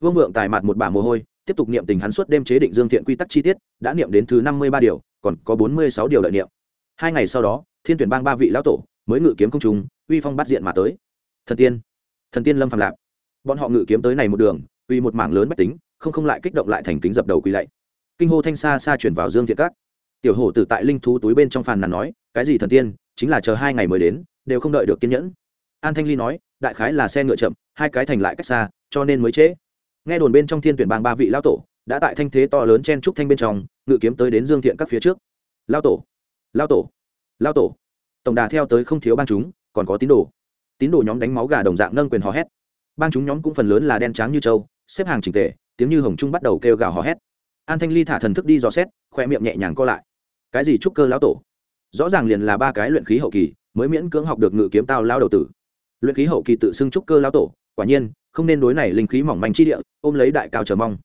Vương vượng tài mặt một bả mồ hôi, tiếp tục niệm tình hắn suốt đêm chế định dương thiện quy tắc chi tiết đã niệm đến thứ năm mươi ba điều, còn có bốn mươi sáu điều lợi niệm. Hai ngày sau đó, thiên tuyển bang ba vị lão tổ mới ngự kiếm công trùng uy phong bắt diện mà tới. Thần tiên thần tiên lâm phạm lạp. Bọn họ ngự kiếm tới này một đường, uy một mảng lớn bách tính, không không lại kích động lại thành kính dập đầu quỳ lạy. Kinh hô thanh xa xa chuyển vào dương thiện các. Tiểu hổ tử tại linh thú túi bên trong phàn nàn nói, cái gì thần tiên, chính là chờ hai ngày mới đến, đều không đợi được kiên nhẫn. An thanh ly nói, đại khái là xe ngựa chậm, hai cái thành lại cách xa, cho nên mới trễ. Nghe đồn bên trong thiên tuyển bang ba vị lão tổ đã tại thanh thế to lớn chen trúc thanh bên trong, ngự kiếm tới đến dương thiện các phía trước. Lao tổ lao tổ lao tổ. Tổng đà theo tới không thiếu bang chúng, còn có tín đồ. Tín đồ nhóm đánh máu gà đồng dạng nâng quyền hò hét. Bang chúng nhóm cũng phần lớn là đen trắng như trâu, xếp hàng trình tề, tiếng như hồng trung bắt đầu kêu gào hò hét. An thanh ly thả thần thức đi dò xét, khoe miệng nhẹ nhàng co lại. Cái gì trúc cơ lão tổ? Rõ ràng liền là ba cái luyện khí hậu kỳ, mới miễn cưỡng học được ngự kiếm tao lao đầu tử. Luyện khí hậu kỳ tự xưng trúc cơ lão tổ, quả nhiên, không nên đối này linh khí mỏng manh chi địa, ôm lấy đại cao chờ mong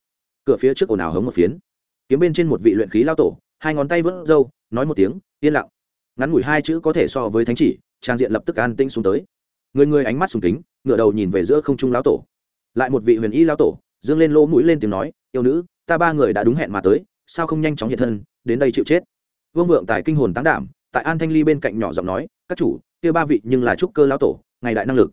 cửa phía trước ồn ào hống một phiến. Kiếm bên trên một vị luyện khí lao tổ, hai ngón tay vớt râu, nói một tiếng, yên lặng. Ngắn ngủi hai chữ có thể so với thánh chỉ, trang diện lập tức an tinh xuống tới. Người người ánh mắt sùng kính ngựa đầu nhìn về giữa không trung lão tổ. Lại một vị huyền y lão tổ, dương lên lỗ mũi lên tiếng nói, yêu nữ, ta ba người đã đúng hẹn mà tới, sao không nhanh chóng hiện thân, đến đây chịu chết? Vương vượng tài kinh hồn tán đảm, tại an thanh ly bên cạnh nhỏ giọng nói, các chủ, kia ba vị nhưng là trúc cơ lão tổ, ngày đại năng lực.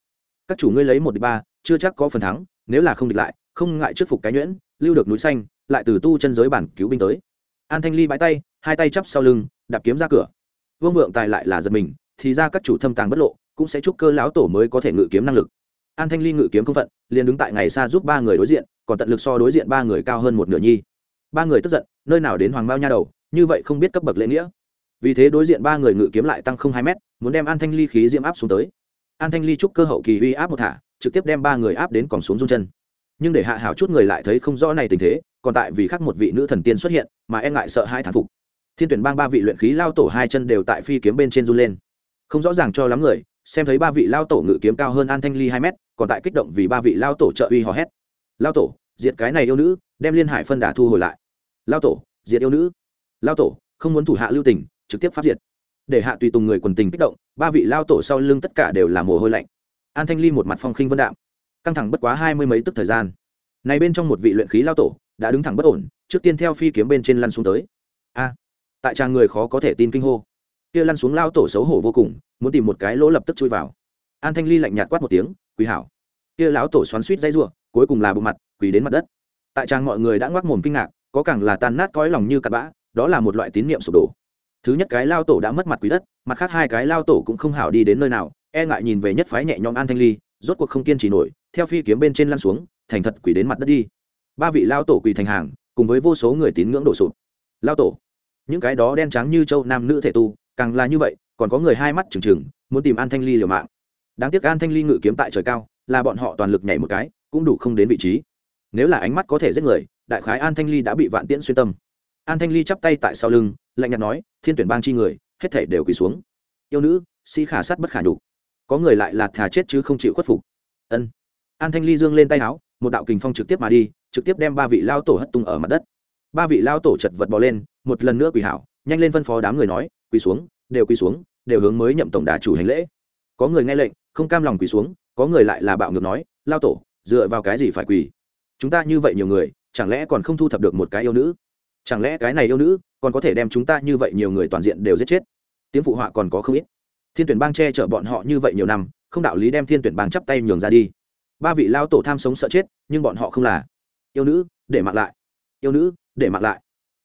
Các chủ ngươi lấy một địch ba, chưa chắc có phần thắng, nếu là không địch lại, không ngại trước phục cái nhuyễn lưu được núi xanh, lại từ tu chân giới bản cứu binh tới. An thanh ly bãi tay, hai tay chắp sau lưng, đạp kiếm ra cửa. Vương vượng tài lại là giật mình, thì ra các chủ thâm tàng bất lộ, cũng sẽ chúc cơ lão tổ mới có thể ngự kiếm năng lực. An thanh ly ngự kiếm không phận, liền đứng tại ngày xa giúp ba người đối diện, còn tận lực so đối diện ba người cao hơn một nửa nhi. Ba người tức giận, nơi nào đến hoàng bao nha đầu, như vậy không biết cấp bậc lễ nghĩa. Vì thế đối diện ba người ngự kiếm lại tăng không hai mét, muốn đem an thanh ly khí diễm áp xuống tới. An thanh ly chúc cơ hậu kỳ uy áp một thả, trực tiếp đem ba người áp đến còn xuống run chân nhưng để hạ hảo chút người lại thấy không rõ này tình thế, còn tại vì khác một vị nữ thần tiên xuất hiện, mà e ngại sợ hai thán phục. Thiên tuyển bang ba vị luyện khí lao tổ hai chân đều tại phi kiếm bên trên run lên. Không rõ ràng cho lắm người, xem thấy ba vị lao tổ ngự kiếm cao hơn an thanh ly hai mét, còn tại kích động vì ba vị lao tổ trợ uy hò hét. Lao tổ, diệt cái này yêu nữ, đem liên hải phân đà thu hồi lại. Lao tổ, diệt yêu nữ. Lao tổ, không muốn thủ hạ lưu tình, trực tiếp phát diệt. Để hạ tùy tùng người quần tình kích động, ba vị lao tổ sau lưng tất cả đều là mồ hôi lạnh. An thanh ly một mặt phong khinh vân đạm căng thẳng bất quá hai mươi mấy tức thời gian. Này bên trong một vị luyện khí lao tổ, đã đứng thẳng bất ổn, trước tiên theo phi kiếm bên trên lăn xuống tới. A, tại tràng người khó có thể tin kinh hô. Kia lăn xuống lao tổ xấu hổ vô cùng, muốn tìm một cái lỗ lập tức chui vào. An thanh ly lạnh nhạt quát một tiếng quý hảo. Kia lão tổ xoắn suýt dây rủa, cuối cùng là bộ mặt, quỳ đến mặt đất. Tại trang mọi người đã ngoác mồm kinh ngạc, có càng là tan nát cõi lòng như cặp bã, đó là một loại tín niệm sụp đổ. Thứ nhất cái lao tổ đã mất mặt quý đất, mặt khác hai cái lao tổ cũng không hảo đi đến nơi nào e ngại nhìn về nhất phái nhẹ nhõm an thanh ly rốt cuộc không kiên trì nổi, theo phi kiếm bên trên lăn xuống, thành thật quỳ đến mặt đất đi. Ba vị lao tổ quỳ thành hàng, cùng với vô số người tín ngưỡng đổ sụp. Lao tổ, những cái đó đen trắng như châu nam nữ thể tu, càng là như vậy, còn có người hai mắt trừng trừng, muốn tìm an thanh ly liều mạng. Đáng tiếc an thanh ly ngự kiếm tại trời cao, là bọn họ toàn lực nhảy một cái, cũng đủ không đến vị trí. Nếu là ánh mắt có thể giết người, đại khái an thanh ly đã bị vạn tiễn xuyên tâm. An thanh ly chắp tay tại sau lưng, lạnh nhạt nói, thiên tuyển bang chi người, hết thể đều quỳ xuống. Yêu nữ, sĩ khả sát bất khả nhục có người lại là thà chết chứ không chịu khuất phục. Ân. An thanh ly dương lên tay áo, một đạo kình phong trực tiếp mà đi, trực tiếp đem ba vị lao tổ hất tung ở mặt đất. Ba vị lao tổ chật vật bò lên, một lần nữa quỳ hảo, nhanh lên phân phó đám người nói, quỳ xuống, đều quỳ xuống, đều hướng mới nhậm tổng đà chủ hành lễ. Có người nghe lệnh, không cam lòng quỳ xuống, có người lại là bạo ngược nói, lao tổ, dựa vào cái gì phải quỳ? Chúng ta như vậy nhiều người, chẳng lẽ còn không thu thập được một cái yêu nữ? Chẳng lẽ cái này yêu nữ còn có thể đem chúng ta như vậy nhiều người toàn diện đều giết chết? Tiếng phụ họa còn có không ít thiên tuyển bang che chở bọn họ như vậy nhiều năm, không đạo lý đem thiên tuyển bang chắp tay nhường ra đi. Ba vị lao tổ tham sống sợ chết, nhưng bọn họ không là. Yêu nữ, để mặc lại. Yêu nữ, để mặc lại.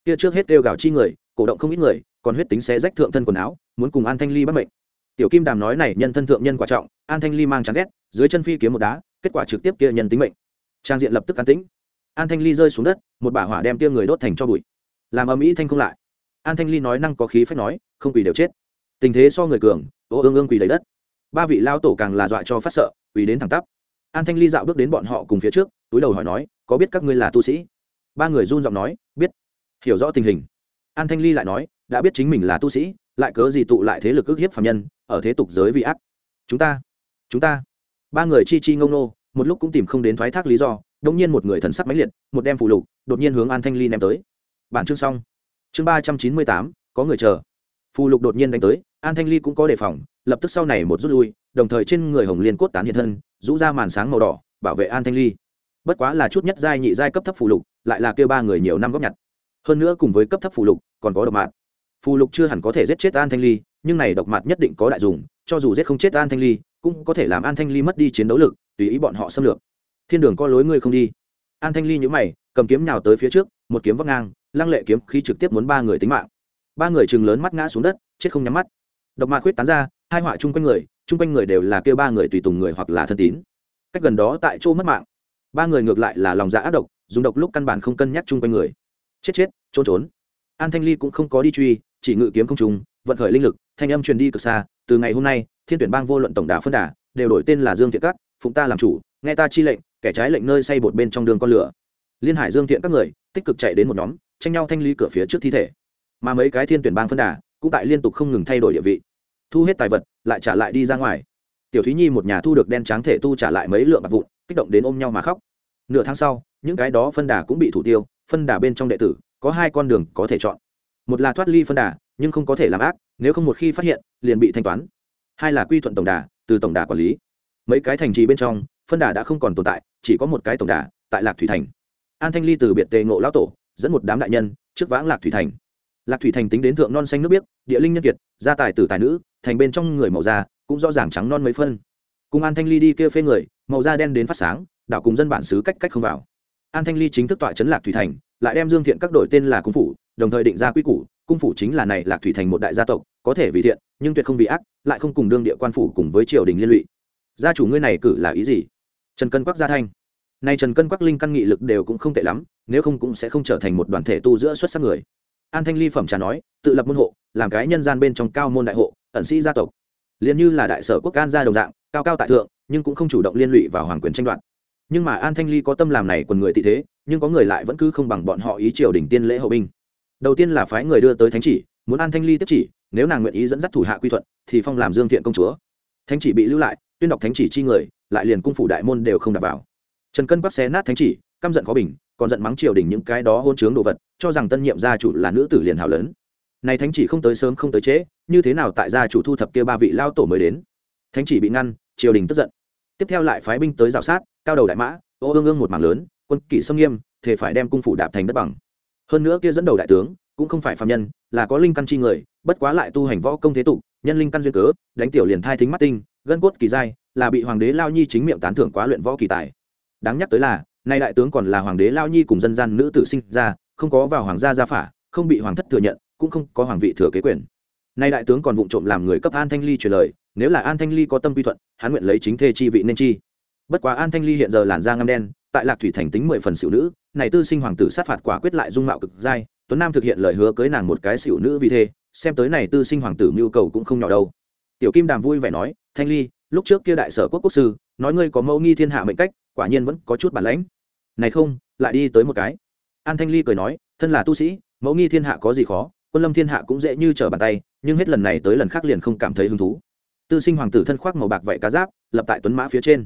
Kia trước hết kêu gào chi người, cổ động không ít người, còn huyết tính xé rách thượng thân quần áo, muốn cùng an thanh ly bắt mệnh. Tiểu kim đàm nói này nhân thân thượng nhân quả trọng, an thanh ly mang chán ghét, dưới chân phi kiếm một đá, kết quả trực tiếp kia nhân tính mệnh. Trang diện lập tức an tĩnh. An thanh ly rơi xuống đất, một bả hỏa đem kia người đốt thành cho bụi. Làm âm ý thanh không lại. An thanh ly nói năng có khí phép nói, không quỷ đều chết. Tình thế so người cường ô ương ương quỳ lấy đất. Ba vị lao tổ càng là dọa cho phát sợ, quỳ đến thẳng tắp. An thanh ly dạo bước đến bọn họ cùng phía trước, túi đầu hỏi nói, có biết các ngươi là tu sĩ? Ba người run giọng nói, biết. Hiểu rõ tình hình. An thanh ly lại nói, đã biết chính mình là tu sĩ, lại cớ gì tụ lại thế lực ức hiếp phạm nhân, ở thế tục giới vị ác? Chúng ta chúng ta. Ba người chi chi ngông nô một lúc cũng tìm không đến thoái thác lý do đông nhiên một người thần sắc máy liệt, một đem phù lục, đột nhiên hướng an thanh ly ném tới. Bản chương xong. Chương ba trăm chín mươi tám, có người chờ. Phù lục đột nhiên đánh tới an thanh ly cũng có đề phòng, lập tức sau này một rút lui, đồng thời trên người hồng liên cốt tán hiện thân, rũ ra màn sáng màu đỏ, bảo vệ an thanh ly. Bất quá là chút nhất giai nhị giai cấp thấp phù lục, lại là kêu ba người nhiều năm góp nhặt. Hơn nữa cùng với cấp thấp phù lục, còn có độc mạt. Phù lục chưa hẳn có thể giết chết an thanh ly, nhưng này độc mạt nhất định có đại dùng, cho dù giết không chết an thanh ly, cũng có thể làm an thanh ly mất đi chiến đấu lực, tùy ý bọn họ xâm lược. Thiên đường có lối ngươi không đi. An thanh ly nhữ mày, cầm kiếm nào tới phía trước, một kiếm vắt ngang, lăng lệ kiếm khi trực tiếp muốn ba người tính mạng. Ba người chừng lớn mắt ngã xuống đất, chết không nhắm mắt độc mạc khuyết tán ra, hai họa chung quanh người, chung quanh người đều là kêu ba người tùy tùng người hoặc là thân tín. Cách gần đó tại chỗ mất mạng. Ba người ngược lại là lòng dạ ác độc, dùng độc lúc căn bản không cân nhắc chung quanh người. Chết chết, trốn trốn. An thanh ly cũng không có đi truy, chỉ ngự kiếm không trùng, vận khởi linh lực, thanh âm truyền đi cực xa, từ ngày hôm nay, thiên tuyển bang vô luận tổng đà phân đà, đều đổi tên là dương thiện các, phụng ta làm chủ, nghe ta chi lệnh, kẻ trái lệnh nơi xây bột bên trong đường con lửa. Liên hải dương thiện các người, tích cực chạy đến một nhóm, tranh nhau thanh lý cửa phía trước thi thể. Mà mấy cái thiên tuyển bang phân đà, cũng tại liên tục không ngừng thay đổi địa vị thu hết tài vật, lại trả lại đi ra ngoài. Tiểu thúy nhi một nhà thu được đen trắng thể tu trả lại mấy lượng bạc vụn, kích động đến ôm nhau mà khóc. Nửa tháng sau, những cái đó phân đà cũng bị thủ tiêu, phân đà bên trong đệ tử, có hai con đường có thể chọn. Một là thoát ly phân đà, nhưng không có thể làm ác, nếu không một khi phát hiện, liền bị thanh toán. Hai là quy thuận tổng đà, từ tổng đà quản lý. Mấy cái thành trì bên trong, phân đà đã không còn tồn tại, chỉ có một cái tổng đà, tại lạc thủy thành. An thanh ly từ biệt tề ngộ lão tổ, dẫn một đám đại nhân, trước vãng lạc thủy thành. Lạc thủy thành tính đến thượng non xanh nước biếc, địa linh nhân kiệt, gia tài tử tài nữ thành bên trong người màu da cũng rõ ràng trắng non mấy phân. Cùng an thanh ly đi kia phê người, màu da đen đến phát sáng, đảo cùng dân bản xứ cách cách không vào. An thanh ly chính thức tọa chấn lạc thủy thành, lại đem dương thiện các đội tên là cung phủ, đồng thời định ra quy củ, cung phủ chính là này lạc thủy thành một đại gia tộc, có thể vì thiện, nhưng tuyệt không vì ác, lại không cùng đương địa quan phủ cùng với triều đình liên lụy. Gia chủ ngươi này cử là ý gì? Trần cân quắc gia thanh. Nay trần cân quắc linh căn nghị lực đều cũng không tệ lắm, nếu không cũng sẽ không trở thành một đoàn thể tu giữa xuất sắc người. An thanh ly phẩm trà nói, tự lập môn hộ, làm cái nhân gian bên trong cao môn đại hộ ẩn sĩ gia tộc. Liền như là đại sở quốc can gia đồng dạng, cao cao tại thượng, nhưng cũng không chủ động liên lụy vào hoàng quyền tranh đoạt. Nhưng mà an thanh ly có tâm làm này quần người tị thế, nhưng có người lại vẫn cứ không bằng bọn họ ý triều đình tiên lễ hậu binh. Đầu tiên là phái người đưa tới thánh chỉ, muốn an thanh ly tiếp chỉ, nếu nàng nguyện ý dẫn dắt thủ hạ quy thuận, thì phong làm dương thiện công chúa. Thánh chỉ bị lưu lại, tuyên đọc thánh chỉ chi người, lại liền cung phủ đại môn đều không đảm bảo trần cân bắc xé nát thánh chỉ, căm giận khó bình, còn giận mắng triều đình những cái đó hôn chướng đồ vật, cho rằng tân nhiệm gia chủ là nữ tử liền hảo lớn này thánh chỉ không tới sớm không tới trễ, như thế nào tại gia chủ thu thập kia ba vị lao tổ mới đến? Thánh chỉ bị ngăn, triều đình tức giận. Tiếp theo lại phái binh tới rào sát, cao đầu đại mã, ô ương ương một mảng lớn, quân kỵ xâm nghiêm thể phải đem cung phủ đạp thành đất bằng. Hơn nữa kia dẫn đầu đại tướng, cũng không phải phạm nhân, là có linh căn chi người, bất quá lại tu hành võ công thế tục, nhân linh căn duyên cớ, đánh tiểu liền thai thính mắt tinh, gân cốt kỳ giai, là bị hoàng đế lao nhi chính miệng tán thưởng quá luyện võ kỳ tài. Đáng nhắc tới là, nay đại tướng còn là hoàng đế lao nhi cùng dân gian nữ tử sinh ra, không có vào hoàng gia gia phả, không bị hoàng thất thừa nhận cũng không có hoàng vị thừa kế quyền. Nay đại tướng còn vụng trộm làm người cấp an thanh ly truyền lời, nếu là an thanh ly có tâm quy thuận, hắn nguyện lấy chính thê chi vị nên chi. Bất quá an thanh ly hiện giờ làn da ngăm đen, tại lạc thủy thành tính mười phần xỉu nữ, này tư sinh hoàng tử sát phạt quả quyết lại dung mạo cực dai. tuấn nam thực hiện lời hứa cưới nàng một cái xỉu nữ vì thế xem tới này tư sinh hoàng tử mưu cầu cũng không nhỏ đâu. Tiểu kim đàm vui vẻ nói, thanh ly, lúc trước kia đại sở quốc quốc sư, nói ngươi có mẫu nghi thiên hạ mệnh cách, quả nhiên vẫn có chút bản lãnh. Này không, lại đi tới một cái. An thanh ly cười nói, thân là tu sĩ, mẫu nghi thiên hạ có gì khó? Quân lâm thiên hạ cũng dễ như trở bàn tay, nhưng hết lần này tới lần khác liền không cảm thấy hứng thú. Tư sinh hoàng tử thân khoác màu bạc vậy cá giáp, lập tại tuấn mã phía trên.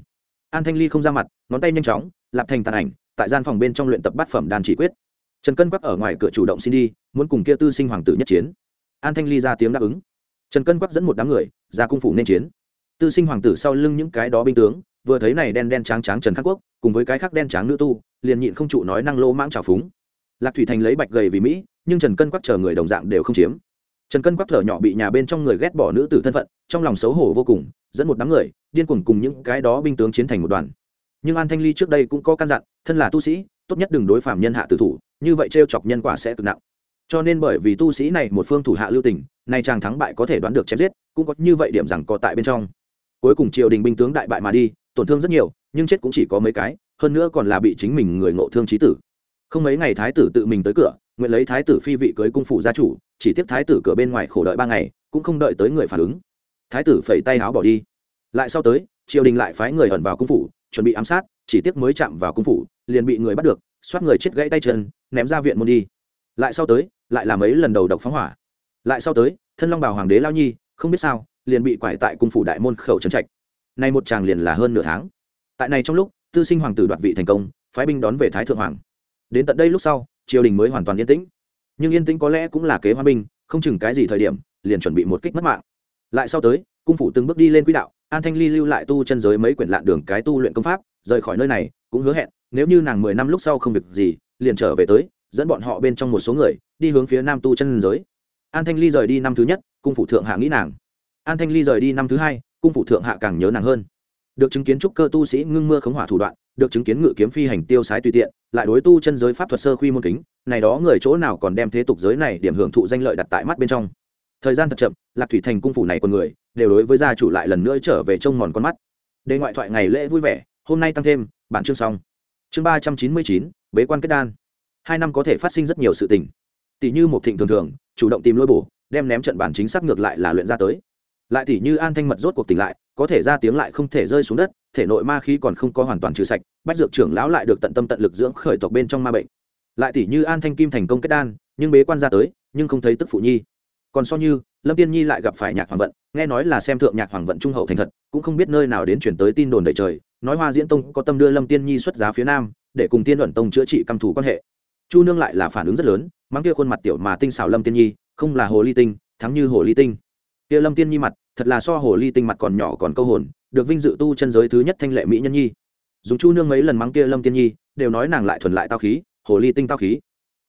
An thanh ly không ra mặt, ngón tay nhanh chóng, lạp thành tàn ảnh, tại gian phòng bên trong luyện tập bát phẩm đàn chỉ quyết. Trần cân quắc ở ngoài cửa chủ động xin đi, muốn cùng kia tư sinh hoàng tử nhất chiến. An thanh ly ra tiếng đáp ứng. Trần cân quắc dẫn một đám người, ra cung phủ nên chiến. Tư sinh hoàng tử sau lưng những cái đó binh tướng, vừa thấy này đen đen tráng tráng trần khắc quốc, cùng với cái khác đen tráng nữ tu, liền nhịn không trụ nói năng lô mãng trào phúng lạc thủy thành lấy bạch gầy vì mỹ, nhưng trần cân quắc chờ người đồng dạng đều không chiếm. Trần cân quắc thở nhỏ bị nhà bên trong người ghét bỏ nữ tử thân phận, trong lòng xấu hổ vô cùng, dẫn một đám người, điên cuồng cùng những cái đó binh tướng chiến thành một đoàn. Nhưng an thanh ly trước đây cũng có căn dặn, thân là tu sĩ, tốt nhất đừng đối phạm nhân hạ tử thủ, như vậy t chọc nhân quả sẽ cực nặng. Cho nên bởi vì tu sĩ này một phương thủ hạ lưu tình, nay chàng thắng bại có thể đoán được chém giết, cũng có như vậy điểm rằng có tại bên trong. Cuối cùng triều đình binh tướng đại bại mà đi, tổn thương rất nhiều, nhưng chết cũng chỉ có mấy cái, hơn nữa còn là bị chính mình người ngộ thương trí tử không mấy ngày thái tử tự mình tới cửa, nguyện lấy thái tử phi vị cưới cung phủ gia chủ, chỉ tiếp thái tử cửa bên ngoài khổ đợi ba ngày, cũng không đợi tới người phản ứng. Thái tử phẩy tay áo bỏ đi. Lại sau tới, triều đình lại phái người ẩn vào cung phủ, chuẩn bị ám sát, chỉ tiếc mới chạm vào cung phủ, liền bị người bắt được, xoát người chết gãy tay chân, ném ra viện môn đi. Lại sau tới, lại làm ấy lần đầu độc phóng hỏa. Lại sau tới, thân long bảo hoàng đế lao nhi, không biết sao, liền bị quải tại cung phủ đại môn khẩu trấn trạch. Nay một chàng liền là hơn nửa tháng. Tại này trong lúc, tư sinh hoàng tử đoạt vị thành công, phái binh đón về thái thượng hoàng đến tận đây lúc sau, triều đình mới hoàn toàn yên tĩnh. Nhưng yên tĩnh có lẽ cũng là kế hoa binh, không chừng cái gì thời điểm, liền chuẩn bị một kích mất mạng. Lại sau tới, cung phủ từng bước đi lên quỹ đạo, an thanh ly lưu lại tu chân giới mấy quyển lạn đường cái tu luyện công pháp, rời khỏi nơi này, cũng hứa hẹn, nếu như nàng mười năm lúc sau không việc gì, liền trở về tới, dẫn bọn họ bên trong một số người, đi hướng phía nam tu chân giới. An thanh ly rời đi năm thứ nhất, cung phủ thượng hạ nghĩ nàng. An thanh ly rời đi năm thứ hai, cung phủ thượng hạ càng nhớ nàng hơn được chứng kiến trúc cơ tu sĩ ngưng mưa khống hỏa thủ đoạn, được chứng kiến ngự kiếm phi hành tiêu sái tùy tiện, lại đối tu chân giới pháp thuật sơ khuy môn kính, này đó người chỗ nào còn đem thế tục giới này điểm hưởng thụ danh lợi đặt tại mắt bên trong. Thời gian thật chậm, lạc thủy thành cung phủ này con người, đều đối với gia chủ lại lần nữa trở về trông mòn con mắt. Đề ngoại thoại ngày lễ vui vẻ, hôm nay tăng thêm, bản chương xong. Chương ba trăm chín mươi chín, bế quan kết đan. Hai năm có thể phát sinh rất nhiều sự tình. Tỷ như một thịnh thường thường, chủ động tìm lôi bổ, đem ném trận bản chính xác ngược lại là luyện ra tới. Lại tỷ như an thanh mật rốt cuộc tỉnh lại có thể ra tiếng lại không thể rơi xuống đất, thể nội ma khí còn không có hoàn toàn trừ sạch, bách dược trưởng lão lại được tận tâm tận lực dưỡng khởi tộc bên trong ma bệnh. Lại tỷ như an thanh kim thành công kết đan, nhưng bế quan ra tới, nhưng không thấy tức phụ nhi. Còn so như, lâm tiên nhi lại gặp phải nhạc hoàng vận, nghe nói là xem thượng nhạc hoàng vận trung hậu thành thật, cũng không biết nơi nào đến chuyển tới tin đồn đầy trời, nói hoa diễn tông có tâm đưa lâm tiên nhi xuất giá phía nam, để cùng tiên luận tông chữa trị căm thù quan hệ. Chu nương lại là phản ứng rất lớn, mang kia khuôn mặt tiểu mà tinh xảo lâm tiên nhi, không là hồ ly tinh, thắng như hồ ly tinh. Kia lâm tiên nhi mặt thật là so hồ ly tinh mặt còn nhỏ còn câu hồn, được vinh dự tu chân giới thứ nhất thanh lệ mỹ nhân nhi. Dùng chu nương mấy lần mắng kia lâm tiên nhi, đều nói nàng lại thuần lại tao khí, hồ ly tinh tao khí.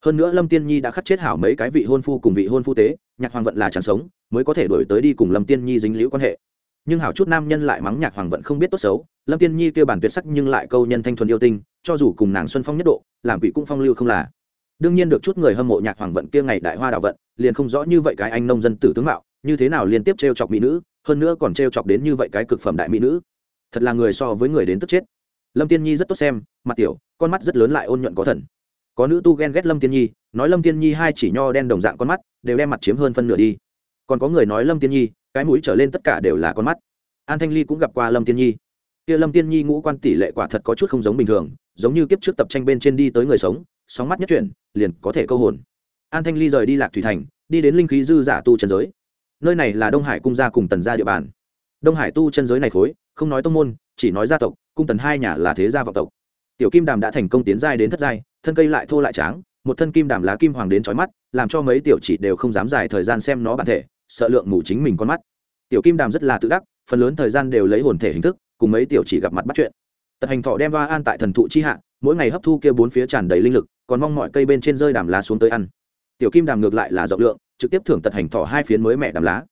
Hơn nữa lâm tiên nhi đã khắc chết hảo mấy cái vị hôn phu cùng vị hôn phu tế, nhạc hoàng vận là chẳng sống, mới có thể đổi tới đi cùng lâm tiên nhi dính liễu quan hệ. Nhưng hảo chút nam nhân lại mắng nhạc hoàng vận không biết tốt xấu, lâm tiên nhi kêu bản tuyệt sắc nhưng lại câu nhân thanh thuần yêu tinh, cho dù cùng nàng xuân phong nhất độ, làm vị cũng phong lưu không là. Đương nhiên được chút người hâm mộ nhạc hoàng vận kia ngày đại hoa đạo vận, liền không rõ như vậy cái anh nông dân tử tướng mạo như thế nào liên tiếp t chọc mỹ nữ, hơn nữa còn t chọc đến như vậy cái cực phẩm đại mỹ nữ. Thật là người so với người đến tức chết. Lâm tiên nhi rất tốt xem, mặt tiểu, con mắt rất lớn lại ôn nhuận có thần. Có nữ tu ghen ghét lâm tiên nhi, nói lâm tiên nhi hai chỉ nho đen đồng dạng con mắt, đều đem mặt chiếm hơn phân nửa đi. Còn có người nói lâm tiên nhi, cái mũi trở lên tất cả đều là con mắt. An thanh ly cũng gặp qua lâm tiên nhi. Kia lâm tiên nhi ngũ quan tỷ lệ quả thật có chút không giống bình thường, giống như kiếp trước tập tranh bên trên đi tới người sống, sóng mắt nhất chuyển, liền có thể câu hồn. An thanh ly rời đi lạc thủy thành, đi đến linh khí dư giả tu chân giới nơi này là đông hải cung gia cùng tần gia địa bàn. Đông hải tu chân giới này khối, không nói tông môn, chỉ nói gia tộc, cung tần hai nhà là thế gia vọng tộc. Tiểu kim đàm đã thành công tiến giai đến thất giai, thân cây lại thô lại tráng, một thân kim đàm lá kim hoàng đến trói mắt, làm cho mấy tiểu chỉ đều không dám dài thời gian xem nó bản thể, sợ lượng mù chính mình con mắt. Tiểu kim đàm rất là tự đắc, phần lớn thời gian đều lấy hồn thể hình thức, cùng mấy tiểu chỉ gặp mặt bắt chuyện. Tật hành thọ đem va an tại thần thụ chi hạ, mỗi ngày hấp thu kia bốn phía tràn đầy linh lực, còn mong mọi cây bên trên rơi đàm lá xuống tới ăn. Tiểu kim đàm ngược lại là rộng lượng trực tiếp thưởng tật hành thọ hai phiến mới mẹ đàm lá.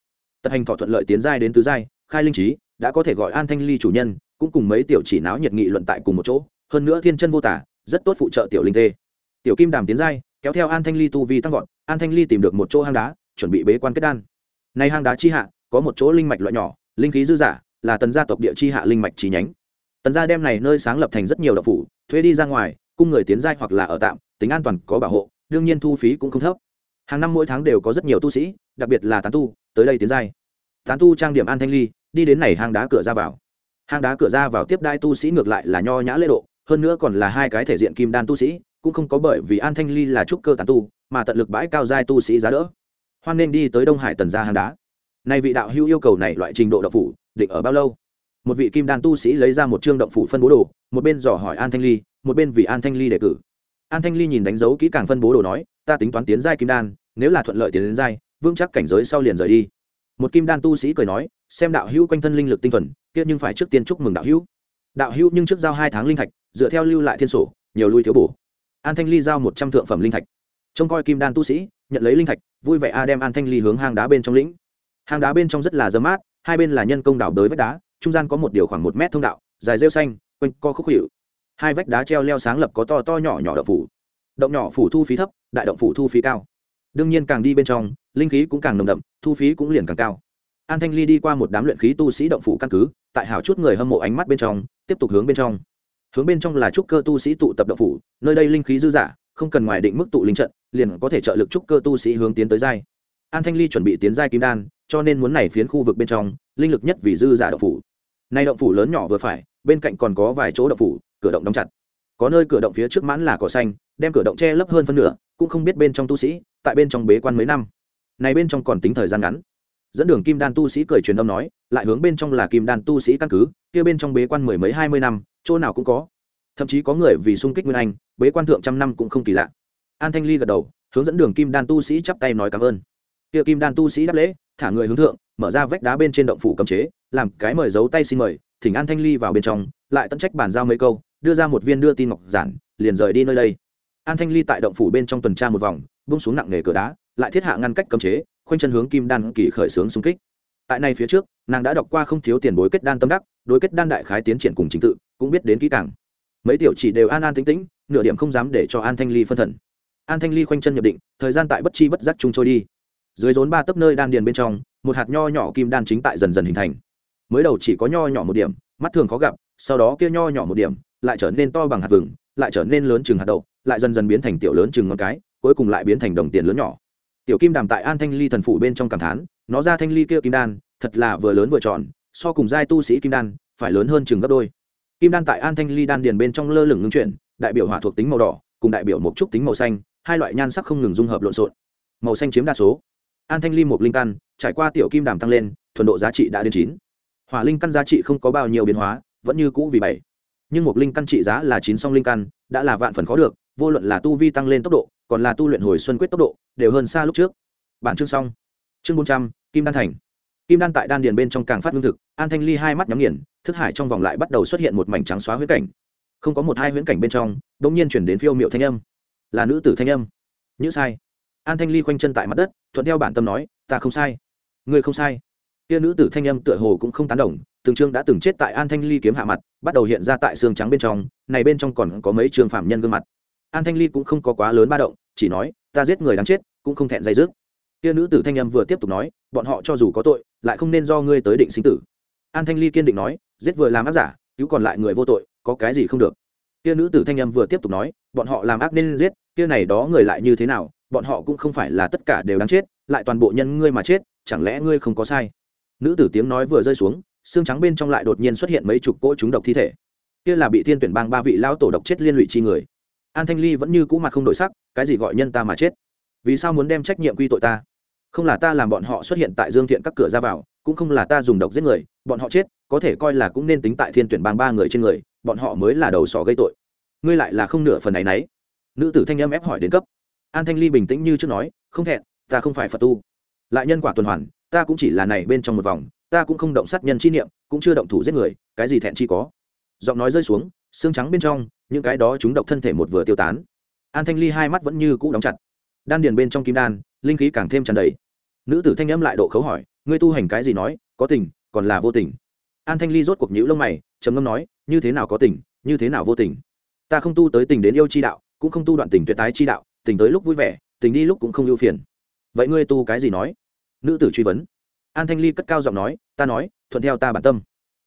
Tật hành thọ thuận lợi tiến giai đến tứ giai, khai linh trí, đã có thể gọi an thanh ly chủ nhân, cũng cùng mấy tiểu chỉ náo nhiệt nghị luận tại cùng một chỗ, hơn nữa thiên chân vô tả, rất tốt phụ trợ tiểu linh tê. Tiểu kim đàm tiến giai, kéo theo an thanh ly tu vi tăng vọt, an thanh ly tìm được một chỗ hang đá, chuẩn bị bế quan kết đan. Nay hang đá chi hạ, có một chỗ linh mạch loại nhỏ, linh khí dư giả là tần gia tộc địa chi hạ linh mạch chi nhánh. Tần gia đem này nơi sáng lập thành rất nhiều độc phủ, thuê đi ra ngoài, cung người tiến giai hoặc là ở tạm, tính an toàn có bảo hộ, đương nhiên thu phí cũng không thấp hàng năm mỗi tháng đều có rất nhiều tu sĩ, đặc biệt là tán tu, tới đây tiến giai. Tán tu trang điểm an thanh ly, đi đến này hang đá cửa ra vào. Hang đá cửa ra vào tiếp đai tu sĩ ngược lại là nho nhã lễ độ, hơn nữa còn là hai cái thể diện kim đan tu sĩ, cũng không có bởi vì an thanh ly là trúc cơ tán tu, mà tận lực bãi cao giai tu sĩ giá đỡ. Hoan nên đi tới đông hải tần gia hang đá. Nay vị đạo hữu yêu cầu này loại trình độ đậu phủ, định ở bao lâu? Một vị kim đan tu sĩ lấy ra một chương động phủ phân bố đồ, một bên dò hỏi an thanh ly, một bên vì an thanh ly đề cử. An thanh ly nhìn đánh dấu kỹ càng phân bố đồ nói ta tính toán tiến giai kim đan, nếu là thuận lợi tiến đến giai, vững chắc cảnh giới sau liền rời đi. Một kim đan tu sĩ cười nói, xem đạo hữu quanh thân linh lực tinh thuần, kia nhưng phải trước tiên chúc mừng đạo hữu. Đạo hữu nhưng trước giao hai tháng linh thạch, dựa theo lưu lại thiên sổ, nhiều lui thiếu bổ. An thanh ly giao một trăm thượng phẩm linh thạch. Trông coi kim đan tu sĩ, nhận lấy linh thạch, vui vẻ a đem an thanh ly hướng hang đá bên trong lĩnh. Hang đá bên trong rất là dơ mát, hai bên là nhân công đảo đới vách đá, trung gian có một điều khoảng một mét thông đạo, dài rêu xanh, quanh co khúc hiệu hai vách đá treo leo sáng lập có to to nhỏ nhỏ đậu phủ. Động nhỏ phủ thu phí thấp đại động phủ thu phí cao. Đương nhiên càng đi bên trong, linh khí cũng càng nồng đậm, thu phí cũng liền càng cao. An thanh ly đi qua một đám luyện khí tu sĩ động phủ căn cứ, tại hảo chút người hâm mộ ánh mắt bên trong, tiếp tục hướng bên trong. Hướng bên trong là trúc cơ tu sĩ tụ tập động phủ, nơi đây linh khí dư dả, không cần ngoài định mức tụ linh trận, liền có thể trợ lực trúc cơ tu sĩ hướng tiến tới giai. An thanh ly chuẩn bị tiến giai kim đan, cho nên muốn này phiến khu vực bên trong, linh lực nhất vì dư giả động phủ. Nay động phủ lớn nhỏ vừa phải, bên cạnh còn có vài chỗ động phủ, cửa động đóng chặt. Có nơi cửa động phía trước mãn là cỏ xanh, đem cửa động che lấp hơn phân nửa cũng không biết bên trong tu sĩ, tại bên trong bế quan mấy năm. Này bên trong còn tính thời gian ngắn. Dẫn đường kim đan tu sĩ cười truyền âm nói, lại hướng bên trong là kim đan tu sĩ căn cứ, kia bên trong bế quan mười mấy hai mươi năm, chỗ nào cũng có. Thậm chí có người vì sung kích nguyên anh, bế quan thượng trăm năm cũng không kỳ lạ. An thanh ly gật đầu, hướng dẫn đường kim đan tu sĩ chắp tay nói cảm ơn. Kia kim đan tu sĩ đáp lễ, thả người hướng thượng, mở ra vách đá bên trên động phủ cấm chế, làm cái mời giấu tay xin mời, thỉnh an thanh ly vào bên trong, lại tận trách bàn giao mấy câu, đưa ra một viên đưa tin ngọc giản, liền rời đi nơi đây an thanh ly tại động phủ bên trong tuần tra một vòng bung xuống nặng nghề cửa đá, lại thiết hạ ngăn cách cấm chế, khoanh chân hướng kim đan kỳ khởi xướng xung kích. Tại này phía trước, nàng đã đọc qua không thiếu tiền bối kết đan tâm đắc, đối kết đan đại khái tiến triển cùng chính tự, cũng biết đến kỹ càng. Mấy tiểu chỉ đều an an tĩnh tĩnh, nửa điểm không dám để cho an thanh ly phân thần. An thanh ly khoanh chân nhập định, thời gian tại bất chi bất giác chung trôi đi. Dưới rốn ba tấp nơi đan điền bên trong, một hạt nho nhỏ kim đan chính tại dần dần hình thành. Mới đầu chỉ có nho nhỏ một điểm, mắt thường khó gặp, sau đó kia nho nhỏ một điểm, lại trở nên to bằng hạt vừng lại trở nên lớn chừng hạt đậu, lại dần dần biến thành tiểu lớn chừng ngón cái, cuối cùng lại biến thành đồng tiền lớn nhỏ. Tiểu kim đàm tại an thanh ly thần phủ bên trong cảm thán, nó ra thanh ly kia kim đan, thật là vừa lớn vừa tròn, so cùng giai tu sĩ kim đan, phải lớn hơn chừng gấp đôi. Kim đan tại an thanh ly đan điền bên trong lơ lửng ngưng chuyển, đại biểu hỏa thuộc tính màu đỏ, cùng đại biểu một trúc tính màu xanh, hai loại nhan sắc không ngừng dung hợp lộn xộn. Màu xanh chiếm đa số. An thanh ly một linh căn, trải qua tiểu kim đàm tăng lên, thuần độ giá trị đã đến chín. Hỏa linh căn giá trị không có bao nhiêu biến hóa, vẫn như cũ vì bảy nhưng một linh căn trị giá là chín song linh căn, đã là vạn phần khó được, vô luận là tu vi tăng lên tốc độ, còn là tu luyện hồi xuân quyết tốc độ, đều hơn xa lúc trước. Bản chương xong. Chương bốn trăm, kim đan thành. Kim đan tại đan điền bên trong càng phát lương thực, an thanh ly hai mắt nhắm nghiền, thức hải trong vòng lại bắt đầu xuất hiện một mảnh trắng xóa huyễn cảnh. Không có một hai huyễn cảnh bên trong đ ỗ n g nhiên chuyển đến phiêu m i ệ u thanh âm. Là nữ tử thanh âm. Nhữ sai. An thanh ly khoanh chân tại mặt đất, thuận theo bản tâm nói, ta không sai. Ngươi không sai. Kia nữ tử thanh âm tựa hồ cũng không tán đồng từng chương đã từng chết tại an thanh ly kiếm hạ mặt, bắt đầu hiện ra tại xương trắng bên trong, này bên trong còn có mấy trường phạm nhân gương mặt. An thanh ly cũng không có quá lớn ba động, chỉ nói, ta giết người đáng chết, cũng không thẹn dây dứt. Kia nữ tử thanh âm vừa tiếp tục nói, bọn họ cho dù có tội, lại không nên do ngươi tới định sinh tử. An thanh ly kiên định nói, giết vừa làm ác giả, cứu còn lại người vô tội, có cái gì không được. Kia nữ tử thanh âm vừa tiếp tục nói, bọn họ làm ác nên giết, kia này đó người lại như thế nào, bọn họ cũng không phải là tất cả đều đáng chết, lại toàn bộ nhân ngươi mà chết, chẳng lẽ ngươi không có sai? Nữ tử tiếng nói vừa rơi xuống xương trắng bên trong lại đột nhiên xuất hiện mấy chục cỗ chúng độc thi thể. Kia là bị thiên tuyển bang ba vị lao tổ độc chết liên lụy chi người. An thanh ly vẫn như cũ mặt không đổi sắc, cái gì gọi nhân ta mà chết? Vì sao muốn đem trách nhiệm quy tội ta? Không là ta làm bọn họ xuất hiện tại dương thiện các cửa ra vào, cũng không là ta dùng độc giết người, bọn họ chết, có thể coi là cũng nên tính tại thiên tuyển bang ba người trên người, bọn họ mới là đầu sỏ gây tội. Ngươi lại là không nửa phần này nấy nữ tử thanh âm ép hỏi đến cấp. An thanh ly bình tĩnh như trước nói, không thẹn, ta không phải phật tu. Lại nhân quả tuần hoàn, ta cũng chỉ là này bên trong một vòng ta cũng không động sát nhân chi niệm, cũng chưa động thủ giết người, cái gì thẹn chi có? Giọng nói rơi xuống, xương trắng bên trong, những cái đó chúng độc thân thể một vừa tiêu tán. An thanh ly hai mắt vẫn như cũ đóng chặt. Đan điền bên trong kim đan, linh khí càng thêm tràn đầy. Nữ tử thanh âm lại độ khấu hỏi, ngươi tu hành cái gì nói, có tình, còn là vô tình? An thanh ly rốt cuộc nhữ lông mày, trầm ngâm nói, như thế nào có tình, như thế nào vô tình? Ta không tu tới tình đến yêu chi đạo, cũng không tu đoạn tình tuyệt tái chi đạo, tình tới lúc vui vẻ, tình đi lúc cũng không ưu phiền. Vậy ngươi tu cái gì nói? Nữ tử truy vấn an thanh ly cất cao giọng nói, ta nói, thuận theo ta bản tâm.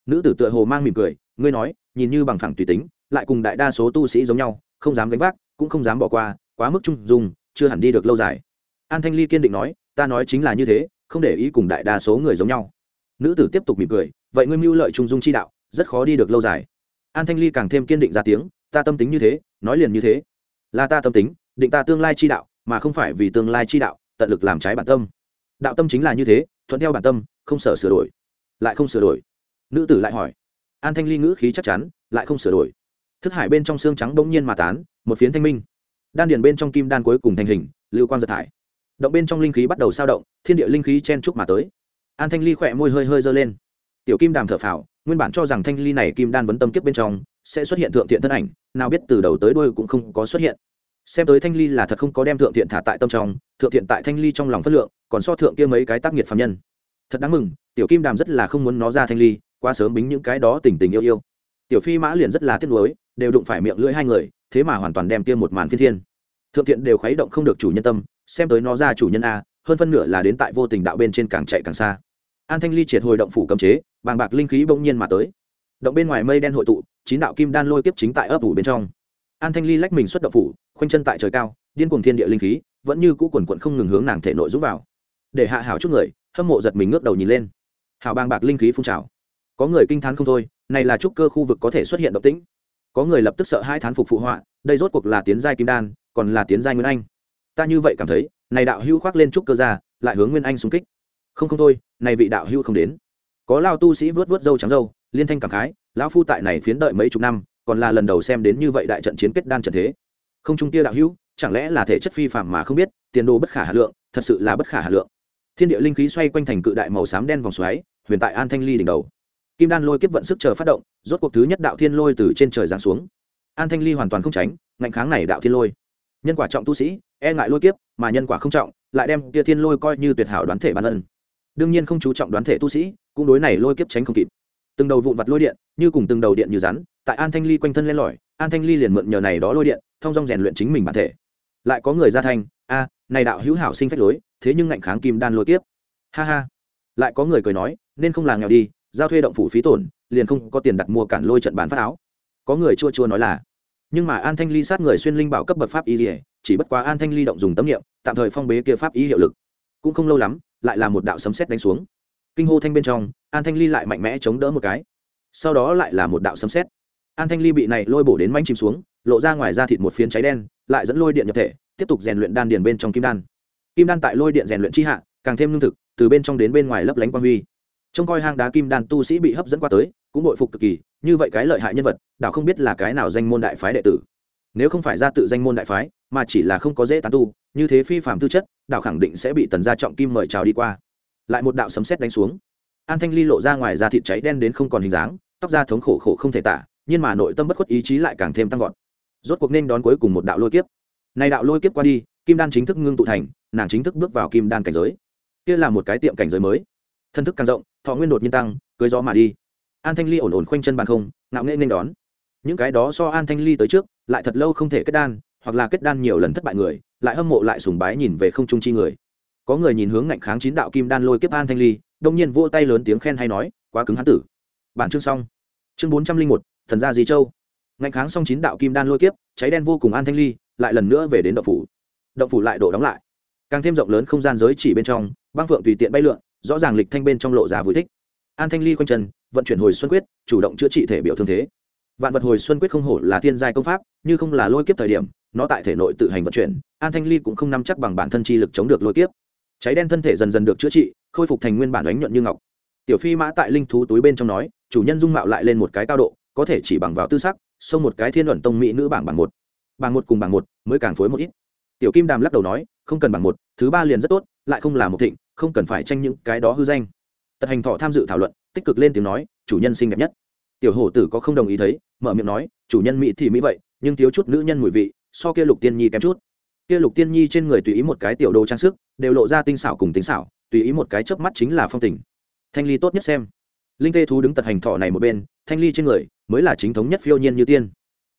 Nữ tử tựa hồ mang mỉm cười, ngươi nói, nhìn như bằng phẳng tùy tính, lại cùng đại đa số tu sĩ giống nhau, không dám gánh vác, cũng không dám bỏ qua, quá mức trung dung, chưa hẳn đi được lâu dài. An thanh ly kiên định nói, ta nói chính là như thế, không để ý cùng đại đa số người giống nhau. Nữ tử tiếp tục mỉm cười, vậy ngươi mưu lợi trung dung chi đạo, rất khó đi được lâu dài. An thanh ly càng thêm kiên định ra tiếng, ta tâm tính như thế, nói liền như thế. Là ta tâm tính, định ta tương lai chi đạo, mà không phải vì tương lai chi đạo, tận lực làm trái bản tâm đạo tâm chính là như thế, thuận theo bản tâm, không sợ sửa đổi. Lại không sửa đổi. Nữ tử lại hỏi. An thanh ly ngữ khí chắc chắn, lại không sửa đổi. Thức hải bên trong xương trắng bỗng nhiên mà tán, một phiến thanh minh. Đan điền bên trong kim đan cuối cùng thành hình, lưu quang giật thải. Động bên trong linh khí bắt đầu sao động, thiên địa linh khí chen trúc mà tới. An thanh ly khỏe môi hơi hơi dơ lên. Tiểu kim đàm thở phào, nguyên bản cho rằng thanh ly này kim đan vấn tâm kiếp bên trong sẽ xuất hiện thượng thiện thân ảnh, nào biết từ đầu tới đuôi cũng không có xuất hiện xem tới thanh ly là thật không có đem thượng thiện thả tại tâm trong, thượng thiện tại thanh ly trong lòng phất lượng, còn so thượng kia mấy cái tác nghiệt phạm nhân. Thật đáng mừng, tiểu kim đàm rất là không muốn nó ra thanh ly qua sớm bính những cái đó tình tình yêu yêu. Tiểu phi mã liền rất là tiếc nuối, đều đụng phải miệng lưỡi hai người, thế mà hoàn toàn đem kia một màn phiên thiên. Thượng thiện đều khuấy động không được chủ nhân tâm, xem tới nó ra chủ nhân a, hơn phân nửa là đến tại vô tình đạo bên trên càng chạy càng xa. An thanh ly triệt hồi động phủ cấm chế, bàng bạc linh khí bỗng nhiên mà tới. Động bên ngoài mây đen hội tụ, chín đạo kim đan lôi kiếp chính tại ấp ủ bên trong. An thanh ly lách mình xuất động phủ khoanh chân tại trời cao, điên cuồng thiên địa linh khí, vẫn như cũ quần quận không ngừng hướng nàng thể nội rút vào. Để hạ hảo chút người, hâm mộ giật mình ngước đầu nhìn lên. Hảo bang bạc linh khí phun trào. Có người kinh t h á n không thôi, này là trúc cơ khu vực có thể xuất hiện động tĩnh. Có người lập tức sợ hai thán phục phụ họa, đây rốt cuộc là tiến giai kim đan, còn là tiến giai nguyên anh. Ta như vậy cảm thấy, này đạo hưu khoác lên trúc cơ ra, lại hướng nguyên anh xung kích. Không không thôi, này vị đạo hưu không đến. Có lao tu sĩ vớt vớt dâu trắng dâu liên thanh cảm khái, lão phu tại này phiến đợi mấy chục năm, còn là lần đầu xem đến như vậy đại trận chiến kết đan trận thế không trung kia đạo hưu chẳng lẽ là thể chất phi phạm mà không biết, tiền đồ bất khả hà lượng, thật sự là bất khả hà lượng. Thiên địa linh khí xoay quanh thành cự đại màu xám đen vòng xoáy, huyền tại an thanh ly đỉnh đầu. Kim đan lôi kiếp vận sức chờ phát động, rốt cuộc thứ nhất đạo thiên lôi từ trên trời giáng xuống. An thanh ly hoàn toàn không tránh, ngạnh kháng này đạo thiên lôi. Nhân quả trọng tu sĩ e ngại lôi kiếp, mà nhân quả không trọng, lại đem kia thiên lôi coi như tuyệt hảo đoán thể bản ân. Đương nhiên không chú trọng đoán thể tu sĩ, cũng đối này lôi kiếp tránh không kịp từng đầu vụn vặt lôi điện, như cùng từng đầu điện như rắn, tại an thanh ly quanh thân lên lỏi, an thanh ly liền mượn nhờ này đó lôi điện, thông dong rèn luyện chính mình bản thể. Lại có người ra thanh a, này đạo hữu hảo sinh phách lối, thế nhưng ngạnh kháng kim đan lôi kiếp. Ha ha. Lại có người cười nói, nên không là nghèo đi, giao thuê động phủ phí tổn, liền không có tiền đặt mua cản lôi trận bán phát áo. Có người chua chua nói là, nhưng mà an thanh ly sát người xuyên linh bảo cấp bậc pháp y dỉa chỉ bất quá an thanh ly động dùng tấm niệm, tạm thời phong bế kia pháp y hiệu lực. Cũng không lâu lắm, lại là một đạo sấm sét đánh xuống kinh hô thanh bên trong an thanh ly lại mạnh mẽ chống đỡ một cái. Sau đó lại là một đạo sấm xét, an thanh ly bị này lôi bổ đến manh chìm xuống lộ ra ngoài ra thịt một phiến cháy đen lại dẫn lôi điện nhập thể tiếp tục rèn luyện đan điền bên trong kim đan. Kim đan tại lôi điện rèn luyện chi hạ càng thêm lương thực từ bên trong đến bên ngoài lấp lánh quang huy. Trông coi hang đá kim đan tu sĩ bị hấp dẫn qua tới cũng bội phục cực kỳ như vậy cái lợi hại nhân vật đảo không biết là cái nào danh môn đại phái đệ tử. Nếu không phải ra tự danh môn đại phái mà chỉ là không có dễ tán tu như thế phi phạm tư chất đảo khẳng định sẽ bị tần gia trọng kim mời chào đi qua lại một đạo sấm sét đánh xuống. An thanh ly lộ ra ngoài da thịt cháy đen đến không còn hình dáng, tóc da thống khổ khổ không thể tả, nhưng mà nội tâm bất khuất ý chí lại càng thêm tăng vọt. Rốt cuộc nên đón cuối cùng một đạo lôi kiếp. Này đạo lôi kiếp qua đi, kim đan chính thức ngưng tụ thành, nàng chính thức bước vào kim đan cảnh giới. Kia là một cái tiệm cảnh giới mới. Thân thức càng rộng, thọ nguyên đột nhiên tăng, cưới gió mà đi. An thanh ly ổn ổn khoanh chân bàn không, ngạo nghệ nên đón. Những cái đó so an thanh ly tới trước, lại thật lâu không thể kết đan, hoặc là kết đan nhiều lần thất bại người, lại hâm mộ lại sùng bái nhìn về không trung chi người có người nhìn hướng ngạnh kháng chín đạo kim đan lôi kiếp an thanh ly, đông nhiên vỗ tay lớn tiếng khen hay nói, quá cứng hán tử. Bản chương xong. Chương bốn trăm linh một, thần gia di châu. Ngạnh kháng xong chín đạo kim đan lôi kiếp, cháy đen vô cùng an thanh ly, lại lần nữa về đến động phủ. Động phủ lại đổ đóng lại. Càng thêm rộng lớn không gian giới chỉ bên trong, băng phượng tùy tiện bay lượn, rõ ràng lịch thanh bên trong lộ ra vui thích. An thanh ly quanh chân, vận chuyển hồi xuân quyết, chủ động chữa trị thể biểu thương thế. Vạn vật hồi xuân quyết không hổ là thiên giai công pháp, như không là lôi kiếp thời điểm, nó tại thể nội tự hành vận chuyển, an thanh ly cũng không nắm chắc bằng bản thân chi lực chống được lôi kiếp cháy đen thân thể dần dần được chữa trị, khôi phục thành nguyên bản đánh nhuận như ngọc. Tiểu phi mã tại linh thú túi bên trong nói, chủ nhân dung mạo lại lên một cái cao độ, có thể chỉ bằng vào tư sắc, xông một cái thiên luận tông mỹ nữ bảng bảng một. Bảng một cùng bảng một, mới càng phối một ít. Tiểu kim đàm lắc đầu nói, không cần bảng một, thứ ba liền rất tốt, lại không là một thịnh, không cần phải tranh những cái đó hư danh. Tật hành thọ tham dự thảo luận, tích cực lên tiếng nói, chủ nhân xinh đẹp nhất. Tiểu hổ tử có không đồng ý thấy, mở miệng nói, chủ nhân mỹ thì mỹ vậy, nhưng thiếu chút nữ nhân mùi vị, so kia lục tiên nhi kém chút kia lục tiên nhi trên người tùy ý một cái tiểu đồ trang sức, đều lộ ra tinh xảo cùng tính xảo, tùy ý một cái chớp mắt chính là phong tình. Thanh ly tốt nhất xem. Linh tê thú đứng tật hành thọ này một bên, thanh ly trên người, mới là chính thống nhất phiêu nhiên như tiên.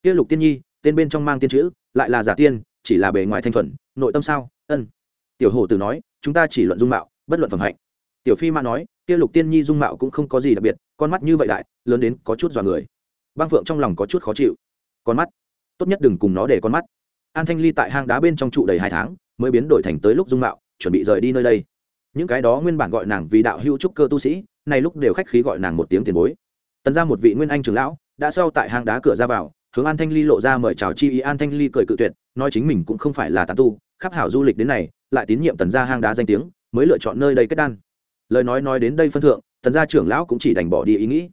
Kia lục tiên nhi, tên bên trong mang tiên chữ, lại là giả tiên, chỉ là bề ngoài thanh thuần, nội tâm sao, ân. Tiểu hổ tử nói, chúng ta chỉ luận dung mạo, bất luận phẩm hạnh. Tiểu phi ma nói, kia lục tiên nhi dung mạo cũng không có gì đặc biệt, con mắt như vậy đại, lớn đến có chút dọa người. Băng phượng trong lòng có chút khó chịu. Con mắt. Tốt nhất đừng cùng nó để con mắt an thanh ly tại hang đá bên trong trụ đầy hai tháng, mới biến đổi thành tới lúc dung mạo, chuẩn bị rời đi nơi đây. Những cái đó nguyên bản gọi nàng vì đạo hữu trúc cơ tu sĩ, nay lúc đều khách khí gọi nàng một tiếng tiền bối. Tần ra một vị nguyên anh trưởng lão, đã sau tại hang đá cửa ra vào, hướng an thanh ly lộ ra mời chào chi ý. An thanh ly cười cự tuyệt, nói chính mình cũng không phải là tán tu, khắp hảo du lịch đến này, lại tín nhiệm tần gia hang đá danh tiếng, mới lựa chọn nơi đây kết đan. Lời nói nói đến đây phân thượng, tần gia trưởng lão cũng chỉ đành bỏ đi ý nghĩ.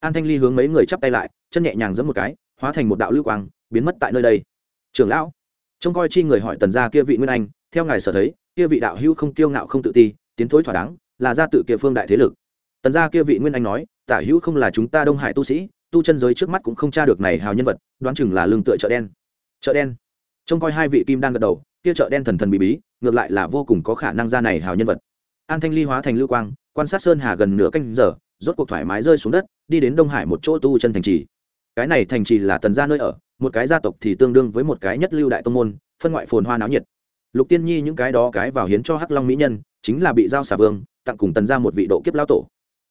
An thanh ly hướng mấy người chắp tay lại, chân nhẹ nhàng giẫm một cái, hóa thành một đạo lưu quang, biến mất tại nơi đây. Trưởng lão trông coi chi người hỏi tần gia kia vị nguyên anh, theo ngài sở thấy, kia vị đạo hữu không kiêu ngạo không tự ti, tiến thối thỏa đáng, là gia tự kia phương đại thế lực. Tần gia kia vị nguyên anh nói, tả hữu không là chúng ta đông hải tu sĩ, tu chân giới trước mắt cũng không tra được này hào nhân vật, đoán chừng là lương tựa chợ đen. Chợ đen. Trông coi hai vị kim đang gật đầu, kia chợ đen thần thần bí bí, ngược lại là vô cùng có khả năng ra này hào nhân vật. An thanh ly hóa thành lưu quang, quan sát sơn hà gần nửa canh giờ, rốt cuộc thoải mái rơi xuống đất, đi đến đông hải một chỗ tu chân thành trì. Cái này thành trì là tần gia nơi ở một cái gia tộc thì tương đương với một cái nhất lưu đại tông môn, phân ngoại phồn hoa náo nhiệt. Lục tiên nhi những cái đó cái vào hiến cho hắc long mỹ nhân, chính là bị giao xả vương tặng cùng tần ra một vị độ kiếp lao tổ.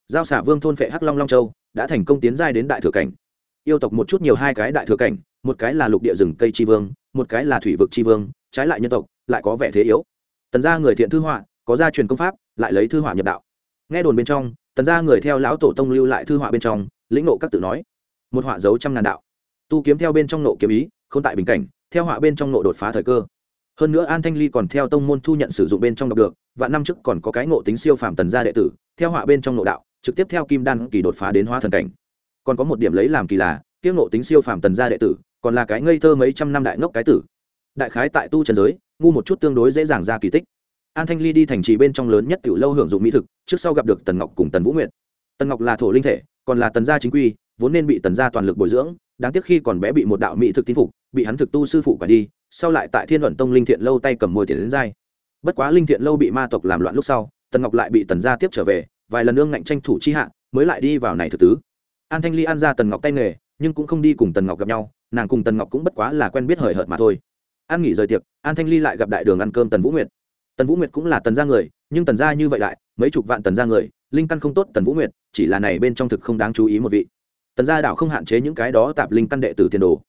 Giao xả vương thôn phệ hắc long long châu, đã thành công tiến giai đến đại thừa cảnh. Yêu tộc một chút nhiều hai cái đại thừa cảnh, một cái là lục địa rừng cây tri vương, một cái là thủy vực tri vương, trái lại nhân tộc, lại có vẻ thế yếu. Tần gia người thiện thư họa, có gia truyền công pháp, lại lấy thư họa nhập đạo. Nghe đồn bên trong, tần gia người theo lão tổ tông lưu lại thư họa bên trong, lĩnh nộ các tự nói. Một họa dấu trăm ngàn đạo tu kiếm theo bên trong nộ kiếm ý, không tại bình cảnh, theo họa bên trong nộ đột phá thời cơ. Hơn nữa an thanh ly còn theo tông môn thu nhận sử dụng bên trong đọc được và năm trước còn có cái ngộ tính siêu phàm tần gia đệ tử, theo họa bên trong nộ đạo, trực tiếp theo kim đan kỳ đột phá đến hóa thần cảnh. Còn có một điểm lấy làm kỳ là kiếc ngộ tính siêu phàm tần gia đệ tử, còn là cái ngây thơ mấy trăm năm đại ngốc cái tử. Đại khái tại tu trần giới, ngu một chút tương đối dễ dàng ra kỳ tích. An thanh ly đi thành trì bên trong lớn nhất tiểu lâu hưởng dụng mỹ thực, trước sau gặp được tần ngọc cùng tần vũ nguyệt. Tần ngọc là thổ linh thể, còn là tần gia chính quy, vốn nên bị tần gia toàn lực bồi dưỡng đáng tiếc khi còn bé bị một đạo mỹ thực tin phục, bị hắn thực tu sư phụ quả đi, sau lại tại thiên luận tông linh thiện lâu tay cầm môi tiền đến dai. Bất quá linh thiện lâu bị ma tộc làm loạn lúc sau, tần ngọc lại bị tần gia tiếp trở về, vài lần nương ngạnh tranh thủ chi hạ, mới lại đi vào này thực tứ. An thanh ly an ra tần ngọc tay nghề, nhưng cũng không đi cùng tần ngọc gặp nhau, nàng cùng tần ngọc cũng bất quá là quen biết hời hợt mà thôi. An nghỉ rời tiệc, an thanh ly lại gặp đại đường ăn cơm tần vũ nguyệt. Tần vũ nguyệt cũng là tần gia người, nhưng tần gia như vậy lại, mấy chục vạn tần gia người, linh căn không tốt tần vũ nguyệt, chỉ là này bên trong thực không đáng chú ý một vị tần gia đảo không hạn chế những cái đó tạp linh căn đệ tử tiền đồ.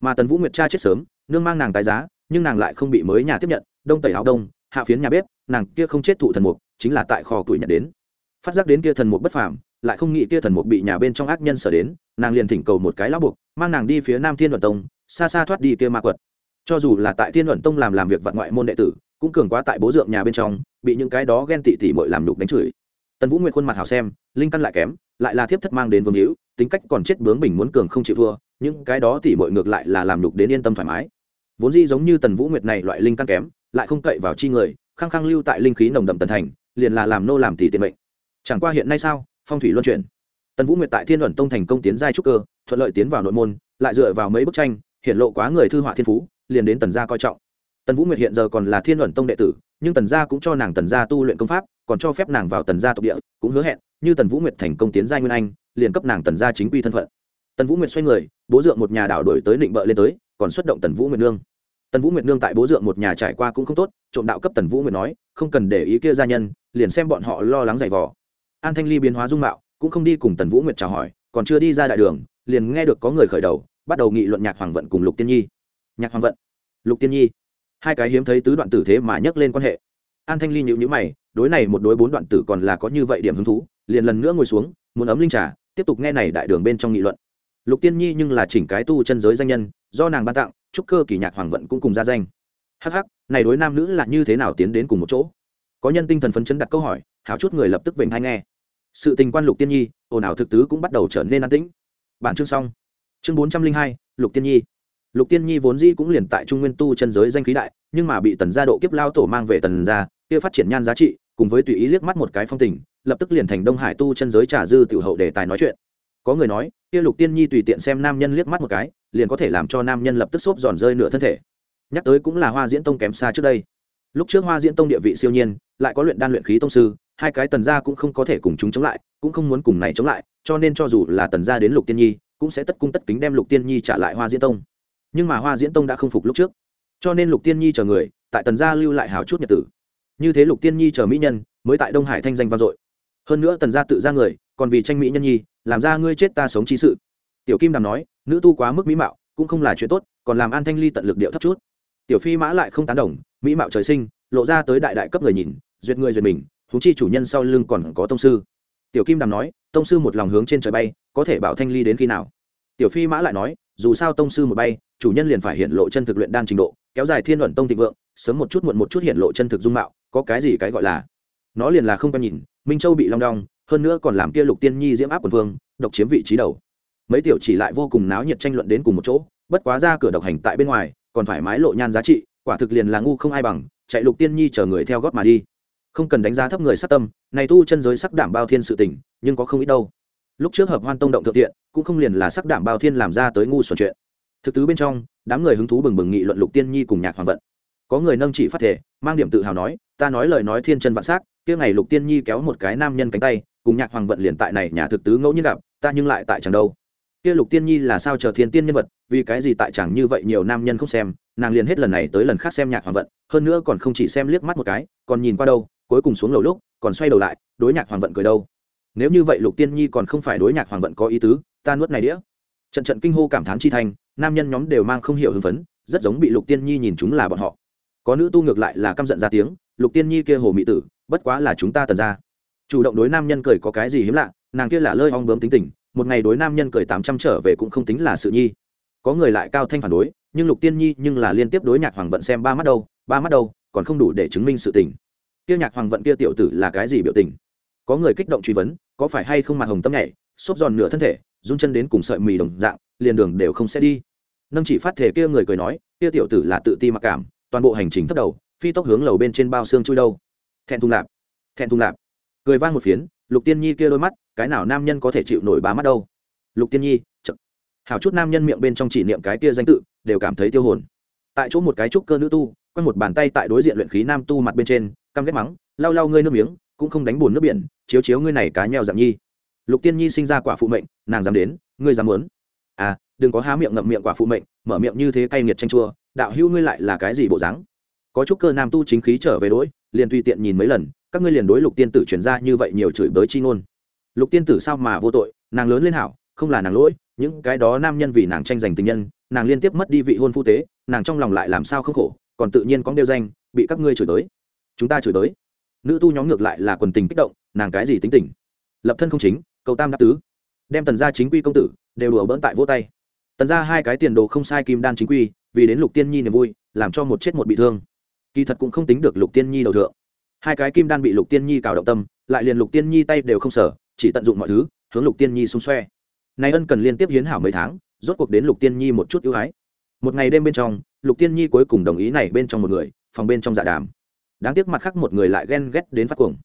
Mà tần vũ nguyệt cha chết sớm, nương mang nàng tái giá, nhưng nàng lại không bị mới nhà tiếp nhận, đông tẩy áo đông, hạ phiến nhà bếp, nàng kia không chết thụ thần mục, chính là tại kho tuổi nhận đến. Phát giác đến kia thần mục bất phàm, lại không nghĩ kia thần mục bị nhà bên trong ác nhân sở đến, nàng liền thỉnh cầu một cái lão buộc, mang nàng đi phía nam thiên luận tông, xa xa thoát đi kia ma quật. Cho dù là tại thiên luận tông làm làm việc vận ngoại môn đệ tử, cũng cường quá tại bố dượng nhà bên trong, bị những cái đó ghen tị tỉ mội làm nhục đánh chửi. Tần vũ nguyệt khuôn mặt hào xem, linh căn lại kém, lại là thiếp thất mang đến vương hữu tính cách còn chết bướng bình muốn cường không chịu thua, những cái đó thì mọi ngược lại là làm nhục đến yên tâm thoải mái. Vốn dĩ giống như tần vũ nguyệt này loại linh căn kém, lại không cậy vào chi người, khăng khăng lưu tại linh khí nồng đậm tần thành, liền là làm nô làm tỷ tiện mệnh. Chẳng qua hiện nay sao, phong thủy luân chuyển. Tần vũ nguyệt tại thiên luận tông thành công tiến giai trúc cơ, thuận lợi tiến vào nội môn, lại dựa vào mấy bức tranh hiện lộ quá người thư họa thiên phú, liền đến tần gia coi trọng. Tần vũ nguyệt hiện giờ còn là thiên luận tông đệ tử, nhưng tần gia cũng cho nàng tần gia tu luyện công pháp, còn cho phép nàng vào tần gia tộc địa, cũng hứa hẹn như tần vũ nguyệt thành công tiến giai nguyên anh, liền cấp nàng tần gia chính quy thân phận. Tần vũ nguyệt xoay người, bố dượng một nhà đảo đổi tới định bợ lên tới, còn xuất động tần vũ nguyệt nương. Tần vũ nguyệt nương tại bố dượng một nhà trải qua cũng không tốt, trộm đạo cấp tần vũ nguyệt nói, không cần để ý kia gia nhân, liền xem bọn họ lo lắng giày vò. An thanh ly biến hóa dung mạo, cũng không đi cùng tần vũ nguyệt chào hỏi, còn chưa đi ra đại đường, liền nghe được có người khởi đầu, bắt đầu nghị luận nhạc hoàng vận cùng lục tiên nhi. Nhạc hoàng vận, lục tiên nhi. Hai cái hiếm thấy tứ đoạn tử thế mà nhắc lên quan hệ. An thanh ly nhịu nhữ mày, đối này một đối bốn đoạn tử còn là có như vậy điểm hứng thú liền lần nữa ngồi xuống, muốn ấm linh trà, tiếp tục nghe này đại đường bên trong nghị luận. Lục tiên nhi nhưng là chỉnh cái tu chân giới danh nhân, do nàng ban tặng, chúc cơ kỳ nhạc hoàng vận cũng cùng ra danh. Hắc hắc, này đối nam nữ là như thế nào tiến đến cùng một chỗ? Có nhân tinh thần phấn chấn đặt câu hỏi háo chút người lập tức vểnh hay nghe. Sự tình quan lục tiên nhi, ồn ào thực tứ cũng bắt đầu trở nên an tĩnh. Bản chương xong. Chương bốn trăm linh hai, lục tiên nhi. Lục tiên nhi vốn dĩ cũng liền tại trung nguyên tu chân giới danh khí đại, nhưng mà bị tần gia độ kiếp lao tổ mang về tần gia, kia phát triển nhan giá trị, cùng với tùy ý liếc mắt một cái phong tình lập tức liền thành đông hải tu chân giới trả dư tiểu hậu để tài nói chuyện. Có người nói, kia lục tiên nhi tùy tiện xem nam nhân liếc mắt một cái, liền có thể làm cho nam nhân lập tức xốp giòn rơi nửa thân thể. Nhắc tới cũng là hoa diễn tông kém xa trước đây. Lúc trước hoa diễn tông địa vị siêu nhiên, lại có luyện đan luyện khí tông sư, hai cái tần gia cũng không có thể cùng chúng chống lại, cũng không muốn cùng này chống lại, cho nên cho dù là tần gia đến lục tiên nhi, cũng sẽ tất cung tất kính đem lục tiên nhi trả lại hoa diễn tông. Nhưng mà hoa diễn tông đã không phục lúc trước. Cho nên lục tiên nhi chờ người, tại tần gia lưu lại hào chút nhật tử. Như thế lục tiên nhi chờ mỹ nhân, mới tại đông hải thanh danh vang dội hơn nữa tần gia tự ra người, còn vì tranh mỹ nhân nhi, làm ra ngươi chết ta sống chi sự. Tiểu kim đàm nói, nữ tu quá mức mỹ mạo, cũng không là chuyện tốt, còn làm an thanh ly tận lực điệu thấp chút. Tiểu phi mã lại không tán đồng, mỹ mạo trời sinh, lộ ra tới đại đại cấp người nhìn, duyệt người duyệt mình thú chi chủ nhân sau lưng còn có tông sư. Tiểu kim đàm nói, tông sư một lòng hướng trên trời bay, có thể bảo thanh ly đến khi nào? Tiểu phi mã lại nói, dù sao tông sư một bay, chủ nhân liền phải hiện lộ chân thực luyện đan trình độ, kéo dài thiên luận tông thịnh vượng, sớm một chút muộn một chút hiện lộ chân thực dung mạo, có cái gì cái gọi là? Nó liền là không quen nhìn minh châu bị long đong, hơn nữa còn làm kia lục tiên nhi diễm áp quần vương, độc chiếm vị trí đầu. Mấy tiểu chỉ lại vô cùng náo nhiệt tranh luận đến cùng một chỗ, bất quá ra cửa độc hành tại bên ngoài, còn thoải mái lộ nhan giá trị, quả thực liền là ngu không ai bằng, chạy lục tiên nhi chờ người theo gót mà đi. Không cần đánh giá thấp người sắc tâm, này tu chân giới sắc đảm bao thiên sự tình, nhưng có không ít đâu. Lúc trước hợp hoan tông động thượng tiện cũng không liền là sắc đảm bao thiên làm ra tới ngu xuẩn chuyện. Thực tứ bên trong, đám người hứng thú bừng bừng nghị luận lục tiên nhi cùng nhạc hoàng vận có người nâng chỉ phát thể, mang điểm tự hào nói, ta nói lời nói thiên chân vạn s á c kia ngày lục tiên nhi kéo một cái nam nhân cánh tay, cùng nhạc hoàng vận liền tại này nhà thực tứ ngẫu nhiên gặp, ta nhưng lại tại chẳng đâu. Kia lục tiên nhi là sao chờ thiên tiên nhân vật, vì cái gì tại chẳng như vậy nhiều nam nhân không xem, nàng liền hết lần này tới lần khác xem nhạc hoàng vận, hơn nữa còn không chỉ xem liếc mắt một cái, còn nhìn qua đâu, cuối cùng xuống lầu lúc, còn xoay đầu lại, đối nhạc hoàng vận cười đâu. Nếu như vậy lục tiên nhi còn không phải đối nhạc hoàng vận có ý tứ, ta nuốt này đĩa. Trận trận kinh hô cảm thán chi thành, nam nhân nhóm đều mang không hiểu hưng phấn, rất giống bị lục tiên nhi nhìn chúng là bọn họ có nữ tu ngược lại là căm giận ra tiếng, lục tiên nhi kia hồ mỹ tử, bất quá là chúng ta tần ra chủ động đối nam nhân cười có cái gì hiếm lạ, nàng kia là lơi ong bướm tính tình, một ngày đối nam nhân cười tám trăm trở về cũng không tính là sự nhi. Có người lại cao thanh phản đối, nhưng lục tiên nhi nhưng là liên tiếp đối nhạc hoàng vận xem ba mắt đâu, ba mắt đâu, còn không đủ để chứng minh sự tình. Kia nhạc hoàng vận kia tiểu tử là cái gì biểu tình? Có người kích động truy vấn, có phải hay không mặt hồng tâm nhảy, xốp giòn nửa thân thể, run chân đến cùng sợi mì đồng dạng, liền đường đều không sẽ đi. Nâng chỉ phát thể kia người cười nói, kia tiểu tử là tự ti mặc cảm toàn bộ hành trình thấp đầu, phi tốc hướng lầu bên trên bao xương chui đâu. Thẹn thùng lạp, thẹn thùng lạp. Cười vang một phiến, lục tiên nhi kia đôi mắt, cái nào nam nhân có thể chịu nổi ba mắt đâu. Lục tiên nhi, chậm. Hảo chút nam nhân miệng bên trong chỉ niệm cái kia danh tự, đều cảm thấy tiêu hồn. Tại chỗ một cái trúc cơ nữ tu, quanh một bàn tay tại đối diện luyện khí nam tu mặt bên trên, căm ghét mắng, lau lau ngươi nước miếng, cũng không đánh bùn nước biển, chiếu chiếu ngươi này cá nheo dạng nhi. Lục tiên nhi sinh ra quả phụ mệnh, nàng dám đến, ngươi dám muốn. À đừng có há miệng ngậm miệng quả phụ mệnh, mở miệng như thế cay nghiệt tranh chua đạo hữu ngươi lại là cái gì bộ dáng? Có chút cơ nam tu chính khí trở về đỗi liền tùy tiện nhìn mấy lần, các ngươi liền đối lục tiên tử chuyển ra như vậy nhiều chửi bới chi ngôn. Lục tiên tử sao mà vô tội, nàng lớn lên hảo, không là nàng lỗi, những cái đó nam nhân vì nàng tranh giành tình nhân, nàng liên tiếp mất đi vị hôn phu tế, nàng trong lòng lại làm sao không khổ, còn tự nhiên có đeo danh, bị các ngươi chửi tới chúng ta chửi tới nữ tu nhóm ngược lại là quần tình kích động, nàng cái gì tính tình? Lập thân không chính, cầu tam đáp tứ. Đem tần gia chính quy công tử, đều đùa bỡn tại vô tay tần ra hai cái tiền đồ không sai kim đan chính quy, vì đến lục tiên nhi niềm vui, làm cho một chết một bị thương. Kỳ thật cũng không tính được lục tiên nhi đầu thượng. Hai cái kim đan bị lục tiên nhi cào động tâm, lại liền lục tiên nhi tay đều không sở chỉ tận dụng mọi thứ, hướng lục tiên nhi xung xoe. Này ân cần liên tiếp hiến hảo mấy tháng, rốt cuộc đến lục tiên nhi một chút ưu ái. Một ngày đêm bên trong, lục tiên nhi cuối cùng đồng ý này bên trong một người, phòng bên trong dạ đàm. Đáng tiếc mặt khác một người lại ghen ghét đến phát cuồng.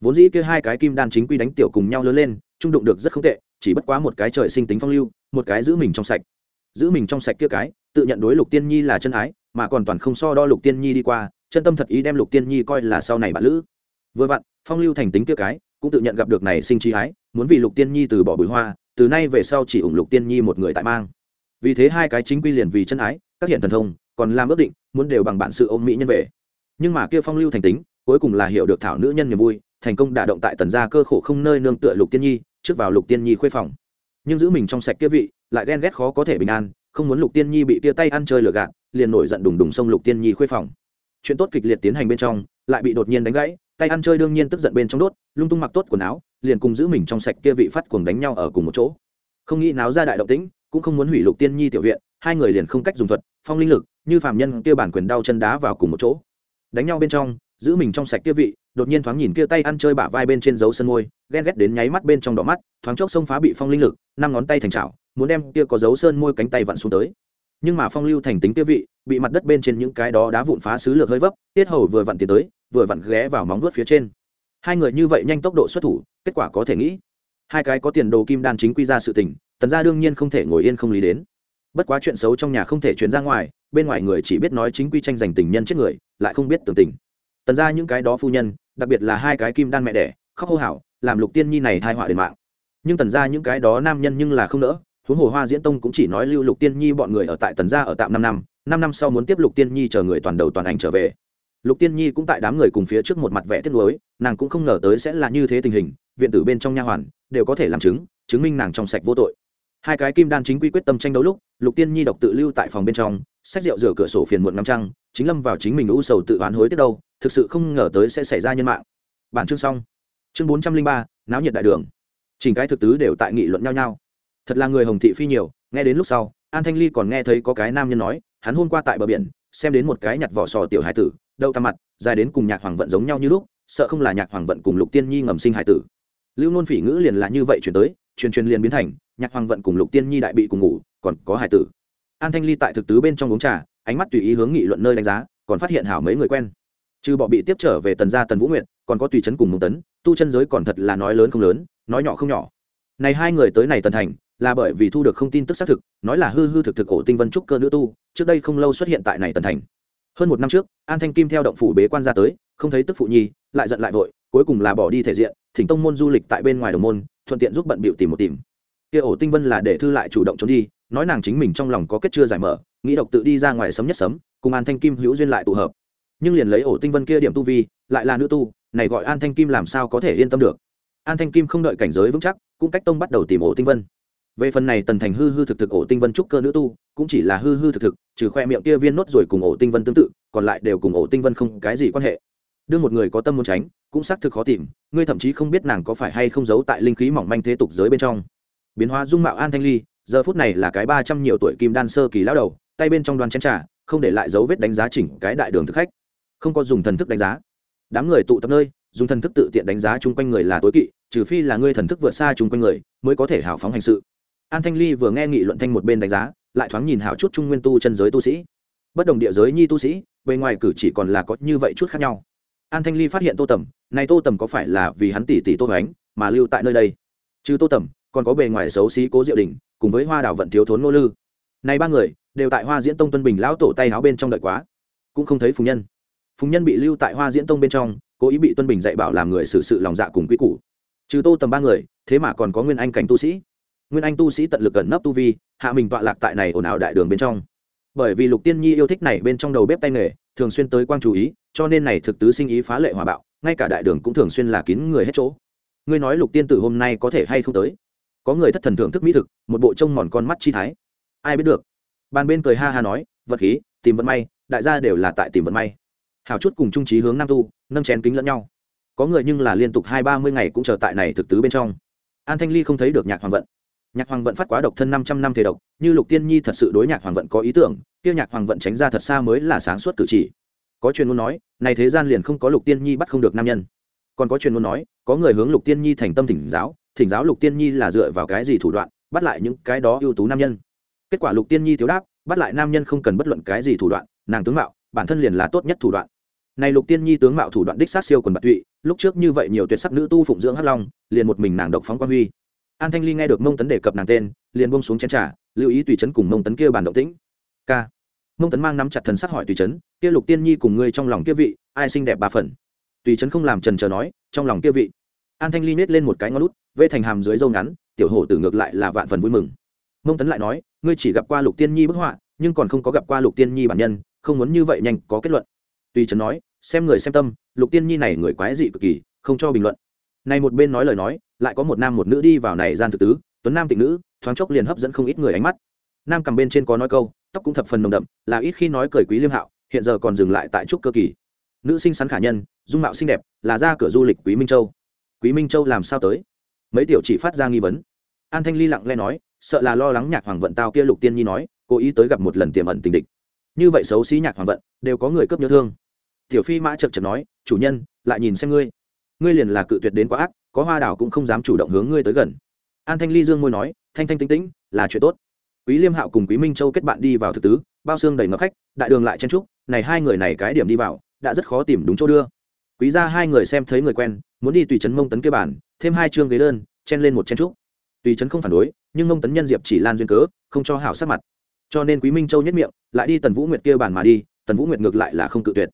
Vốn dĩ kia hai cái kim đan chính quy đánh tiểu cùng nhau lớn lên, trung đụng được rất không tệ, chỉ bất quá một cái trời sinh tính phong lưu, một cái giữ mình trong sạch giữ mình trong sạch kia cái, tự nhận đối lục tiên nhi là chân ái, mà còn toàn không so đo lục tiên nhi đi qua, chân tâm thật ý đem lục tiên nhi coi là sau này bạn lữ. Vừa vặn, phong lưu thành tính kia cái, cũng tự nhận gặp được này sinh trí ái, muốn vì lục tiên nhi từ bỏ bụi hoa, từ nay về sau chỉ ủng lục tiên nhi một người tại mang. Vì thế hai cái chính quy liền vì chân ái, các hiện thần thông, còn làm ước định, muốn đều bằng bản sự ôm mỹ nhân về. Nhưng mà kia phong lưu thành tính, cuối cùng là hiểu được thảo nữ nhân niềm vui, thành công đả động tại tần gia cơ khổ không nơi nương tựa lục tiên nhi, trước vào lục tiên nhi khuê phòng. Nhưng giữ mình trong sạch kia vị lại ghen ghét khó có thể bình an, không muốn lục tiên nhi bị tia tay ăn chơi lừa gạt, liền nổi giận đùng đùng xông lục tiên nhi khuê phòng. Chuyện tốt kịch liệt tiến hành bên trong, lại bị đột nhiên đánh gãy, tay ăn chơi đương nhiên tức giận bên trong đốt, lung tung mặc tốt quần áo, liền cùng giữ mình trong sạch kia vị phát cuồng đánh nhau ở cùng một chỗ. Không nghĩ náo ra đại động tĩnh, cũng không muốn hủy lục tiên nhi tiểu viện, hai người liền không cách dùng thuật, phong linh lực, như phạm nhân kia bản quyền đau chân đá vào cùng một chỗ. Đánh nhau bên trong, giữ mình trong sạch kia vị, đột nhiên thoáng nhìn kia tay ăn chơi bả vai bên trên dấu sân môi, ghen ghét đến nháy mắt bên trong đỏ mắt, thoáng chốc xông phá bị phong linh lực, năm ngón tay thành chảo muốn đem kia có dấu sơn môi cánh tay vặn xuống tới. Nhưng mà phong lưu thành tính kia vị, bị mặt đất bên trên những cái đó đá vụn phá xứ lược hơi vấp, tiết hầu vừa vặn tiến tới, vừa vặn ghé vào móng vuốt phía trên. Hai người như vậy nhanh tốc độ xuất thủ, kết quả có thể nghĩ. Hai cái có tiền đồ kim đan chính quy ra sự tình, tần gia đương nhiên không thể ngồi yên không lý đến. Bất quá chuyện xấu trong nhà không thể chuyển ra ngoài, bên ngoài người chỉ biết nói chính quy tranh giành tình nhân chết người, lại không biết tưởng tình. Tần ra những cái đó phu nhân, đặc biệt là hai cái kim đan mẹ đẻ, khóc hô hào, làm lục tiên nhi này thai họa đến mạng. Nhưng tần ra những cái đó nam nhân nhưng là không nỡ huống hồ hoa diễn tông cũng chỉ nói lưu lục tiên nhi bọn người ở tại tần gia ở tạm năm năm năm năm sau muốn tiếp lục tiên nhi chờ người toàn đầu toàn ảnh trở về. Lục tiên nhi cũng tại đám người cùng phía trước một mặt vẽ tiết lối nàng cũng không ngờ tới sẽ là như thế tình hình, viện tử bên trong nha hoàn, đều có thể làm chứng chứng minh nàng trong sạch vô tội. Hai cái kim đan chính quy quyết tâm tranh đấu lúc, lục tiên nhi độc tự lưu tại phòng bên trong sách rượu rửa cửa sổ phiền muộn ngắm trăng, chính lâm vào chính mình u sầu tự oán hối tiếc đâu, thực sự không ngờ tới sẽ xảy ra nhân mạng. Bản chương xong. Chương bốn trăm linh ba, náo nhiệt đại đường. Chỉnh cái thực tứ đều tại nghị luận nhau nhau thật là người hồng thị phi nhiều, nghe đến lúc sau, an thanh ly còn nghe thấy có cái nam nhân nói, hắn hôm qua tại bờ biển, xem đến một cái nhặt vỏ sò tiểu hải tử, đậu tà mặt, dài đến cùng nhạc hoàng vận giống nhau như lúc, sợ không là nhạc hoàng vận cùng lục tiên nhi ngầm sinh hải tử. Lưu nôn phỉ ngữ liền là như vậy chuyển tới, truyền truyền liền biến thành, nhạc hoàng vận cùng lục tiên nhi đại bị cùng ngủ, còn có hải tử. An thanh ly tại thực tứ bên trong uống trà, ánh mắt tùy ý hướng nghị luận nơi đánh giá, còn phát hiện hảo mấy người quen. Trừ bỏ bị tiếp trở về tần gia tần vũ nguyệt, còn có tùy Trấn cùng mông tấn, tu chân giới còn thật là nói lớn không lớn, nói nhỏ không nhỏ. Này hai người tới này tần thành là bởi vì thu được không tin tức xác thực, nói là hư hư thực thực ổ tinh vân trúc cơ nữ tu, trước đây không lâu xuất hiện tại này tần thành. Hơn một năm trước, an thanh kim theo động phủ bế quan ra tới, không thấy tức phụ nhi, lại giận lại vội, cuối cùng là bỏ đi thể diện, thỉnh tông môn du lịch tại bên ngoài đồng môn, thuận tiện giúp bận bịu tìm một tìm. Kia ổ tinh vân là để thư lại chủ động trốn đi, nói nàng chính mình trong lòng có kết chưa giải mở, nghĩ độc tự đi ra ngoài sấm nhất sấm, cùng an thanh kim hữu duyên lại tụ hợp. Nhưng liền lấy ổ tinh vân kia điểm tu vi, lại là nữ tu, này gọi an thanh kim làm sao có thể yên tâm được? An thanh kim không đợi cảnh giới vững chắc, cũng cách tông bắt đầu tìm ổ tinh vân về phần này tần thành hư hư thực thực ổ tinh vân trúc cơ nữ tu, cũng chỉ là hư hư thực thực, trừ khoe miệng kia viên nốt rồi cùng ổ tinh vân tương tự, còn lại đều cùng ổ tinh vân không cái gì quan hệ. Đương một người có tâm muốn tránh, cũng xác thực khó tìm, ngươi thậm chí không biết nàng có phải hay không giấu tại linh khí mỏng manh thế tục giới bên trong. Biến hóa dung mạo an thanh ly, giờ phút này là cái ba trăm nhiều tuổi kim đan sơ kỳ lão đầu, tay bên trong đoan chén trà, không để lại dấu vết đánh giá chỉnh cái đại đường thực khách. Không có dùng thần thức đánh giá. Đám người tụ tập nơi, dùng thần thức tự tiện đánh giá chung quanh người là tối kỵ, trừ phi là ngươi thần thức vượt xa chung quanh người, mới có thể hào phóng hành sự an thanh ly vừa nghe nghị luận thanh một bên đánh giá, lại thoáng nhìn hào chút trung nguyên tu chân giới tu sĩ. Bất đồng địa giới nhi tu sĩ, bề ngoài cử chỉ còn là có như vậy chút khác nhau. An thanh ly phát hiện tô tầm, này tô tầm có phải là vì hắn tỷ tỷ tô hoánh mà lưu tại nơi đây? Chứ tô tầm còn có bề ngoài xấu xí cố diệu đình cùng với hoa đảo vận thiếu thốn nô lư. Này ba người đều tại hoa diễn tông tuân bình lão tổ tay áo bên trong đợi quá, cũng không thấy phùng nhân. Phùng nhân bị lưu tại hoa diễn tông bên trong, cố ý bị tuân bình dạy bảo làm người xử sự lòng dạ cùng quy củ. Trừ tô tầm ba người, thế mà còn có nguyên anh cảnh tu sĩ nguyên anh tu sĩ tận lực gần nấp tu vi, hạ mình tọa lạc tại này ồn ào đại đường bên trong. Bởi vì lục tiên nhi yêu thích này bên trong đầu bếp tay nghề, thường xuyên tới quang chú ý, cho nên này thực tứ sinh ý phá lệ hòa bạo, ngay cả đại đường cũng thường xuyên là kín người hết chỗ. Ngươi nói lục tiên tử hôm nay có thể hay không tới? Có người thất thần thưởng thức mỹ thực, một bộ trông mòn con mắt chi thái. Ai biết được? Bàn bên cười ha ha nói, vật khí, tìm vận may, đại gia đều là tại tìm vận may. Hào chút cùng trung trí hướng nam tu, nâng chén kính lẫn nhau. Có người nhưng là liên tục hai ba mươi ngày cũng chờ tại này thực tứ bên trong. An thanh ly không thấy được nhạc hoàng vận nhạc hoàng vận phát quá độc thân năm trăm năm thể độc, như lục tiên nhi thật sự đối nhạc hoàng vận có ý tưởng, kia nhạc hoàng vận tránh ra thật xa mới là sáng suốt cử chỉ. Có truyền ngôn nói, này thế gian liền không có lục tiên nhi bắt không được nam nhân. Còn có truyền ngôn nói, có người hướng lục tiên nhi thành tâm thỉnh giáo thỉnh giáo lục tiên nhi là dựa vào cái gì thủ đoạn, bắt lại những cái đó ưu tú nam nhân. Kết quả lục tiên nhi thiếu đáp, bắt lại nam nhân không cần bất luận cái gì thủ đoạn, nàng tướng mạo, bản thân liền là tốt nhất thủ đoạn. Này lục tiên nhi tướng mạo thủ đoạn đích sát siêu quần bạc tụy, lúc trước như vậy nhiều tuyệt sắc nữ tu phụng dưỡng hắc long, liền một mình nàng độc phóng quan huy an thanh ly nghe được mông tấn đề cập nàng tên, liền bông xuống chén trà, lưu ý tùy chấn cùng mông tấn kia bàn động tĩnh. K mông tấn mang nắm chặt thần sắc hỏi tùy chấn, kia lục tiên nhi cùng ngươi trong lòng kia vị, ai xinh đẹp ba phần? Tùy chấn không làm trần chờ nói, trong lòng kia vị. An thanh ly nết lên một cái ngón lút vê thành hàm dưới dâu ngắn, tiểu hổ tử ngược lại là vạn phần vui mừng. Mông tấn lại nói, ngươi chỉ gặp qua lục tiên nhi bức họa, nhưng còn không có gặp qua lục tiên nhi bản nhân, không muốn như vậy nhanh có kết luận. Tùy trấn nói, xem người xem tâm, lục tiên nhi này người quái dị cực kỳ, không cho bình luận này một bên nói lời nói, lại có một nam một nữ đi vào này gian thực tứ, tuấn nam tịnh nữ, thoáng chốc liền hấp dẫn không ít người ánh mắt. Nam cầm bên trên có nói câu, tóc cũng thập phần nồng đậm, là ít khi nói cười quý liêm hạo, hiện giờ còn dừng lại tại trúc cơ kỳ. Nữ sinh sắn khả nhân, dung mạo xinh đẹp, là ra cửa du lịch quý minh châu. Quý minh châu làm sao tới? Mấy tiểu chỉ phát ra nghi vấn. An thanh ly lặng lẽ nói, sợ là lo lắng nhạc hoàng vận tao kia lục tiên nhi nói, cố ý tới gặp một lần tiềm ẩn tình địch. Như vậy xấu xí nhạc hoàng vận, đều có người cướp nhớ thương. Tiểu phi mã chật chật nói, chủ nhân, lại nhìn xem ngươi ngươi liền là cự tuyệt đến quá ác, có hoa đào cũng không dám chủ động hướng ngươi tới gần. An thanh ly dương môi nói, thanh thanh tinh tĩnh, là chuyện tốt. Quý liêm hạo cùng quý minh châu kết bạn đi vào thực tứ, bao xương đầy ngập khách, đại đường lại chen trúc, này hai người này cái điểm đi vào, đã rất khó tìm đúng chỗ đưa. Quý ra hai người xem thấy người quen, muốn đi tùy trấn mông tấn kế bản thêm hai chương ghế đơn, chen lên một chen trúc. Tùy trấn không phản đối, nhưng mông tấn nhân diệp chỉ lan duyên cớ, không cho hảo sát mặt. Cho nên quý minh châu nhất miệng, lại đi tần vũ nguyệt kia bản mà đi, tần vũ nguyệt ngược lại là không cự tuyệt.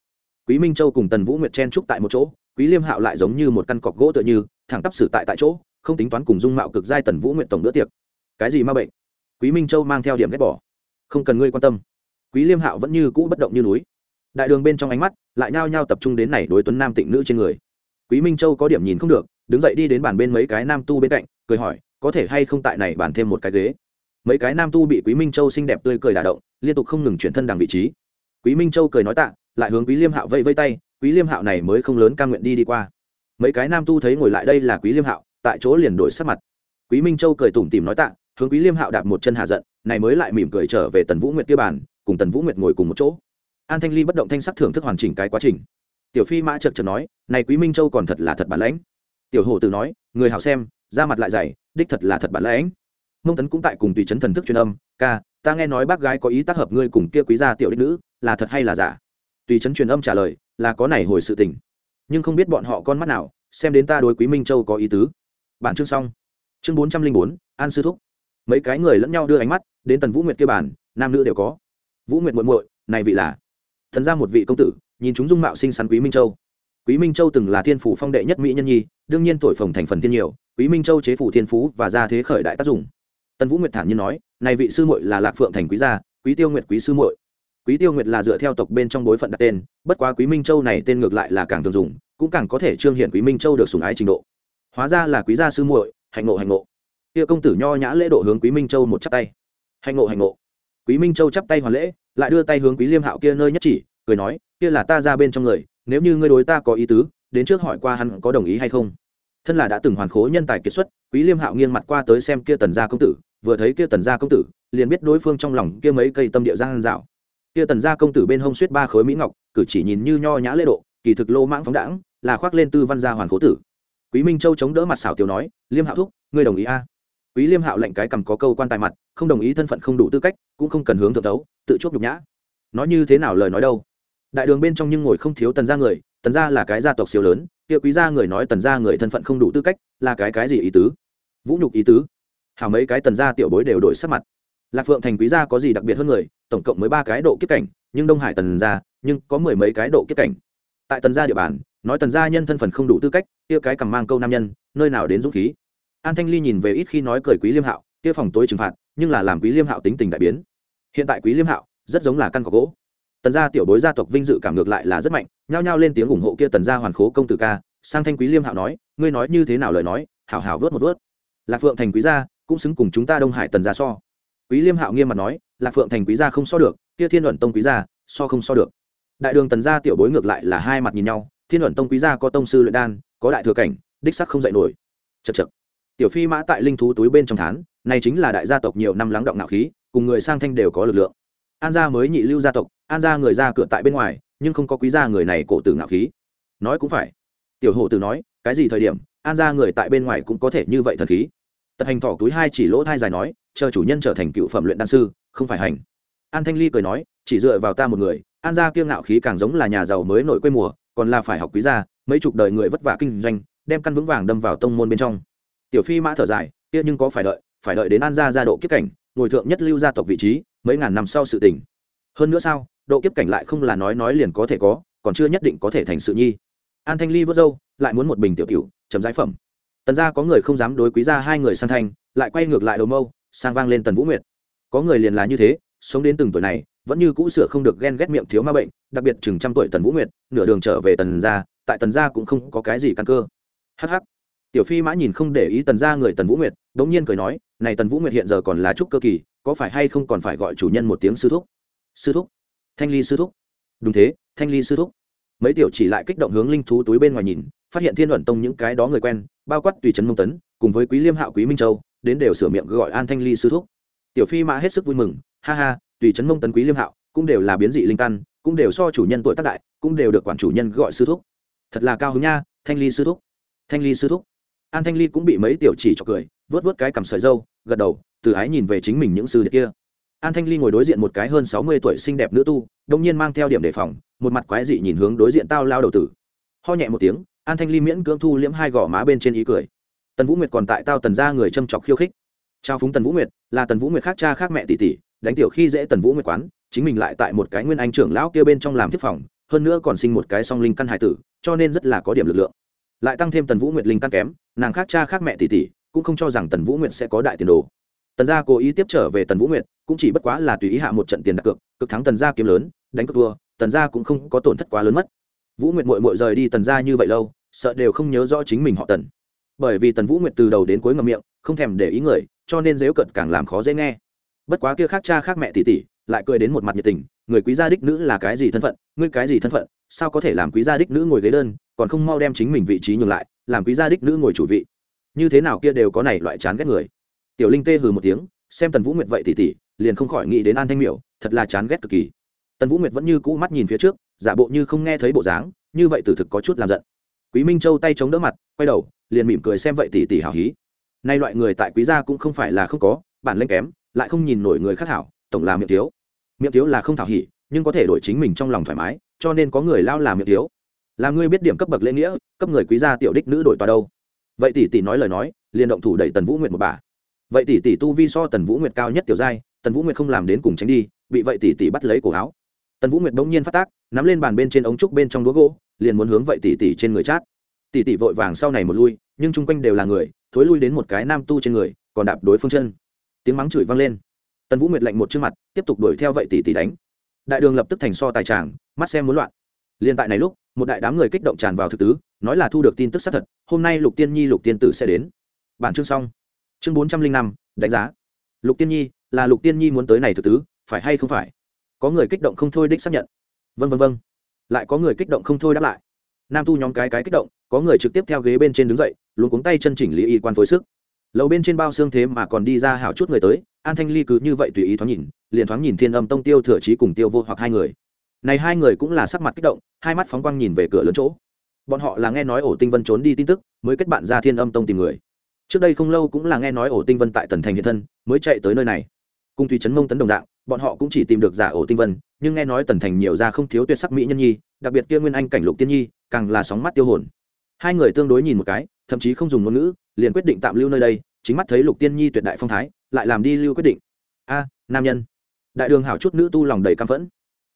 Quý minh châu cùng tần vũ nguyệt chen trúc tại một chỗ quý liêm hạo lại giống như một căn cọc gỗ tựa như, thẳng tắp xử tại tại chỗ, không tính toán cùng dung mạo cực giai tần vũ nguyện tổng bữa tiệc. Cái gì ma bệnh? Quý minh châu mang theo điểm ghét bỏ. Không cần ngươi quan tâm. Quý liêm hạo vẫn như cũ bất động như núi. Đại đường bên trong ánh mắt lại nhao nhao tập trung đến này đối tuấn nam tịnh nữ trên người. Quý minh châu có điểm nhìn không được, đứng dậy đi đến bàn bên mấy cái nam tu bên cạnh, cười hỏi, có thể hay không tại này bàn thêm một cái ghế? Mấy cái nam tu bị quý minh châu xinh đẹp tươi cười đả động, liên tục không ngừng chuyển thân đằng vị trí. Quý minh châu cười nói tạ, lại hướng quý liêm hạo vây vây tay quý liêm hạo này mới không lớn ca nguyện đi đi qua. Mấy cái nam tu thấy ngồi lại đây là quý liêm hạo, tại chỗ liền đổi sắc mặt. Quý minh châu cười tủm tìm nói tạ, hướng quý liêm hạo đạp một chân hạ giận, này mới lại mỉm cười trở về tần vũ nguyệt kia bàn, cùng tần vũ nguyệt ngồi cùng một chỗ. An thanh ly bất động thanh sắc thưởng thức hoàn chỉnh cái quá trình. Tiểu phi mã chật chật nói, này quý minh châu còn thật là thật bản lãnh. Tiểu hổ Tử nói, người hảo xem ra mặt lại dày, đích thật là thật bản lãnh. Mông tấn cũng tại cùng tùy chấn thần thức truyền âm, ca, ta nghe nói bác gái có ý tác hợp ngươi cùng kia quý gia tiểu đích nữ, là thật hay là giả? Tùy chấn truyền âm trả lời, là có này hồi sự tình. Nhưng không biết bọn họ con mắt nào, xem đến ta đối quý minh châu có ý tứ. Bản chương xong. Chương bốn trăm linh bốn, an sư thúc. Mấy cái người lẫn nhau đưa ánh mắt đến tần vũ nguyệt kia bản nam nữ đều có. Vũ nguyệt muội muội, này vị là? Thần ra một vị công tử, nhìn chúng dung mạo xinh xắn quý minh châu. Quý minh châu từng là thiên phủ phong đệ nhất mỹ nhân nhi, đương nhiên thổi phồng thành phần thiên nhiều, quý minh châu chế phủ thiên phú và ra thế khởi đại tác dụng. Tần vũ nguyệt thản nhiên nói, này vị sư muội là lạc phượng thành quý gia, quý tiêu nguyệt quý sư muội quý tiêu nguyệt là dựa theo tộc bên trong bối phận đặt tên, bất quá quý minh châu này tên ngược lại là càng thường dùng, cũng càng có thể trương hiện quý minh châu được sủng ái trình độ. Hóa ra là quý gia sư muội, hạnh ngộ hạnh ngộ. Kia công tử nho nhã lễ độ hướng quý minh châu một chắp tay. Hạnh ngộ hạnh ngộ. Quý minh châu chắp tay hoàn lễ, lại đưa tay hướng quý liêm hạo kia nơi nhất chỉ, cười nói, kia là ta ra bên trong người, nếu như ngươi đối ta có ý tứ, đến trước hỏi qua hắn có đồng ý hay không? Thân là đã từng hoàn khố nhân tài kiệt xuất, quý liêm hạo nghiêng mặt qua tới xem kia tần gia công tử, vừa thấy kia tần gia công tử, liền biết đối phương trong lòng kia mấy cây tâm địa giang dạo kia tần gia công tử bên hông suýt ba khối mỹ ngọc, cử chỉ nhìn như nho nhã lễ độ, kỳ thực lô mãng phóng đãng, là khoác lên tư văn gia hoàn cố tử. Quý minh châu chống đỡ mặt xảo tiểu nói, liêm hạo thúc, ngươi đồng ý a? Quý liêm hạo lệnh cái cầm có câu quan tài mặt, không đồng ý thân phận không đủ tư cách, cũng không cần hướng thượng tấu, tự chuốc nhục nhã. Nói như thế nào lời nói đâu? Đại đường bên trong nhưng ngồi không thiếu tần gia người, tần gia là cái gia tộc siêu lớn, kia quý gia người nói tần gia người thân phận không đủ tư cách, là cái cái gì ý tứ? Vũ nhục ý tứ. Hảo mấy cái tần gia tiểu bối đều đổi sắc mặt lạc phượng thành quý gia có gì đặc biệt hơn người, tổng cộng mới ba cái độ kiếp cảnh, nhưng đông hải tần gia, nhưng có mười mấy cái độ kiếp cảnh. Tại tần gia địa bàn, nói tần gia nhân thân phận không đủ tư cách, kia cái cầm mang câu nam nhân, nơi nào đến dũng khí. An thanh ly nhìn về ít khi nói cười quý liêm hạo, kia phòng tối trừng phạt, nhưng là làm quý liêm hạo tính tình đại biến. Hiện tại quý liêm hạo, rất giống là căn cọc gỗ. Tần gia tiểu bối gia tộc vinh dự cảm ngược lại là rất mạnh, nhao nhao lên tiếng ủng hộ kia tần gia hoàn khố công tử ca. Sang thanh quý liêm hạo nói, ngươi nói như thế nào lời nói, hảo hảo vớt một vớt. Lạc phượng thành quý gia cũng xứng cùng chúng ta đông hải tần gia so quý liêm hạo nghiêm mặt nói, lạc phượng thành quý gia không so được, kia thiên luận tông quý gia so không so được. Đại đường tần gia tiểu bối ngược lại là hai mặt nhìn nhau, thiên luận tông quý gia có tông sư luyện đan, có đại thừa cảnh, đích sắc không dạy nổi. Chật chật tiểu phi mã tại linh thú túi bên trong thán, này chính là đại gia tộc nhiều năm lắng động nạo khí, cùng người sang thanh đều có lực lượng. An gia mới nhị lưu gia tộc, an gia người ra cửa tại bên ngoài, nhưng không có quý gia người này cổ tử ngạo khí. Nói cũng phải. Tiểu hổ tử nói, cái gì thời điểm, an gia người tại bên ngoài cũng có thể như vậy thần khí? Tật hành thỏ túi hai chỉ lỗ thai dài nói, chờ chủ nhân trở thành cựu phẩm luyện đan sư, không phải hành. An thanh ly cười nói, chỉ dựa vào ta một người, an gia kiêng ngạo khí càng giống là nhà giàu mới nổi quê mùa, còn là phải học quý gia, mấy chục đời người vất vả kinh doanh, đem căn vững vàng đâm vào tông môn bên trong. Tiểu phi mã thở dài, kia nhưng có phải đợi phải đợi đến an gia gia độ kiếp cảnh, ngồi thượng nhất lưu gia tộc vị trí, mấy ngàn năm sau sự tình. Hơn nữa sao, độ kiếp cảnh lại không là nói nói liền có thể có, còn chưa nhất định có thể thành sự nhi. An thanh ly vớt dâu lại muốn một bình tiểu cựu chấm giải phẩm tần gia có người không dám đối quý gia hai người sang thanh lại quay ngược lại đầu mâu, sang vang lên tần vũ nguyệt. Có người liền là như thế, sống đến từng tuổi này, vẫn như cũ sửa không được ghen ghét miệng thiếu ma bệnh, đặc biệt chừng trăm tuổi tần vũ nguyệt, nửa đường trở về tần gia, tại tần gia cũng không có cái gì căn cơ. Hh tiểu phi mã nhìn không để ý tần gia người tần vũ nguyệt đ ỗ n g nhiên cười nói, này tần vũ nguyệt hiện giờ còn là trúc cơ kỳ, có phải hay không còn phải gọi chủ nhân một tiếng sư thúc? Sư thúc? Thanh ly sư thúc? Đúng thế, thanh ly sư thúc. Mấy tiểu chỉ lại kích động hướng linh thú túi bên ngoài nhìn, phát hiện thiên luận tông những cái đó người quen bao quát tùy trấn mông tấn, cùng với quý liêm hạo quý minh châu, đến đều sửa miệng gọi an thanh ly sư thúc. Tiểu phi mã hết sức vui mừng, ha ha, tùy trấn mông tấn quý liêm hạo, cũng đều là biến dị linh căn, cũng đều so chủ nhân tuổi tác đại, cũng đều được quản chủ nhân gọi sư thúc. Thật là cao hứng nha, thanh ly sư thúc. Thanh ly sư thúc. An thanh ly cũng bị mấy tiểu chỉ cho cười, vớt vớt cái cầm sợi dâu gật đầu, từ ái nhìn về chính mình những sư đệ kia. An thanh ly ngồi đối diện một cái hơn sáu mươi tuổi xinh đẹp nữ tu, đông nhiên mang theo điểm đề phòng, một mặt quái dị nhìn hướng đối diện tao lao đầu tử. Ho nhẹ một tiếng an thanh ly miễn cưỡng thu liễm hai gò má bên trên ý cười. Tần vũ nguyệt còn tại tao tần ra người châm chọc khiêu khích. Trao phúng tần vũ nguyệt, là tần vũ nguyệt khác cha khác mẹ tỷ tỷ, đánh tiểu khi dễ tần vũ nguyệt quán, chính mình lại tại một cái nguyên anh trưởng lão kia bên trong làm tiếp phòng, hơn nữa còn sinh một cái song linh căn hải tử, cho nên rất là có điểm lực lượng. Lại tăng thêm tần vũ nguyệt linh căn kém, nàng khác cha khác mẹ tỷ tỷ, cũng không cho rằng tần vũ nguyệt sẽ có đại tiền đồ. Tần gia cố ý tiếp trở về tần vũ nguyệt, cũng chỉ bất quá là tùy ý hạ một trận tiền đặt cược, cực thắng tần gia kiếm lớn, đánh cược thua, tần gia cũng không có tổn thất quá lớn mất vũ nguyệt mội mội rời đi tần gia như vậy lâu, sợ đều không nhớ rõ chính mình họ tần. Bởi vì tần vũ nguyệt từ đầu đến cuối ngầm miệng, không thèm để ý người, cho nên dếu cận càng làm khó dễ nghe. Bất quá kia khác cha khác mẹ tỷ tỷ, lại cười đến một mặt nhiệt tình, người quý gia đích nữ là cái gì thân phận, ngươi cái gì thân phận, sao có thể làm quý gia đích nữ ngồi ghế đơn, còn không mau đem chính mình vị trí nhường lại, làm quý gia đích nữ ngồi chủ vị. Như thế nào kia đều có này loại chán ghét người. Tiểu linh tê hừ một tiếng, xem tần vũ nguyệt vậy tỉ tỉ, liền không khỏi nghĩ đến an thanh miểu, thật là chán ghét cực kỳ. Tần vũ nguyệt vẫn như cũ mắt nhìn phía trước giả bộ như không nghe thấy bộ dáng, như vậy tử thực có chút làm giận. Quý minh châu tay chống đỡ mặt, quay đầu, liền mỉm cười xem vậy tỷ tỷ hào hí. Nay loại người tại quý gia cũng không phải là không có, bản lanh kém, lại không nhìn nổi người khác hảo, tổng là miệng thiếu. Miệng thiếu là không thảo hỉ, nhưng có thể đổi chính mình trong lòng thoải mái, cho nên có người lao làm miệng thiếu. Là ngươi biết điểm cấp bậc lễ nghĩa, cấp người quý gia tiểu đích nữ đổi tòa đâu. Vậy tỷ tỷ nói lời nói, liền động thủ đẩy tần vũ nguyệt một bà. Vậy tỷ tỷ tu vi so tần vũ nguyệt cao nhất tiểu giai, tần vũ nguyệt không làm đến cùng tránh đi, bị vậy tỷ tỷ bắt lấy cổ áo. Tần vũ nguyệt bỗng nhiên phát tác nắm lên bàn bên trên ống trúc bên trong đũa gỗ, liền muốn hướng vậy tỷ tỷ trên người chát. Tỷ tỷ vội vàng sau này một lui, nhưng chung quanh đều là người, thối lui đến một cái nam tu trên người, còn đạp đối phương chân. Tiếng mắng chửi vang lên. Tần vũ nguyệt lạnh một trước mặt, tiếp tục đuổi theo vậy tỷ tỷ đánh. Đại đường lập tức thành so tài tràng, mắt xem muốn loạn. Liên tại này lúc, một đại đám người kích động tràn vào thực tứ, nói là thu được tin tức xác thật, hôm nay lục tiên nhi, lục tiên tử sẽ đến. Bản chương xong. Chương bốn trăm linh năm, đánh giá. Lục tiên nhi, là lục tiên nhi muốn tới này thực tứ, phải hay không phải? Có người kích động không thôi đích xác nhận vân vân vân lại có người kích động không thôi đáp lại. Nam tu nhóm cái cái kích động, có người trực tiếp theo ghế bên trên đứng dậy luôn cuống tay chân chỉnh lý y quan phối sức. Lầu bên trên bao xương thế mà còn đi ra hảo chút người tới, an thanh ly cứ như vậy tùy ý thoáng nhìn, liền thoáng nhìn thiên âm tông tiêu thừa trí cùng tiêu vô hoặc hai người. Này hai người cũng là sắc mặt kích động, hai mắt phóng quang nhìn về cửa lớn chỗ. Bọn họ là nghe nói ổ tinh vân trốn đi tin tức, mới kết bạn ra thiên âm tông tìm người. Trước đây không lâu cũng là nghe nói ổ tinh vân tại tần thành hiện thân, mới chạy tới nơi này cung tùy trấn mông tấn đồng dạng, bọn họ cũng chỉ tìm được giả ổ tinh vân, nhưng nghe nói tần thành nhiều ra không thiếu tuyệt sắc mỹ nhân nhi, đặc biệt kia nguyên anh cảnh lục tiên nhi, càng là sóng mắt tiêu hồn. Hai người tương đối nhìn một cái, thậm chí không dùng ngôn ngữ, liền quyết định tạm lưu nơi đây, chính mắt thấy lục tiên nhi tuyệt đại phong thái, lại làm đi lưu quyết định. A, nam nhân. Đại đường hảo chút nữ tu lòng đầy căm phẫn.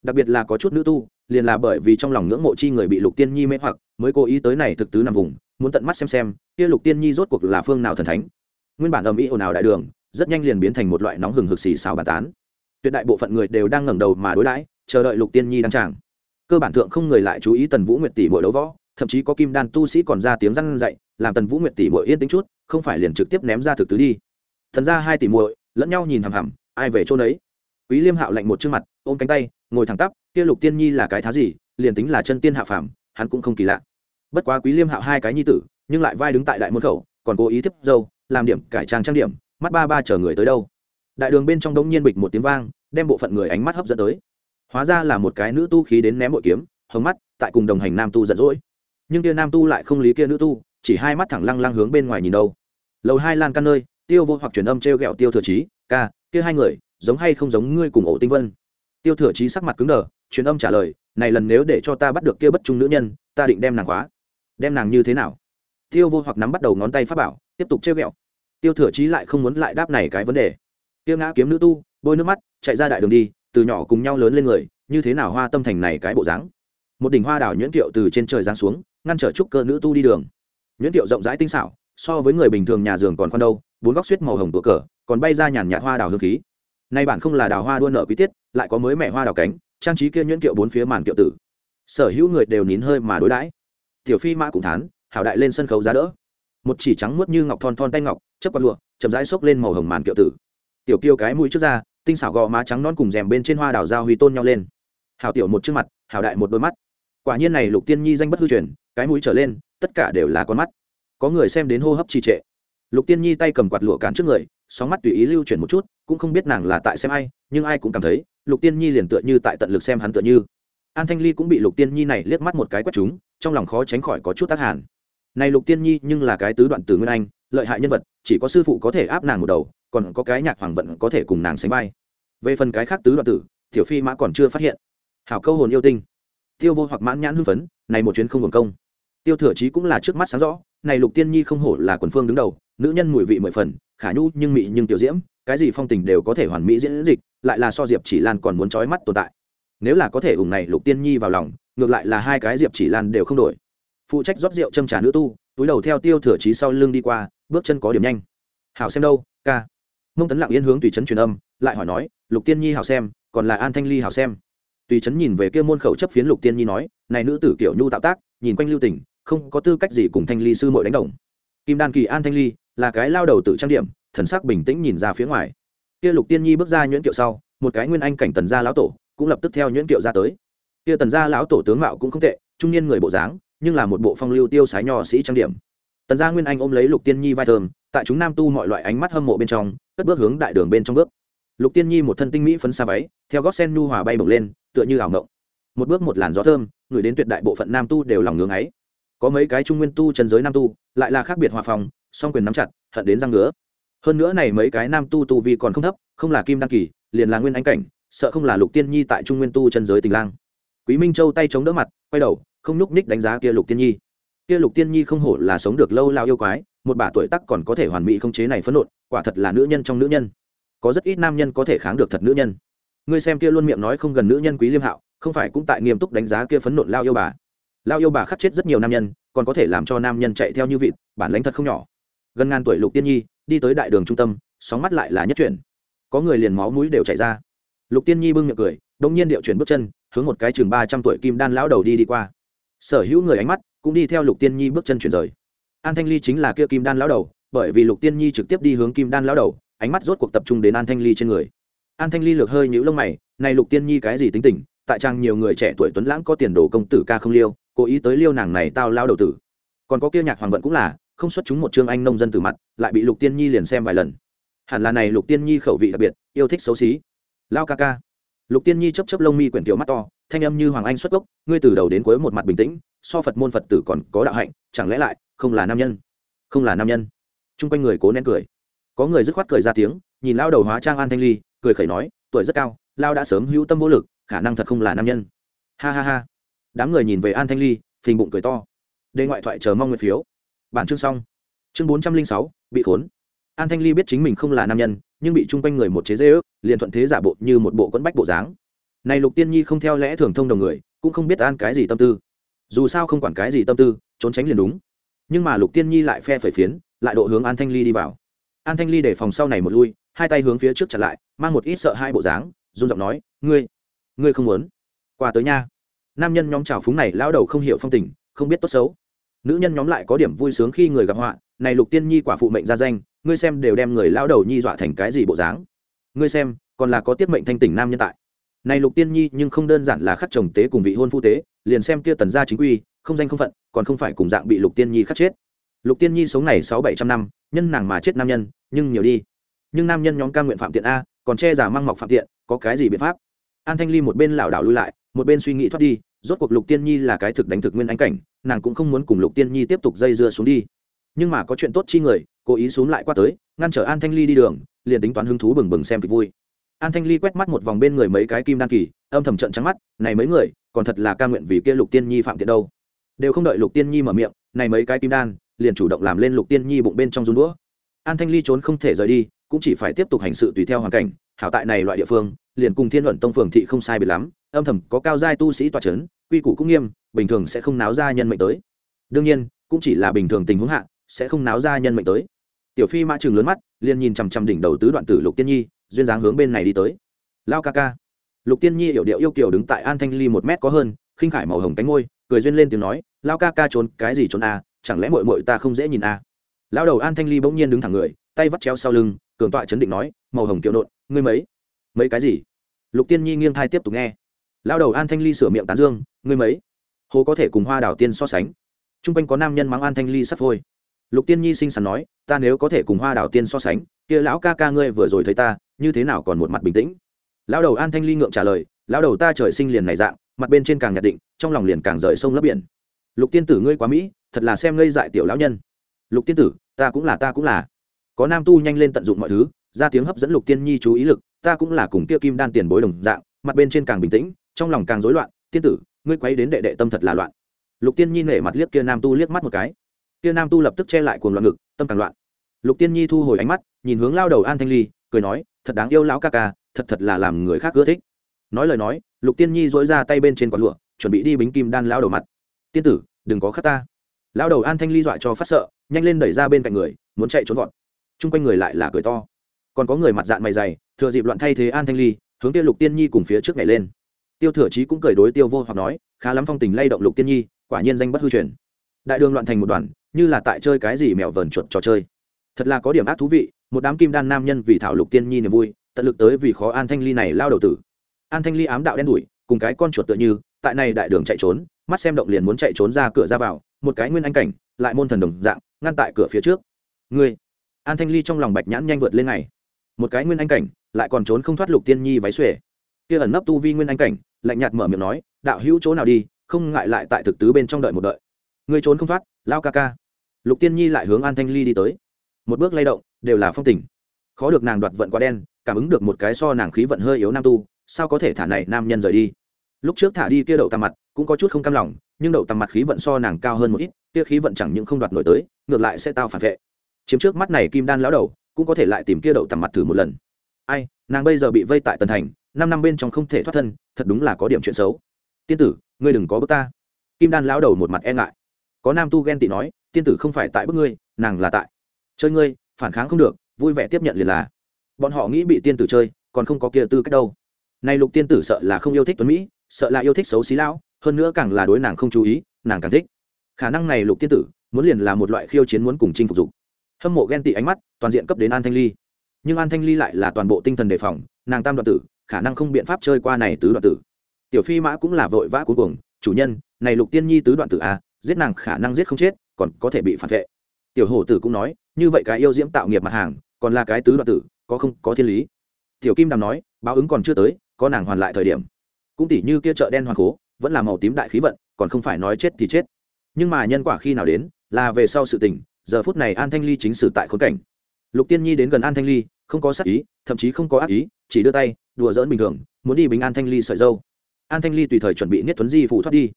Đặc biệt là có chút nữ tu, liền là bởi vì trong lòng ngưỡng mộ chi người bị lục tiên nhi mê hoặc, mới cố ý tới này thực tứ nằm vùng, muốn tận mắt xem xem, kia lục tiên nhi rốt cuộc là phương nào thần thánh. Nguyên bản ầm ĩ ồn ào đại đường rất nhanh liền biến thành một loại nóng hừng hực xì xào bàn tán. Tuyệt đại bộ phận người đều đang ngẩng đầu mà đối đãi, chờ đợi lục tiên nhi đăng tràng. Cơ bản thượng không người lại chú ý tần vũ nguyệt tỷ mỗi đấu võ, thậm chí có kim đan tu sĩ còn ra tiếng răn dậy làm tần vũ nguyệt tỷ mỗi yên tĩnh chút, không phải liền trực tiếp ném ra thực tứ đi. Thần ra hai tỷ muội lẫn nhau nhìn hằm hằm, ai về chỗ nấy. Quý liêm hạo lạnh một chương mặt, ôm cánh tay, ngồi thẳng tắp, kia lục tiên nhi là cái thá gì, liền tính là chân tiên hạ phàm, hắn cũng không kỳ lạ. Bất quá quý liêm hạo hai cái nhi tử, nhưng lại vai đứng tại đại môn khẩu, còn cố ý tiếp dâu, làm điểm cải trang trang điểm mắt ba ba chờ người tới đâu. Đại đường bên trong đống nhiên bịch một tiếng vang, đem bộ phận người ánh mắt hấp dẫn tới. Hóa ra là một cái nữ tu khí đến ném bội kiếm, hồng mắt, tại cùng đồng hành nam tu giận dỗi. Nhưng kia nam tu lại không lý kia nữ tu, chỉ hai mắt thẳng lăng lăng hướng bên ngoài nhìn đâu. Lầu hai lan căn nơi, tiêu vô hoặc truyền âm t r e o g ẹ o tiêu thừa trí ca, kia hai người, giống hay không giống ngươi cùng ổ tinh vân? Tiêu thừa trí sắc mặt cứng đờ, truyền âm trả lời, này lần nếu để cho ta bắt được kia bất trung nữ nhân, ta định đem nàng khóa. Đem nàng như thế nào? Tiêu vô hoặc nắm bắt đầu ngón tay pháp bảo, tiếp tục trêu o tiêu thừa trí lại không muốn lại đáp này cái vấn đề. Tiêu ngã kiếm nữ tu, bôi nước mắt, chạy ra đại đường đi, từ nhỏ cùng nhau lớn lên người, như thế nào hoa tâm thành này cái bộ dáng? Một đỉnh hoa đảo nhuyễn tiệu từ trên trời giáng xuống, ngăn trở trúc cơ nữ tu đi đường. Nhuyễn tiệu rộng rãi tinh xảo, so với người bình thường nhà giường còn khoan đâu, bốn góc suýt màu hồng của cờ, còn bay ra nhàn nhạt hoa đào hương khí. Nay bản không là đào hoa đua nợ quý tiết, lại có mới mẹ hoa đào cánh, trang trí kia nhuyễn kiệu bốn phía màn kiệu tử. Sở hữu người đều nín hơi mà đối đãi. Tiểu phi mã cũng thán, hảo đại lên sân khấu giá đỡ một chỉ trắng muốt như ngọc thon thon tay ngọc chấp quạt lụa, chậm rãi xốc lên màu hồng màn kiệu tử. Tiểu kiêu cái mũi trước ra, tinh xảo gò má trắng non cùng rèm bên trên hoa đào giao huy tôn nhau lên. Hảo tiểu một trước mặt, hảo đại một đôi mắt. Quả nhiên này lục tiên nhi danh bất hư truyền, cái mũi trở lên, tất cả đều là con mắt. Có người xem đến hô hấp trì trệ. Lục tiên nhi tay cầm quạt lụa cản trước người, sóng mắt tùy ý lưu chuyển một chút, cũng không biết nàng là tại xem ai, nhưng ai cũng cảm thấy, lục tiên nhi liền tựa như tại tận lực xem hắn tựa như. An thanh ly cũng bị lục tiên nhi này liếc mắt một cái quét chúng, trong lòng khó tránh khỏi có chút tác hàn này lục tiên nhi nhưng là cái tứ đoạn từ nguyên anh, lợi hại nhân vật, chỉ có sư phụ có thể áp nàng một đầu, còn có cái nhạc hoàng vận có thể cùng nàng sánh vai. Về phần cái khác tứ đoạn tử, tiểu phi mã còn chưa phát hiện. Hảo câu hồn yêu tinh. Tiêu vô hoặc mãn nhãn hưng phấn, này một chuyến không hưởng công. Tiêu thừa chí cũng là trước mắt sáng rõ, này lục tiên nhi không hổ là quần phương đứng đầu, nữ nhân mùi vị mười phần, khả nhu nhưng mị nhưng tiểu diễm, cái gì phong tình đều có thể hoàn mỹ diễn dịch, lại là so diệp chỉ lan còn muốn trói mắt tồn tại. Nếu là có thể ủng này lục tiên nhi vào lòng, ngược lại là hai cái diệp chỉ lan đều không đổi phụ trách rót rượu châm trà nữ tu, túi đầu theo tiêu thừa trí sau lưng đi qua, bước chân có điểm nhanh. Hảo xem đâu, ca. Mông tấn lặng yên hướng tùy trấn truyền âm, lại hỏi nói, lục tiên nhi hảo xem, còn là an thanh ly hảo xem? Tùy trấn nhìn về kia môn khẩu chấp phiến lục tiên nhi nói, này nữ tử kiểu nhu tạo tác, nhìn quanh lưu tình, không có tư cách gì cùng thanh ly sư mội đánh đồng. Kim đan kỳ an thanh ly, là cái lao đầu tự trang điểm, thần sắc bình tĩnh nhìn ra phía ngoài. Kia lục tiên nhi bước ra nhuyễn kiệu sau, một cái nguyên anh cảnh tần gia lão tổ cũng lập tức theo nhuyễn kiệu ra tới. Kia tần gia lão tổ tướng mạo cũng không tệ, trung niên người bộ dáng nhưng là một bộ phong lưu tiêu sái nho sĩ trang điểm. Tần gia nguyên anh ôm lấy lục tiên nhi vai thơm, tại chúng nam tu mọi loại ánh mắt hâm mộ bên trong, cất bước hướng đại đường bên trong bước. Lục tiên nhi một thân tinh mỹ phấn xa váy, theo gót sen nhu hòa bay bổng lên, tựa như ảo ngộng. Một bước một làn gió thơm, người đến tuyệt đại bộ phận nam tu đều lòng ngưỡng ấy. Có mấy cái trung nguyên tu chân giới nam tu, lại là khác biệt hòa phòng song quyền nắm chặt, hận đến răng ngứa. Hơn nữa này mấy cái nam tu tu vi còn không thấp, không là kim đăng kỳ, liền là nguyên anh cảnh, sợ không là lục tiên nhi tại trung nguyên tu chân giới tình lang. Quý minh châu tay chống đỡ mặt, quay đầu không nhúc ních đánh giá kia lục tiên nhi. Kia lục tiên nhi không hổ là sống được lâu lao yêu quái, một bà tuổi tắc còn có thể hoàn mỹ không chế này phẫn nộ, quả thật là nữ nhân trong nữ nhân. Có rất ít nam nhân có thể kháng được thật nữ nhân. Ngươi xem kia luôn miệng nói không gần nữ nhân quý liêm hạo, không phải cũng tại nghiêm túc đánh giá kia phấn nộn lao yêu bà. Lao yêu bà khắc chết rất nhiều nam nhân, còn có thể làm cho nam nhân chạy theo như vịt, bản lãnh thật không nhỏ. Gần ngàn tuổi lục tiên nhi, đi tới đại đường trung tâm, sóng mắt lại là nhất chuyển. Có người liền máu mũi đều chạy ra. Lục tiên nhi bưng miệng cười đông nhiên điệu chuyển bước chân, hướng một cái chừng ba trăm tuổi kim đan lão đầu đi đi qua sở hữu người ánh mắt cũng đi theo lục tiên nhi bước chân chuyển rời. An thanh ly chính là kia kim đan lão đầu, bởi vì lục tiên nhi trực tiếp đi hướng kim đan lão đầu, ánh mắt rốt cuộc tập trung đến an thanh ly trên người. An thanh ly lược hơi nhũ lông mày, này lục tiên nhi cái gì tính tình? Tại trang nhiều người trẻ tuổi tuấn lãng có tiền đồ công tử ca không liêu, cố ý tới liêu nàng này tao lao đầu tử. Còn có kia nhạc hoàng vận cũng là, không xuất chúng một chương anh nông dân từ mặt, lại bị lục tiên nhi liền xem vài lần. Hẳn là này lục tiên nhi khẩu vị đặc biệt, yêu thích xấu xí. Lao ca ca. Lục tiên nhi chấp chấp lông mi quyển tiểu mắt to thanh âm như hoàng anh xuất gốc, ngươi từ đầu đến cuối một mặt bình tĩnh, so phật môn phật tử còn có đạo hạnh, chẳng lẽ lại không là nam nhân? Không là nam nhân. T r u n g quanh người cố nén cười. Có người dứt khoát cười ra tiếng, nhìn lao đầu hóa trang an thanh ly, cười khẩy nói, tuổi rất cao lao đã sớm hữu tâm vô lực, khả năng thật không là nam nhân. Ha ha ha. Đám người nhìn về an thanh ly, phình bụng cười to. Đề ngoại thoại chờ mong nguyện phiếu. Bản chương xong. Chương bốn trăm linh sáu, bị khốn. An thanh ly biết chính mình không là nam nhân, nhưng bị chung quanh người một chế dê ước liền thuận thế giả bộ như một bộ quẫn bách bộ dáng này lục tiên nhi không theo lẽ thường thông đồng người, cũng không biết an cái gì tâm tư. Dù sao không quản cái gì tâm tư, trốn tránh liền đúng. Nhưng mà lục tiên nhi lại phe phẩy phiến, lại độ hướng an thanh ly đi vào. An thanh ly để phòng sau này một lui, hai tay hướng phía trước chặt lại, mang một ít sợ hai bộ dáng, run giọng nói, ngươi ngươi không muốn? Qua tới nha. Nam nhân nhóm trào phúng này lão đầu không hiểu phong tình, không biết tốt xấu. Nữ nhân nhóm lại có điểm vui sướng khi người gặp họa, này lục tiên nhi quả phụ mệnh ra danh, ngươi xem đều đem người lão đầu nhi dọa thành cái gì bộ dáng. Ngươi xem, còn là có tiết mệnh thanh tỉnh nam nhân tại này lục tiên nhi nhưng không đơn giản là khắc chồng tế cùng vị hôn phu tế, liền xem kia tần gia chính quy, không danh không phận, còn không phải cùng dạng bị lục tiên nhi khắc chết. Lục tiên nhi sống này sáu bảy trăm năm, nhân nàng mà chết nam nhân, nhưng nhiều đi. Nhưng nam nhân nhóm ca nguyện phạm tiện a, còn che giả mang mọc phạm tiện, có cái gì biện pháp? An thanh ly một bên lảo đảo lui lại, một bên suy nghĩ thoát đi, rốt cuộc lục tiên nhi là cái thực đánh thực nguyên ánh cảnh, nàng cũng không muốn cùng lục tiên nhi tiếp tục dây dưa xuống đi. Nhưng mà có chuyện tốt chi người, cố ý xuống lại qua tới, ngăn trở an thanh ly đi đường, liền tính toán hứng thú bừng bừng xem kịch vui an thanh ly quét mắt một vòng bên người mấy cái kim đan kỳ, âm thầm trận trắng mắt, này mấy người, còn thật là ca nguyện vì kia lục tiên nhi phạm tiện đâu. Đều không đợi lục tiên nhi mở miệng, này mấy cái kim đan, liền chủ động làm lên lục tiên nhi bụng bên trong run đũa. An thanh ly trốn không thể rời đi, cũng chỉ phải tiếp tục hành sự tùy theo hoàn cảnh, hảo tại này loại địa phương, liền cùng thiên luận tông phường thị không sai biệt lắm, âm thầm có cao giai tu sĩ tòa trấn quy củ cũng nghiêm, bình thường sẽ không náo ra nhân mệnh tới. Đương nhiên, cũng chỉ là bình thường tình huống hạ, sẽ không náo ra nhân mệnh tới. Tiểu phi mã trường lớn mắt, liền nhìn chằm chằm đỉnh đầu tứ đoạn tử lục tiên nhi duyên dáng hướng bên này đi tới. Lao ca ca. Lục tiên nhi hiểu điệu yêu kiều đứng tại an thanh ly một mét có hơn khinh khải màu hồng cánh ngôi cười duyên lên tiếng nói lao ca ca trốn cái gì trốn à, chẳng lẽ mội mội ta không dễ nhìn à. lao đầu an thanh ly bỗng nhiên đứng thẳng người tay vắt treo sau lưng cường tọa chấn định nói màu hồng kiệu nộn ngươi mấy? Mấy cái gì? Lục tiên nhi nghiêng thai tiếp tục nghe. Lao đầu an thanh ly sửa miệng tán dương ngươi mấy? Hồ có thể cùng hoa đào tiên so sánh. T r u n g quanh có nam nhân mắng an thanh ly sắp phôi. Lục tiên nhi xinh xắn nói ta nếu có thể cùng hoa đào tiên so sánh kia lão ca ca ngươi vừa rồi thấy ta như thế nào còn một mặt bình tĩnh. Lão đầu an thanh ly ngượng trả lời, lão đầu ta trời sinh liền này dạng, mặt bên trên càng nhạt định, trong lòng liền càng rời sông lấp biển. Lục tiên tử ngươi quá mỹ, thật là xem ngây dại tiểu lão nhân. Lục tiên tử, ta cũng là, ta cũng là. Có nam tu nhanh lên tận dụng mọi thứ, ra tiếng hấp dẫn lục tiên nhi chú ý lực, ta cũng là cùng kia kim đan tiền bối đồng dạng, mặt bên trên càng bình tĩnh, trong lòng càng rối loạn, tiên tử, ngươi quấy đến đệ đệ tâm thật là loạn. Lục tiên nhi nể mặt liếc kia nam tu liếc mắt một cái. Kia nam tu lập tức che lại cuồng loạn ngực, tâm càng loạn. Lục tiên nhi thu hồi ánh mắt, nhìn hướng lao đầu an thanh ly, cười nói thật đáng yêu lão ca ca, thật thật là làm người khác ưa thích. Nói lời nói, lục tiên nhi dỗi ra tay bên trên quạt lụa, chuẩn bị đi bính kim đan lao đầu mặt. Tiên tử, đừng có khắc ta. Lao đầu an thanh ly dọa cho phát sợ, nhanh lên đẩy ra bên cạnh người, muốn chạy trốn vọt. Chung quanh người lại là cười to. Còn có người mặt dạng mày dày, thừa dịp loạn thay thế an thanh ly, hướng tiêu lục tiên nhi cùng phía trước nhảy lên. Tiêu thừa trí cũng cười đối tiêu vô hoặc nói, khá lắm phong tình lay động lục tiên nhi, quả nhiên danh bất hư truyền. Đại đường loạn thành một đoàn, như là tại chơi cái gì mèo vờn chuột trò chơi. Thật là có điểm ác thú vị một đám kim đan nam nhân vì thảo lục tiên nhi niềm vui, tận lực tới vì khó an thanh ly này lao đầu tử. An thanh ly ám đạo đen đủi, cùng cái con chuột tựa như, tại này đại đường chạy trốn, mắt xem động liền muốn chạy trốn ra cửa ra vào, một cái nguyên anh cảnh, lại môn thần đồng dạng, ngăn tại cửa phía trước. Ngươi! An thanh ly trong lòng bạch nhãn nhanh vượt lên này một cái nguyên anh cảnh, lại còn trốn không thoát lục tiên nhi váy xuể kia ẩn nấp tu vi nguyên anh cảnh, lạnh nhạt mở miệng nói, đạo hữu chỗ nào đi, không ngại lại tại thực tứ bên trong đợi một đợi. Người trốn không thoát, lao ca ca. Lục tiên nhi lại hướng an thanh ly đi tới một bước lay động, đều là phong tình. Khó được nàng đoạt vận quá đen, cảm ứng được một cái so nàng khí vận hơi yếu nam tu, sao có thể thả này nam nhân rời đi? Lúc trước thả đi kia đậu tằm mặt, cũng có chút không cam lòng, nhưng đậu tằm mặt khí vận so nàng cao hơn một ít, kia khí vận chẳng những không đoạt nổi tới, ngược lại sẽ tao phản vệ. Chiếm trước mắt này kim đan lão đầu, cũng có thể lại tìm kia đậu tằm mặt thử một lần. Ai, nàng bây giờ bị vây tại tần thành, năm năm bên trong không thể thoát thân, thật đúng là có điểm chuyện xấu. Tiên tử, ngươi đừng có bước ta. Kim đan lão đầu một mặt e ngại. Có nam tu ghen tị nói, tiên tử không phải tại bước ngươi, nàng là tại chơi ngươi, phản kháng không được, vui vẻ tiếp nhận liền là. Bọn họ nghĩ bị tiên tử chơi, còn không có kia tư cách đâu. Này lục tiên tử sợ là không yêu thích tuấn mỹ, sợ là yêu thích xấu xí lão, hơn nữa càng là đối nàng không chú ý, nàng càng thích. Khả năng này lục tiên tử, muốn liền là một loại khiêu chiến muốn cùng chinh phục dục. Hâm mộ ghen tị ánh mắt, toàn diện cấp đến an thanh ly. Nhưng an thanh ly lại là toàn bộ tinh thần đề phòng, nàng tam đoạn tử, khả năng không biện pháp chơi qua này tứ đoạn tử. Tiểu phi mã cũng là vội vã cuối cùng chủ nhân, này lục tiên nhi tứ đoạn tử a giết nàng khả năng giết không chết, còn có thể bị phản vệ. Tiểu hổ tử cũng nói như vậy cái yêu diễm tạo nghiệp mặt hàng, còn là cái tứ đoạn tử, có không, có thiên lý. Tiểu kim đàm nói, báo ứng còn chưa tới, có nàng hoàn lại thời điểm. Cũng tỷ như kia chợ đen hoàng cố vẫn là màu tím đại khí vận, còn không phải nói chết thì chết. Nhưng mà nhân quả khi nào đến, là về sau sự tình, giờ phút này an thanh ly chính sử tại khốn cảnh. Lục tiên nhi đến gần an thanh ly, không có sắc ý, thậm chí không có ác ý, chỉ đưa tay, đùa dỡn bình thường, muốn đi bình an thanh ly sợi dâu. An thanh ly tùy thời chuẩn bị niết tuấn di phủ thoát đi.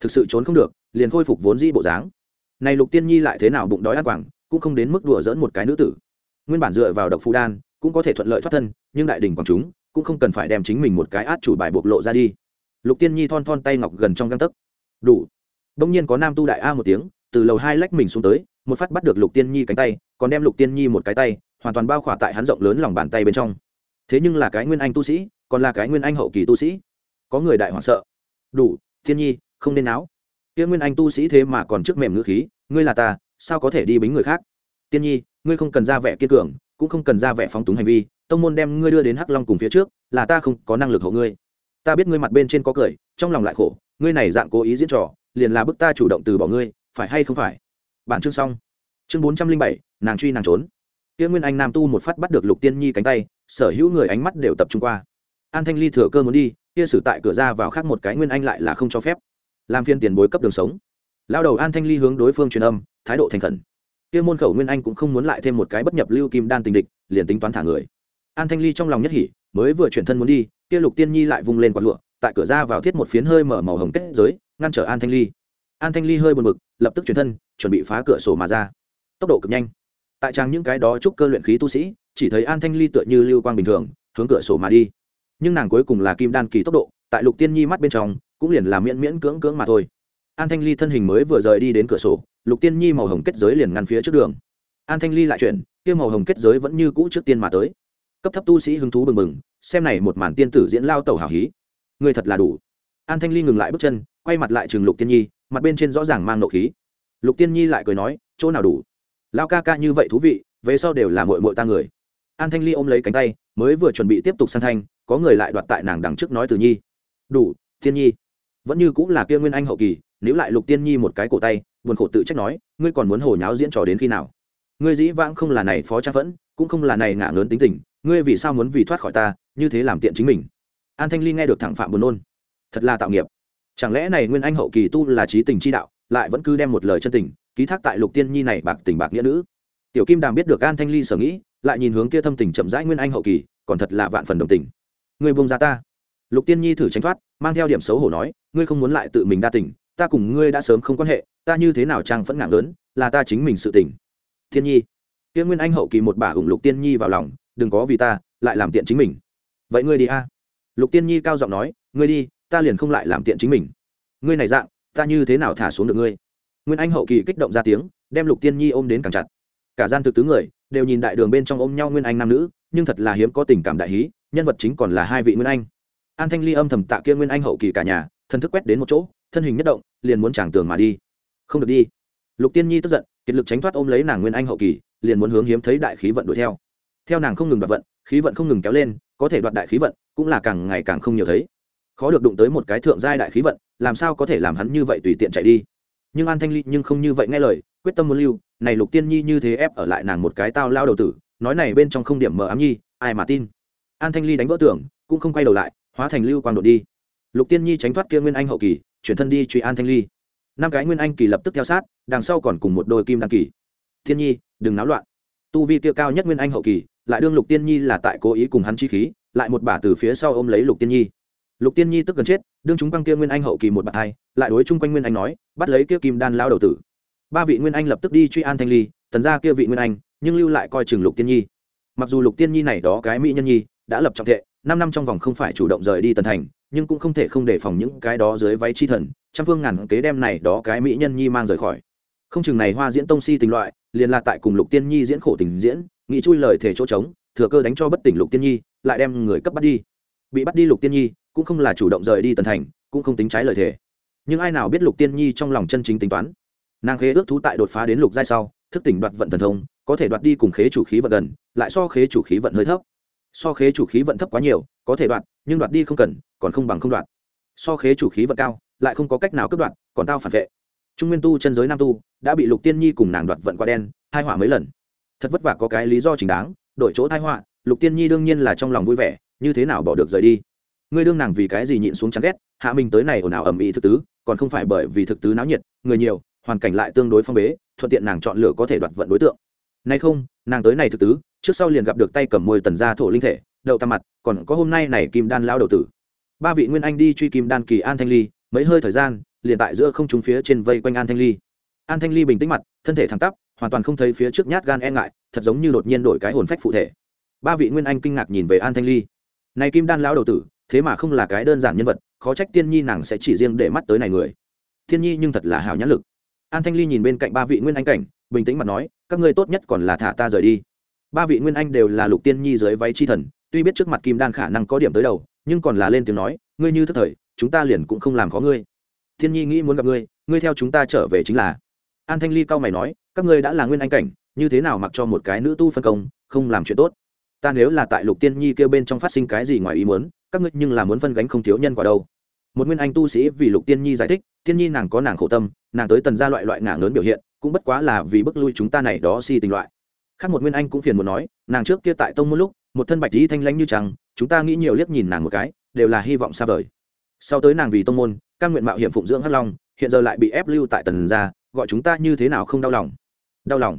Thực sự trốn không được, liền khôi phục vốn di bộ dáng. Này lục tiên nhi lại thế nào bụng đói ăn quảng cũng không đến mức đùa dỡn một cái nữ tử. Nguyên bản dựa vào độc phù đan, cũng có thể thuận lợi thoát thân, nhưng đại đình quảng chúng cũng không cần phải đem chính mình một cái át chủ bài bộc lộ ra đi. Lục tiên nhi thon thon tay ngọc gần trong găng tấc. Đủ. Đông nhiên có nam tu đại a một tiếng, từ lầu hai lách mình xuống tới, một phát bắt được lục tiên nhi cánh tay, còn đem lục tiên nhi một cái tay, hoàn toàn bao khỏa tại hắn rộng lớn lòng bàn tay bên trong. Thế nhưng là cái nguyên anh tu sĩ, còn là cái nguyên anh hậu kỳ tu sĩ. Có người đại hoảng sợ. Đủ, tiên nhi, không nên áo kia nguyên anh tu sĩ thế mà còn trước mềm ngữ khí, ngươi là ta, sao có thể đi bính người khác? Tiên nhi, ngươi không cần ra vẻ kiên cường, cũng không cần ra vẻ phóng túng hành vi, tông môn đem ngươi đưa đến hắc long cùng phía trước, là ta không có năng lực hộ ngươi. Ta biết ngươi mặt bên trên có cười, trong lòng lại khổ, ngươi này dạng cố ý diễn trò, liền là bức ta chủ động từ bỏ ngươi, phải hay không phải? Bản chương xong. Chương bốn trăm linh bảy, nàng truy nàng trốn. Tiên nguyên anh nam tu một phát bắt được lục tiên nhi cánh tay, sở hữu người ánh mắt đều tập trung qua. An thanh ly thừa cơ muốn đi, kia xử tại cửa ra vào khác một cái nguyên anh lại là không cho phép làm phiên tiền bối cấp đường sống. Lao đầu an thanh ly hướng đối phương truyền âm, thái độ thành khẩn. Kia môn khẩu nguyên anh cũng không muốn lại thêm một cái bất nhập lưu kim đan tình địch, liền tính toán thả người. An thanh ly trong lòng nhất hỉ, mới vừa chuyển thân muốn đi, kia lục tiên nhi lại vung lên quạt lụa, tại cửa ra vào thiết một phiến hơi mở màu hồng kết giới, ngăn trở an thanh ly. An thanh ly hơi buồn bực, lập tức chuyển thân, chuẩn bị phá cửa sổ mà ra. Tốc độ cực nhanh. Tại trang những cái đó chúc cơ luyện khí tu sĩ, chỉ thấy an thanh ly tựa như lưu quang bình thường, hướng cửa sổ mà đi. Nhưng nàng cuối cùng là kim đan kỳ tốc độ tại lục tiên nhi mắt bên trong, cũng liền là miễn miễn cưỡng cưỡng mà thôi. An thanh ly thân hình mới vừa rời đi đến cửa sổ, lục tiên nhi màu hồng kết giới liền ngăn phía trước đường. An thanh ly lại chuyển, kia màu hồng kết giới vẫn như cũ trước tiên mà tới. Cấp thấp tu sĩ hứng thú bừng bừng, xem này một màn tiên tử diễn lao tẩu hào hí. Người thật là đủ. An thanh ly ngừng lại bước chân, quay mặt lại chừng lục tiên nhi, mặt bên trên rõ ràng mang nộ khí. Lục tiên nhi lại cười nói, chỗ nào đủ? Lao ca ca như vậy thú vị, về sau đều là mội mội ta người. An thanh ly ôm lấy cánh tay, mới vừa chuẩn bị tiếp tục sang thanh, có người lại đoạt tại nàng đằng trước nói từ nhi đủ tiên nhi. Vẫn như cũng là kia nguyên anh hậu kỳ nếu lại lục tiên nhi một cái cổ tay, buồn khổ tự trách nói, ngươi còn muốn hồ nháo diễn trò đến khi nào? Ngươi dĩ vãng không là này phó trang phẫn, cũng không là này ngả ngớn tính tình, ngươi vì sao muốn vì thoát khỏi ta, như thế làm tiện chính mình? An thanh ly nghe được thẳng phạm buồn nôn. Thật là tạo nghiệp. Chẳng lẽ này nguyên anh hậu kỳ tu là trí tình chi đạo, lại vẫn cứ đem một lời chân tình, ký thác tại lục tiên nhi này bạc tình bạc nghĩa nữ? Tiểu kim đàm biết được an thanh ly sở nghĩ, lại nhìn hướng kia thâm tình chậm rãi nguyên anh hậu kỳ, còn thật là vạn phần đồng tình. Ngươi buông ra ta lục tiên nhi thử tránh thoát, mang theo điểm xấu hổ nói, ngươi không muốn lại tự mình đa tình, ta cùng ngươi đã sớm không quan hệ, ta như thế nào trang phẫn ngạc lớn, là ta chính mình sự tình. Thiên nhi, kia nguyên anh hậu kỳ một bà ủng lục tiên nhi vào lòng, đừng có vì ta, lại làm tiện chính mình. Vậy ngươi đi a. Lục tiên nhi cao giọng nói, ngươi đi, ta liền không lại làm tiện chính mình. Ngươi này dạng, ta như thế nào thả xuống được ngươi? Nguyên anh hậu kỳ kích động ra tiếng, đem lục tiên nhi ôm đến càng chặt. Cả gian thực tứ người, đều nhìn đại đường bên trong ôm nhau nguyên anh nam nữ, nhưng thật là hiếm có tình cảm đại hí, nhân vật chính còn là hai vị nguyên anh an thanh ly âm thầm tạ kia nguyên anh hậu kỳ cả nhà thân thức quét đến một chỗ, thân hình nhất động, liền muốn tràng tường mà đi. Không được đi. Lục tiên nhi tức giận, kiệt lực tránh thoát ôm lấy nàng nguyên anh hậu kỳ, liền muốn hướng hiếm thấy đại khí vận đuổi theo. Theo nàng không ngừng đoạt vận, khí vận không ngừng kéo lên, có thể đoạt đại khí vận, cũng là càng ngày càng không nhiều thấy. Khó được đụng tới một cái thượng giai đại khí vận, làm sao có thể làm hắn như vậy tùy tiện chạy đi? Nhưng an thanh ly nhưng không như vậy nghe lời, quyết tâm muốn lưu, này lục tiên nhi như thế ép ở lại nàng một cái tao lao đầu tử, nói này bên trong không điểm mờ ám nhi, ai mà tin? An thanh ly đánh vỡ tưởng cũng không quay đầu lại hóa thành lưu quang đột đi. Lục tiên nhi tránh thoát kia nguyên anh hậu kỳ, chuyển thân đi truy an thanh ly. Năm cái nguyên anh kỳ lập tức theo sát, đằng sau còn cùng một đôi kim đăng kỳ. Thiên nhi, đừng náo loạn. Tu vi kia cao nhất nguyên anh hậu kỳ, lại đương lục tiên nhi là tại cố ý cùng hắn chi khí, lại một bả từ phía sau ôm lấy lục tiên nhi. Lục tiên nhi tức gần chết, đương chúng băng kia nguyên anh hậu kỳ một bạt hai, lại đối chung quanh nguyên anh nói, bắt lấy kia kim đan lao đầu tử. Ba vị nguyên anh lập tức đi truy an thanh ly, tần ra kia vị nguyên anh, nhưng lưu lại coi chừng lục tiên nhi. Mặc dù lục tiên nhi này đó cái mỹ nhân nhi, đã lập trọng thệ năm năm trong vòng không phải chủ động rời đi tần thành, nhưng cũng không thể không đề phòng những cái đó dưới váy chi thần, trăm phương ngàn kế đem này đó cái mỹ nhân nhi mang rời khỏi. Không chừng này hoa diễn tông si tình loại, liền là tại cùng lục tiên nhi diễn khổ tình diễn, nghĩ chui lời thể chỗ trống, thừa cơ đánh cho bất tỉnh lục tiên nhi, lại đem người cấp bắt đi. Bị bắt đi lục tiên nhi, cũng không là chủ động rời đi tần thành, cũng không tính trái lời thể nhưng ai nào biết lục tiên nhi trong lòng chân chính tính toán. Nàng khế ước thú tại đột phá đến lục giai sau, thức tỉnh đoạt vận thần thông, có thể đoạt đi cùng khế chủ khí vận gần, lại so khế chủ khí vận hơi thấp so khế chủ khí vận thấp quá nhiều, có thể đoạt nhưng đoạt đi không cần, còn không bằng không đoạt. So khế chủ khí vận cao, lại không có cách nào cướp đoạt, còn tao phản vệ. Trung nguyên tu chân giới nam tu, đã bị lục tiên nhi cùng nàng đoạt vận qua đen, hai họa mấy lần. Thật vất vả có cái lý do chính đáng, đổi chỗ thai họa, lục tiên nhi đương nhiên là trong lòng vui vẻ, như thế nào bỏ được rời đi? Ngươi đương nàng vì cái gì nhịn xuống chán ghét, hạ mình tới này ồn ào ầm ĩ thực tứ, còn không phải bởi vì thực tứ náo nhiệt, người nhiều, hoàn cảnh lại tương đối phong bế, thuận tiện nàng chọn lựa có thể đoạt vận đối tượng. Nay không, nàng tới này thực tứ trước sau liền gặp được tay cầm môi tần gia thổ linh thể, đậu tam mặt, còn có hôm nay này kim đan lao đầu tử. Ba vị nguyên anh đi truy kim đan kỳ an thanh ly, mấy hơi thời gian, liền tại giữa không trung phía trên vây quanh an thanh ly. An thanh ly bình tĩnh mặt, thân thể thẳng tắp, hoàn toàn không thấy phía trước nhát gan e ngại, thật giống như đột nhiên đổi cái hồn phách phụ thể. Ba vị nguyên anh kinh ngạc nhìn về an thanh ly. Này kim đan lão đầu tử, thế mà không là cái đơn giản nhân vật, khó trách tiên nhi nàng sẽ chỉ riêng để mắt tới này người. Thiên nhi nhưng thật là hào nhãn lực. An thanh ly nhìn bên cạnh ba vị nguyên anh cảnh, bình tĩnh mặt nói, các ngươi tốt nhất còn là thả ta rời đi ba vị nguyên anh đều là lục tiên nhi dưới váy chi thần, tuy biết trước mặt kim đan khả năng có điểm tới đầu, nhưng còn là lên tiếng nói, ngươi như thức thời, chúng ta liền cũng không làm khó ngươi. Thiên nhi nghĩ muốn gặp ngươi ngươi theo chúng ta trở về chính là. An thanh ly cao mày nói, các ngươi đã là nguyên anh cảnh, như thế nào mặc cho một cái nữ tu phân công, không làm chuyện tốt? Ta nếu là tại lục tiên nhi kêu bên trong phát sinh cái gì ngoài ý muốn, các ngươi nhưng là muốn phân gánh không thiếu nhân quả đâu. Một nguyên anh tu sĩ vì lục tiên nhi giải thích, tiên nhi nàng có nàng khổ tâm, nàng tới tần ra loại loại ngả lớn biểu hiện, cũng bất quá là vì bức lui chúng ta này đó si tình loại khác một nguyên anh cũng phiền muốn nói, nàng trước kia tại tông một lúc, một thân bạch dĩ thanh lãnh như trắng chúng ta nghĩ nhiều liếc nhìn nàng một cái, đều là hy vọng xa vời. Sau tới nàng vì tông môn căn nguyện mạo hiểm phụng dưỡng hắc long, hiện giờ lại bị ép lưu tại tần gia, gọi chúng ta như thế nào không đau lòng? Đau lòng.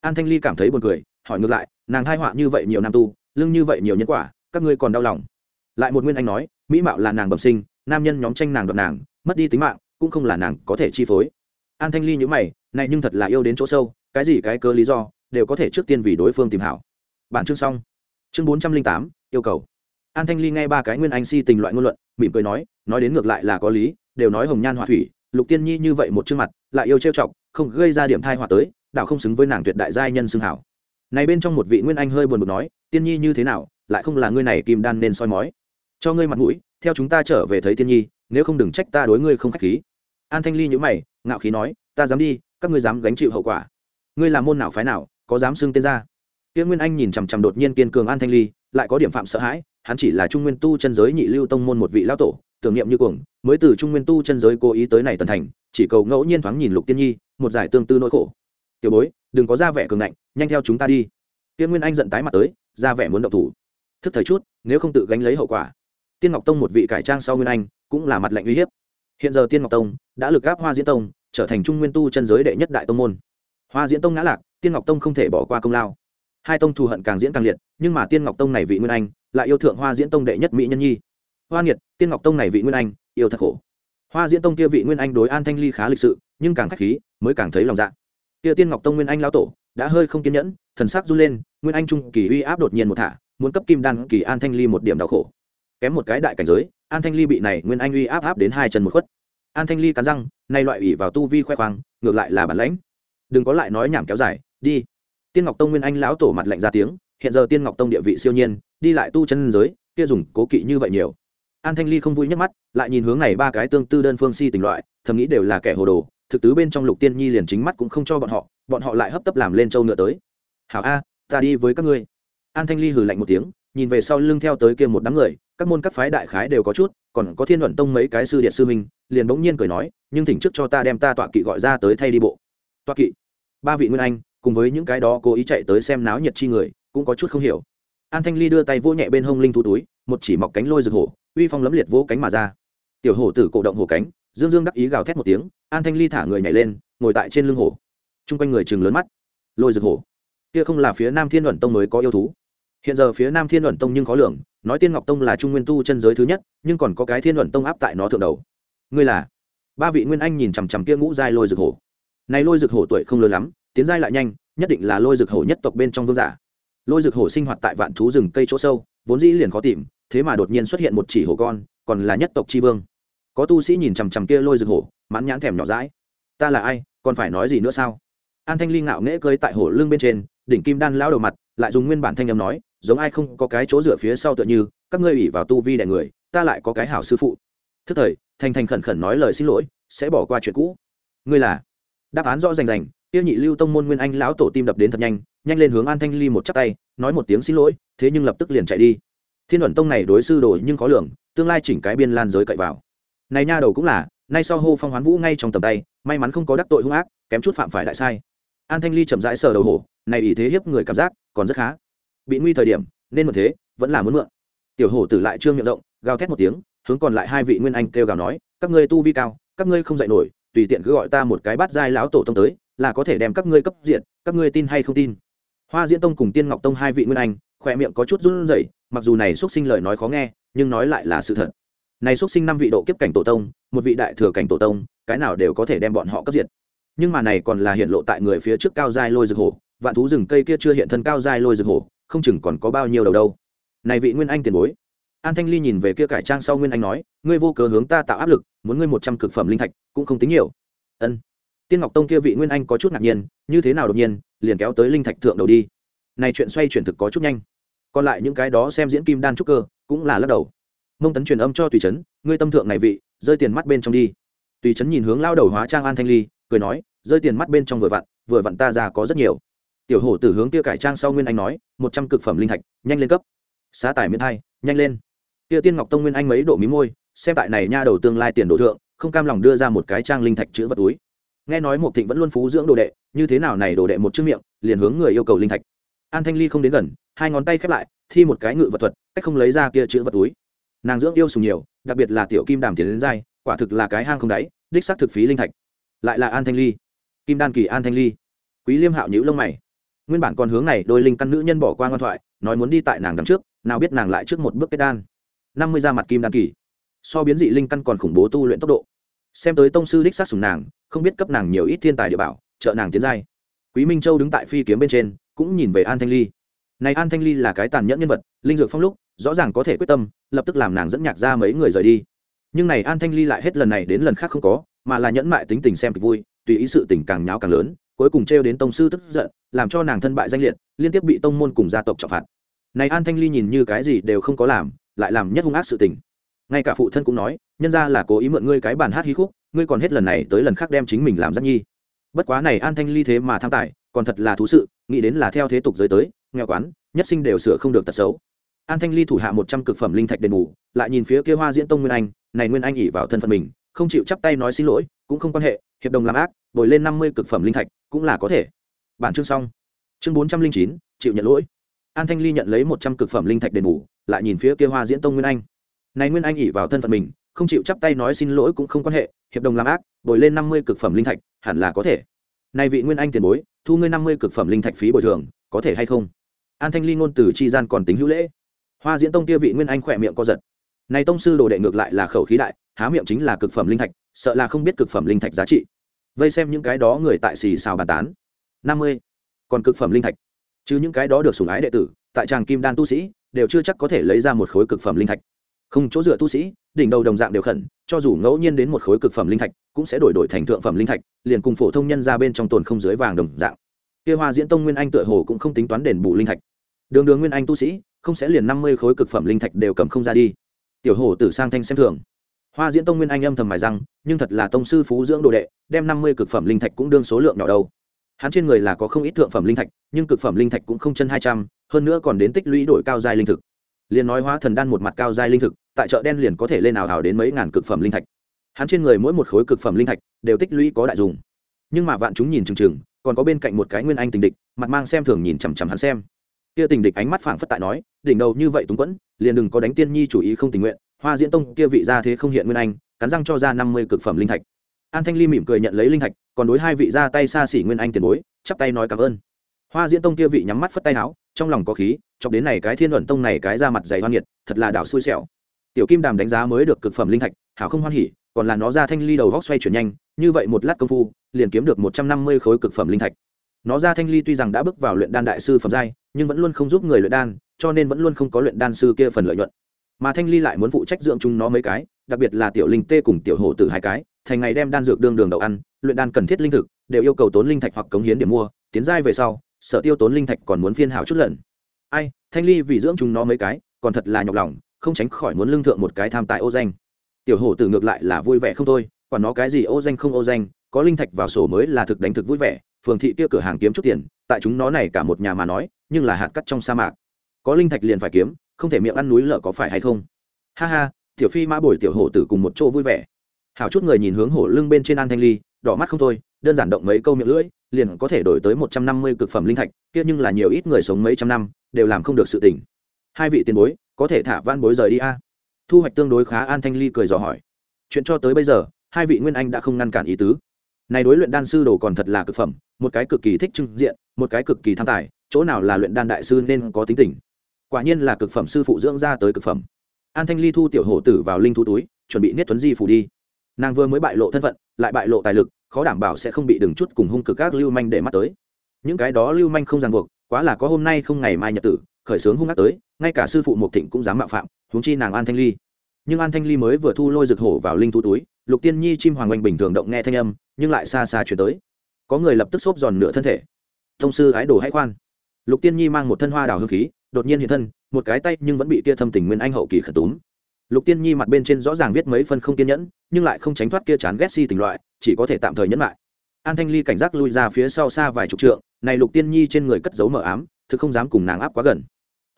An thanh ly cảm thấy buồn cười, hỏi ngược lại, nàng hai họa như vậy nhiều năm tu lương như vậy nhiều nhân quả, các ngươi còn đau lòng? Lại một nguyên anh nói, mỹ mạo là nàng bẩm sinh, nam nhân nhóm tranh nàng đoạt nàng, mất đi tính mạng, cũng không là nàng có thể chi phối. An thanh ly nhữ mày, này nhưng thật là yêu đến chỗ sâu, cái gì cái cơ lý do? Đều có thể trước tiên vì đối phương tìm hảo. Bản chương xong. Chương bốn trăm linh tám, yêu cầu. An thanh ly nghe ba cái nguyên anh si tình loại ngôn luận, mỉm cười nói nói đến ngược lại là có lý, đều nói hồng nhan họa thủy, lục tiên nhi như vậy một chương mặt, lại yêu trêu chọc, không gây ra điểm thai họa tới đạo không xứng với nàng tuyệt đại giai nhân xưng hảo. Này bên trong một vị nguyên anh hơi buồn bực nói, tiên nhi như thế nào, lại không là ngươi này kim đan nên soi mói? Cho ngươi mặt mũi, theo chúng ta trở về thấy tiên nhi, nếu không đừng trách ta đối ngươi không khách khí. An thanh ly nhữ mày, ngạo khí nói, ta dám đi, các ngươi dám gánh chịu hậu quả. Ngươi là môn nào phái nào có dám xưng tên ra. Kia nguyên anh nhìn chằm chằm đột nhiên kiên cường an thanh ly, lại có điểm phạm sợ hãi, hắn chỉ là trung nguyên tu chân giới nhị lưu tông môn một vị lão tổ, tưởng niệm như cuồng, mới từ trung nguyên tu chân giới cố ý tới này tần thành, chỉ cầu ngẫu nhiên thoáng nhìn lục tiên nhi, một giải tương tư nỗi khổ. Tiểu bối, đừng có ra vẻ cường ngạnh, nhanh theo chúng ta đi. Tiên nguyên anh giận tái mặt tới, ra vẻ muốn động thủ. Thức thời chút, nếu không tự gánh lấy hậu quả. Tiên ngọc tông một vị cải trang sau nguyên anh, cũng là mặt lệnh uy hiếp. Hiện giờ tiên ngọc tông đã lực gáp hoa diễn tông, trở thành trung nguyên tu chân giới đệ nhất đại tông môn. Hoa diễn tông ngã lạc tiên ngọc tông không thể bỏ qua công lao. Hai tông thù hận càng diễn càng liệt, nhưng mà tiên ngọc tông này vị nguyên anh, lại yêu thượng hoa diễn tông đệ nhất mỹ nhân nhi. Hoa nhiệt tiên ngọc tông này vị nguyên anh, yêu thật khổ. Hoa diễn tông kia vị nguyên anh đối an thanh ly khá lịch sự, nhưng càng k h á c h khí, mới càng thấy lòng dạ. Kia tiên ngọc tông nguyên anh lao tổ, đã hơi không kiên nhẫn, thần sắc run lên, nguyên anh trung kỳ uy áp đột nhiên một thả, muốn cấp kim đan kỳ an thanh ly một điểm đau khổ. Kém một cái đại cảnh giới, an thanh ly bị này nguyên anh uy áp áp đến hai chân một khuất. An thanh ly cắn răng nay loại ủy vào tu vi khoe khoang, ngược lại là bản lãnh. Đừng có lại nói nhảm kéo dài đi. Tiên ngọc tông nguyên anh lão tổ mặt lạnh ra tiếng, hiện giờ tiên ngọc tông địa vị siêu nhiên, đi lại tu chân giới, kia dùng cố kỵ như vậy nhiều. An thanh ly không vui nhắc mắt, lại nhìn hướng này ba cái tương tư đơn phương si tình loại, thầm nghĩ đều là kẻ hồ đồ, thực tứ bên trong lục tiên nhi liền chính mắt cũng không cho bọn họ bọn họ lại hấp tấp làm lên châu ngựa tới. Hảo a, ta đi với các ngươi. An thanh ly hừ lạnh một tiếng, nhìn về sau lưng theo tới kia một đám người, các môn các phái đại khái đều có chút, còn có thiên luận tông mấy cái sư điện sư minh liền bỗng nhiên cười nói, nhưng thỉnh trước cho ta đem ta tọa kỵ gọi ra tới thay đi bộ. Tọa kỵ? Ba vị nguyên anh cùng với những cái đó cố ý chạy tới xem náo nhiệt chi người, cũng có chút không hiểu. An thanh ly đưa tay vỗ nhẹ bên hông linh thú túi, một chỉ mọc cánh lôi rực hổ, uy phong lấm liệt vỗ cánh mà ra. Tiểu hổ tử cổ động hổ cánh, dương dương đắc ý gào thét một tiếng, an thanh ly thả người nhảy lên, ngồi tại trên lưng hổ. Chung quanh người chừng lớn mắt. Lôi rực hổ. Kia không là phía nam thiên luận tông mới có yêu thú. Hiện giờ phía nam thiên luận tông nhưng khó lường, nói tiên ngọc tông là trung nguyên tu chân giới thứ nhất, nhưng còn có cái thiên luận tông áp tại nó thượng đầu. Ngươi là? Ba vị nguyên anh nhìn chằm chằm kia ngũ giai lôi rực hổ. Này lôi rực hổ tuổi không lớn lắm tiến giai lại nhanh, nhất định là lôi rực hổ nhất tộc bên trong vương giả. Lôi rực hổ sinh hoạt tại vạn thú rừng cây chỗ sâu, vốn dĩ liền khó tìm, thế mà đột nhiên xuất hiện một chỉ hổ con, còn là nhất tộc tri vương. Có tu sĩ nhìn chằm chằm kia lôi rực hổ, mãn nhãn thèm nhỏ rãi ta là ai, còn phải nói gì nữa sao? An thanh ly ngạo nghễ cười tại hổ lưng bên trên, đỉnh kim đan lao đầu mặt, lại dùng nguyên bản thanh âm nói, giống ai không có cái chỗ dựa phía sau tựa như, các ngươi ủy vào tu vi đại người, ta lại có cái hảo sư phụ. Thức thời thành thành khẩn khẩn nói lời xin lỗi, sẽ bỏ qua chuyện cũ. Ngươi là? Đáp án rõ rành rành tiêu nhị lưu tông môn nguyên anh lão tổ tim đập đến thật nhanh nhanh lên hướng an thanh ly một chắp tay, nói một tiếng xin lỗi, thế nhưng lập tức liền chạy đi. Thiên ẩn tông này đối sư đồ nhưng khó lường, tương lai chỉnh cái biên lan giới cậy vào. Này nha đầu cũng là, nay sau hô phong hoán vũ ngay trong tầm tay, may mắn không có đắc tội hung ác, kém chút phạm phải đại sai. An thanh ly chậm rãi sờ đầu hổ, này ý thế hiếp người cảm giác, còn rất khá. Bị nguy thời điểm, nên một thế, vẫn là muốn mượn. Tiểu hổ tử lại trương miệng rộng, gào thét một tiếng, hướng còn lại hai vị nguyên anh kêu gào nói, các ngươi tu vi cao, các ngươi không dạy nổi, tùy tiện cứ gọi ta một cái bát giai lão tổ tông tới là có thể đem các ngươi cấp diện các ngươi tin hay không tin? Hoa diễn tông cùng tiên ngọc tông hai vị nguyên anh, khỏe miệng có chút run rẩy, mặc dù này xuất sinh lời nói khó nghe, nhưng nói lại là sự thật. Này xuất sinh năm vị độ kiếp cảnh tổ tông, một vị đại thừa cảnh tổ tông, cái nào đều có thể đem bọn họ cấp diệt. Nhưng mà này còn là hiện lộ tại người phía trước cao giai lôi rực hổ, vạn thú rừng cây kia chưa hiện thân cao giai lôi rực hổ, không chừng còn có bao nhiêu đầu đâu. Này vị nguyên anh tiền bối. An thanh ly nhìn về kia cải trang sau nguyên anh nói, ngươi vô cớ hướng ta tạo áp lực, muốn ngươi một trăm cực phẩm linh thạch, cũng không tính nhiều. Ân tiên ngọc tông kia vị nguyên anh có chút ngạc nhiên, như thế nào đột nhiên, liền kéo tới linh thạch thượng đầu đi. Này chuyện xoay chuyển thực có chút nhanh. Còn lại những cái đó xem diễn kim đan trúc cơ, cũng là lắc đầu. Mông tấn truyền âm cho tùy trấn ngươi tâm thượng này vị, rơi tiền mắt bên trong đi. Tùy trấn nhìn hướng lao đầu hóa trang an thanh ly, cười nói, rơi tiền mắt bên trong vừa vặn vừa vặn ta ra có rất nhiều. Tiểu hổ từ hướng kia cải trang sau nguyên anh nói, một trăm cực phẩm linh thạch, nhanh lên cấp. Xá tài miễn hai nhanh lên. Kia tiên ngọc tông nguyên anh mấy độ mí môi, xem tại này nha đầu tương lai tiền đồ thượng, không cam lòng đưa ra một cái trang linh thạch chữ vật túi nghe nói một thịnh vẫn luôn phú dưỡng đồ đệ, như thế nào này đồ đệ một chữ miệng, liền hướng người yêu cầu linh thạch. An thanh ly không đến gần, hai ngón tay khép lại, thi một cái ngự vật thuật, cách không lấy ra kia chữ vật túi. Nàng dưỡng yêu sùng nhiều, đặc biệt là tiểu kim đàm tiền đến dai, quả thực là cái hang không đáy, đích xác thực phí linh thạch. Lại là an thanh ly. Kim đan kỳ an thanh ly. Quý liêm hạo nhữ lông mày. Nguyên bản còn hướng này đôi linh căn nữ nhân bỏ qua ngoan thoại, nói muốn đi tại nàng đằng trước, nào biết nàng lại trước một bước kết đan. Năm mươi ra mặt kim đan kỳ. So biến dị linh căn còn khủng bố tu luyện tốc độ xem tới tông sư đích sát sùng nàng, không biết cấp nàng nhiều ít thiên tài địa bảo, trợ nàng tiến giai. Quý minh châu đứng tại phi kiếm bên trên, cũng nhìn về an thanh ly. Này an thanh ly là cái tàn nhẫn nhân vật, linh dược phong lúc, rõ ràng có thể quyết tâm, lập tức làm nàng dẫn nhạc ra mấy người rời đi. Nhưng này an thanh ly lại hết lần này đến lần khác không có, mà là nhẫn mại tính tình xem kịch vui, tùy ý sự tình càng nháo càng lớn, cuối cùng trêu đến tông sư tức giận, làm cho nàng thân bại danh liệt, liên tiếp bị tông môn cùng gia tộc trọng phạt. Này an thanh ly nhìn như cái gì đều không có làm, lại làm nhất hung ác sự tình ngay cả phụ thân cũng nói, nhân ra là cố ý mượn ngươi cái bàn hát hí khúc, ngươi còn hết lần này tới lần khác đem chính mình làm giác nhi. Bất quá này an thanh ly thế mà tham tài, còn thật là thú sự, nghĩ đến là theo thế tục giới tới, nghèo quán, nhất sinh đều sửa không được tật xấu. An thanh ly thủ hạ một trăm cực phẩm linh thạch đền bù, lại nhìn phía kia hoa diễn tông nguyên anh, này nguyên anh ỉ vào thân phận mình, không chịu chắp tay nói xin lỗi, cũng không quan hệ, hiệp đồng làm ác, bồi lên năm mươi cực phẩm linh thạch, cũng là có thể. Bản chương xong. Chương bốn trăm linh chín, chịu nhận lỗi. An thanh ly nhận lấy một trăm cực phẩm linh thạch đền bù, lại nhìn phía kia hoa diễn tông nguyên anh này nguyên anh ỉ vào thân phận mình, không chịu chắp tay nói xin lỗi cũng không quan hệ, hiệp đồng làm ác, bồi lên năm mươi cực phẩm linh thạch, hẳn là có thể. Này vị nguyên anh tiền bối, thu ngươi năm mươi cực phẩm linh thạch phí bồi thường, có thể hay không? An thanh ly ngôn từ chi gian còn tính hữu lễ. Hoa diễn tông kia vị nguyên anh khỏe miệng co giật. Này tông sư đồ đệ ngược lại là khẩu khí đại, há miệng chính là cực phẩm linh thạch, sợ là không biết cực phẩm linh thạch giá trị. Vây xem những cái đó người tại xì xào bàn tán. Năm mươi. Còn cực phẩm linh thạch. Chứ những cái đó được sủng ái đệ tử, tại tràng kim đan tu sĩ, đều chưa chắc có thể lấy ra một khối cực phẩm linh thạch không, chỗ dựa tu sĩ, đỉnh đầu đồng dạng đều khẩn, cho dù ngẫu nhiên đến một khối cực phẩm linh thạch, cũng sẽ đổi đổi thành thượng phẩm linh thạch, liền cùng phổ thông nhân ra bên trong tồn không dưới vàng đồng dạng. Kia hoa diễn tông nguyên anh tựa hồ cũng không tính toán đền bù linh thạch. Đường đường nguyên anh tu sĩ, không sẽ liền năm mươi khối cực phẩm linh thạch đều cầm không ra đi. Tiểu hồ tử sang thanh xem thường. Hoa diễn tông nguyên anh âm thầm mài răng, nhưng thật là tông sư phú dưỡng đồ đệ, đem năm mươi cực phẩm linh thạch cũng đương số lượng nhỏ đâu. Hắn trên người là có không ít thượng phẩm linh thạch, nhưng cực phẩm linh thạch cũng không chân hai trăm, hơn nữa còn đến tích lũy đổi cao giai linh thực liền nói hóa thần đan một mặt cao giai linh thực, tại chợ đen liền có thể lên ảo ảo đến mấy ngàn cực phẩm linh thạch. Hắn trên người mỗi một khối cực phẩm linh thạch đều tích lũy có đại dùng. Nhưng mà vạn chúng nhìn chừng chừng, còn có bên cạnh một cái nguyên anh tình địch, mặt mang xem thường nhìn chằm chằm hắn xem. Kia tình địch ánh mắt phảng phất tại nói, đỉnh đầu như vậy túng quẫn, liền đừng có đánh tiên nhi chủ ý không tình nguyện, hoa diễn tông kia vị gia thế không hiện nguyên anh, cắn răng cho ra năm mươi cực phẩm linh thạch. An thanh ly mỉm cười nhận lấy linh thạch, còn đối hai vị ra tay xa xỉ nguyên anh tiền bối, chắp tay nói cảm ơn. Hoa diễn tông kia vị nhắm mắt phất tay áo trong lòng có khí, chọc đến này cái thiên luận tông này cái ra mặt dày hoan nhiệt thật là đảo xui xẻo. Tiểu kim đàm đánh giá mới được cực phẩm linh thạch, hảo không hoan hỉ, còn là nó ra thanh ly đầu góc xoay chuyển nhanh, như vậy một lát công phu, liền kiếm được một trăm năm mươi khối cực phẩm linh thạch. Nó ra thanh ly tuy rằng đã bước vào luyện đan đại sư phẩm giai, nhưng vẫn luôn không giúp người luyện đan, cho nên vẫn luôn không có luyện đan sư kia phần lợi nhuận. Mà thanh ly lại muốn phụ trách dưỡng chúng nó mấy cái, đặc biệt là tiểu linh tê cùng tiểu hổ tử hai cái, thành ngày đem đan dược đương đường đậu ăn, luyện đan cần thiết linh thực, đều yêu cầu tốn linh thạch hoặc cống hiến để mua, tiến giai về sau sở tiêu tốn linh thạch còn muốn phiên hảo chút lần. Ai, thanh ly vì dưỡng chúng nó mấy cái, còn thật là nhọc lòng, không tránh khỏi muốn lương thượng một cái tham tài ô danh. Tiểu hổ tử ngược lại là vui vẻ không thôi còn nó cái gì ô danh không ô danh, có linh thạch vào sổ mới là thực đánh thực vui vẻ, phường thị kia cửa hàng kiếm chút tiền, tại chúng nó này cả một nhà mà nói, nhưng là hạt cắt trong sa mạc. Có linh thạch liền phải kiếm, không thể miệng ăn núi lở có phải hay không? Ha ha, tiểu phi mã bồi tiểu hổ tử cùng một chỗ vui vẻ. Hảo chút người nhìn hướng hổ lưng bên trên an thanh ly, đỏ mắt không thôi, đơn giản động mấy câu miệng lưỡi liền có thể đổi tới một trăm năm mươi cực phẩm linh thạch, kia nhưng là nhiều ít người sống mấy trăm năm, đều làm không được sự tỉnh hai vị tiền bối, có thể thả van bối rời đi a? Thu hoạch tương đối khá, an thanh ly cười dò hỏi. Chuyện cho tới bây giờ, hai vị nguyên anh đã không ngăn cản ý tứ. Này đối luyện đan sư đồ còn thật là cực phẩm, một cái cực kỳ thích trưng diện, một cái cực kỳ tham tài, chỗ nào là luyện đan đại sư nên có tính tình. Quả nhiên là cực phẩm sư phụ dưỡng ra tới cực phẩm. An thanh ly thu tiểu hổ tử vào linh thu túi, chuẩn bị niết tuấn di phủ đi. Nàng vừa mới bại lộ thân phận, lại bại lộ tài lực khó đảm bảo sẽ không bị đừng chút cùng hung cực các lưu manh để mắt tới. Những cái đó lưu manh không ràng buộc, quá là có hôm nay không ngày mai nhật tử, khởi sướng hung ác tới, ngay cả sư phụ mộc thịnh cũng dám mạo phạm, huống chi nàng an thanh ly. Nhưng an thanh ly mới vừa thu lôi rực hổ vào linh thu túi, lục tiên nhi chim hoàng oanh bình thường động nghe thanh âm, nhưng lại xa xa chuyển tới. Có người lập tức xốp giòn nửa thân thể. Thông sư ái đồ hãy khoan. Lục tiên nhi mang một thân hoa đào hương khí, đột nhiên hiện thân, một cái tay nhưng vẫn bị kia thâm tình nguyên anh hậu kỳ khẩn túm. Lục tiên nhi mặt bên trên rõ ràng viết mấy phân không kiên nhẫn, nhưng lại không tránh thoát kia chán ghét si tình loại chỉ có thể tạm thời nhẫn lại. An thanh ly cảnh giác lui ra phía sau xa vài chục trượng, này lục tiên nhi trên người cất giấu mờ ám, thực không dám cùng nàng áp quá gần.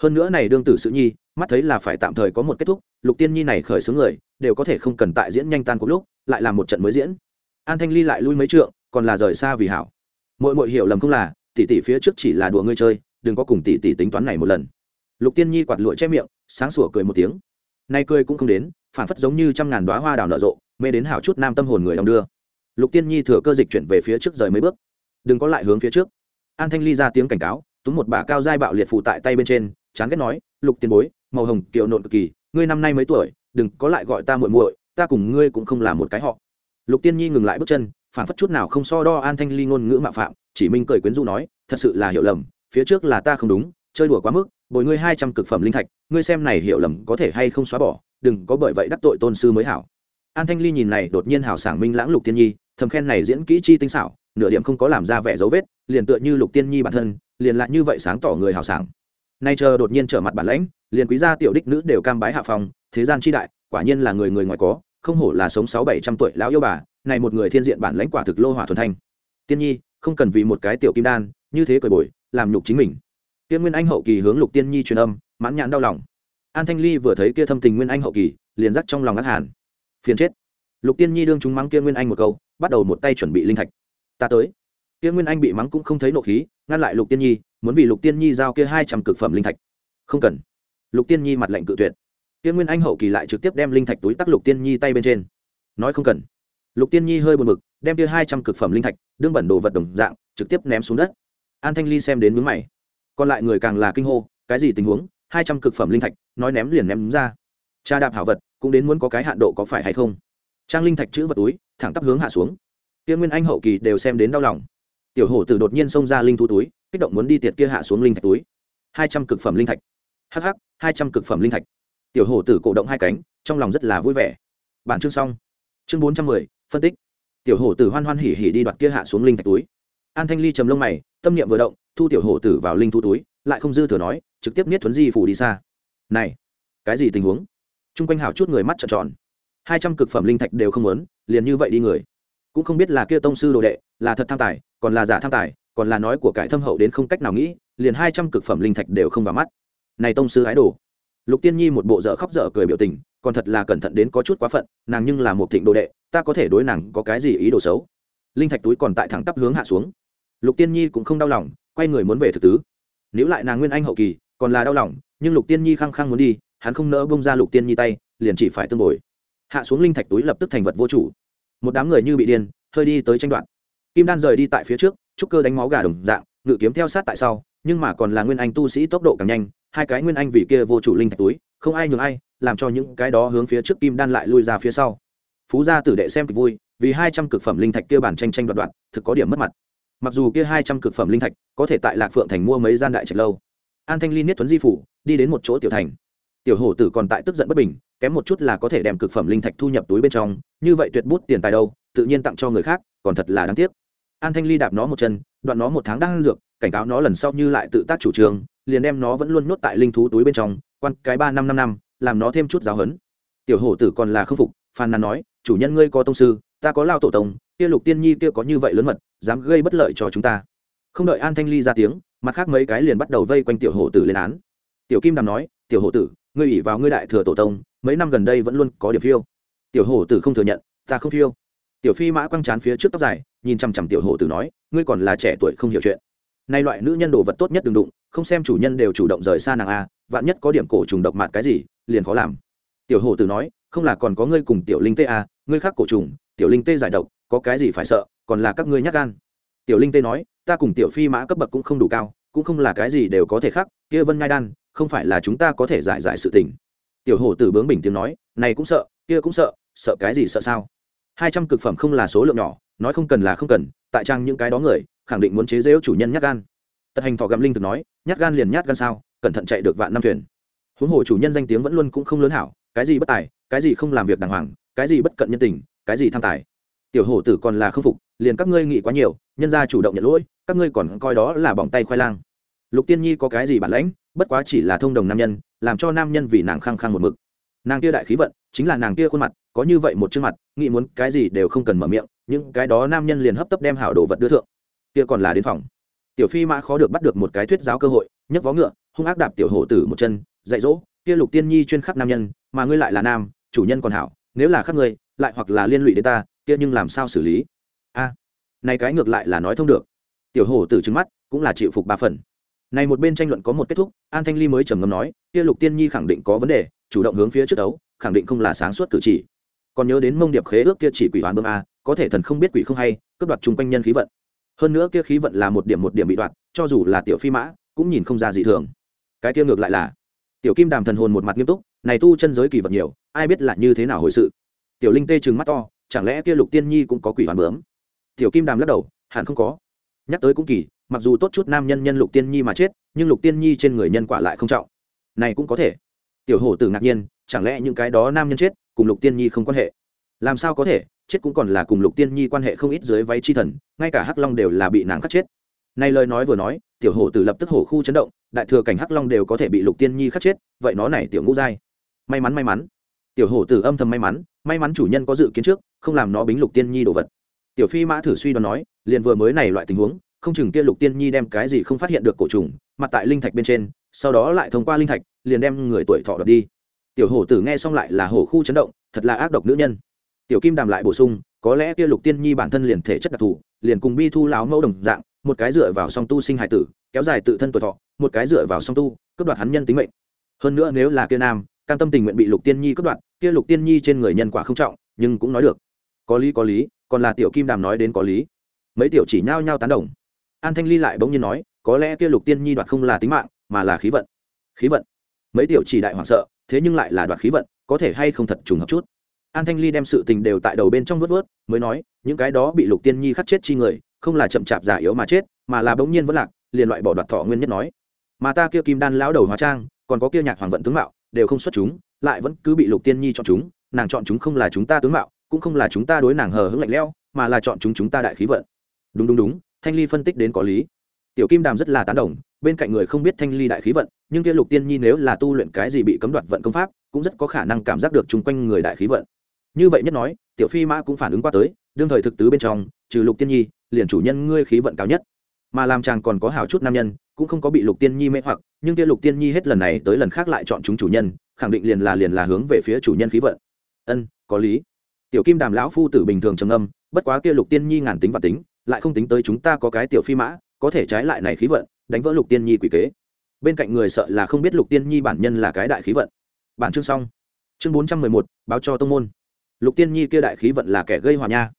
Hơn nữa này đương tử sự nhi, mắt thấy là phải tạm thời có một kết thúc, lục tiên nhi này khởi xướng người, đều có thể không cần tại diễn nhanh tan cùng lúc, lại làm một trận mới diễn. An thanh ly lại lui mấy trượng, còn là rời xa vì hảo. Mỗi mỗi hiểu lầm không là, tỷ tỷ phía trước chỉ là đùa ngươi chơi, đừng có cùng tỷ tỷ tính toán này một lần. Lục tiên nhi quạt lụa che miệng, sáng sủa cười một tiếng. Nay cười cũng không đến phản phất giống như trăm ngàn đóa hoa đào nở rộ, mê đến hảo chút nam tâm hồn người đồng đưa lục tiên nhi thừa cơ dịch chuyển về phía trước rời mấy bước. Đừng có lại hướng phía trước. An thanh ly ra tiếng cảnh cáo, túm một bà cao dai bạo liệt phụ tại tay bên trên, chán ghét nói, lục tiền bối, màu hồng kiệu nộn cực kỳ, ngươi năm nay mấy tuổi, đừng có lại gọi ta muội muội, ta cùng ngươi cũng không là một cái họ. Lục tiên nhi ngừng lại bước chân phản phất chút nào không so đo an thanh ly ngôn ngữ mạo phạm, chỉ minh cười quyến rũ nói, thật sự là hiểu lầm, phía trước là ta không đúng, chơi đùa quá mức, bồi ngươi hai trăm cực phẩm linh thạch, ngươi xem này hiểu lầm có thể hay không xóa bỏ, đừng có bởi vậy đắc tội tôn sư mới hảo. An thanh ly nhìn này đột nhiên hảo sảng minh lãng lục tiên nhi thầm khen này diễn kỹ chi tinh xảo, nửa điểm không có làm ra vẻ dấu vết, liền tựa như lục tiên nhi bản thân, liền lại như vậy sáng tỏ người hảo sảng. Nay chờ đột nhiên trở mặt bản lãnh, liền quý gia tiểu đích nữ đều cam bái hạ phòng thế gian chi đại, quả nhiên là người người ngoài có, không hổ là sống sáu bảy trăm tuổi lão yêu bà, này một người thiên diện bản lãnh quả thực lô hỏa thuần thanh. Tiên nhi, không cần vì một cái tiểu kim đan, như thế cởi bồi, làm nhục chính mình. Tiên nguyên anh hậu kỳ hướng lục tiên nhi truyền âm, mãn nhãn đau lòng. An thanh ly vừa thấy kia thâm tình nguyên anh hậu kỳ, liền dắt trong lòng ác hàn. Phiền chết. Lục tiên nhi đương chúng mắng kia nguyên anh một câu bắt đầu một tay chuẩn bị linh thạch. Ta tới. Kia nguyên anh bị mắng cũng không thấy nộ khí, ngăn lại lục tiên nhi, muốn vì lục tiên nhi giao kia hai trăm cực phẩm linh thạch. Không cần. Lục tiên nhi mặt lệnh cự tuyệt. Kia nguyên anh hậu kỳ lại trực tiếp đem linh thạch túi tắc lục tiên nhi tay bên trên. Nói không cần. Lục tiên nhi hơi buồn bực, đem kia hai trăm cực phẩm linh thạch, đương bẩn đồ vật đồng dạng, trực tiếp ném xuống đất. An thanh ly xem đến mướn mày. Còn lại người càng là kinh hô, cái gì tình huống? Hai trăm cực phẩm linh thạch, nói ném liền ném ra. Cha đạp hảo vật, cũng đến muốn có cái hạn độ có phải hay không? Trang linh thạch chữ vật túi, thẳng tắp hướng hạ xuống. Kia nguyên anh hậu kỳ đều xem đến đau lòng. Tiểu hổ tử đột nhiên xông ra linh thú túi, kích động muốn đi tiệt kia hạ xuống linh thạch túi. Hai trăm cực phẩm linh thạch. Hh hai trăm cực phẩm linh thạch. Tiểu hổ tử cổ động hai cánh, trong lòng rất là vui vẻ. Bản chương xong. Chương bốn trăm mười, phân tích. Tiểu hổ tử hoan hoan hỉ hỉ đi đoạt kia hạ xuống linh thạch túi. An thanh ly trầm lông mày, tâm niệm vừa động, thu tiểu hổ tử vào linh thu túi, lại không dư thừa nói, trực tiếp niết thuấn di phủ đi xa. Này, cái gì tình huống? Chung quanh hảo chút người mắt trợn tròn hai trăm cực phẩm linh thạch đều không muốn, liền như vậy đi người. Cũng không biết là kia tông sư đồ đệ, là thật tham tài, còn là giả tham tài, còn là nói của cải thâm hậu đến không cách nào nghĩ, liền hai trăm cực phẩm linh thạch đều không vào mắt. Này tông sư ái đồ. Lục tiên nhi một bộ dở khóc dở cười biểu tình, còn thật là cẩn thận đến có chút quá phận, nàng nhưng là một thịnh đồ đệ, ta có thể đối nàng có cái gì ý đồ xấu? Linh thạch túi còn tại thẳng tắp hướng hạ xuống. Lục tiên nhi cũng không đau lòng, quay người muốn về thực tứ. Nếu lại nàng nguyên anh hậu kỳ, còn là đau lòng, nhưng lục tiên nhi khăng khăng muốn đi, hắn không nỡ bông ra lục tiên nhi tay, liền chỉ phải tương bồi hạ xuống linh thạch túi lập tức thành vật vô chủ. Một đám người như bị điên, hơi đi tới tranh đoạn kim đan rời đi tại phía trước, trúc cơ đánh máu gà đồng dạng, ngự kiếm theo sát tại sau, nhưng mà còn là nguyên anh tu sĩ tốc độ càng nhanh, hai cái nguyên anh vì kia vô chủ linh thạch túi, không ai nhường ai, làm cho những cái đó hướng phía trước kim đan lại lui ra phía sau. Phú gia tử đệ xem kịch vui, vì hai trăm cực phẩm linh thạch kia bản tranh tranh đoạt đoạt, thực có điểm mất mặt. Mặc dù kia hai trăm cực phẩm linh thạch có thể tại lạc phượng thành mua mấy gian đại trạch lâu. An thanh ly niết tuấn di phủ, đi đến một chỗ tiểu thành tiểu hổ tử còn tại tức giận bất bình, kém một chút là có thể đem cực phẩm linh thạch thu nhập túi bên trong, như vậy tuyệt bút tiền tài đâu, tự nhiên tặng cho người khác, còn thật là đáng tiếc. An thanh ly đạp nó một chân, đoạn nó một tháng đang ăn dược, cảnh cáo nó lần sau như lại tự tác chủ trương, liền đem nó vẫn luôn nuốt tại linh thú túi bên trong, quan cái ba năm năm năm, làm nó thêm chút giáo hấn tiểu hổ tử còn là khâm phục phan nàn nói, chủ nhân ngươi có tông sư, ta có lao tổ tông, kia lục tiên nhi kia có như vậy lớn mật, dám gây bất lợi cho chúng ta. Không đợi an thanh ly ra tiếng, mặt khác mấy cái liền bắt đầu vây quanh tiểu hổ tử lên án. Tiểu kim đàm nói tiểu hổ tử ngươi ủy vào ngươi đại thừa tổ tông mấy năm gần đây vẫn luôn có điểm phiêu. Tiểu hổ tử không thừa nhận ta không phiêu. Tiểu phi mã quăng chán phía trước tóc dài nhìn chằm chằm tiểu hổ tử nói ngươi còn là trẻ tuổi không hiểu chuyện. Nay loại nữ nhân đồ vật tốt nhất đừng đụng không xem chủ nhân đều chủ động rời xa nàng a vạn nhất có điểm cổ trùng độc mạt cái gì liền khó làm. Tiểu hổ tử nói không là còn có ngươi cùng tiểu linh tê a ngươi khác cổ trùng tiểu linh tê giải độc có cái gì phải sợ còn là các ngươi nhắc gan. Tiểu linh tê nói ta cùng tiểu phi mã cấp bậc cũng không đủ cao cũng không là cái gì đều có thể khác, kia vân ngai đan không phải là chúng ta có thể giải giải sự tình. Tiểu hổ tử bướng bình tiếng nói, này cũng sợ, kia cũng sợ sợ cái gì sợ sao? Hai trăm cực phẩm không là số lượng nhỏ, nói không cần là không cần, tại trang những cái đó người, khẳng định muốn chế giễu chủ nhân nhát gan. Tật hành thọ gặm linh thực nói, nhát gan liền nhát gan sao, cẩn thận chạy được vạn năm thuyền. Huống hồ chủ nhân danh tiếng vẫn luôn cũng không lớn hảo, cái gì bất tài, cái gì không làm việc đàng hoàng, cái gì bất cận nhân tình, cái gì tham tài. Tiểu hổ tử còn là không phục, liền các ngươi nghĩ quá nhiều, nhân ra chủ động nhận lỗi, các ngươi còn coi đó là bỏng tay khoai lang. Lục tiên nhi có cái gì bản lãnh? Bất quá chỉ là thông đồng nam nhân, làm cho nam nhân vì nàng khăng khăng một mực. Nàng kia đại khí vận, chính là nàng kia khuôn mặt, có như vậy một chương mặt, nghĩ muốn cái gì đều không cần mở miệng, những cái đó nam nhân liền hấp tấp đem hảo đồ vật đưa thượng. Kia còn là đến phòng. Tiểu phi mã khó được bắt được một cái thuyết giáo cơ hội, nhấc vó ngựa, hung ác đạp tiểu hổ tử một chân, dạy dỗ, kia lục tiên nhi chuyên khắc nam nhân, mà ngươi lại là nam, chủ nhân còn hảo, nếu là khắc ngươi, lại hoặc là liên lụy đến ta, kia nhưng làm sao xử lý? A, này cái ngược lại là nói thông được. Tiểu hổ tử trứng mắt, cũng là chịu phục ba phần này một bên tranh luận có một kết thúc, an thanh ly mới trầm ngâm nói, kia lục tiên nhi khẳng định có vấn đề, chủ động hướng phía trước đấu, khẳng định không là sáng suốt cử chỉ. Còn nhớ đến mông điệp khế ước kia chỉ quỷ hoàn bơm a, có thể thần không biết quỷ không hay, cướp đoạt chung quanh nhân khí vận. Hơn nữa kia khí vận là một điểm một điểm bị đoạt, cho dù là tiểu phi mã, cũng nhìn không ra gì thường. Cái kia ngược lại là, tiểu kim đàm thần hồn một mặt nghiêm túc, này tu chân giới kỳ vật nhiều, ai biết là như thế nào hồi sự. Tiểu linh tê trừng mắt to, chẳng lẽ kia lục tiên nhi cũng có quỷ hoàn bướm? Tiểu kim đàm lắc đầu, hẳn không có. Nhắc tới cũng kỳ mặc dù tốt chút nam nhân nhân lục tiên nhi mà chết, nhưng lục tiên nhi trên người nhân quả lại không trọng. Này cũng có thể. Tiểu hổ tử ngạc nhiên, chẳng lẽ những cái đó nam nhân chết cùng lục tiên nhi không quan hệ? Làm sao có thể? Chết cũng còn là cùng lục tiên nhi quan hệ không ít dưới váy chi thần, ngay cả hắc long đều là bị nàng khắc chết. Nay lời nói vừa nói, tiểu hổ tử lập tức hổ khu chấn động, đại thừa cảnh hắc long đều có thể bị lục tiên nhi khắc chết, vậy nó này tiểu ngũ giai. May mắn may mắn. Tiểu hổ tử âm thầm may mắn may mắn chủ nhân có dự kiến trước, không làm nó bính lục tiên nhi đồ vật. Tiểu phi mã thử suy đoán nói, liền vừa mới này loại tình huống không chừng kia lục tiên nhi đem cái gì không phát hiện được cổ trùng, mặt tại linh thạch bên trên, sau đó lại thông qua linh thạch, liền đem người tuổi thọ đập đi. Tiểu hổ tử nghe xong lại là hổ khu chấn động, thật là ác độc nữ nhân. Tiểu kim đàm lại bổ sung, có lẽ kia lục tiên nhi bản thân liền thể chất đặc thù, liền cùng bi thu láo mẫu đồng dạng, một cái dựa vào song tu sinh hải tử, kéo dài tự thân tuổi thọ, một cái dựa vào song tu, cướp đoạt hắn nhân tính mệnh. Hơn nữa nếu là kia nam, cam tâm tình nguyện bị lục tiên nhi cướp đoạt, kia lục tiên nhi trên người nhân quả không trọng, nhưng cũng nói được. Có lý có lý, còn là tiểu kim đàm nói đến có lý. Mấy tiểu chỉ nhao nhao tán đồng an thanh ly lại bỗng nhiên nói, có lẽ kia lục tiên nhi đoạt không là tính mạng, mà là khí vận. Khí vận? Mấy tiểu chỉ đại hoảng sợ, thế nhưng lại là đoạt khí vận, có thể hay không thật trùng hợp chút? An thanh ly đem sự tình đều tại đầu bên trong vớt vớt, mới nói, những cái đó bị lục tiên nhi khắc chết chi người, không là chậm chạp giả yếu mà chết, mà là bỗng nhiên vẫn lạc, liền loại bỏ đoạt thọ nguyên nhất nói. Mà ta kia kim đan lão đầu hóa trang, còn có kia nhạc hoàng vận tướng mạo, đều không xuất chúng, lại vẫn cứ bị lục tiên nhi chọn chúng, nàng chọn chúng không là chúng ta tướng mạo, cũng không là chúng ta đối nàng hờ hững lạnh lẽo, mà là chọn chúng chúng ta đại khí vận. Đúng đúng đúng thanh ly phân tích đến có lý. Tiểu kim đàm rất là tán đồng, bên cạnh người không biết thanh ly đại khí vận, nhưng kia lục tiên nhi nếu là tu luyện cái gì bị cấm đoạt vận công pháp, cũng rất có khả năng cảm giác được chung quanh người đại khí vận. Như vậy nhất nói, tiểu phi mã cũng phản ứng qua tới, đương thời thực tứ bên trong, trừ lục tiên nhi, liền chủ nhân ngươi khí vận cao nhất. Mà làm chàng còn có hảo chút nam nhân, cũng không có bị lục tiên nhi mê hoặc, nhưng kia lục tiên nhi hết lần này tới lần khác lại chọn chúng chủ nhân, khẳng định liền là liền là hướng về phía chủ nhân khí vận. Ân, có lý. Tiểu kim đàm lão phu tử bình thường trầm âm bất quá kia lục tiên nhi ngàn tính và tính lại không tính tới chúng ta có cái tiểu phi mã, có thể trái lại này khí vận, đánh vỡ lục tiên nhi quỷ kế. Bên cạnh người sợ là không biết lục tiên nhi bản nhân là cái đại khí vận. Bản chương xong. Chương bốn trăm mười một, báo cho tông môn. Lục tiên nhi kia đại khí vận là kẻ gây hòa nha.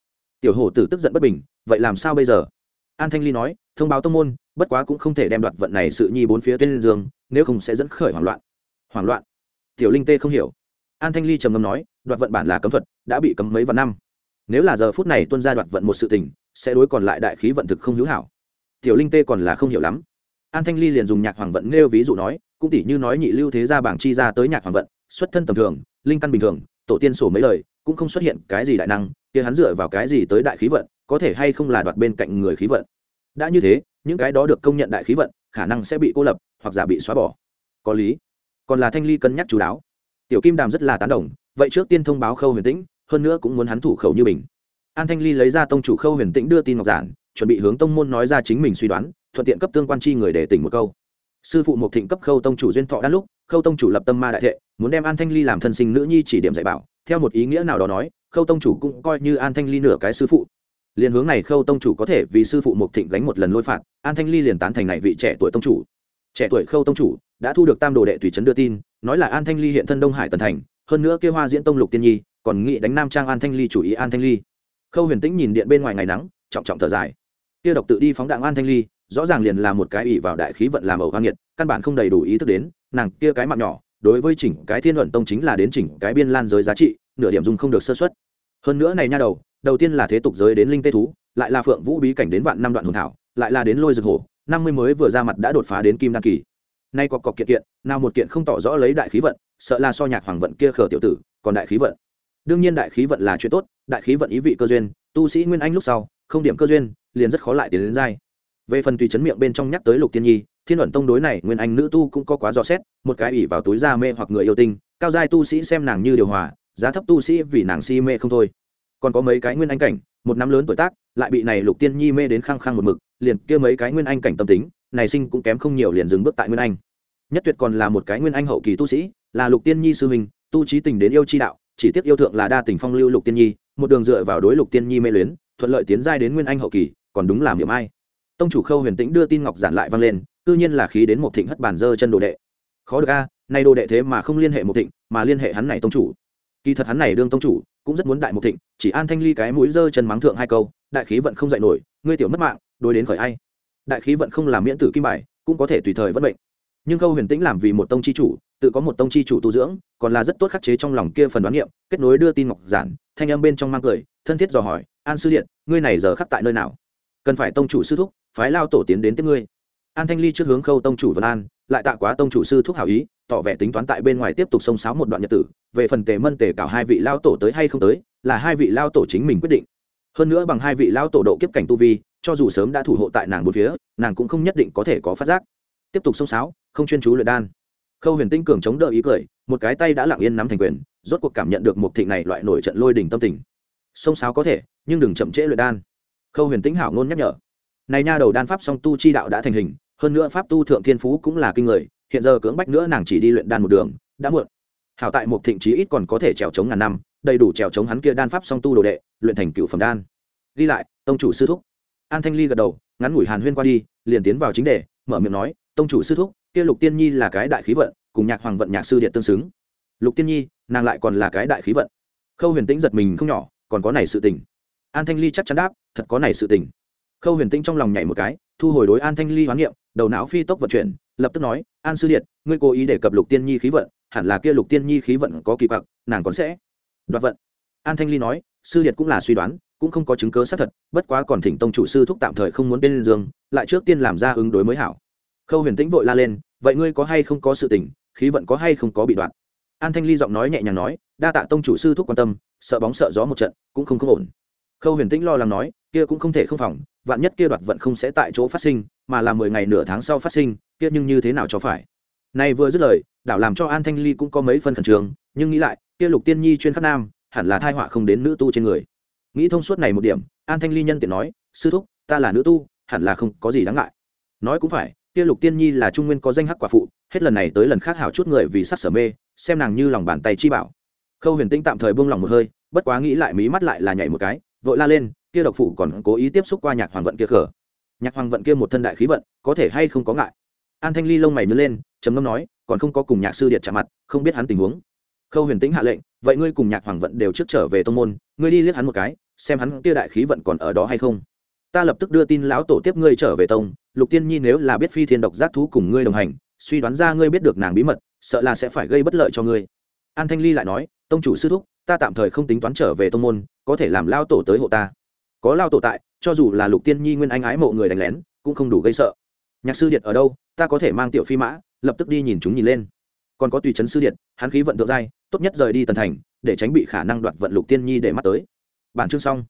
Tiểu hổ tử tức giận bất bình, vậy làm sao bây giờ? An thanh ly nói, thông báo tông môn, bất quá cũng không thể đem đoạt vận này sự nhi bốn phía tên dương, nếu không sẽ dẫn khởi hoảng loạn. Hoảng loạn? Tiểu linh tê không hiểu. An thanh ly trầm ngâm nói, đoạt vận bản là cấm thuật, đã bị cấm mấy vạn năm nếu là giờ phút này tuân ra đoạt vận một sự tình, sẽ đối còn lại đại khí vận thực không hữu hảo. Tiểu linh tê còn là không hiểu lắm. An thanh ly liền dùng nhạc hoàng vận nêu ví dụ nói, cũng tỷ như nói nhị lưu thế gia bảng chi ra tới nhạc hoàng vận, xuất thân tầm thường, linh căn bình thường, tổ tiên sổ mấy lời, cũng không xuất hiện cái gì đại năng, kia hắn dựa vào cái gì tới đại khí vận, có thể hay không là đoạt bên cạnh người khí vận. Đã như thế, những cái đó được công nhận đại khí vận, khả năng sẽ bị cô lập, hoặc giả bị xóa bỏ. Có lý. Còn là thanh ly cân nhắc chú đáo. Tiểu kim đàm rất là tán đồng, vậy trước tiên thông báo khâu huyền tĩnh hơn nữa cũng muốn hắn thủ khẩu như mình. An thanh ly lấy ra tông chủ khâu huyền tĩnh đưa tin ngọc giản, chuẩn bị hướng tông môn nói ra chính mình suy đoán, thuận tiện cấp tương quan chi người để tỉnh một câu. Sư phụ một thịnh cấp khâu tông chủ duyên thọ đan lúc, khâu tông chủ lập tâm ma đại thệ, muốn đem an thanh ly làm thân sinh nữ nhi chỉ điểm dạy bảo, theo một ý nghĩa nào đó nói, khâu tông chủ cũng coi như an thanh ly nửa cái sư phụ. Liền hướng này khâu tông chủ có thể vì sư phụ một thịnh gánh một lần lôi phạt, an thanh ly liền tán thành này vị trẻ tuổi tông chủ. Trẻ tuổi khâu tông chủ đã thu được tam đồ đệ tùy trấn đưa tin, nói là an thanh ly hiện thân đông hải tần thành, hơn nữa kêu hoa diễn tông lục tiên nhi còn nghĩ đánh nam trang an thanh ly chủ ý an thanh ly. Khâu huyền tĩnh nhìn điện bên ngoài ngày nắng, trọng trọng thở dài. Kia độc tự đi phóng đạn an thanh ly, rõ ràng liền là một cái ỷ vào đại khí vận làm ẩu hoang nhiệt căn bản không đầy đủ ý thức đến, nàng kia cái mạng nhỏ, đối với chỉnh cái thiên luận tông chính là đến chỉnh cái biên lan giới giá trị, nửa điểm dùng không được sơ xuất hơn nữa này nha đầu đầu tiên là thế tục giới đến linh tê thú, lại là phượng vũ bí cảnh đến vạn năm đoạn hồn thảo, lại là đến lôi rực hổ, năm mươi mới vừa ra mặt đã đột phá đến kim đan kỳ. Nay có cọc kiện kiện, nào một kiện không tỏ rõ lấy đại khí vận, sợ là so nhạc hoàng vận kia khở tiểu tử, còn đại khí vận đương nhiên đại khí vận là chuyện tốt, đại khí vận ý vị cơ duyên, tu sĩ nguyên anh lúc sau, không điểm cơ duyên, liền rất khó lại tiến đến giai. Về phần tùy chấn miệng bên trong nhắc tới lục tiên nhi, thiên luận tông đối này nguyên anh nữ tu cũng có quá rõ xét, một cái ỉ vào túi da mê hoặc người yêu tinh, cao giai tu sĩ xem nàng như điều hòa, giá thấp tu sĩ vì nàng si mê không thôi. Còn có mấy cái nguyên anh cảnh, một năm lớn tuổi tác, lại bị này lục tiên nhi mê đến khăng khăng một mực, liền kia mấy cái nguyên anh cảnh tâm tính, này sinh cũng kém không nhiều liền dừng bước tại nguyên anh. Nhất tuyệt còn là một cái nguyên anh hậu kỳ tu sĩ, là lục tiên nhi sư huynh, tu trí tình đến yêu chi đạo chỉ tiếc yêu thượng là đa tình phong lưu lục tiên nhi, một đường dựa vào đối lục tiên nhi mê luyến, thuận lợi tiến giai đến nguyên anh hậu kỳ, còn đúng là miệng ai. Tông chủ khâu huyền tĩnh đưa tin ngọc giản lại vang lên, cư nhiên là khí đến một thịnh hất bàn dơ chân đồ đệ. Khó được a, nay đồ đệ thế mà không liên hệ một thịnh, mà liên hệ hắn này tông chủ. Kỳ thật hắn này đương tông chủ, cũng rất muốn đại một thịnh, chỉ an thanh ly cái mũi dơ chân mắng thượng hai câu, đại khí vận không dạy nổi, ngươi tiểu mất mạng, đối đến khởi ai. Đại khí vận không làm miễn tử kim bài, cũng có thể tùy thời vẫn bệnh nhưng khâu huyền tĩnh làm vì một tông chi chủ tự có một tông chi chủ tu dưỡng, còn là rất tốt khắc chế trong lòng kia phần đoán niệm, kết nối đưa tin ngọc giản, thanh âm bên trong mang cười, thân thiết dò hỏi, an sư điện, ngươi này giờ khắc tại nơi nào? Cần phải tông chủ sư thúc, phái lao tổ tiến đến tiếp ngươi. An thanh ly trước hướng khâu tông chủ vân an, lại tạ quá tông chủ sư thúc hảo ý, tỏ vẻ tính toán tại bên ngoài tiếp tục xông sáo một đoạn nhật tử, về phần tề mân tề cảo hai vị lao tổ tới hay không tới, là hai vị lao tổ chính mình quyết định. Hơn nữa bằng hai vị lao tổ độ kiếp cảnh tu vi, cho dù sớm đã thủ hộ tại nàng bốn phía, nàng cũng không nhất định có thể có phát giác. Tiếp tục xông sáo, không chuyên chú luyện đan khâu huyền tinh cường chống đỡ ý cười, một cái tay đã lặng yên nắm thành quyền, rốt cuộc cảm nhận được một thịnh này loại nổi trận lôi đỉnh tâm tình. Sông sáo có thể, nhưng đừng chậm trễ luyện đan. Khâu huyền tĩnh hảo ngôn nhắc nhở. Này nha đầu đan pháp song tu chi đạo đã thành hình, hơn nữa pháp tu thượng thiên phú cũng là kinh người, hiện giờ cưỡng bách nữa nàng chỉ đi luyện đan một đường, đã muộn. Hảo tại một thịnh chí ít còn có thể trèo chống ngàn năm, đầy đủ trèo chống hắn kia đan pháp song tu đồ đệ, luyện thành cựu phẩm đan. Ghi lại, tông chủ sư thúc. An thanh ly gật đầu, ngắn ngủi hàn huyên qua đi, liền tiến vào chính đề, mở miệng nói, tông chủ sư thúc kia lục tiên nhi là cái đại khí vận, cùng nhạc hoàng vận nhạc sư điện tương xứng. Lục tiên nhi, nàng lại còn là cái đại khí vận. Khâu huyền tĩnh giật mình không nhỏ, còn có này sự tình. An thanh ly chắc chắn đáp, thật có này sự tình. Khâu huyền tĩnh trong lòng nhảy một cái, thu hồi đối an thanh ly hoán niệm, đầu não phi tốc vận chuyển, lập tức nói, an sư điện, ngươi cố ý đề cập lục tiên nhi khí vận, hẳn là kia lục tiên nhi khí vận có kỳ bạc nàng còn sẽ đoạt vận. An thanh ly nói, sư điện cũng là suy đoán, cũng không có chứng cớ xác thật, bất quá còn thỉnh tông chủ sư thúc tạm thời không muốn bên dương, lại trước tiên làm ra ứng đối mới hảo khâu huyền tĩnh vội la lên, vậy ngươi có hay không có sự tình, khí vận có hay không có bị đoạn? An thanh ly giọng nói nhẹ nhàng nói, đa tạ tông chủ sư thúc quan tâm, sợ bóng sợ gió một trận, cũng không không ổn. Khâu huyền tĩnh lo lắng nói, kia cũng không thể không phòng, vạn nhất kia đoạt vận không sẽ tại chỗ phát sinh, mà là mười ngày nửa tháng sau phát sinh, kia nhưng như thế nào cho phải? Này vừa dứt lời, đảo làm cho an thanh ly cũng có mấy phần khẩn trương, nhưng nghĩ lại, kia lục tiên nhi chuyên khắc nam, hẳn là thai họa không đến nữ tu trên người. Nghĩ thông suốt này một điểm, an thanh ly nhân tiện nói, sư thúc, ta là nữ tu, hẳn là không có gì đáng ngại. Nói cũng phải kia lục tiên nhi là trung nguyên có danh hắc quả phụ, hết lần này tới lần khác hảo chút người vì sắc sở mê, xem nàng như lòng bàn tay chi bảo. Khâu huyền tinh tạm thời buông lòng một hơi, bất quá nghĩ lại mí mắt lại là nhảy một cái, vội la lên, kia độc phụ còn cố ý tiếp xúc qua nhạc hoàng vận kia cờ? Nhạc hoàng vận kia một thân đại khí vận, có thể hay không có ngại? An thanh ly lông mày nhớ lên, trầm ngâm nói, còn không có cùng nhạc sư điện chạm mặt, không biết hắn tình huống. Khâu huyền tĩnh hạ lệnh, vậy ngươi cùng nhạc hoàng vận đều trước trở về tô môn, ngươi đi liếc hắn một cái, xem hắn kia đại khí vận còn ở đó hay không. Ta lập tức đưa tin lão tổ tiếp ngươi trở về tông lục tiên nhi nếu là biết phi thiên độc giác thú cùng ngươi đồng hành, suy đoán ra ngươi biết được nàng bí mật, sợ là sẽ phải gây bất lợi cho ngươi. An thanh ly lại nói, tông chủ sư thúc, ta tạm thời không tính toán trở về tông môn, có thể làm lao tổ tới hộ ta. Có lao tổ tại, cho dù là lục tiên nhi nguyên anh ái mộ người đánh lén, cũng không đủ gây sợ. Nhạc sư điện ở đâu, ta có thể mang tiểu phi mã, lập tức đi nhìn chúng nhìn lên. Còn có tùy trấn sư điện, hắn khí vận thượng giai, tốt nhất rời đi tần thành, để tránh bị khả năng đoạt vận lục tiên nhi để mắt tới. Bản chương xong.